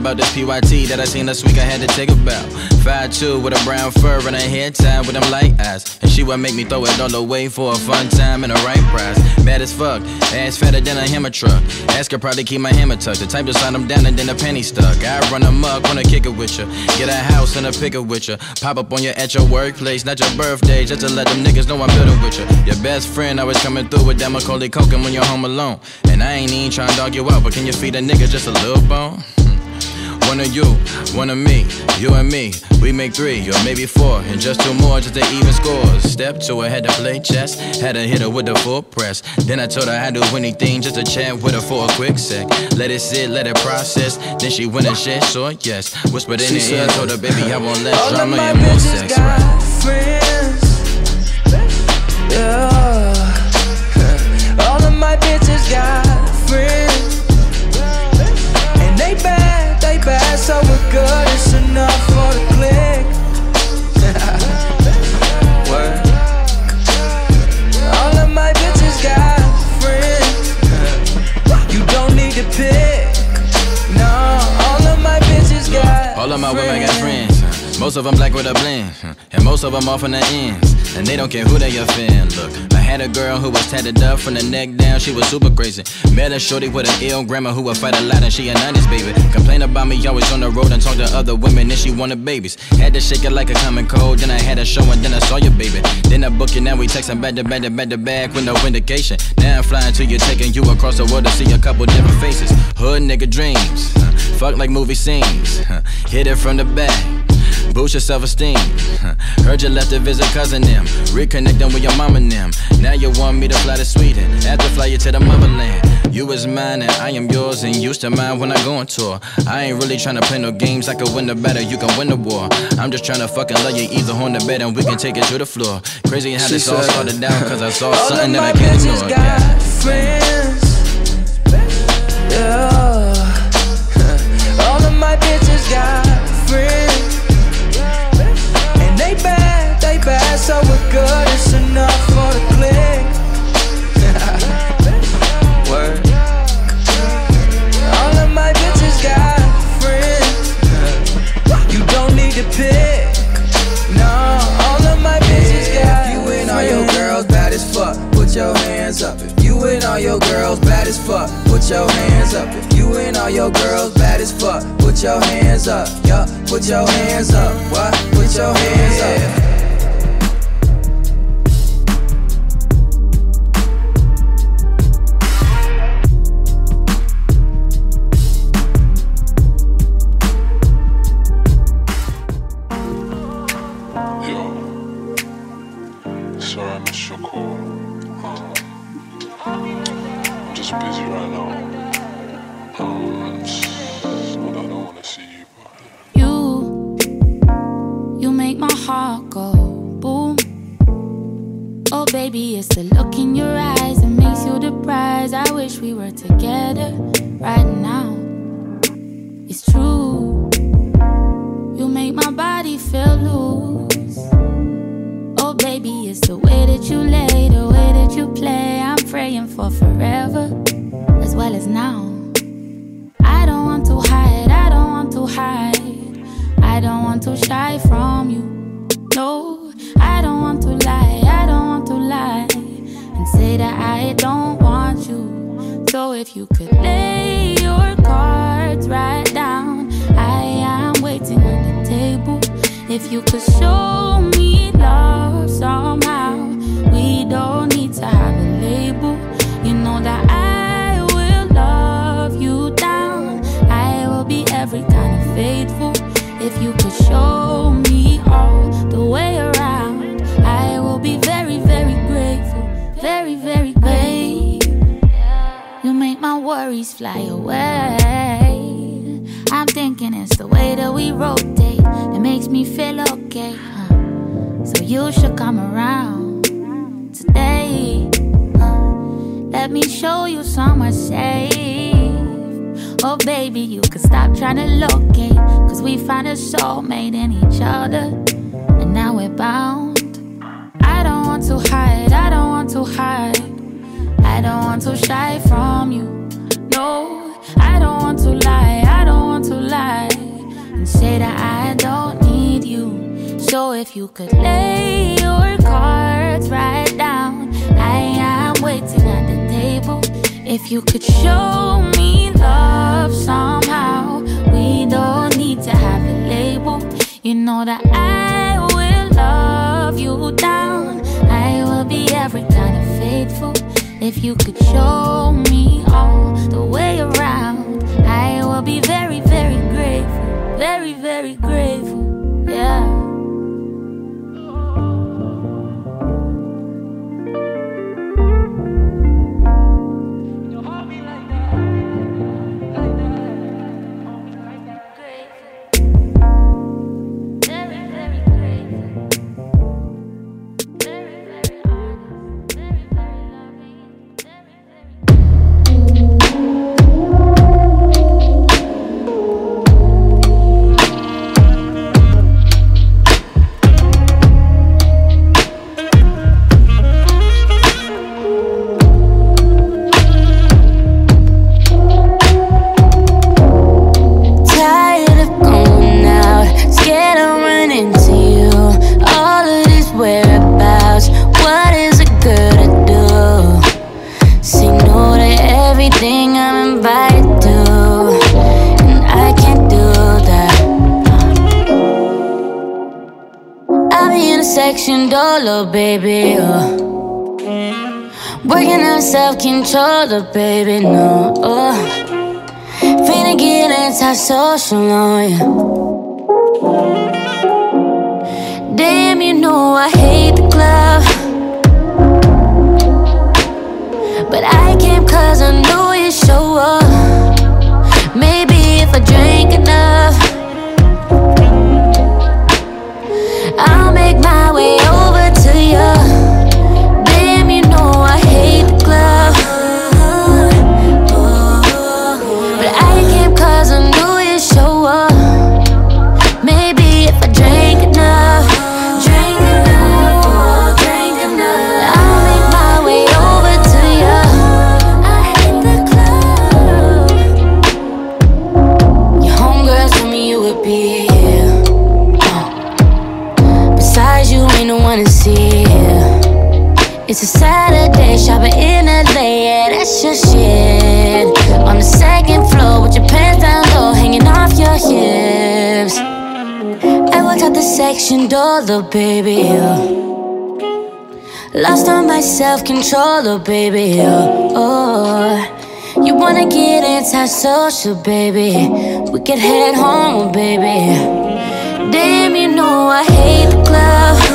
[SPEAKER 44] about this PYT that I seen last week. I had to take a bow. Five two with a brown fur and a hair tied with them light eyes. And she would make me throw it all away for a fun time and a right prize. Bad as fuck, ass fatter than a hammer truck. Ask her probably keep my hammer tucked. The type to sign them down and then the penny stuck. I run them up, wanna kick it with ya. Get a house and a picket with ya. Pop up on ya at your workplace, not your birthday, just to let them niggas know I'm building with ya. Your best friend always coming through with that Macaulay Culkin when you're home alone. And I ain't even trying to dog you out, but can you feed a nigga just a little bone? One of you, one of me, you and me. We make three or maybe four, and just two more just to even scores. Step two, I had to play chess, had to hit her with the full press. Then I told her I'd do anything just to chat with her for a quick sec. Let it sit, let it process. Then she went and said, So yes. Whispered in the her ear, told her baby I want less All drama and more sex. got
[SPEAKER 24] Friends, yeah. All of my bitches got friends.
[SPEAKER 37] guess we're good, it's enough for the click. Work. All of my bitches
[SPEAKER 35] got
[SPEAKER 44] friends.
[SPEAKER 35] You don't need to pick.
[SPEAKER 2] No,
[SPEAKER 24] all of my bitches got. All of my women got friends.
[SPEAKER 44] Most of them black with a blend, and most of them off in the ends. And they don't care who they offend. Look, had a girl who was tatted up from the neck down, she was super crazy. Met a shorty with an ill grandma who would fight a lot and she an honest baby. Complain about me always on the road and talk to other women and she wanted babies. Had to shake it like a common cold, then I had a show and then I saw your baby. Then I booked you, now we texting back to back to back to back with no indication. Now I'm flying to you, taking you across the world to see a couple different faces. Hood nigga dreams, fuck like movie scenes. Hit it from the back. Boost your self-esteem. Heard you left to visit cousin them. Reconnecting with your mom and them. Now you want me to fly to Sweden. After fly you to the motherland. You is mine and I am yours and used to mine when I go on tour. I ain't really trying to play no games. I can win the battle, you can win the war. I'm just trying to fucking love you either on the bed and we can take it to the floor. Crazy how she this said, all started down cause I saw something that I can't ignore. Got yeah.
[SPEAKER 41] friends. Yeah.
[SPEAKER 12] all of my bitches got friends. So we're good, it's enough for the click.
[SPEAKER 37] Word.
[SPEAKER 24] All of my bitches
[SPEAKER 43] got
[SPEAKER 44] friends. You don't need to pick. No,
[SPEAKER 37] all of my bitches got. friends.
[SPEAKER 44] you and all your girls bad as fuck, put your hands up. you and all your girls bad as fuck, put your hands up. you and all your girls bad as fuck, put your hands up. Yup. put your hands up. What? Put your hands up.
[SPEAKER 2] we were together right now. It's true, you make my body feel loose. Oh, baby, it's the way that you lay, the way that you play. I'm praying for forever as well as now. I don't want to hide, I don't want to hide, I don't want to shy from you. No, I don't want to lie, I don't want to lie and say that I don't want you. So if you could lay your cards right down, I am waiting on the table. If you could show me love somehow, we don't need to have a label. You know that I will love you down. I will be every kind of faithful. If you could show me all the way around, I will be very, very grateful. Very, very grateful make my worries fly away. I'm thinking it's the way that we rotate that makes me feel okay. Huh? So you should come around today. Huh? Let me show you somewhere safe. Oh, baby, you can stop trying to locate. Cause we found a soulmate in each other. And now we're bound. I don't want to hide, I don't want to hide. I don't want to shy from you. No, I don't want to lie. I don't want to lie and say that I don't need you. So if you could lay your cards right down, I am waiting at the table. If you could show me love somehow, we don't need to have a label. You know that I will love you down. I will be every kind of faithful. If you could show me all the way around, I will be very, very grateful. Very, very grateful. Yeah. baby, oh. Working on self control, baby, no. Oh. Finna get social oh yeah. Damn, you know I hate the club. But I came cause I knew you'd show up. Maybe if I drink enough. I'll make my way Action dollar, baby, yeah. Lost all my self control, baby, yeah. Oh, you wanna get antisocial, baby. We could head home, baby. Damn, you know I hate the club.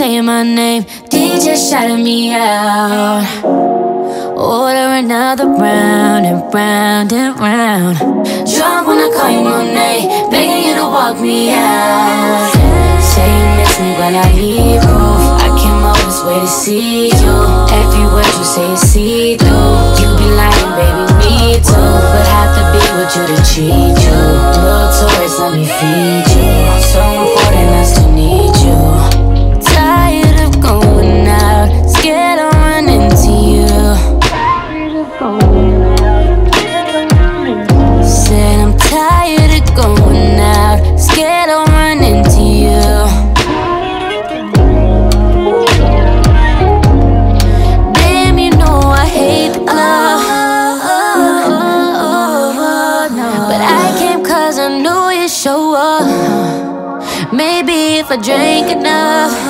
[SPEAKER 8] saying my name. DJ shouting me out. Order another round and round and round. Drunk
[SPEAKER 2] when I call you my name, begging you to walk me out. Say you miss
[SPEAKER 19] me when I leave proof. I came all this way to see you. Every word you say is see through. You be lying, baby, me too. But I have to be with you to cheat you. Little toys, let me feed you. I'm so important, I still need you.
[SPEAKER 18] Said I'm
[SPEAKER 2] tired of going out, scared I'll run into you. Damn, you know I hate love. But I came cause I knew you'd show up. Maybe if I
[SPEAKER 9] drink enough.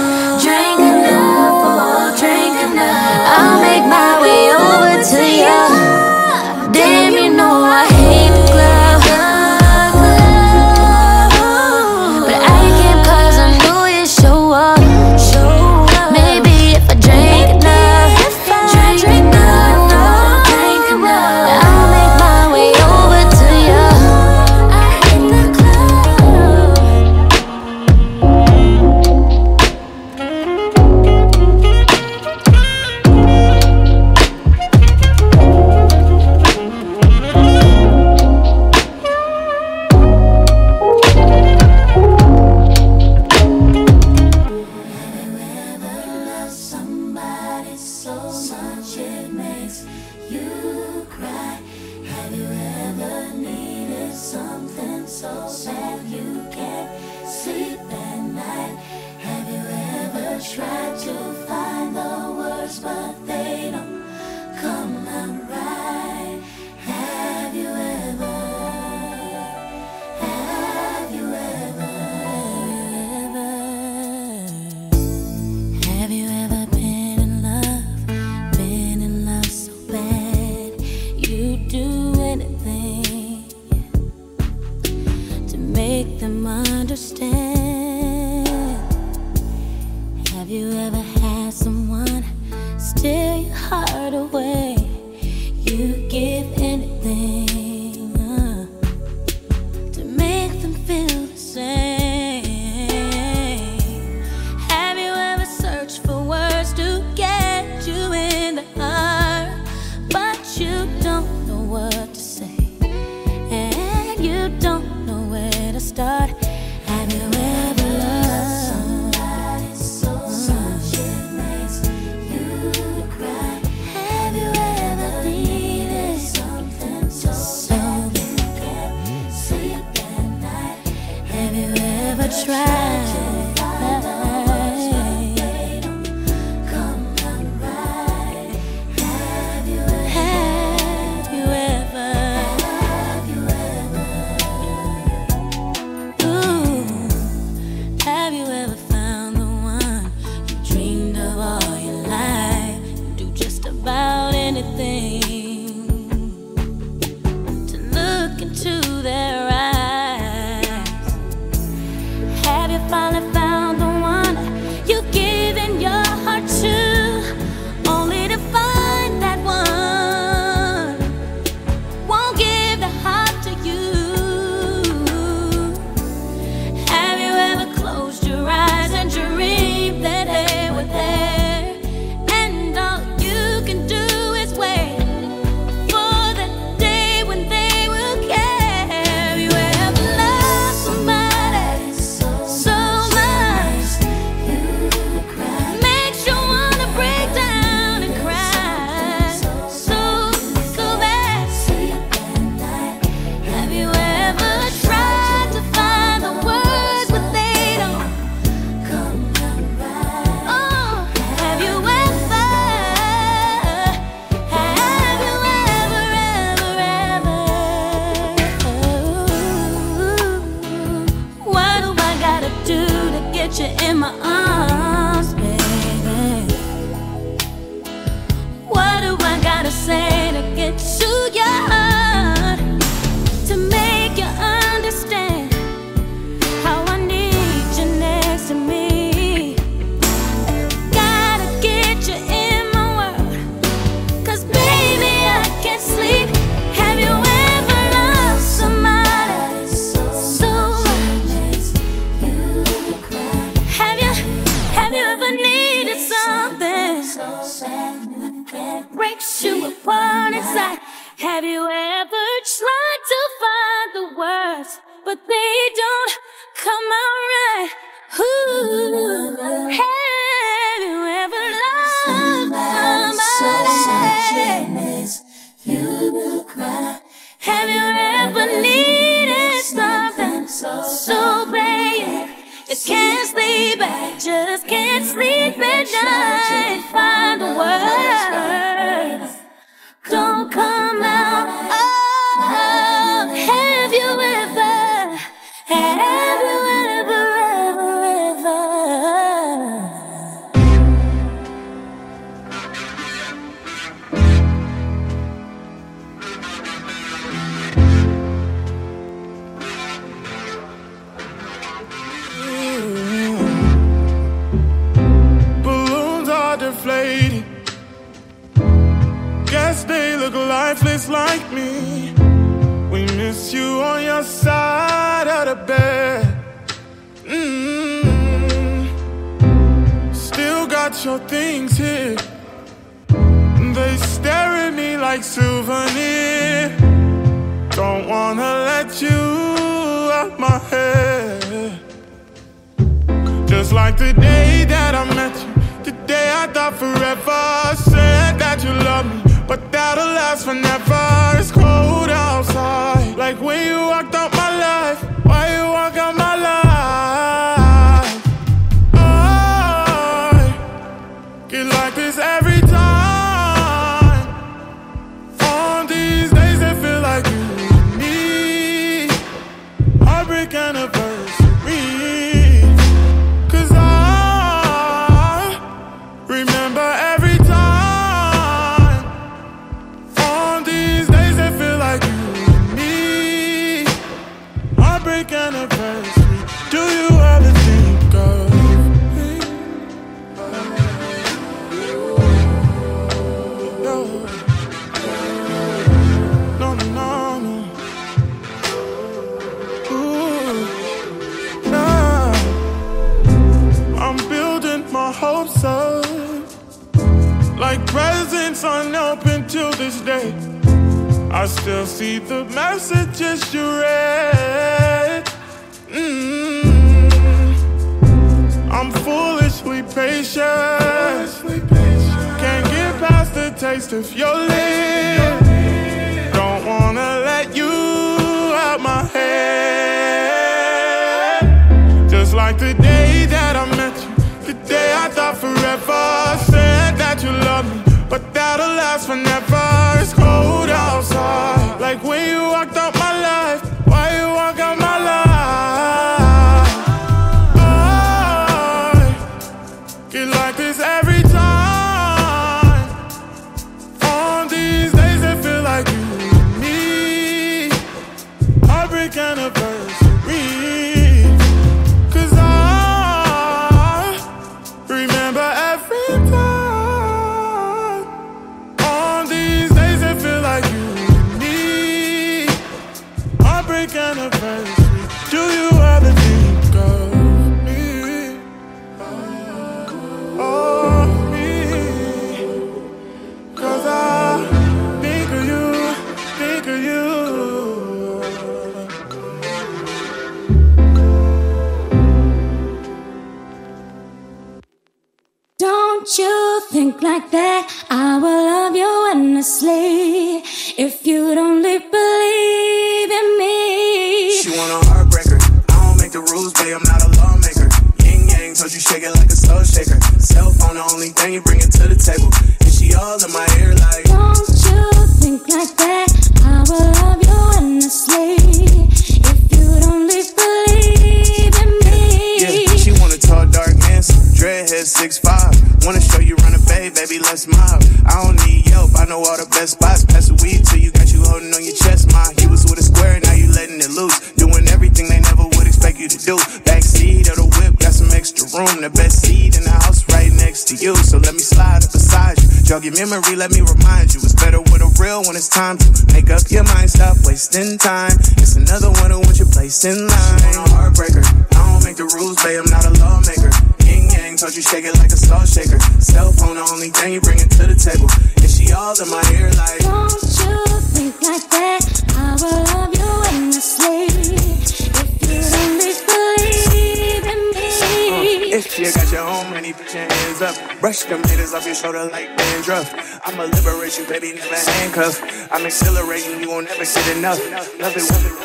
[SPEAKER 34] baby, these handcuffs. I'm accelerating, you won't ever get enough. Love it, love it.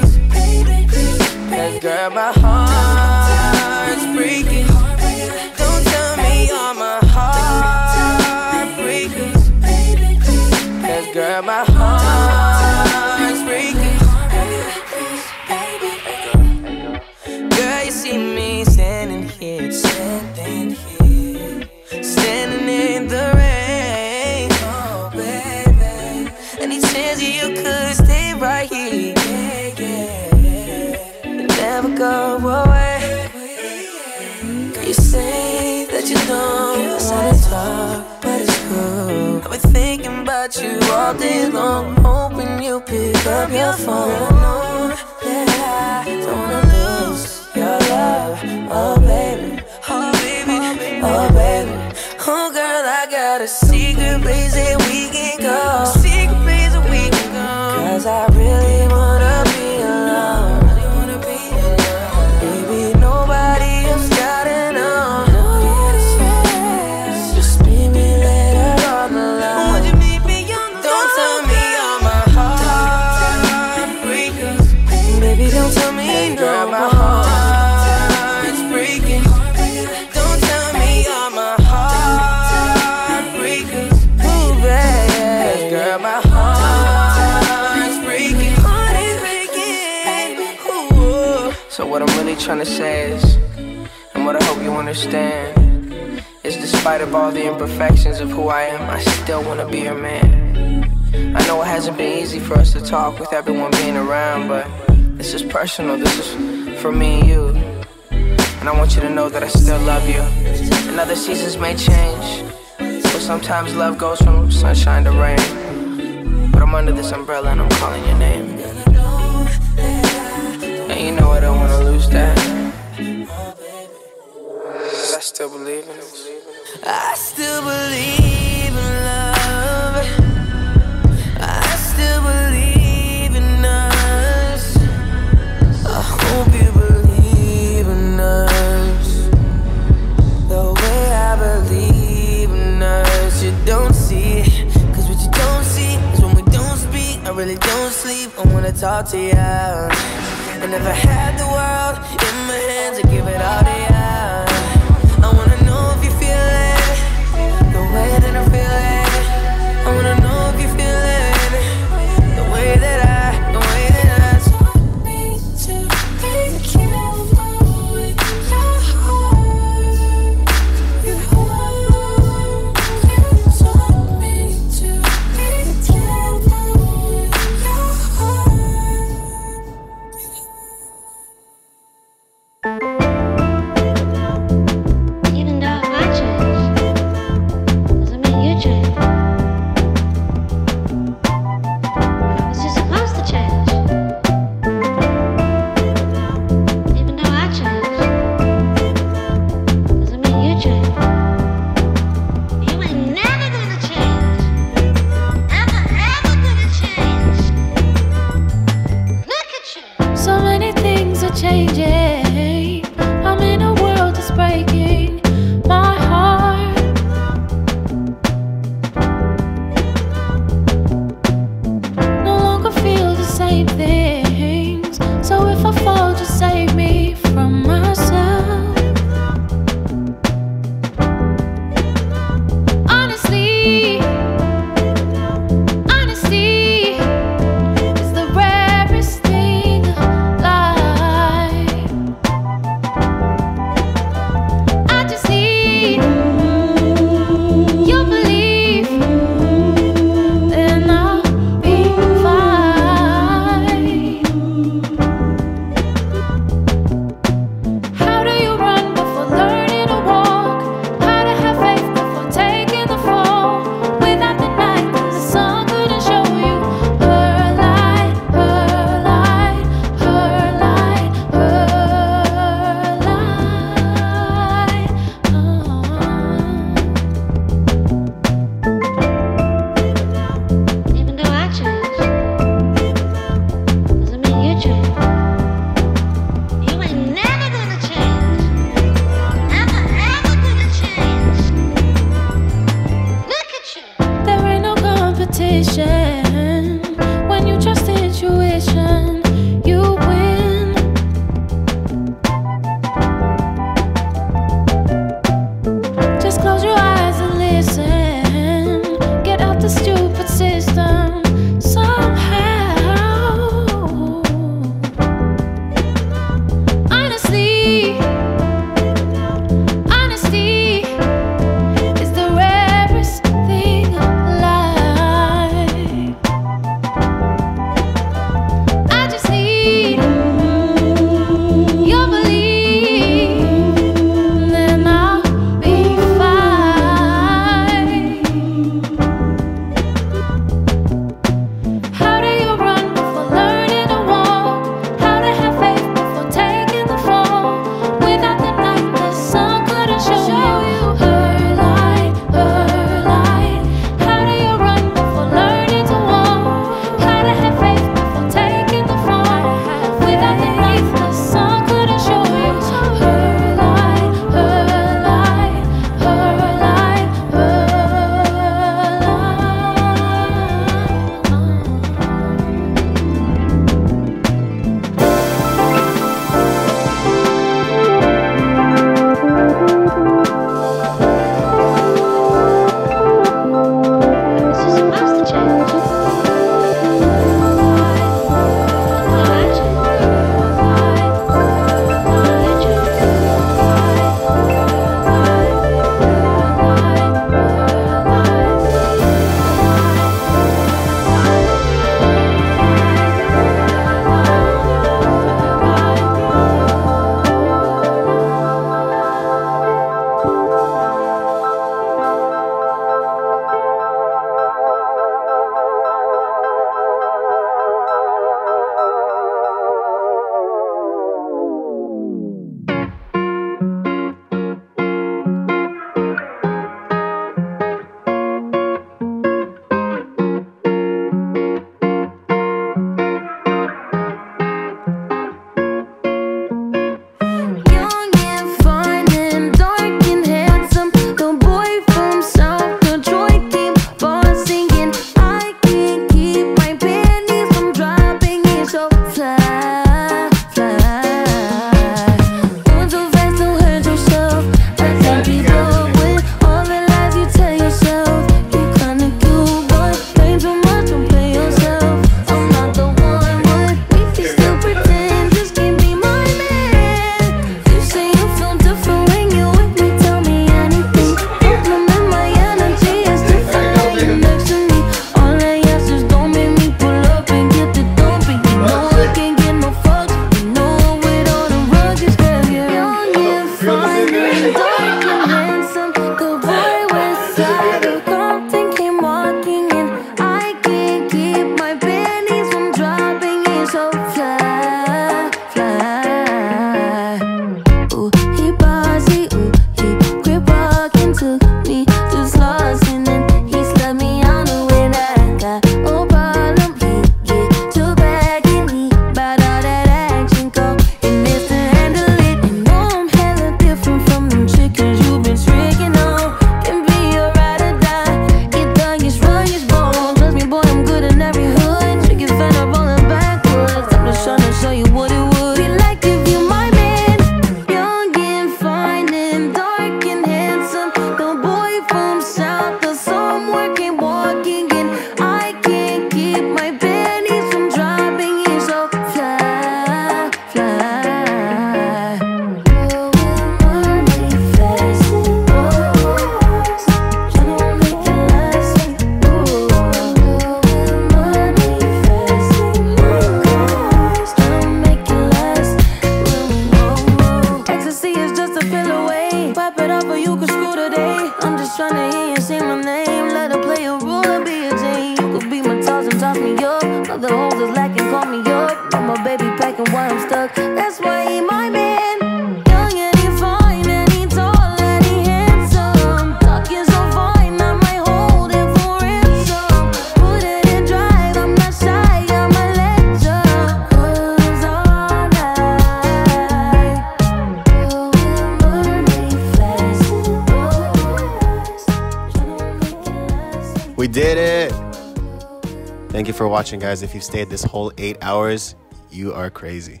[SPEAKER 27] watching, guys. If you've stayed this whole eight hours,
[SPEAKER 33] you are crazy.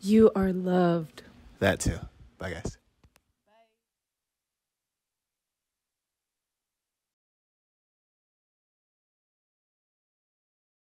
[SPEAKER 19] You are loved.
[SPEAKER 33] That too.